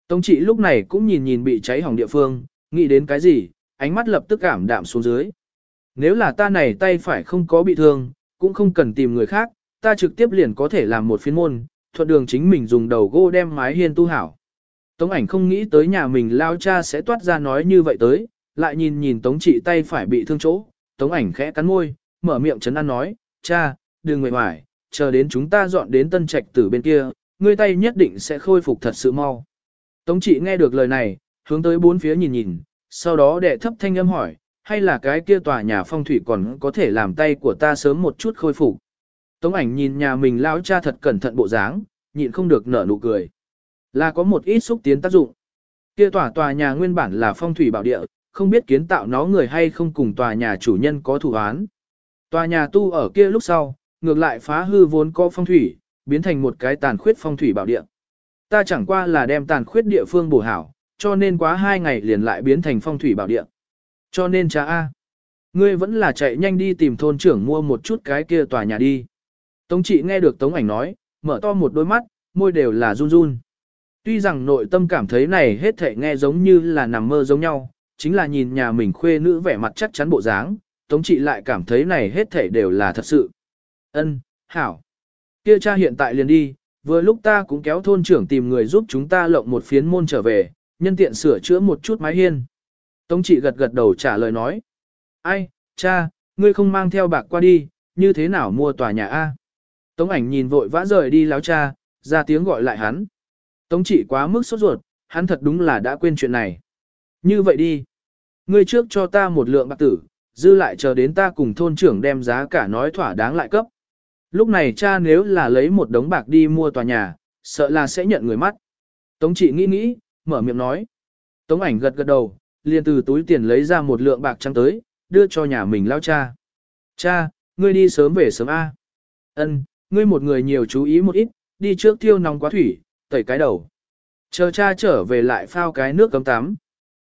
Tống trị lúc này cũng nhìn nhìn bị cháy hỏng địa phương, nghĩ đến cái gì, ánh mắt lập tức cảm đạm xuống dưới. Nếu là ta này tay phải không có bị thương, cũng không cần tìm người khác, ta trực tiếp liền có thể làm một phiên môn, thuận đường chính mình dùng đầu gỗ đem mái hiên tu hảo. Tống ảnh không nghĩ tới nhà mình lao cha sẽ toát ra nói như vậy tới, lại nhìn nhìn tống trị tay phải bị thương chỗ, tống ảnh khẽ cắn môi, mở miệng chấn an nói, cha, đừng ngồi hoài, chờ đến chúng ta dọn đến tân trạch tử bên kia, ngươi tay nhất định sẽ khôi phục thật sự mau. Tống trị nghe được lời này, hướng tới bốn phía nhìn nhìn, sau đó đệ thấp thanh âm hỏi, hay là cái kia tòa nhà phong thủy còn có thể làm tay của ta sớm một chút khôi phục. Tống ảnh nhìn nhà mình lão cha thật cẩn thận bộ dáng, nhịn không được nở nụ cười. Là có một ít xúc tiến tác dụng. Kia tòa tòa nhà nguyên bản là phong thủy bảo địa, không biết kiến tạo nó người hay không cùng tòa nhà chủ nhân có thủ án. Tòa nhà tu ở kia lúc sau, ngược lại phá hư vốn có phong thủy, biến thành một cái tàn khuyết phong thủy bảo địa. Ta chẳng qua là đem tàn khuyết địa phương bổ hảo, cho nên quá hai ngày liền lại biến thành phong thủy bảo địa. Cho nên cha A, ngươi vẫn là chạy nhanh đi tìm thôn trưởng mua một chút cái kia tòa nhà đi. Tống trị nghe được Tống ảnh nói, mở to một đôi mắt, môi đều là run run. Tuy rằng nội tâm cảm thấy này hết thể nghe giống như là nằm mơ giống nhau, chính là nhìn nhà mình khuê nữ vẻ mặt chắc chắn bộ dáng, Tống trị lại cảm thấy này hết thể đều là thật sự. Ân, hảo. Kia cha hiện tại liền đi, vừa lúc ta cũng kéo thôn trưởng tìm người giúp chúng ta lộng một phiến môn trở về, nhân tiện sửa chữa một chút mái hiên. Tống trị gật gật đầu trả lời nói. Ai, cha, ngươi không mang theo bạc qua đi, như thế nào mua tòa nhà A? Tống ảnh nhìn vội vã rời đi láo cha, ra tiếng gọi lại hắn. Tống trị quá mức sốt ruột, hắn thật đúng là đã quên chuyện này. Như vậy đi. Ngươi trước cho ta một lượng bạc tử, dư lại chờ đến ta cùng thôn trưởng đem giá cả nói thỏa đáng lại cấp. Lúc này cha nếu là lấy một đống bạc đi mua tòa nhà, sợ là sẽ nhận người mắt. Tống trị nghĩ nghĩ, mở miệng nói. Tống ảnh gật gật đầu, liền từ túi tiền lấy ra một lượng bạc trắng tới, đưa cho nhà mình lao cha. Cha, ngươi đi sớm về sớm A. Ân, ngươi một người nhiều chú ý một ít, đi trước tiêu nóng quá thủy, tẩy cái đầu. Chờ cha trở về lại phao cái nước cấm tắm.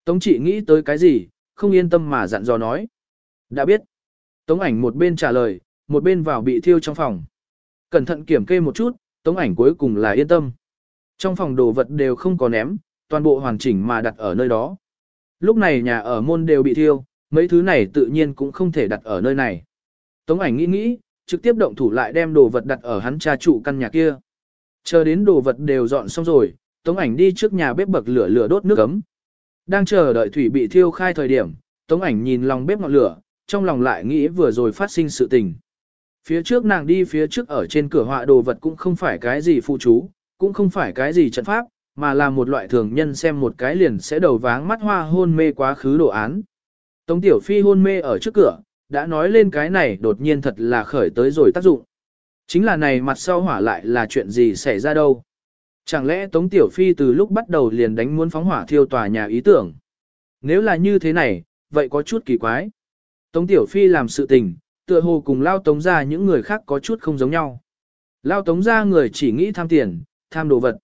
Tống trị nghĩ tới cái gì, không yên tâm mà dặn dò nói. Đã biết. Tống ảnh một bên trả lời, một bên vào bị thiêu trong phòng. Cẩn thận kiểm kê một chút, tống ảnh cuối cùng là yên tâm. Trong phòng đồ vật đều không có ném, toàn bộ hoàn chỉnh mà đặt ở nơi đó. Lúc này nhà ở môn đều bị thiêu, mấy thứ này tự nhiên cũng không thể đặt ở nơi này. Tống ảnh nghĩ nghĩ, trực tiếp động thủ lại đem đồ vật đặt ở hắn cha trụ căn nhà kia. Chờ đến đồ vật đều dọn xong rồi, Tống ảnh đi trước nhà bếp bậc lửa lửa đốt nước ấm. Đang chờ đợi thủy bị thiêu khai thời điểm, Tống ảnh nhìn lòng bếp ngọn lửa, trong lòng lại nghĩ vừa rồi phát sinh sự tình. Phía trước nàng đi phía trước ở trên cửa họa đồ vật cũng không phải cái gì phụ chú, cũng không phải cái gì trận pháp, mà là một loại thường nhân xem một cái liền sẽ đầu váng mắt hoa hôn mê quá khứ đồ án. Tống Tiểu Phi hôn mê ở trước cửa, đã nói lên cái này đột nhiên thật là khởi tới rồi tác dụng. Chính là này mặt sau hỏa lại là chuyện gì xảy ra đâu. Chẳng lẽ Tống Tiểu Phi từ lúc bắt đầu liền đánh muốn phóng hỏa thiêu tòa nhà ý tưởng. Nếu là như thế này, vậy có chút kỳ quái. Tống Tiểu Phi làm sự tình, tựa hồ cùng lao tống ra những người khác có chút không giống nhau. Lao tống ra người chỉ nghĩ tham tiền, tham đồ vật.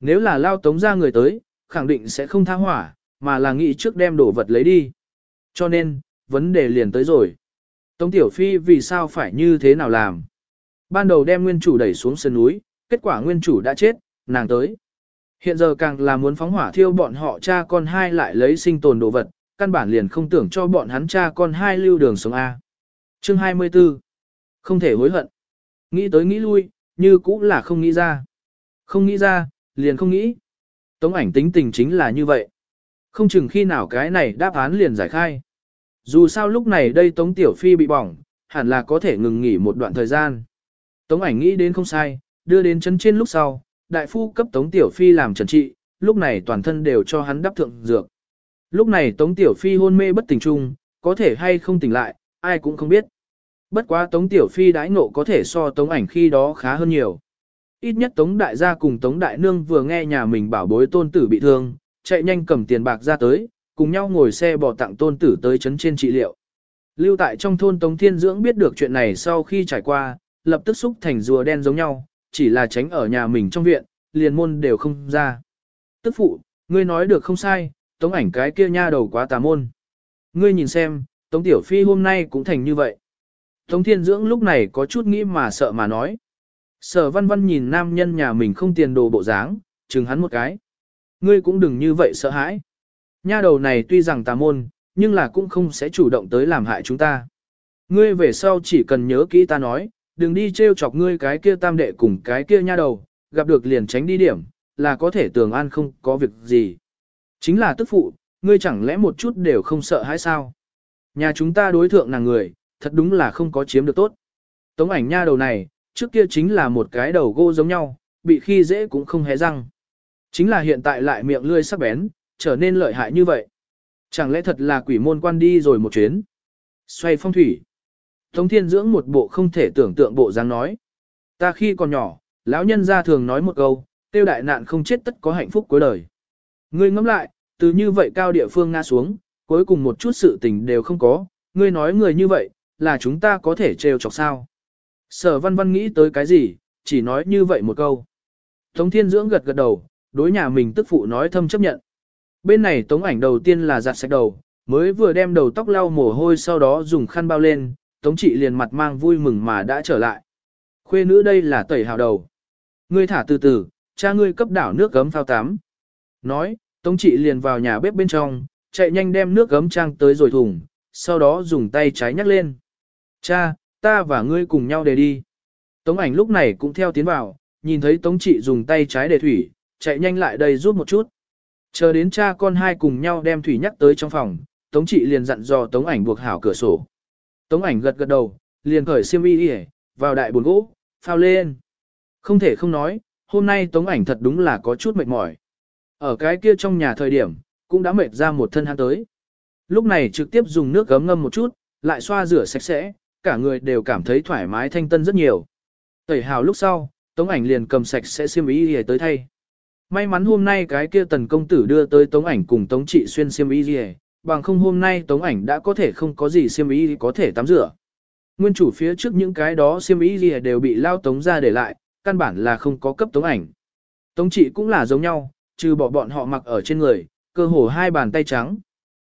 Nếu là lao tống ra người tới, khẳng định sẽ không tha hỏa, mà là nghĩ trước đem đồ vật lấy đi. Cho nên, vấn đề liền tới rồi. Tống Tiểu Phi vì sao phải như thế nào làm? Ban đầu đem nguyên chủ đẩy xuống sân núi, kết quả nguyên chủ đã chết, nàng tới. Hiện giờ càng là muốn phóng hỏa thiêu bọn họ cha con hai lại lấy sinh tồn đồ vật, căn bản liền không tưởng cho bọn hắn cha con hai lưu đường sống A. Chương 24. Không thể hối hận. Nghĩ tới nghĩ lui, như cũng là không nghĩ ra. Không nghĩ ra, liền không nghĩ. Tống ảnh tính tình chính là như vậy. Không chừng khi nào cái này đáp án liền giải khai. Dù sao lúc này đây Tống Tiểu Phi bị bỏng, hẳn là có thể ngừng nghỉ một đoạn thời gian. Tống ảnh nghĩ đến không sai, đưa đến chân trên lúc sau, đại phu cấp Tống Tiểu Phi làm trần trị, lúc này toàn thân đều cho hắn đắp thượng dược. Lúc này Tống Tiểu Phi hôn mê bất tỉnh trung, có thể hay không tỉnh lại, ai cũng không biết. Bất quá Tống Tiểu Phi đãi ngộ có thể so Tống ảnh khi đó khá hơn nhiều. Ít nhất Tống Đại gia cùng Tống Đại Nương vừa nghe nhà mình bảo bối tôn tử bị thương, chạy nhanh cầm tiền bạc ra tới, cùng nhau ngồi xe bỏ tặng tôn tử tới chấn trên trị liệu. Lưu tại trong thôn Tống Thiên Dưỡng biết được chuyện này sau khi trải qua, lập tức xúc thành rùa đen giống nhau, chỉ là tránh ở nhà mình trong viện, liền môn đều không ra. Tức phụ, ngươi nói được không sai, Tống ảnh cái kia nha đầu quá tà môn. Ngươi nhìn xem, Tống Tiểu Phi hôm nay cũng thành như vậy. Tống Thiên Dưỡng lúc này có chút nghĩ mà sợ mà nói. Sở văn văn nhìn nam nhân nhà mình không tiền đồ bộ dáng, chừng hắn một cái. Ngươi cũng đừng như vậy sợ hãi. Nha đầu này tuy rằng tà môn, nhưng là cũng không sẽ chủ động tới làm hại chúng ta. Ngươi về sau chỉ cần nhớ kỹ ta nói, đừng đi trêu chọc ngươi cái kia tam đệ cùng cái kia nha đầu, gặp được liền tránh đi điểm, là có thể tường an không có việc gì. Chính là tức phụ, ngươi chẳng lẽ một chút đều không sợ hãi sao? Nhà chúng ta đối thượng nàng người, thật đúng là không có chiếm được tốt. Tống ảnh nha đầu này, trước kia chính là một cái đầu gỗ giống nhau, bị khi dễ cũng không hé răng. Chính là hiện tại lại miệng lươi sắc bén, trở nên lợi hại như vậy. Chẳng lẽ thật là quỷ môn quan đi rồi một chuyến? Xoay phong thủy. Tống thiên dưỡng một bộ không thể tưởng tượng bộ dáng nói. Ta khi còn nhỏ, lão nhân gia thường nói một câu, tiêu đại nạn không chết tất có hạnh phúc cuối đời. Ngươi ngẫm lại, từ như vậy cao địa phương ngã xuống, cuối cùng một chút sự tình đều không có, ngươi nói người như vậy, là chúng ta có thể trêu chọc sao. Sở văn văn nghĩ tới cái gì, chỉ nói như vậy một câu. Tống thiên dưỡng gật gật đầu, đối nhà mình tức phụ nói thâm chấp nhận. Bên này tống ảnh đầu tiên là giặt sạch đầu, mới vừa đem đầu tóc lau mồ hôi sau đó dùng khăn bao lên, tống chị liền mặt mang vui mừng mà đã trở lại. Khuê nữ đây là tẩy hào đầu. Ngươi thả từ từ, cha ngươi cấp đảo nước gấm phao tắm. Nói, tống chị liền vào nhà bếp bên trong, chạy nhanh đem nước gấm trang tới rồi thùng, sau đó dùng tay trái nhắc lên. Cha, ta và ngươi cùng nhau để đi. Tống ảnh lúc này cũng theo tiến vào, nhìn thấy tống chị dùng tay trái để thủy, chạy nhanh lại đây giúp một chút. Chờ đến cha con hai cùng nhau đem thủy nhắc tới trong phòng, tống chị liền dặn dò tống ảnh buộc hảo cửa sổ. Tống ảnh gật gật đầu, liền khởi xiêm y đi vào đại buồn gỗ, phao lên. Không thể không nói, hôm nay tống ảnh thật đúng là có chút mệt mỏi. Ở cái kia trong nhà thời điểm, cũng đã mệt ra một thân hắn tới. Lúc này trực tiếp dùng nước gấm ngâm một chút, lại xoa rửa sạch sẽ, cả người đều cảm thấy thoải mái thanh tân rất nhiều. Tẩy hào lúc sau, Tống ảnh liền cầm sạch sẽ xiêm y đi tới thay. May mắn hôm nay cái kia tần công tử đưa tới Tống ảnh cùng Tống trị xuyên xiêm y đi bằng không hôm nay Tống ảnh đã có thể không có gì xiêm y có thể tắm rửa. Nguyên chủ phía trước những cái đó xiêm y gì đều bị lao Tống ra để lại, căn bản là không có cấp Tống ảnh. Tống trị cũng là giống nhau, trừ bỏ bọn họ mặc ở trên người, cơ hồ hai bàn tay trắng.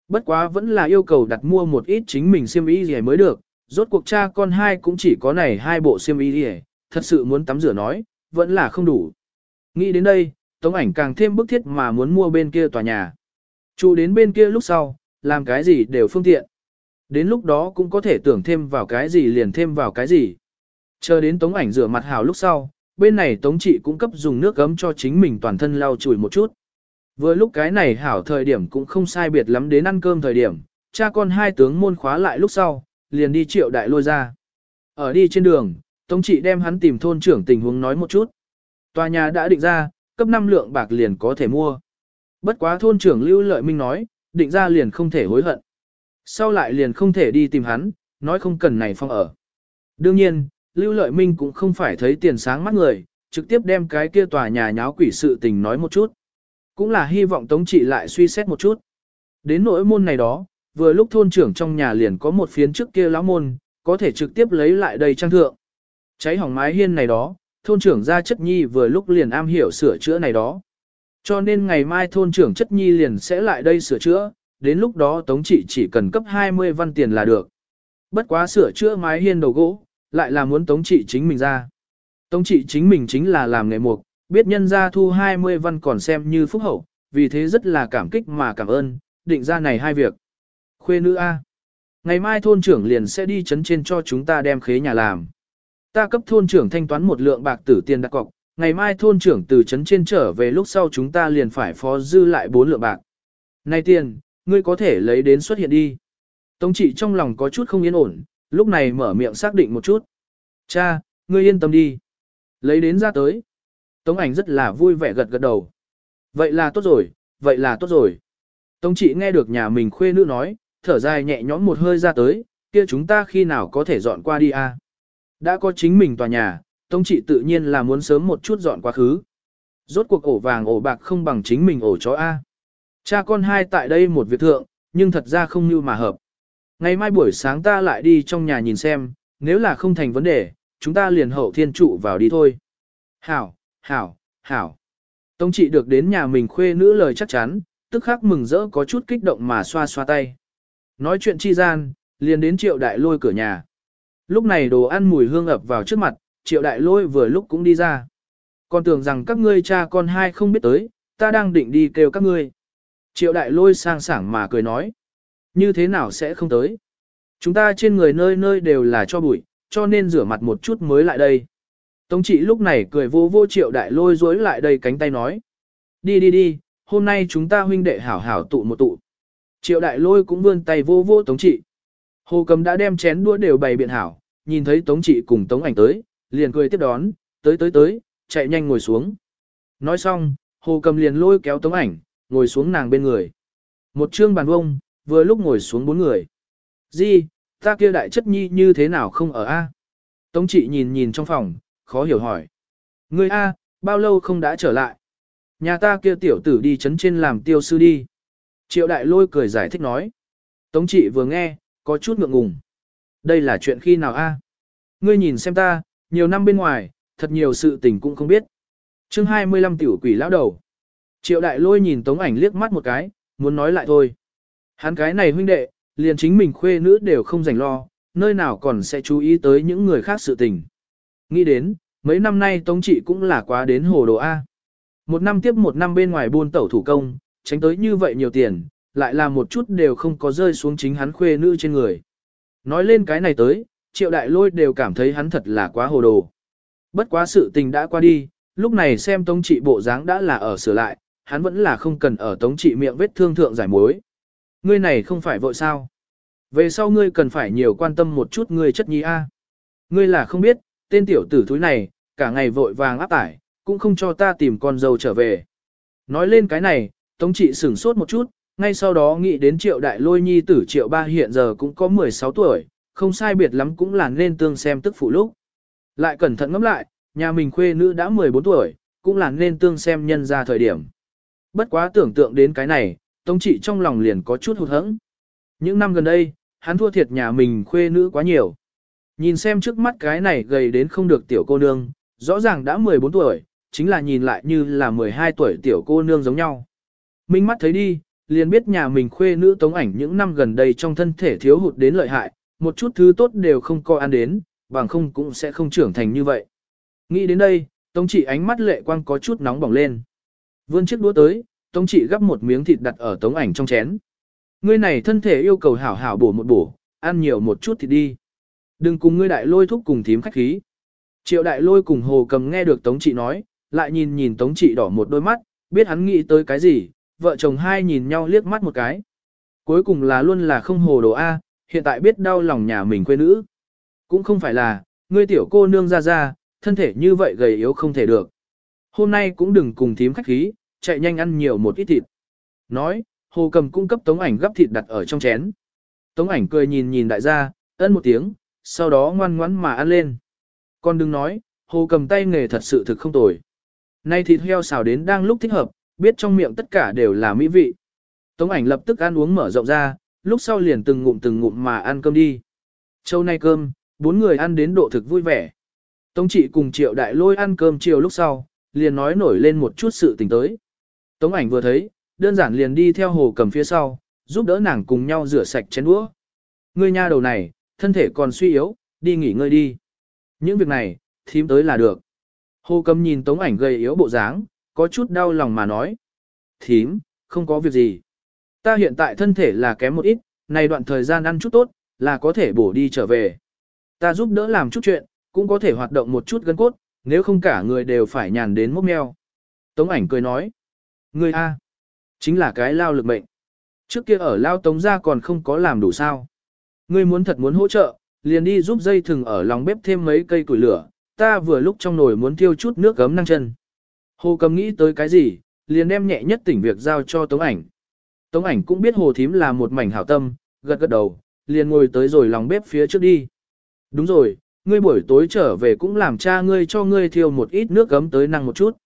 Bất quá vẫn là yêu cầu đặt mua một ít chính mình xiêm y gì mới được, rốt cuộc cha con hai cũng chỉ có này hai bộ xiêm y gì, thật sự muốn tắm rửa nói, vẫn là không đủ. Nghĩ đến đây, Tống ảnh càng thêm bức thiết mà muốn mua bên kia tòa nhà. chủ đến bên kia lúc sau, làm cái gì đều phương tiện. Đến lúc đó cũng có thể tưởng thêm vào cái gì liền thêm vào cái gì. Chờ đến Tống ảnh rửa mặt hào lúc sau, bên này Tống trị cũng cấp dùng nước gấm cho chính mình toàn thân lau chùi một chút. Vừa lúc cái này hảo thời điểm cũng không sai biệt lắm đến ăn cơm thời điểm, cha con hai tướng môn khóa lại lúc sau, liền đi triệu đại lôi ra. Ở đi trên đường, Tống trị đem hắn tìm thôn trưởng tình huống nói một chút. Tòa nhà đã định ra, cấp 5 lượng bạc liền có thể mua. Bất quá thôn trưởng Lưu Lợi Minh nói, định ra liền không thể hối hận. Sau lại liền không thể đi tìm hắn, nói không cần này phong ở. Đương nhiên, Lưu Lợi Minh cũng không phải thấy tiền sáng mắt người, trực tiếp đem cái kia tòa nhà nháo quỷ sự tình nói một chút. Cũng là hy vọng Tống trị lại suy xét một chút. Đến nỗi môn này đó, vừa lúc thôn trưởng trong nhà liền có một phiến trước kia lão môn, có thể trực tiếp lấy lại đầy trang thượng. Cháy hỏng mái hiên này đó, thôn trưởng gia chất nhi vừa lúc liền am hiểu sửa chữa này đó. Cho nên ngày mai thôn trưởng chất nhi liền sẽ lại đây sửa chữa, đến lúc đó tống trị chỉ cần cấp 20 văn tiền là được. Bất quá sửa chữa mái hiên đầu gỗ, lại là muốn tống trị chính mình ra. Tống trị chính mình chính là làm nghề mục, biết nhân gia thu 20 văn còn xem như phúc hậu, vì thế rất là cảm kích mà cảm ơn, định ra này hai việc. Khuê nữ A. Ngày mai thôn trưởng liền sẽ đi chấn trên cho chúng ta đem khế nhà làm. Ta cấp thôn trưởng thanh toán một lượng bạc tử tiền đặt cọc, ngày mai thôn trưởng từ chấn trên trở về lúc sau chúng ta liền phải phó dư lại bốn lượng bạc. Này tiền, ngươi có thể lấy đến xuất hiện đi. Tống trị trong lòng có chút không yên ổn, lúc này mở miệng xác định một chút. Cha, ngươi yên tâm đi. Lấy đến ra tới. Tống ảnh rất là vui vẻ gật gật đầu. Vậy là tốt rồi, vậy là tốt rồi. Tống trị nghe được nhà mình khuê nữ nói, thở dài nhẹ nhõm một hơi ra tới, kia chúng ta khi nào có thể dọn qua đi a? Đã có chính mình tòa nhà, Tống trị tự nhiên là muốn sớm một chút dọn quá khứ. Rốt cuộc ổ vàng ổ bạc không bằng chính mình ổ chó A. Cha con hai tại đây một việc thượng, nhưng thật ra không như mà hợp. Ngày mai buổi sáng ta lại đi trong nhà nhìn xem, nếu là không thành vấn đề, chúng ta liền hậu thiên trụ vào đi thôi. Hảo, hảo, hảo. Tống trị được đến nhà mình khuê nữ lời chắc chắn, tức khắc mừng rỡ có chút kích động mà xoa xoa tay. Nói chuyện chi gian, liền đến triệu đại lôi cửa nhà. Lúc này đồ ăn mùi hương ập vào trước mặt, triệu đại lôi vừa lúc cũng đi ra. Còn tưởng rằng các ngươi cha con hai không biết tới, ta đang định đi kêu các ngươi. Triệu đại lôi sang sảng mà cười nói. Như thế nào sẽ không tới? Chúng ta trên người nơi nơi đều là cho bụi, cho nên rửa mặt một chút mới lại đây. Tống trị lúc này cười vô vô triệu đại lôi dối lại đây cánh tay nói. Đi đi đi, hôm nay chúng ta huynh đệ hảo hảo tụ một tụ. Triệu đại lôi cũng vươn tay vô vô tống trị. Hồ cầm đã đem chén đũa đều bày biện hảo, nhìn thấy tống trị cùng tống ảnh tới, liền cười tiếp đón, tới tới tới, chạy nhanh ngồi xuống. Nói xong, hồ cầm liền lôi kéo tống ảnh, ngồi xuống nàng bên người. Một chương bàn vông, vừa lúc ngồi xuống bốn người. Di, ta kia đại chất nhi như thế nào không ở A? Tống trị nhìn nhìn trong phòng, khó hiểu hỏi. Ngươi A, bao lâu không đã trở lại? Nhà ta kia tiểu tử đi chấn trên làm tiêu sư đi. Triệu đại lôi cười giải thích nói. Tống trị vừa nghe, có chút ngượng ngùng. Đây là chuyện khi nào A? Ngươi nhìn xem ta, nhiều năm bên ngoài, thật nhiều sự tình cũng không biết. chương 25 tiểu quỷ lão đầu. Triệu đại lôi nhìn tống ảnh liếc mắt một cái, muốn nói lại thôi. Hắn cái này huynh đệ, liền chính mình khuê nữ đều không rảnh lo, nơi nào còn sẽ chú ý tới những người khác sự tình. Nghĩ đến, mấy năm nay tống trị cũng là quá đến hồ đồ A. Một năm tiếp một năm bên ngoài buôn tẩu thủ công, tránh tới như vậy nhiều tiền, lại là một chút đều không có rơi xuống chính hắn khuê nữ trên người. Nói lên cái này tới, triệu đại lôi đều cảm thấy hắn thật là quá hồ đồ. Bất quá sự tình đã qua đi, lúc này xem tống trị bộ dáng đã là ở sửa lại, hắn vẫn là không cần ở tống trị miệng vết thương thượng giải mối. Ngươi này không phải vội sao. Về sau ngươi cần phải nhiều quan tâm một chút ngươi chất nhi A. Ngươi là không biết, tên tiểu tử thúi này, cả ngày vội vàng áp tải, cũng không cho ta tìm con dâu trở về. Nói lên cái này, Tống trị sửng sốt một chút, ngay sau đó nghĩ đến triệu đại lôi nhi tử triệu ba hiện giờ cũng có 16 tuổi, không sai biệt lắm cũng là nên tương xem tức phụ lúc. Lại cẩn thận ngẫm lại, nhà mình khuê nữ đã 14 tuổi, cũng là nên tương xem nhân ra thời điểm. Bất quá tưởng tượng đến cái này, Tống trị trong lòng liền có chút hụt hẫng. Những năm gần đây, hắn thua thiệt nhà mình khuê nữ quá nhiều. Nhìn xem trước mắt cái này gầy đến không được tiểu cô nương, rõ ràng đã 14 tuổi, chính là nhìn lại như là 12 tuổi tiểu cô nương giống nhau. Minh mắt thấy đi, liền biết nhà mình khuê nữ tống ảnh những năm gần đây trong thân thể thiếu hụt đến lợi hại, một chút thứ tốt đều không coi ăn đến, bằng không cũng sẽ không trưởng thành như vậy. Nghĩ đến đây, tống trị ánh mắt lệ quang có chút nóng bỏng lên. Vươn chiếc đũa tới, tống trị gắp một miếng thịt đặt ở tống ảnh trong chén. Ngươi này thân thể yêu cầu hảo hảo bổ một bổ, ăn nhiều một chút thì đi. Đừng cùng ngươi đại lôi thúc cùng thím khách khí. Triệu đại lôi cùng hồ cầm nghe được tống trị nói, lại nhìn nhìn tống trị đỏ một đôi mắt, biết hắn nghĩ tới cái gì, vợ chồng hai nhìn nhau liếc mắt một cái. Cuối cùng là luôn là không hồ đồ A, hiện tại biết đau lòng nhà mình quê nữ. Cũng không phải là, ngươi tiểu cô nương ra ra, thân thể như vậy gầy yếu không thể được. Hôm nay cũng đừng cùng thím khách khí, chạy nhanh ăn nhiều một ít thịt. Nói, hồ cầm cung cấp tống ảnh gấp thịt đặt ở trong chén. Tống ảnh cười nhìn nhìn đại gia, ân một tiếng, sau đó ngoan ngoãn mà ăn lên. Còn đừng nói, hồ cầm tay nghề thật sự thực không tồi. Nay thịt heo xào đến đang lúc thích hợp, biết trong miệng tất cả đều là mỹ vị. Tống ảnh lập tức ăn uống mở rộng ra, lúc sau liền từng ngụm từng ngụm mà ăn cơm đi. Châu nay cơm, bốn người ăn đến độ thực vui vẻ. Tống trị cùng triệu đại lôi ăn cơm chiều lúc sau, liền nói nổi lên một chút sự tình tới. Tống ảnh vừa thấy, đơn giản liền đi theo hồ cầm phía sau, giúp đỡ nàng cùng nhau rửa sạch chén đũa. Ngươi nha đầu này, thân thể còn suy yếu, đi nghỉ ngơi đi. Những việc này, thím tới là được. Hồ cầm nhìn tống ảnh gầy yếu bộ dáng, có chút đau lòng mà nói. Thím, không có việc gì. Ta hiện tại thân thể là kém một ít, này đoạn thời gian ăn chút tốt, là có thể bổ đi trở về. Ta giúp đỡ làm chút chuyện, cũng có thể hoạt động một chút gân cốt, nếu không cả người đều phải nhàn đến mốc meo. Tống ảnh cười nói. Ngươi A. Chính là cái lao lực mệnh. Trước kia ở lao tống gia còn không có làm đủ sao. Ngươi muốn thật muốn hỗ trợ, liền đi giúp dây thừng ở lòng bếp thêm mấy cây củi lửa, ta vừa lúc trong nồi muốn thiêu chút nước gấm năng chân. Hồ cầm nghĩ tới cái gì, liền đem nhẹ nhất tỉnh việc giao cho Tống ảnh. Tống ảnh cũng biết hồ thím là một mảnh hảo tâm, gật gật đầu, liền ngồi tới rồi lòng bếp phía trước đi. Đúng rồi, ngươi buổi tối trở về cũng làm cha ngươi cho ngươi thiêu một ít nước gấm tới năng một chút.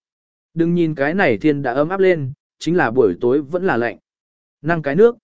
Đừng nhìn cái này thiên đã ấm áp lên, chính là buổi tối vẫn là lạnh. Năng cái nước.